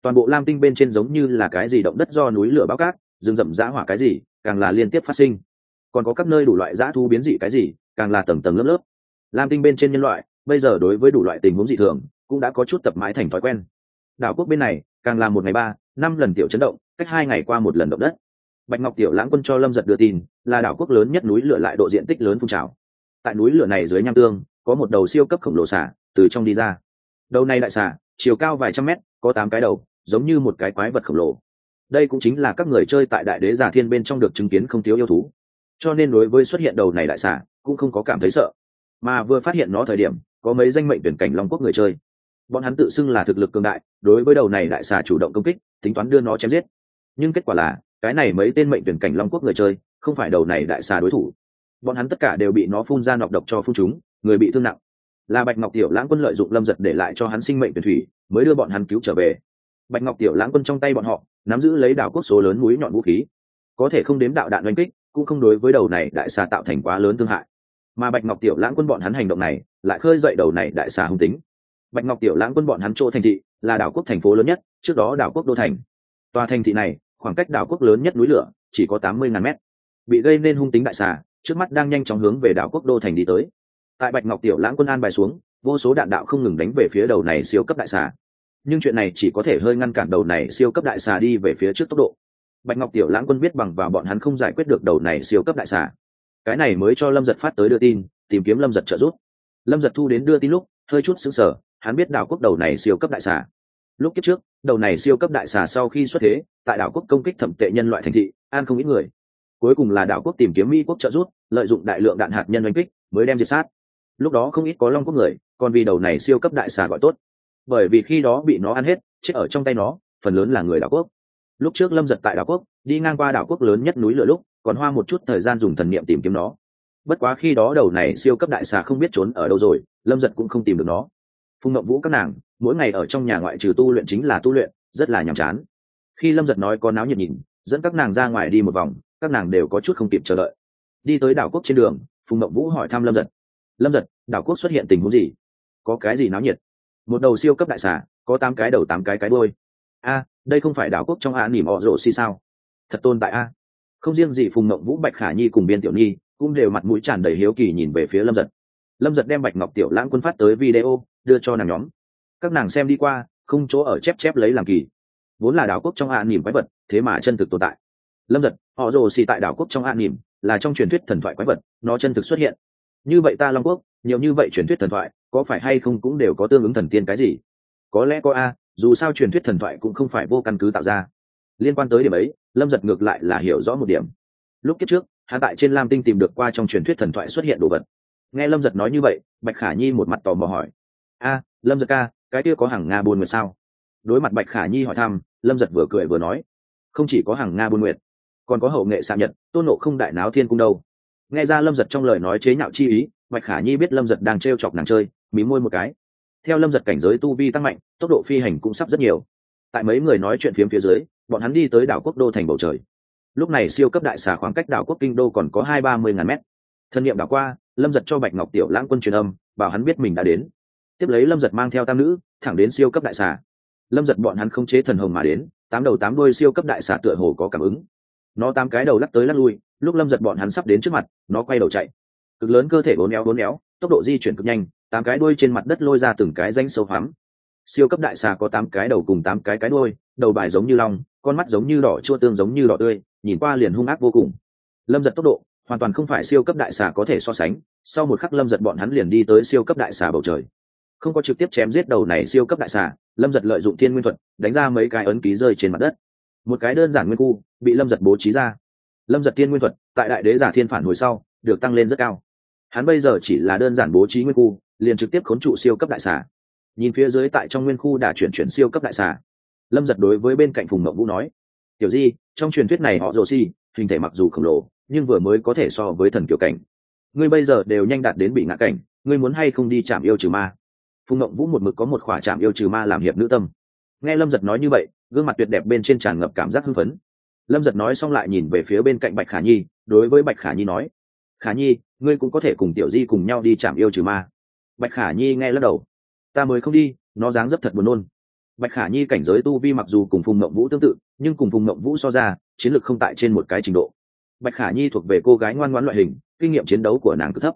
toàn bộ lam tinh bên trên giống như là cái gì động đất do núi lửa bao cát, rừng rậm dã hỏa cái gì, càng là liên tiếp phát sinh. Còn có các nơi đủ loại dã thu biến dị cái gì, càng là tầng tầng lớp lớp. Lam tinh bên trên nhân loại, bây giờ đối với đủ loại tình huống dị thường, cũng đã có chút tập mãi thành thói quen. Đảo quốc bên này, càng là một ngày ba, năm lần tiểu chấn động, cách hai ngày qua một lần động đất. Bạch ngọc tiểu lãng quân cho lâm giật đưa tin là đảo quốc lớn nhất núi lửa lại độ diện tích lớn phun trào. Tại núi lửa này dưới nham tương, có một đầu siêu cấp khổng lồ xả từ trong đi ra. Đầu này đại xả chiều cao vài trăm mét, có tám cái đầu, giống như một cái quái vật khổng lồ. Đây cũng chính là các người chơi tại đại đế giả thiên bên trong được chứng kiến không thiếu yêu thú. Cho nên đối với xuất hiện đầu này đại xả cũng không có cảm thấy sợ. Mà vừa phát hiện nó thời điểm, có mấy danh mệnh tuyển cảnh long quốc người chơi. Bọn hắn tự xưng là thực lực cường đại, đối với đầu này đại xà chủ động công kích, tính toán đưa nó chém giết. Nhưng kết quả là, cái này mấy tên mệnh tuyển cảnh long quốc người chơi không phải đầu này đại xà đối thủ. Bọn hắn tất cả đều bị nó phun ra nọc độc cho phun chúng, người bị thương nặng. Là bạch ngọc tiểu lãng quân lợi dụng lâm giật để lại cho hắn sinh mệnh tuyển thủy, mới đưa bọn hắn cứu trở về. Bạch ngọc tiểu lãng quân trong tay bọn họ, nắm giữ lấy đảo quốc số lớn mũi nhọn vũ khí. Có thể không đếm đạo đạn oanh kích, cũng không đối với đầu này đại xà tạo thành quá lớn thương hại. Mà bạch ngọc tiểu lãng quân bọn hắn hành động này, lại khơi dậy đầu này đại xà hung tính. Bạch ngọc tiểu lãng quân bọn hắn chỗ thành thị, là đảo quốc thành phố lớn nhất, trước đó đảo quốc đô thành. Tòa thành thị này, khoảng cách đảo quốc lớn nhất núi lửa, chỉ có tám mươi ngàn mét bị gây nên hung tính đại xà, trước mắt đang nhanh chóng hướng về đảo quốc đô thành đi tới. Tại bạch ngọc tiểu lãng quân an bài xuống, vô số đạn đạo không ngừng đánh về phía đầu này siêu cấp đại xà. Nhưng chuyện này chỉ có thể hơi ngăn cản đầu này siêu cấp đại xà đi về phía trước tốc độ. Bạch ngọc tiểu lãng quân biết bằng vào bọn hắn không giải quyết được đầu này siêu cấp đại xà. Cái này mới cho lâm giật phát tới đưa tin, tìm kiếm lâm giật trợ giúp. Lâm giật thu đến đưa tin lúc, hơi chút xứng sở hắn biết đảo quốc đầu này siêu cấp đại xà. Lúc kiếp trước, đầu này siêu cấp đại xà sau khi xuất thế, tại đảo quốc công kích thẩm tệ nhân loại thành thị, an không ít người cuối cùng là đảo quốc tìm kiếm mỹ quốc trợ giúp, lợi dụng đại lượng đạn hạt nhân oanh kích, mới đem diệt sát. Lúc đó không ít có long quốc người, còn vì đầu này siêu cấp đại xà gọi tốt. Bởi vì khi đó bị nó ăn hết, chết ở trong tay nó, phần lớn là người đảo quốc. Lúc trước lâm giật tại đảo quốc, đi ngang qua đảo quốc lớn nhất núi lửa lúc, còn hoa một chút thời gian dùng thần niệm tìm kiếm nó. Bất quá khi đó đầu này siêu cấp đại xà không biết trốn ở đâu rồi, lâm giật cũng không tìm được nó. Phùng ngậm vũ các nàng, mỗi ngày ở trong nhà ngoại trừ tu luyện chính là tu luyện, rất là nhàm chán. Khi lâm giật nói có náo nhiệt nhìn, dẫn các nàng ra ngoài đi một vòng các nàng đều có chút không kịp chờ đợi. Đi tới đảo quốc trên đường, phùng mậu vũ hỏi thăm lâm giật lâm giật đảo quốc xuất hiện tình huống gì? Có cái gì náo nhiệt? Một đầu siêu cấp đại xà, có tám cái đầu, tám cái cái đôi a, đây không phải đảo quốc trong a nỉm họ rộ si sao? Thật tôn tại a. Không riêng gì phùng ngậm vũ, bạch khả nhi cùng biên tiểu nhi cũng đều mặt mũi tràn đầy hiếu kỳ nhìn về phía lâm giật lâm giật đem bạch ngọc tiểu lãng quân phát tới video, đưa cho nàng nhóm. Các nàng xem đi qua, không chỗ ở chép chép lấy làm kỳ. Vốn là đảo quốc trong hạ nỉm quái vật, thế mà chân thực tồn tại. Lâm giật họ rồ xì tại đảo quốc trong an nỉm là trong truyền thuyết thần thoại quái vật, nó chân thực xuất hiện. Như vậy ta long quốc, nhiều như vậy truyền thuyết thần thoại, có phải hay không cũng đều có tương ứng thần tiên cái gì? Có lẽ có a, dù sao truyền thuyết thần thoại cũng không phải vô căn cứ tạo ra. Liên quan tới điểm ấy, lâm giật ngược lại là hiểu rõ một điểm. Lúc kiếp trước hạ tại trên lam tinh tìm được qua trong truyền thuyết thần thoại xuất hiện đồ vật. Nghe lâm giật nói như vậy, bạch khả nhi một mặt tò mò hỏi. A, lâm giật ca, cái kia có hàng nga buôn nguyệt sao? Đối mặt bạch khả nhi hỏi thăm, lâm giật vừa cười vừa nói. Không chỉ có hàng nga buôn nguyệt còn có hậu nghệ xạ nhật, tôn nộ không đại náo thiên cung đâu. Nghe ra lâm giật trong lời nói chế nhạo chi ý, bạch khả nhi biết lâm giật đang t r e o chọc nàng chơi, mí môi một cái. Theo lâm giật cảnh giới tu vi tăng mạnh, tốc độ phi hành cũng sắp rất nhiều. Tại mấy người nói chuyện phiếm phía dưới, bọn hắn đi tới đảo quốc đô thành bầu trời. Lúc này siêu cấp đại xà khoảng cách đảo quốc kinh đô còn có hai ba mươi ngàn mét. Thân nhiệm đảo qua, lâm giật cho bạch ngọc tiểu lãng quân truyền âm, bảo hắn biết mình đã đến. Tiếp lấy lâm giật mang theo tam nữ, thẳng đến siêu cấp đại xà. Lâm giật bọn hắn không chế thần hồng mà đến, tám đầu tám đôi siêu cấp đại xà tựa hồ có cảm ứng nó tám cái đầu lắc tới lắc lui, lúc lâm giật bọn hắn sắp đến trước mặt, nó quay đầu chạy. Cực lớn cơ thể bốn éo bốn éo, tốc độ di chuyển cực nhanh, tám cái đuôi trên mặt đất lôi ra từng cái danh sâu hoắm. Siêu cấp đại xà có tám cái đầu cùng tám cái cái đuôi, đầu bài giống như long, con mắt giống như đỏ, chua tương giống như đỏ tươi, nhìn qua liền hung ác vô cùng. Lâm giật tốc độ, hoàn toàn không phải siêu cấp đại xà có thể so sánh, sau một khắc lâm giật bọn hắn liền đi tới siêu cấp đại xà bầu trời. Không có trực tiếp chém giết đầu này siêu cấp đại xà, lâm giật lợi dụng thiên nguyên thuật, đánh ra mấy cái ấn ký rơi trên mặt đất. Một cái đơn giản nguyên khu bị lâm giật bố trí ra. Lâm giật thiên nguyên thuật tại đại đế giả thiên phản hồi sau được tăng lên rất cao. Hắn bây giờ chỉ là đơn giản bố trí nguyên khu, liền trực tiếp khốn trụ siêu cấp đại xà. Nhìn phía dưới tại trong nguyên khu đã chuyển chuyển siêu cấp đại xà. Lâm giật đối với bên cạnh phùng mậu vũ nói, tiểu di, trong truyền thuyết này họ rồ si, hình thể mặc dù khổng lồ, nhưng vừa mới có thể so với thần kiểu cảnh. Ngươi bây giờ đều nhanh đạt đến bị ngã cảnh, ngươi muốn hay không đi chạm yêu trừ ma? Phùng mậu vũ một mực có một khỏa chạm yêu trừ ma làm hiệp nữ tâm. Nghe lâm giật nói như vậy, gương mặt tuyệt đẹp bên trên tràn ngập cảm giác hưng phấn lâm giật nói xong lại nhìn về phía bên cạnh bạch khả nhi, đối với bạch khả nhi nói, khả nhi, ngươi cũng có thể cùng tiểu di cùng nhau đi chạm yêu trừ ma. Bạch khả nhi nghe lắc đầu, ta mới không đi, nó dáng dấp thật buồn nôn. Bạch khả nhi cảnh giới tu vi mặc dù cùng phùng mộng vũ tương tự, nhưng cùng phùng mộng vũ so ra, chiến lược không tại trên một cái trình độ. Bạch khả nhi thuộc về cô gái ngoan ngoãn loại hình, kinh nghiệm chiến đấu của nàng cứ thấp.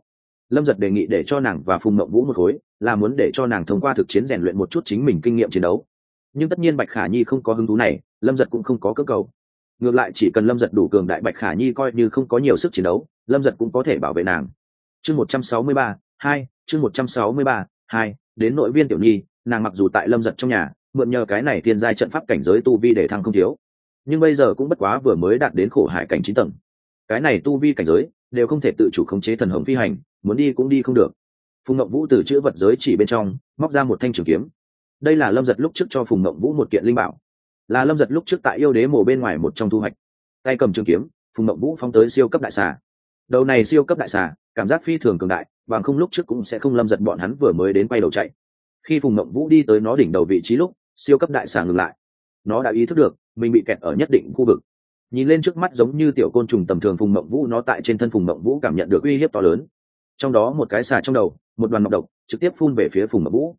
Lâm giật đề nghị để cho nàng và phùng mộng vũ một khối, là muốn để cho nàng thông qua thực chiến rèn luyện một chút chính mình kinh nghiệm chiến đấu. Nhưng tất nhiên bạch khả nhi không có hứng thú này, lâm giật cũng không có cơ cầu ngược lại chỉ cần lâm giật đủ cường đại bạch khả nhi coi như không có nhiều sức chiến đấu, lâm giật cũng có thể bảo vệ nàng. Chương một trăm sáu mươi ba, hai, chương một trăm sáu mươi ba, hai, đến nội viên tiểu nhi, nàng mặc dù tại lâm giật trong nhà, mượn nhờ cái này thiên giai trận pháp cảnh giới tu vi để thăng không thiếu. Nhưng bây giờ cũng bất quá vừa mới đạt đến khổ hải cảnh chín tầng. Cái này tu vi cảnh giới, đều không thể tự chủ khống chế thần hồng phi hành, muốn đi cũng đi không được. Phùng ngậm vũ từ chữ vật giới chỉ bên trong, móc ra một thanh trường kiếm. Đây là lâm giật lúc trước cho phùng ngậm vũ một kiện linh bảo là lâm giật lúc trước tại yêu đế mổ bên ngoài một trong thu hoạch. Tay cầm trường kiếm, phùng ngậm vũ phóng tới siêu cấp đại xà. Đầu này siêu cấp đại xà, cảm giác phi thường cường đại, bằng không lúc trước cũng sẽ không lâm giật bọn hắn vừa mới đến quay đầu chạy. Khi phùng mậu vũ đi tới nó đỉnh đầu vị trí lúc, siêu cấp đại xà ngừng lại. Nó đã ý thức được, mình bị kẹt ở nhất định khu vực. Nhìn lên trước mắt giống như tiểu côn trùng tầm thường phùng mộng vũ, nó tại trên thân phùng mộng vũ cảm nhận được uy hiếp to lớn. Trong đó một cái xà trong đầu, một đoàn nọc độc, trực tiếp phun về phía phùng mộng vũ.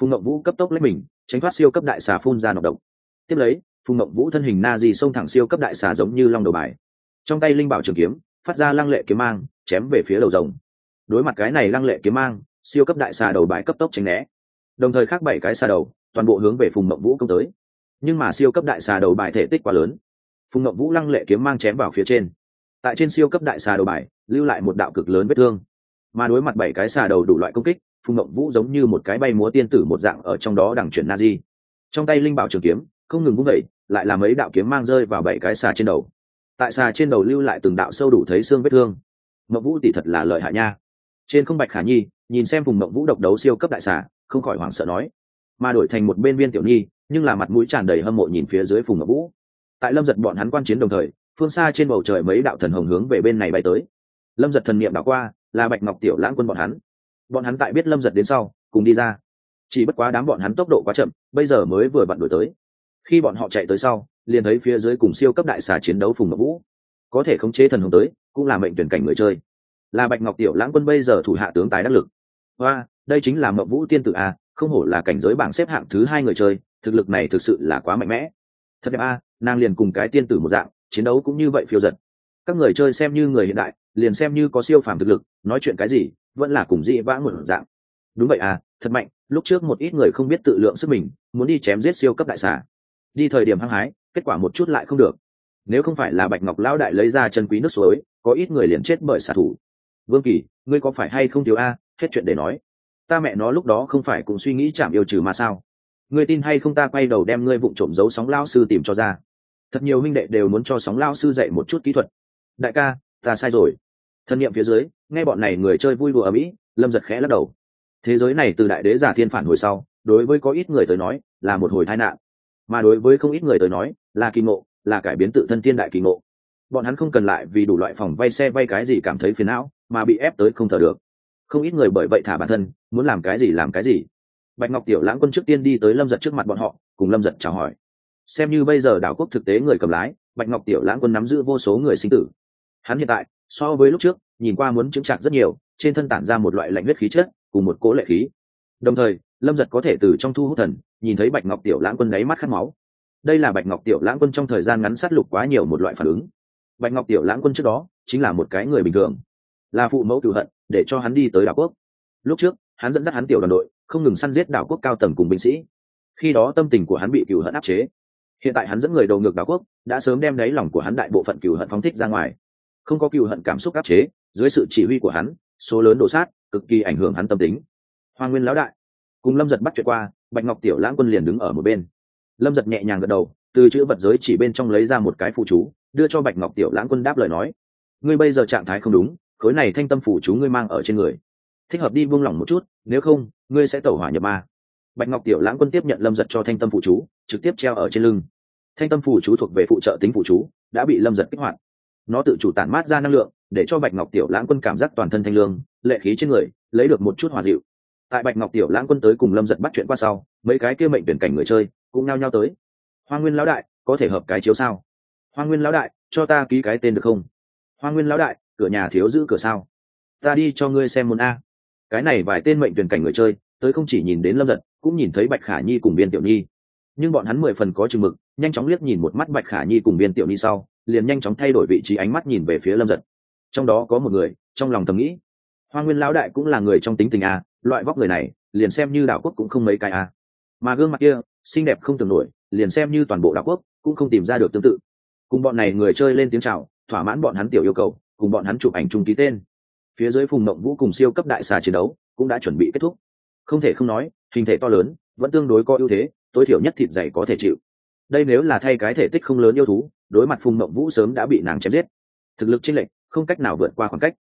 Phùng mộng vũ cấp tốc lấy mình, tránh thoát siêu cấp đại xà phun ra nọc độc tiếp lấy, phùng mộng vũ thân hình na di xông thẳng siêu cấp đại xà giống như long đầu bài. Trong tay linh bảo trường kiếm, phát ra lăng lệ kiếm mang, chém về phía đầu rồng. Đối mặt cái này lăng lệ kiếm mang, siêu cấp đại xà đầu bài cấp tốc tránh né. Đồng thời khác bảy cái xà đầu, toàn bộ hướng về phùng mộng vũ công tới. Nhưng mà siêu cấp đại xà đầu bài thể tích quá lớn. Phùng mộng vũ lăng lệ kiếm mang chém vào phía trên. Tại trên siêu cấp đại xà đầu bài, lưu lại một đạo cực lớn vết thương. Mà đối mặt bảy cái xà đầu đủ loại công kích, phùng mộng vũ giống như một cái bay múa tiên tử một dạng ở trong đó đằng chuyển na di trong tay linh bảo trường kiếm không ngừng vung vẩy, lại làm ấy đạo kiếm mang rơi vào bảy cái xà trên đầu. Tại xà trên đầu lưu lại từng đạo sâu đủ thấy xương vết thương. Mộc vũ tỷ thật là lợi hại nha. Trên không bạch khả nhi, nhìn xem vùng mộc vũ độc đấu siêu cấp đại xà, không khỏi hoảng sợ nói. Mà đổi thành một bên viên tiểu nhi, nhưng là mặt mũi tràn đầy hâm mộ nhìn phía dưới vùng mộc vũ. Tại lâm giật bọn hắn quan chiến đồng thời, phương xa trên bầu trời mấy đạo thần hồng hướng về bên này bay tới. Lâm giật thần niệm đảo qua, là bạch ngọc tiểu lãng quân bọn hắn. Bọn hắn tại biết lâm giật đến sau, cùng đi ra. Chỉ bất quá đám bọn hắn tốc độ quá chậm, bây giờ mới vừa vặn đổi tới khi bọn họ chạy tới sau, liền thấy phía dưới cùng siêu cấp đại xà chiến đấu phùng ngọc vũ. Có thể khống chế thần hồng tới, cũng là mệnh tuyển cảnh người chơi. Là bạch ngọc tiểu lãng quân bây giờ thủ hạ tướng tài đắc lực. Và đây chính là mậu vũ tiên tử a, không hổ là cảnh giới bảng xếp hạng thứ hai người chơi, thực lực này thực sự là quá mạnh mẽ. Thật đẹp a, nàng liền cùng cái tiên tử một dạng, chiến đấu cũng như vậy phiêu giật. Các người chơi xem như người hiện đại, liền xem như có siêu phàm thực lực, nói chuyện cái gì, vẫn là cùng dị vã một dạng. Đúng vậy à thật mạnh, lúc trước một ít người không biết tự lượng sức mình, muốn đi chém giết siêu cấp đại xà đi thời điểm hăng hái, kết quả một chút lại không được. Nếu không phải là bạch ngọc lão đại lấy ra chân quý nước suối, có ít người liền chết bởi xạ thủ. Vương kỳ, ngươi có phải hay không thiếu a, hết chuyện để nói. Ta mẹ nó lúc đó không phải cũng suy nghĩ chạm yêu trừ mà sao? Ngươi tin hay không ta quay đầu đem ngươi vụng trộm giấu sóng lao sư tìm cho ra. Thật nhiều huynh đệ đều muốn cho sóng lao sư dạy một chút kỹ thuật. Đại ca, ta sai rồi. Thân nhiệm phía dưới, nghe bọn này người chơi vui đùa ở mỹ, lâm giật khẽ lắc đầu. Thế giới này từ đại đế giả thiên phản hồi sau, đối với có ít người tới nói, là một hồi tai nạn mà đối với không ít người tới nói, là kỳ ngộ, là cải biến tự thân thiên đại kỳ ngộ. Bọn hắn không cần lại vì đủ loại phòng vay xe vay cái gì cảm thấy phiền não, mà bị ép tới không thở được. Không ít người bởi vậy thả bản thân, muốn làm cái gì làm cái gì. Bạch ngọc tiểu lãng quân trước tiên đi tới lâm giật trước mặt bọn họ, cùng lâm giật chào hỏi. Xem như bây giờ đảo quốc thực tế người cầm lái, bạch ngọc tiểu lãng quân nắm giữ vô số người sinh tử. Hắn hiện tại, so với lúc trước, nhìn qua muốn chứng chặt rất nhiều, trên thân tản ra một loại lạnh huyết khí chất, cùng một cố lệ khí. Đồng thời lâm giật có thể từ trong thu hút thần, nhìn thấy bạch ngọc tiểu lãng quân đáy mắt khát máu. Đây là bạch ngọc tiểu lãng quân trong thời gian ngắn sát lục quá nhiều một loại phản ứng. Bạch ngọc tiểu lãng quân trước đó, chính là một cái người bình thường. Là phụ mẫu cựu hận, để cho hắn đi tới đảo quốc. Lúc trước, hắn dẫn dắt hắn tiểu đoàn đội, không ngừng săn giết đảo quốc cao tầng cùng binh sĩ. Khi đó tâm tình của hắn bị cựu hận áp chế. Hiện tại hắn dẫn người đầu ngược đảo quốc, đã sớm đem đáy lòng của hắn đại bộ phận cựu hận phóng thích ra ngoài. Không có cựu hận cảm xúc áp chế, dưới sự chỉ huy của hắn, số lớn đổ sát, cực kỳ ảnh hưởng hắn tâm tính. Hoa nguyên lão đại cùng lâm giật bắt chuyện qua, bạch ngọc tiểu lãng quân liền đứng ở một bên. Lâm giật nhẹ nhàng gật đầu, từ chữ vật giới chỉ bên trong lấy ra một cái phụ chú, đưa cho bạch ngọc tiểu lãng quân đáp lời nói. Ngươi bây giờ trạng thái không đúng, khối này thanh tâm phụ chú ngươi mang ở trên người. Thích hợp đi buông lỏng một chút, nếu không, ngươi sẽ tẩu hỏa nhập ma. Bạch ngọc tiểu lãng quân tiếp nhận lâm giật cho thanh tâm phụ chú, trực tiếp treo ở trên lưng. Thanh tâm phụ chú thuộc về phụ trợ tính phụ chú, đã bị lâm giật kích hoạt. Nó tự chủ tản mát ra năng lượng, để cho bạch ngọc tiểu lãng quân cảm giác toàn thân thanh lương, lệ khí trên người, lấy được một chút hòa dịu tại bạch ngọc tiểu lãng quân tới cùng lâm giật bắt chuyện qua sau, mấy cái kia mệnh tuyển cảnh người chơi cũng nao nhau tới. Hoa nguyên lão đại, có thể hợp cái chiếu sao? Hoa nguyên lão đại, cho ta ký cái tên được không? Hoa nguyên lão đại, cửa nhà thiếu giữ cửa sao? Ta đi cho ngươi xem môn a. Cái này vài tên mệnh tuyển cảnh người chơi, tới không chỉ nhìn đến lâm giật, cũng nhìn thấy bạch khả nhi cùng viên tiểu nhi. Nhưng bọn hắn mười phần có chừng mực, nhanh chóng liếc nhìn một mắt bạch khả nhi cùng viên tiểu nhi sau, liền nhanh chóng thay đổi vị trí ánh mắt nhìn về phía lâm giật. Trong đó có một người, trong lòng thầm nghĩ. Hoa nguyên lão đại cũng là người trong tính tình a loại vóc người này, liền xem như đảo quốc cũng không mấy cái à? mà gương mặt kia, xinh đẹp không tưởng nổi, liền xem như toàn bộ đảo quốc cũng không tìm ra được tương tự. Cùng bọn này người chơi lên tiếng chào, thỏa mãn bọn hắn tiểu yêu cầu, cùng bọn hắn chụp ảnh chung ký tên. Phía dưới phùng mộng vũ cùng siêu cấp đại xà chiến đấu cũng đã chuẩn bị kết thúc. Không thể không nói, hình thể to lớn, vẫn tương đối có ưu thế, tối thiểu nhất thịt dày có thể chịu. Đây nếu là thay cái thể tích không lớn yêu thú, đối mặt phùng mộng vũ sớm đã bị nàng chém giết. Thực lực chênh lệch không cách nào vượt qua khoảng cách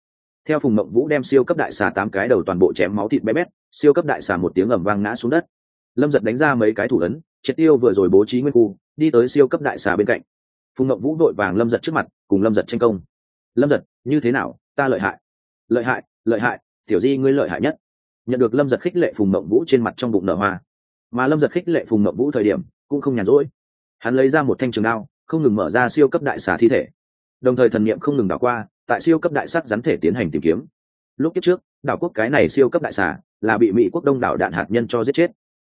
theo phùng mộng vũ đem siêu cấp đại xà tám cái đầu toàn bộ chém máu thịt bé bét, siêu cấp đại xà một tiếng ẩm vang ngã xuống đất. Lâm giật đánh ra mấy cái thủ ấn, triệt tiêu vừa rồi bố trí nguyên khu, đi tới siêu cấp đại xà bên cạnh. Phùng mộng vũ đội vàng lâm giật trước mặt, cùng lâm giật tranh công. Lâm giật, như thế nào? Ta lợi hại. Lợi hại lợi hại, tiểu di ngươi lợi hại nhất. Nhận được lâm giật khích lệ phùng mộng vũ trên mặt trong bụng nở hoa. Mà lâm giật khích lệ phùng mộng vũ thời điểm, cũng không nhàn rỗi. Hắn lấy ra một thanh trường đao, không ngừng mở ra siêu cấp đại xà thi thể. Đồng thời thần n i ệ m không ngừng đảo qua tại siêu cấp đại sắc rắn thể tiến hành tìm kiếm. Lúc kiếp trước, đảo quốc cái này siêu cấp đại xà là bị mỹ quốc đông đảo đạn hạt nhân cho giết chết.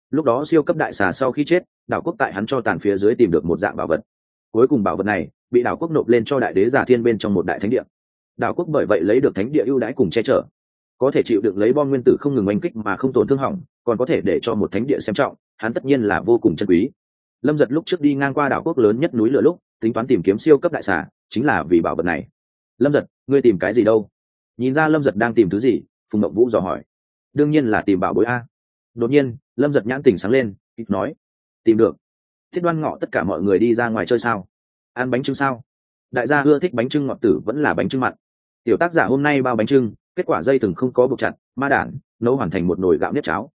Lúc đó siêu cấp đại xà sau khi chết, đảo quốc tại hắn cho tàn phía dưới tìm được một dạng bảo vật. Cuối cùng bảo vật này bị đảo quốc nộp lên cho đại đế giả thiên bên trong một đại thánh địa. Đảo quốc bởi vậy lấy được thánh địa ưu đãi cùng che chở. Có thể chịu được lấy bom nguyên tử không ngừng oanh kích mà không tổn thương hỏng, còn có thể để cho một thánh địa xem trọng, hắn tất nhiên là vô cùng chân quý. Lâm giật lúc trước đi ngang qua đảo quốc lớn nhất núi lửa lúc, tính toán tìm kiếm siêu cấp đại xà, chính là vì bảo vật này lâm giật, ngươi tìm cái gì đâu? Nhìn ra lâm giật đang tìm thứ gì, phùng mậu vũ dò hỏi. Đương nhiên là tìm bảo bối a. Đột nhiên, lâm giật nhãn tỉnh sáng lên ít nói. Tìm được. Thiết đoan ngọ tất cả mọi người đi ra ngoài chơi sao? Ăn bánh trưng sao? Đại gia ưa thích bánh trưng ngọt tử vẫn là bánh trưng mặn. Tiểu tác giả hôm nay bao bánh trưng, kết quả dây từng không có buộc chặt, ma đản, nấu hoàn thành một nồi gạo nếp cháo.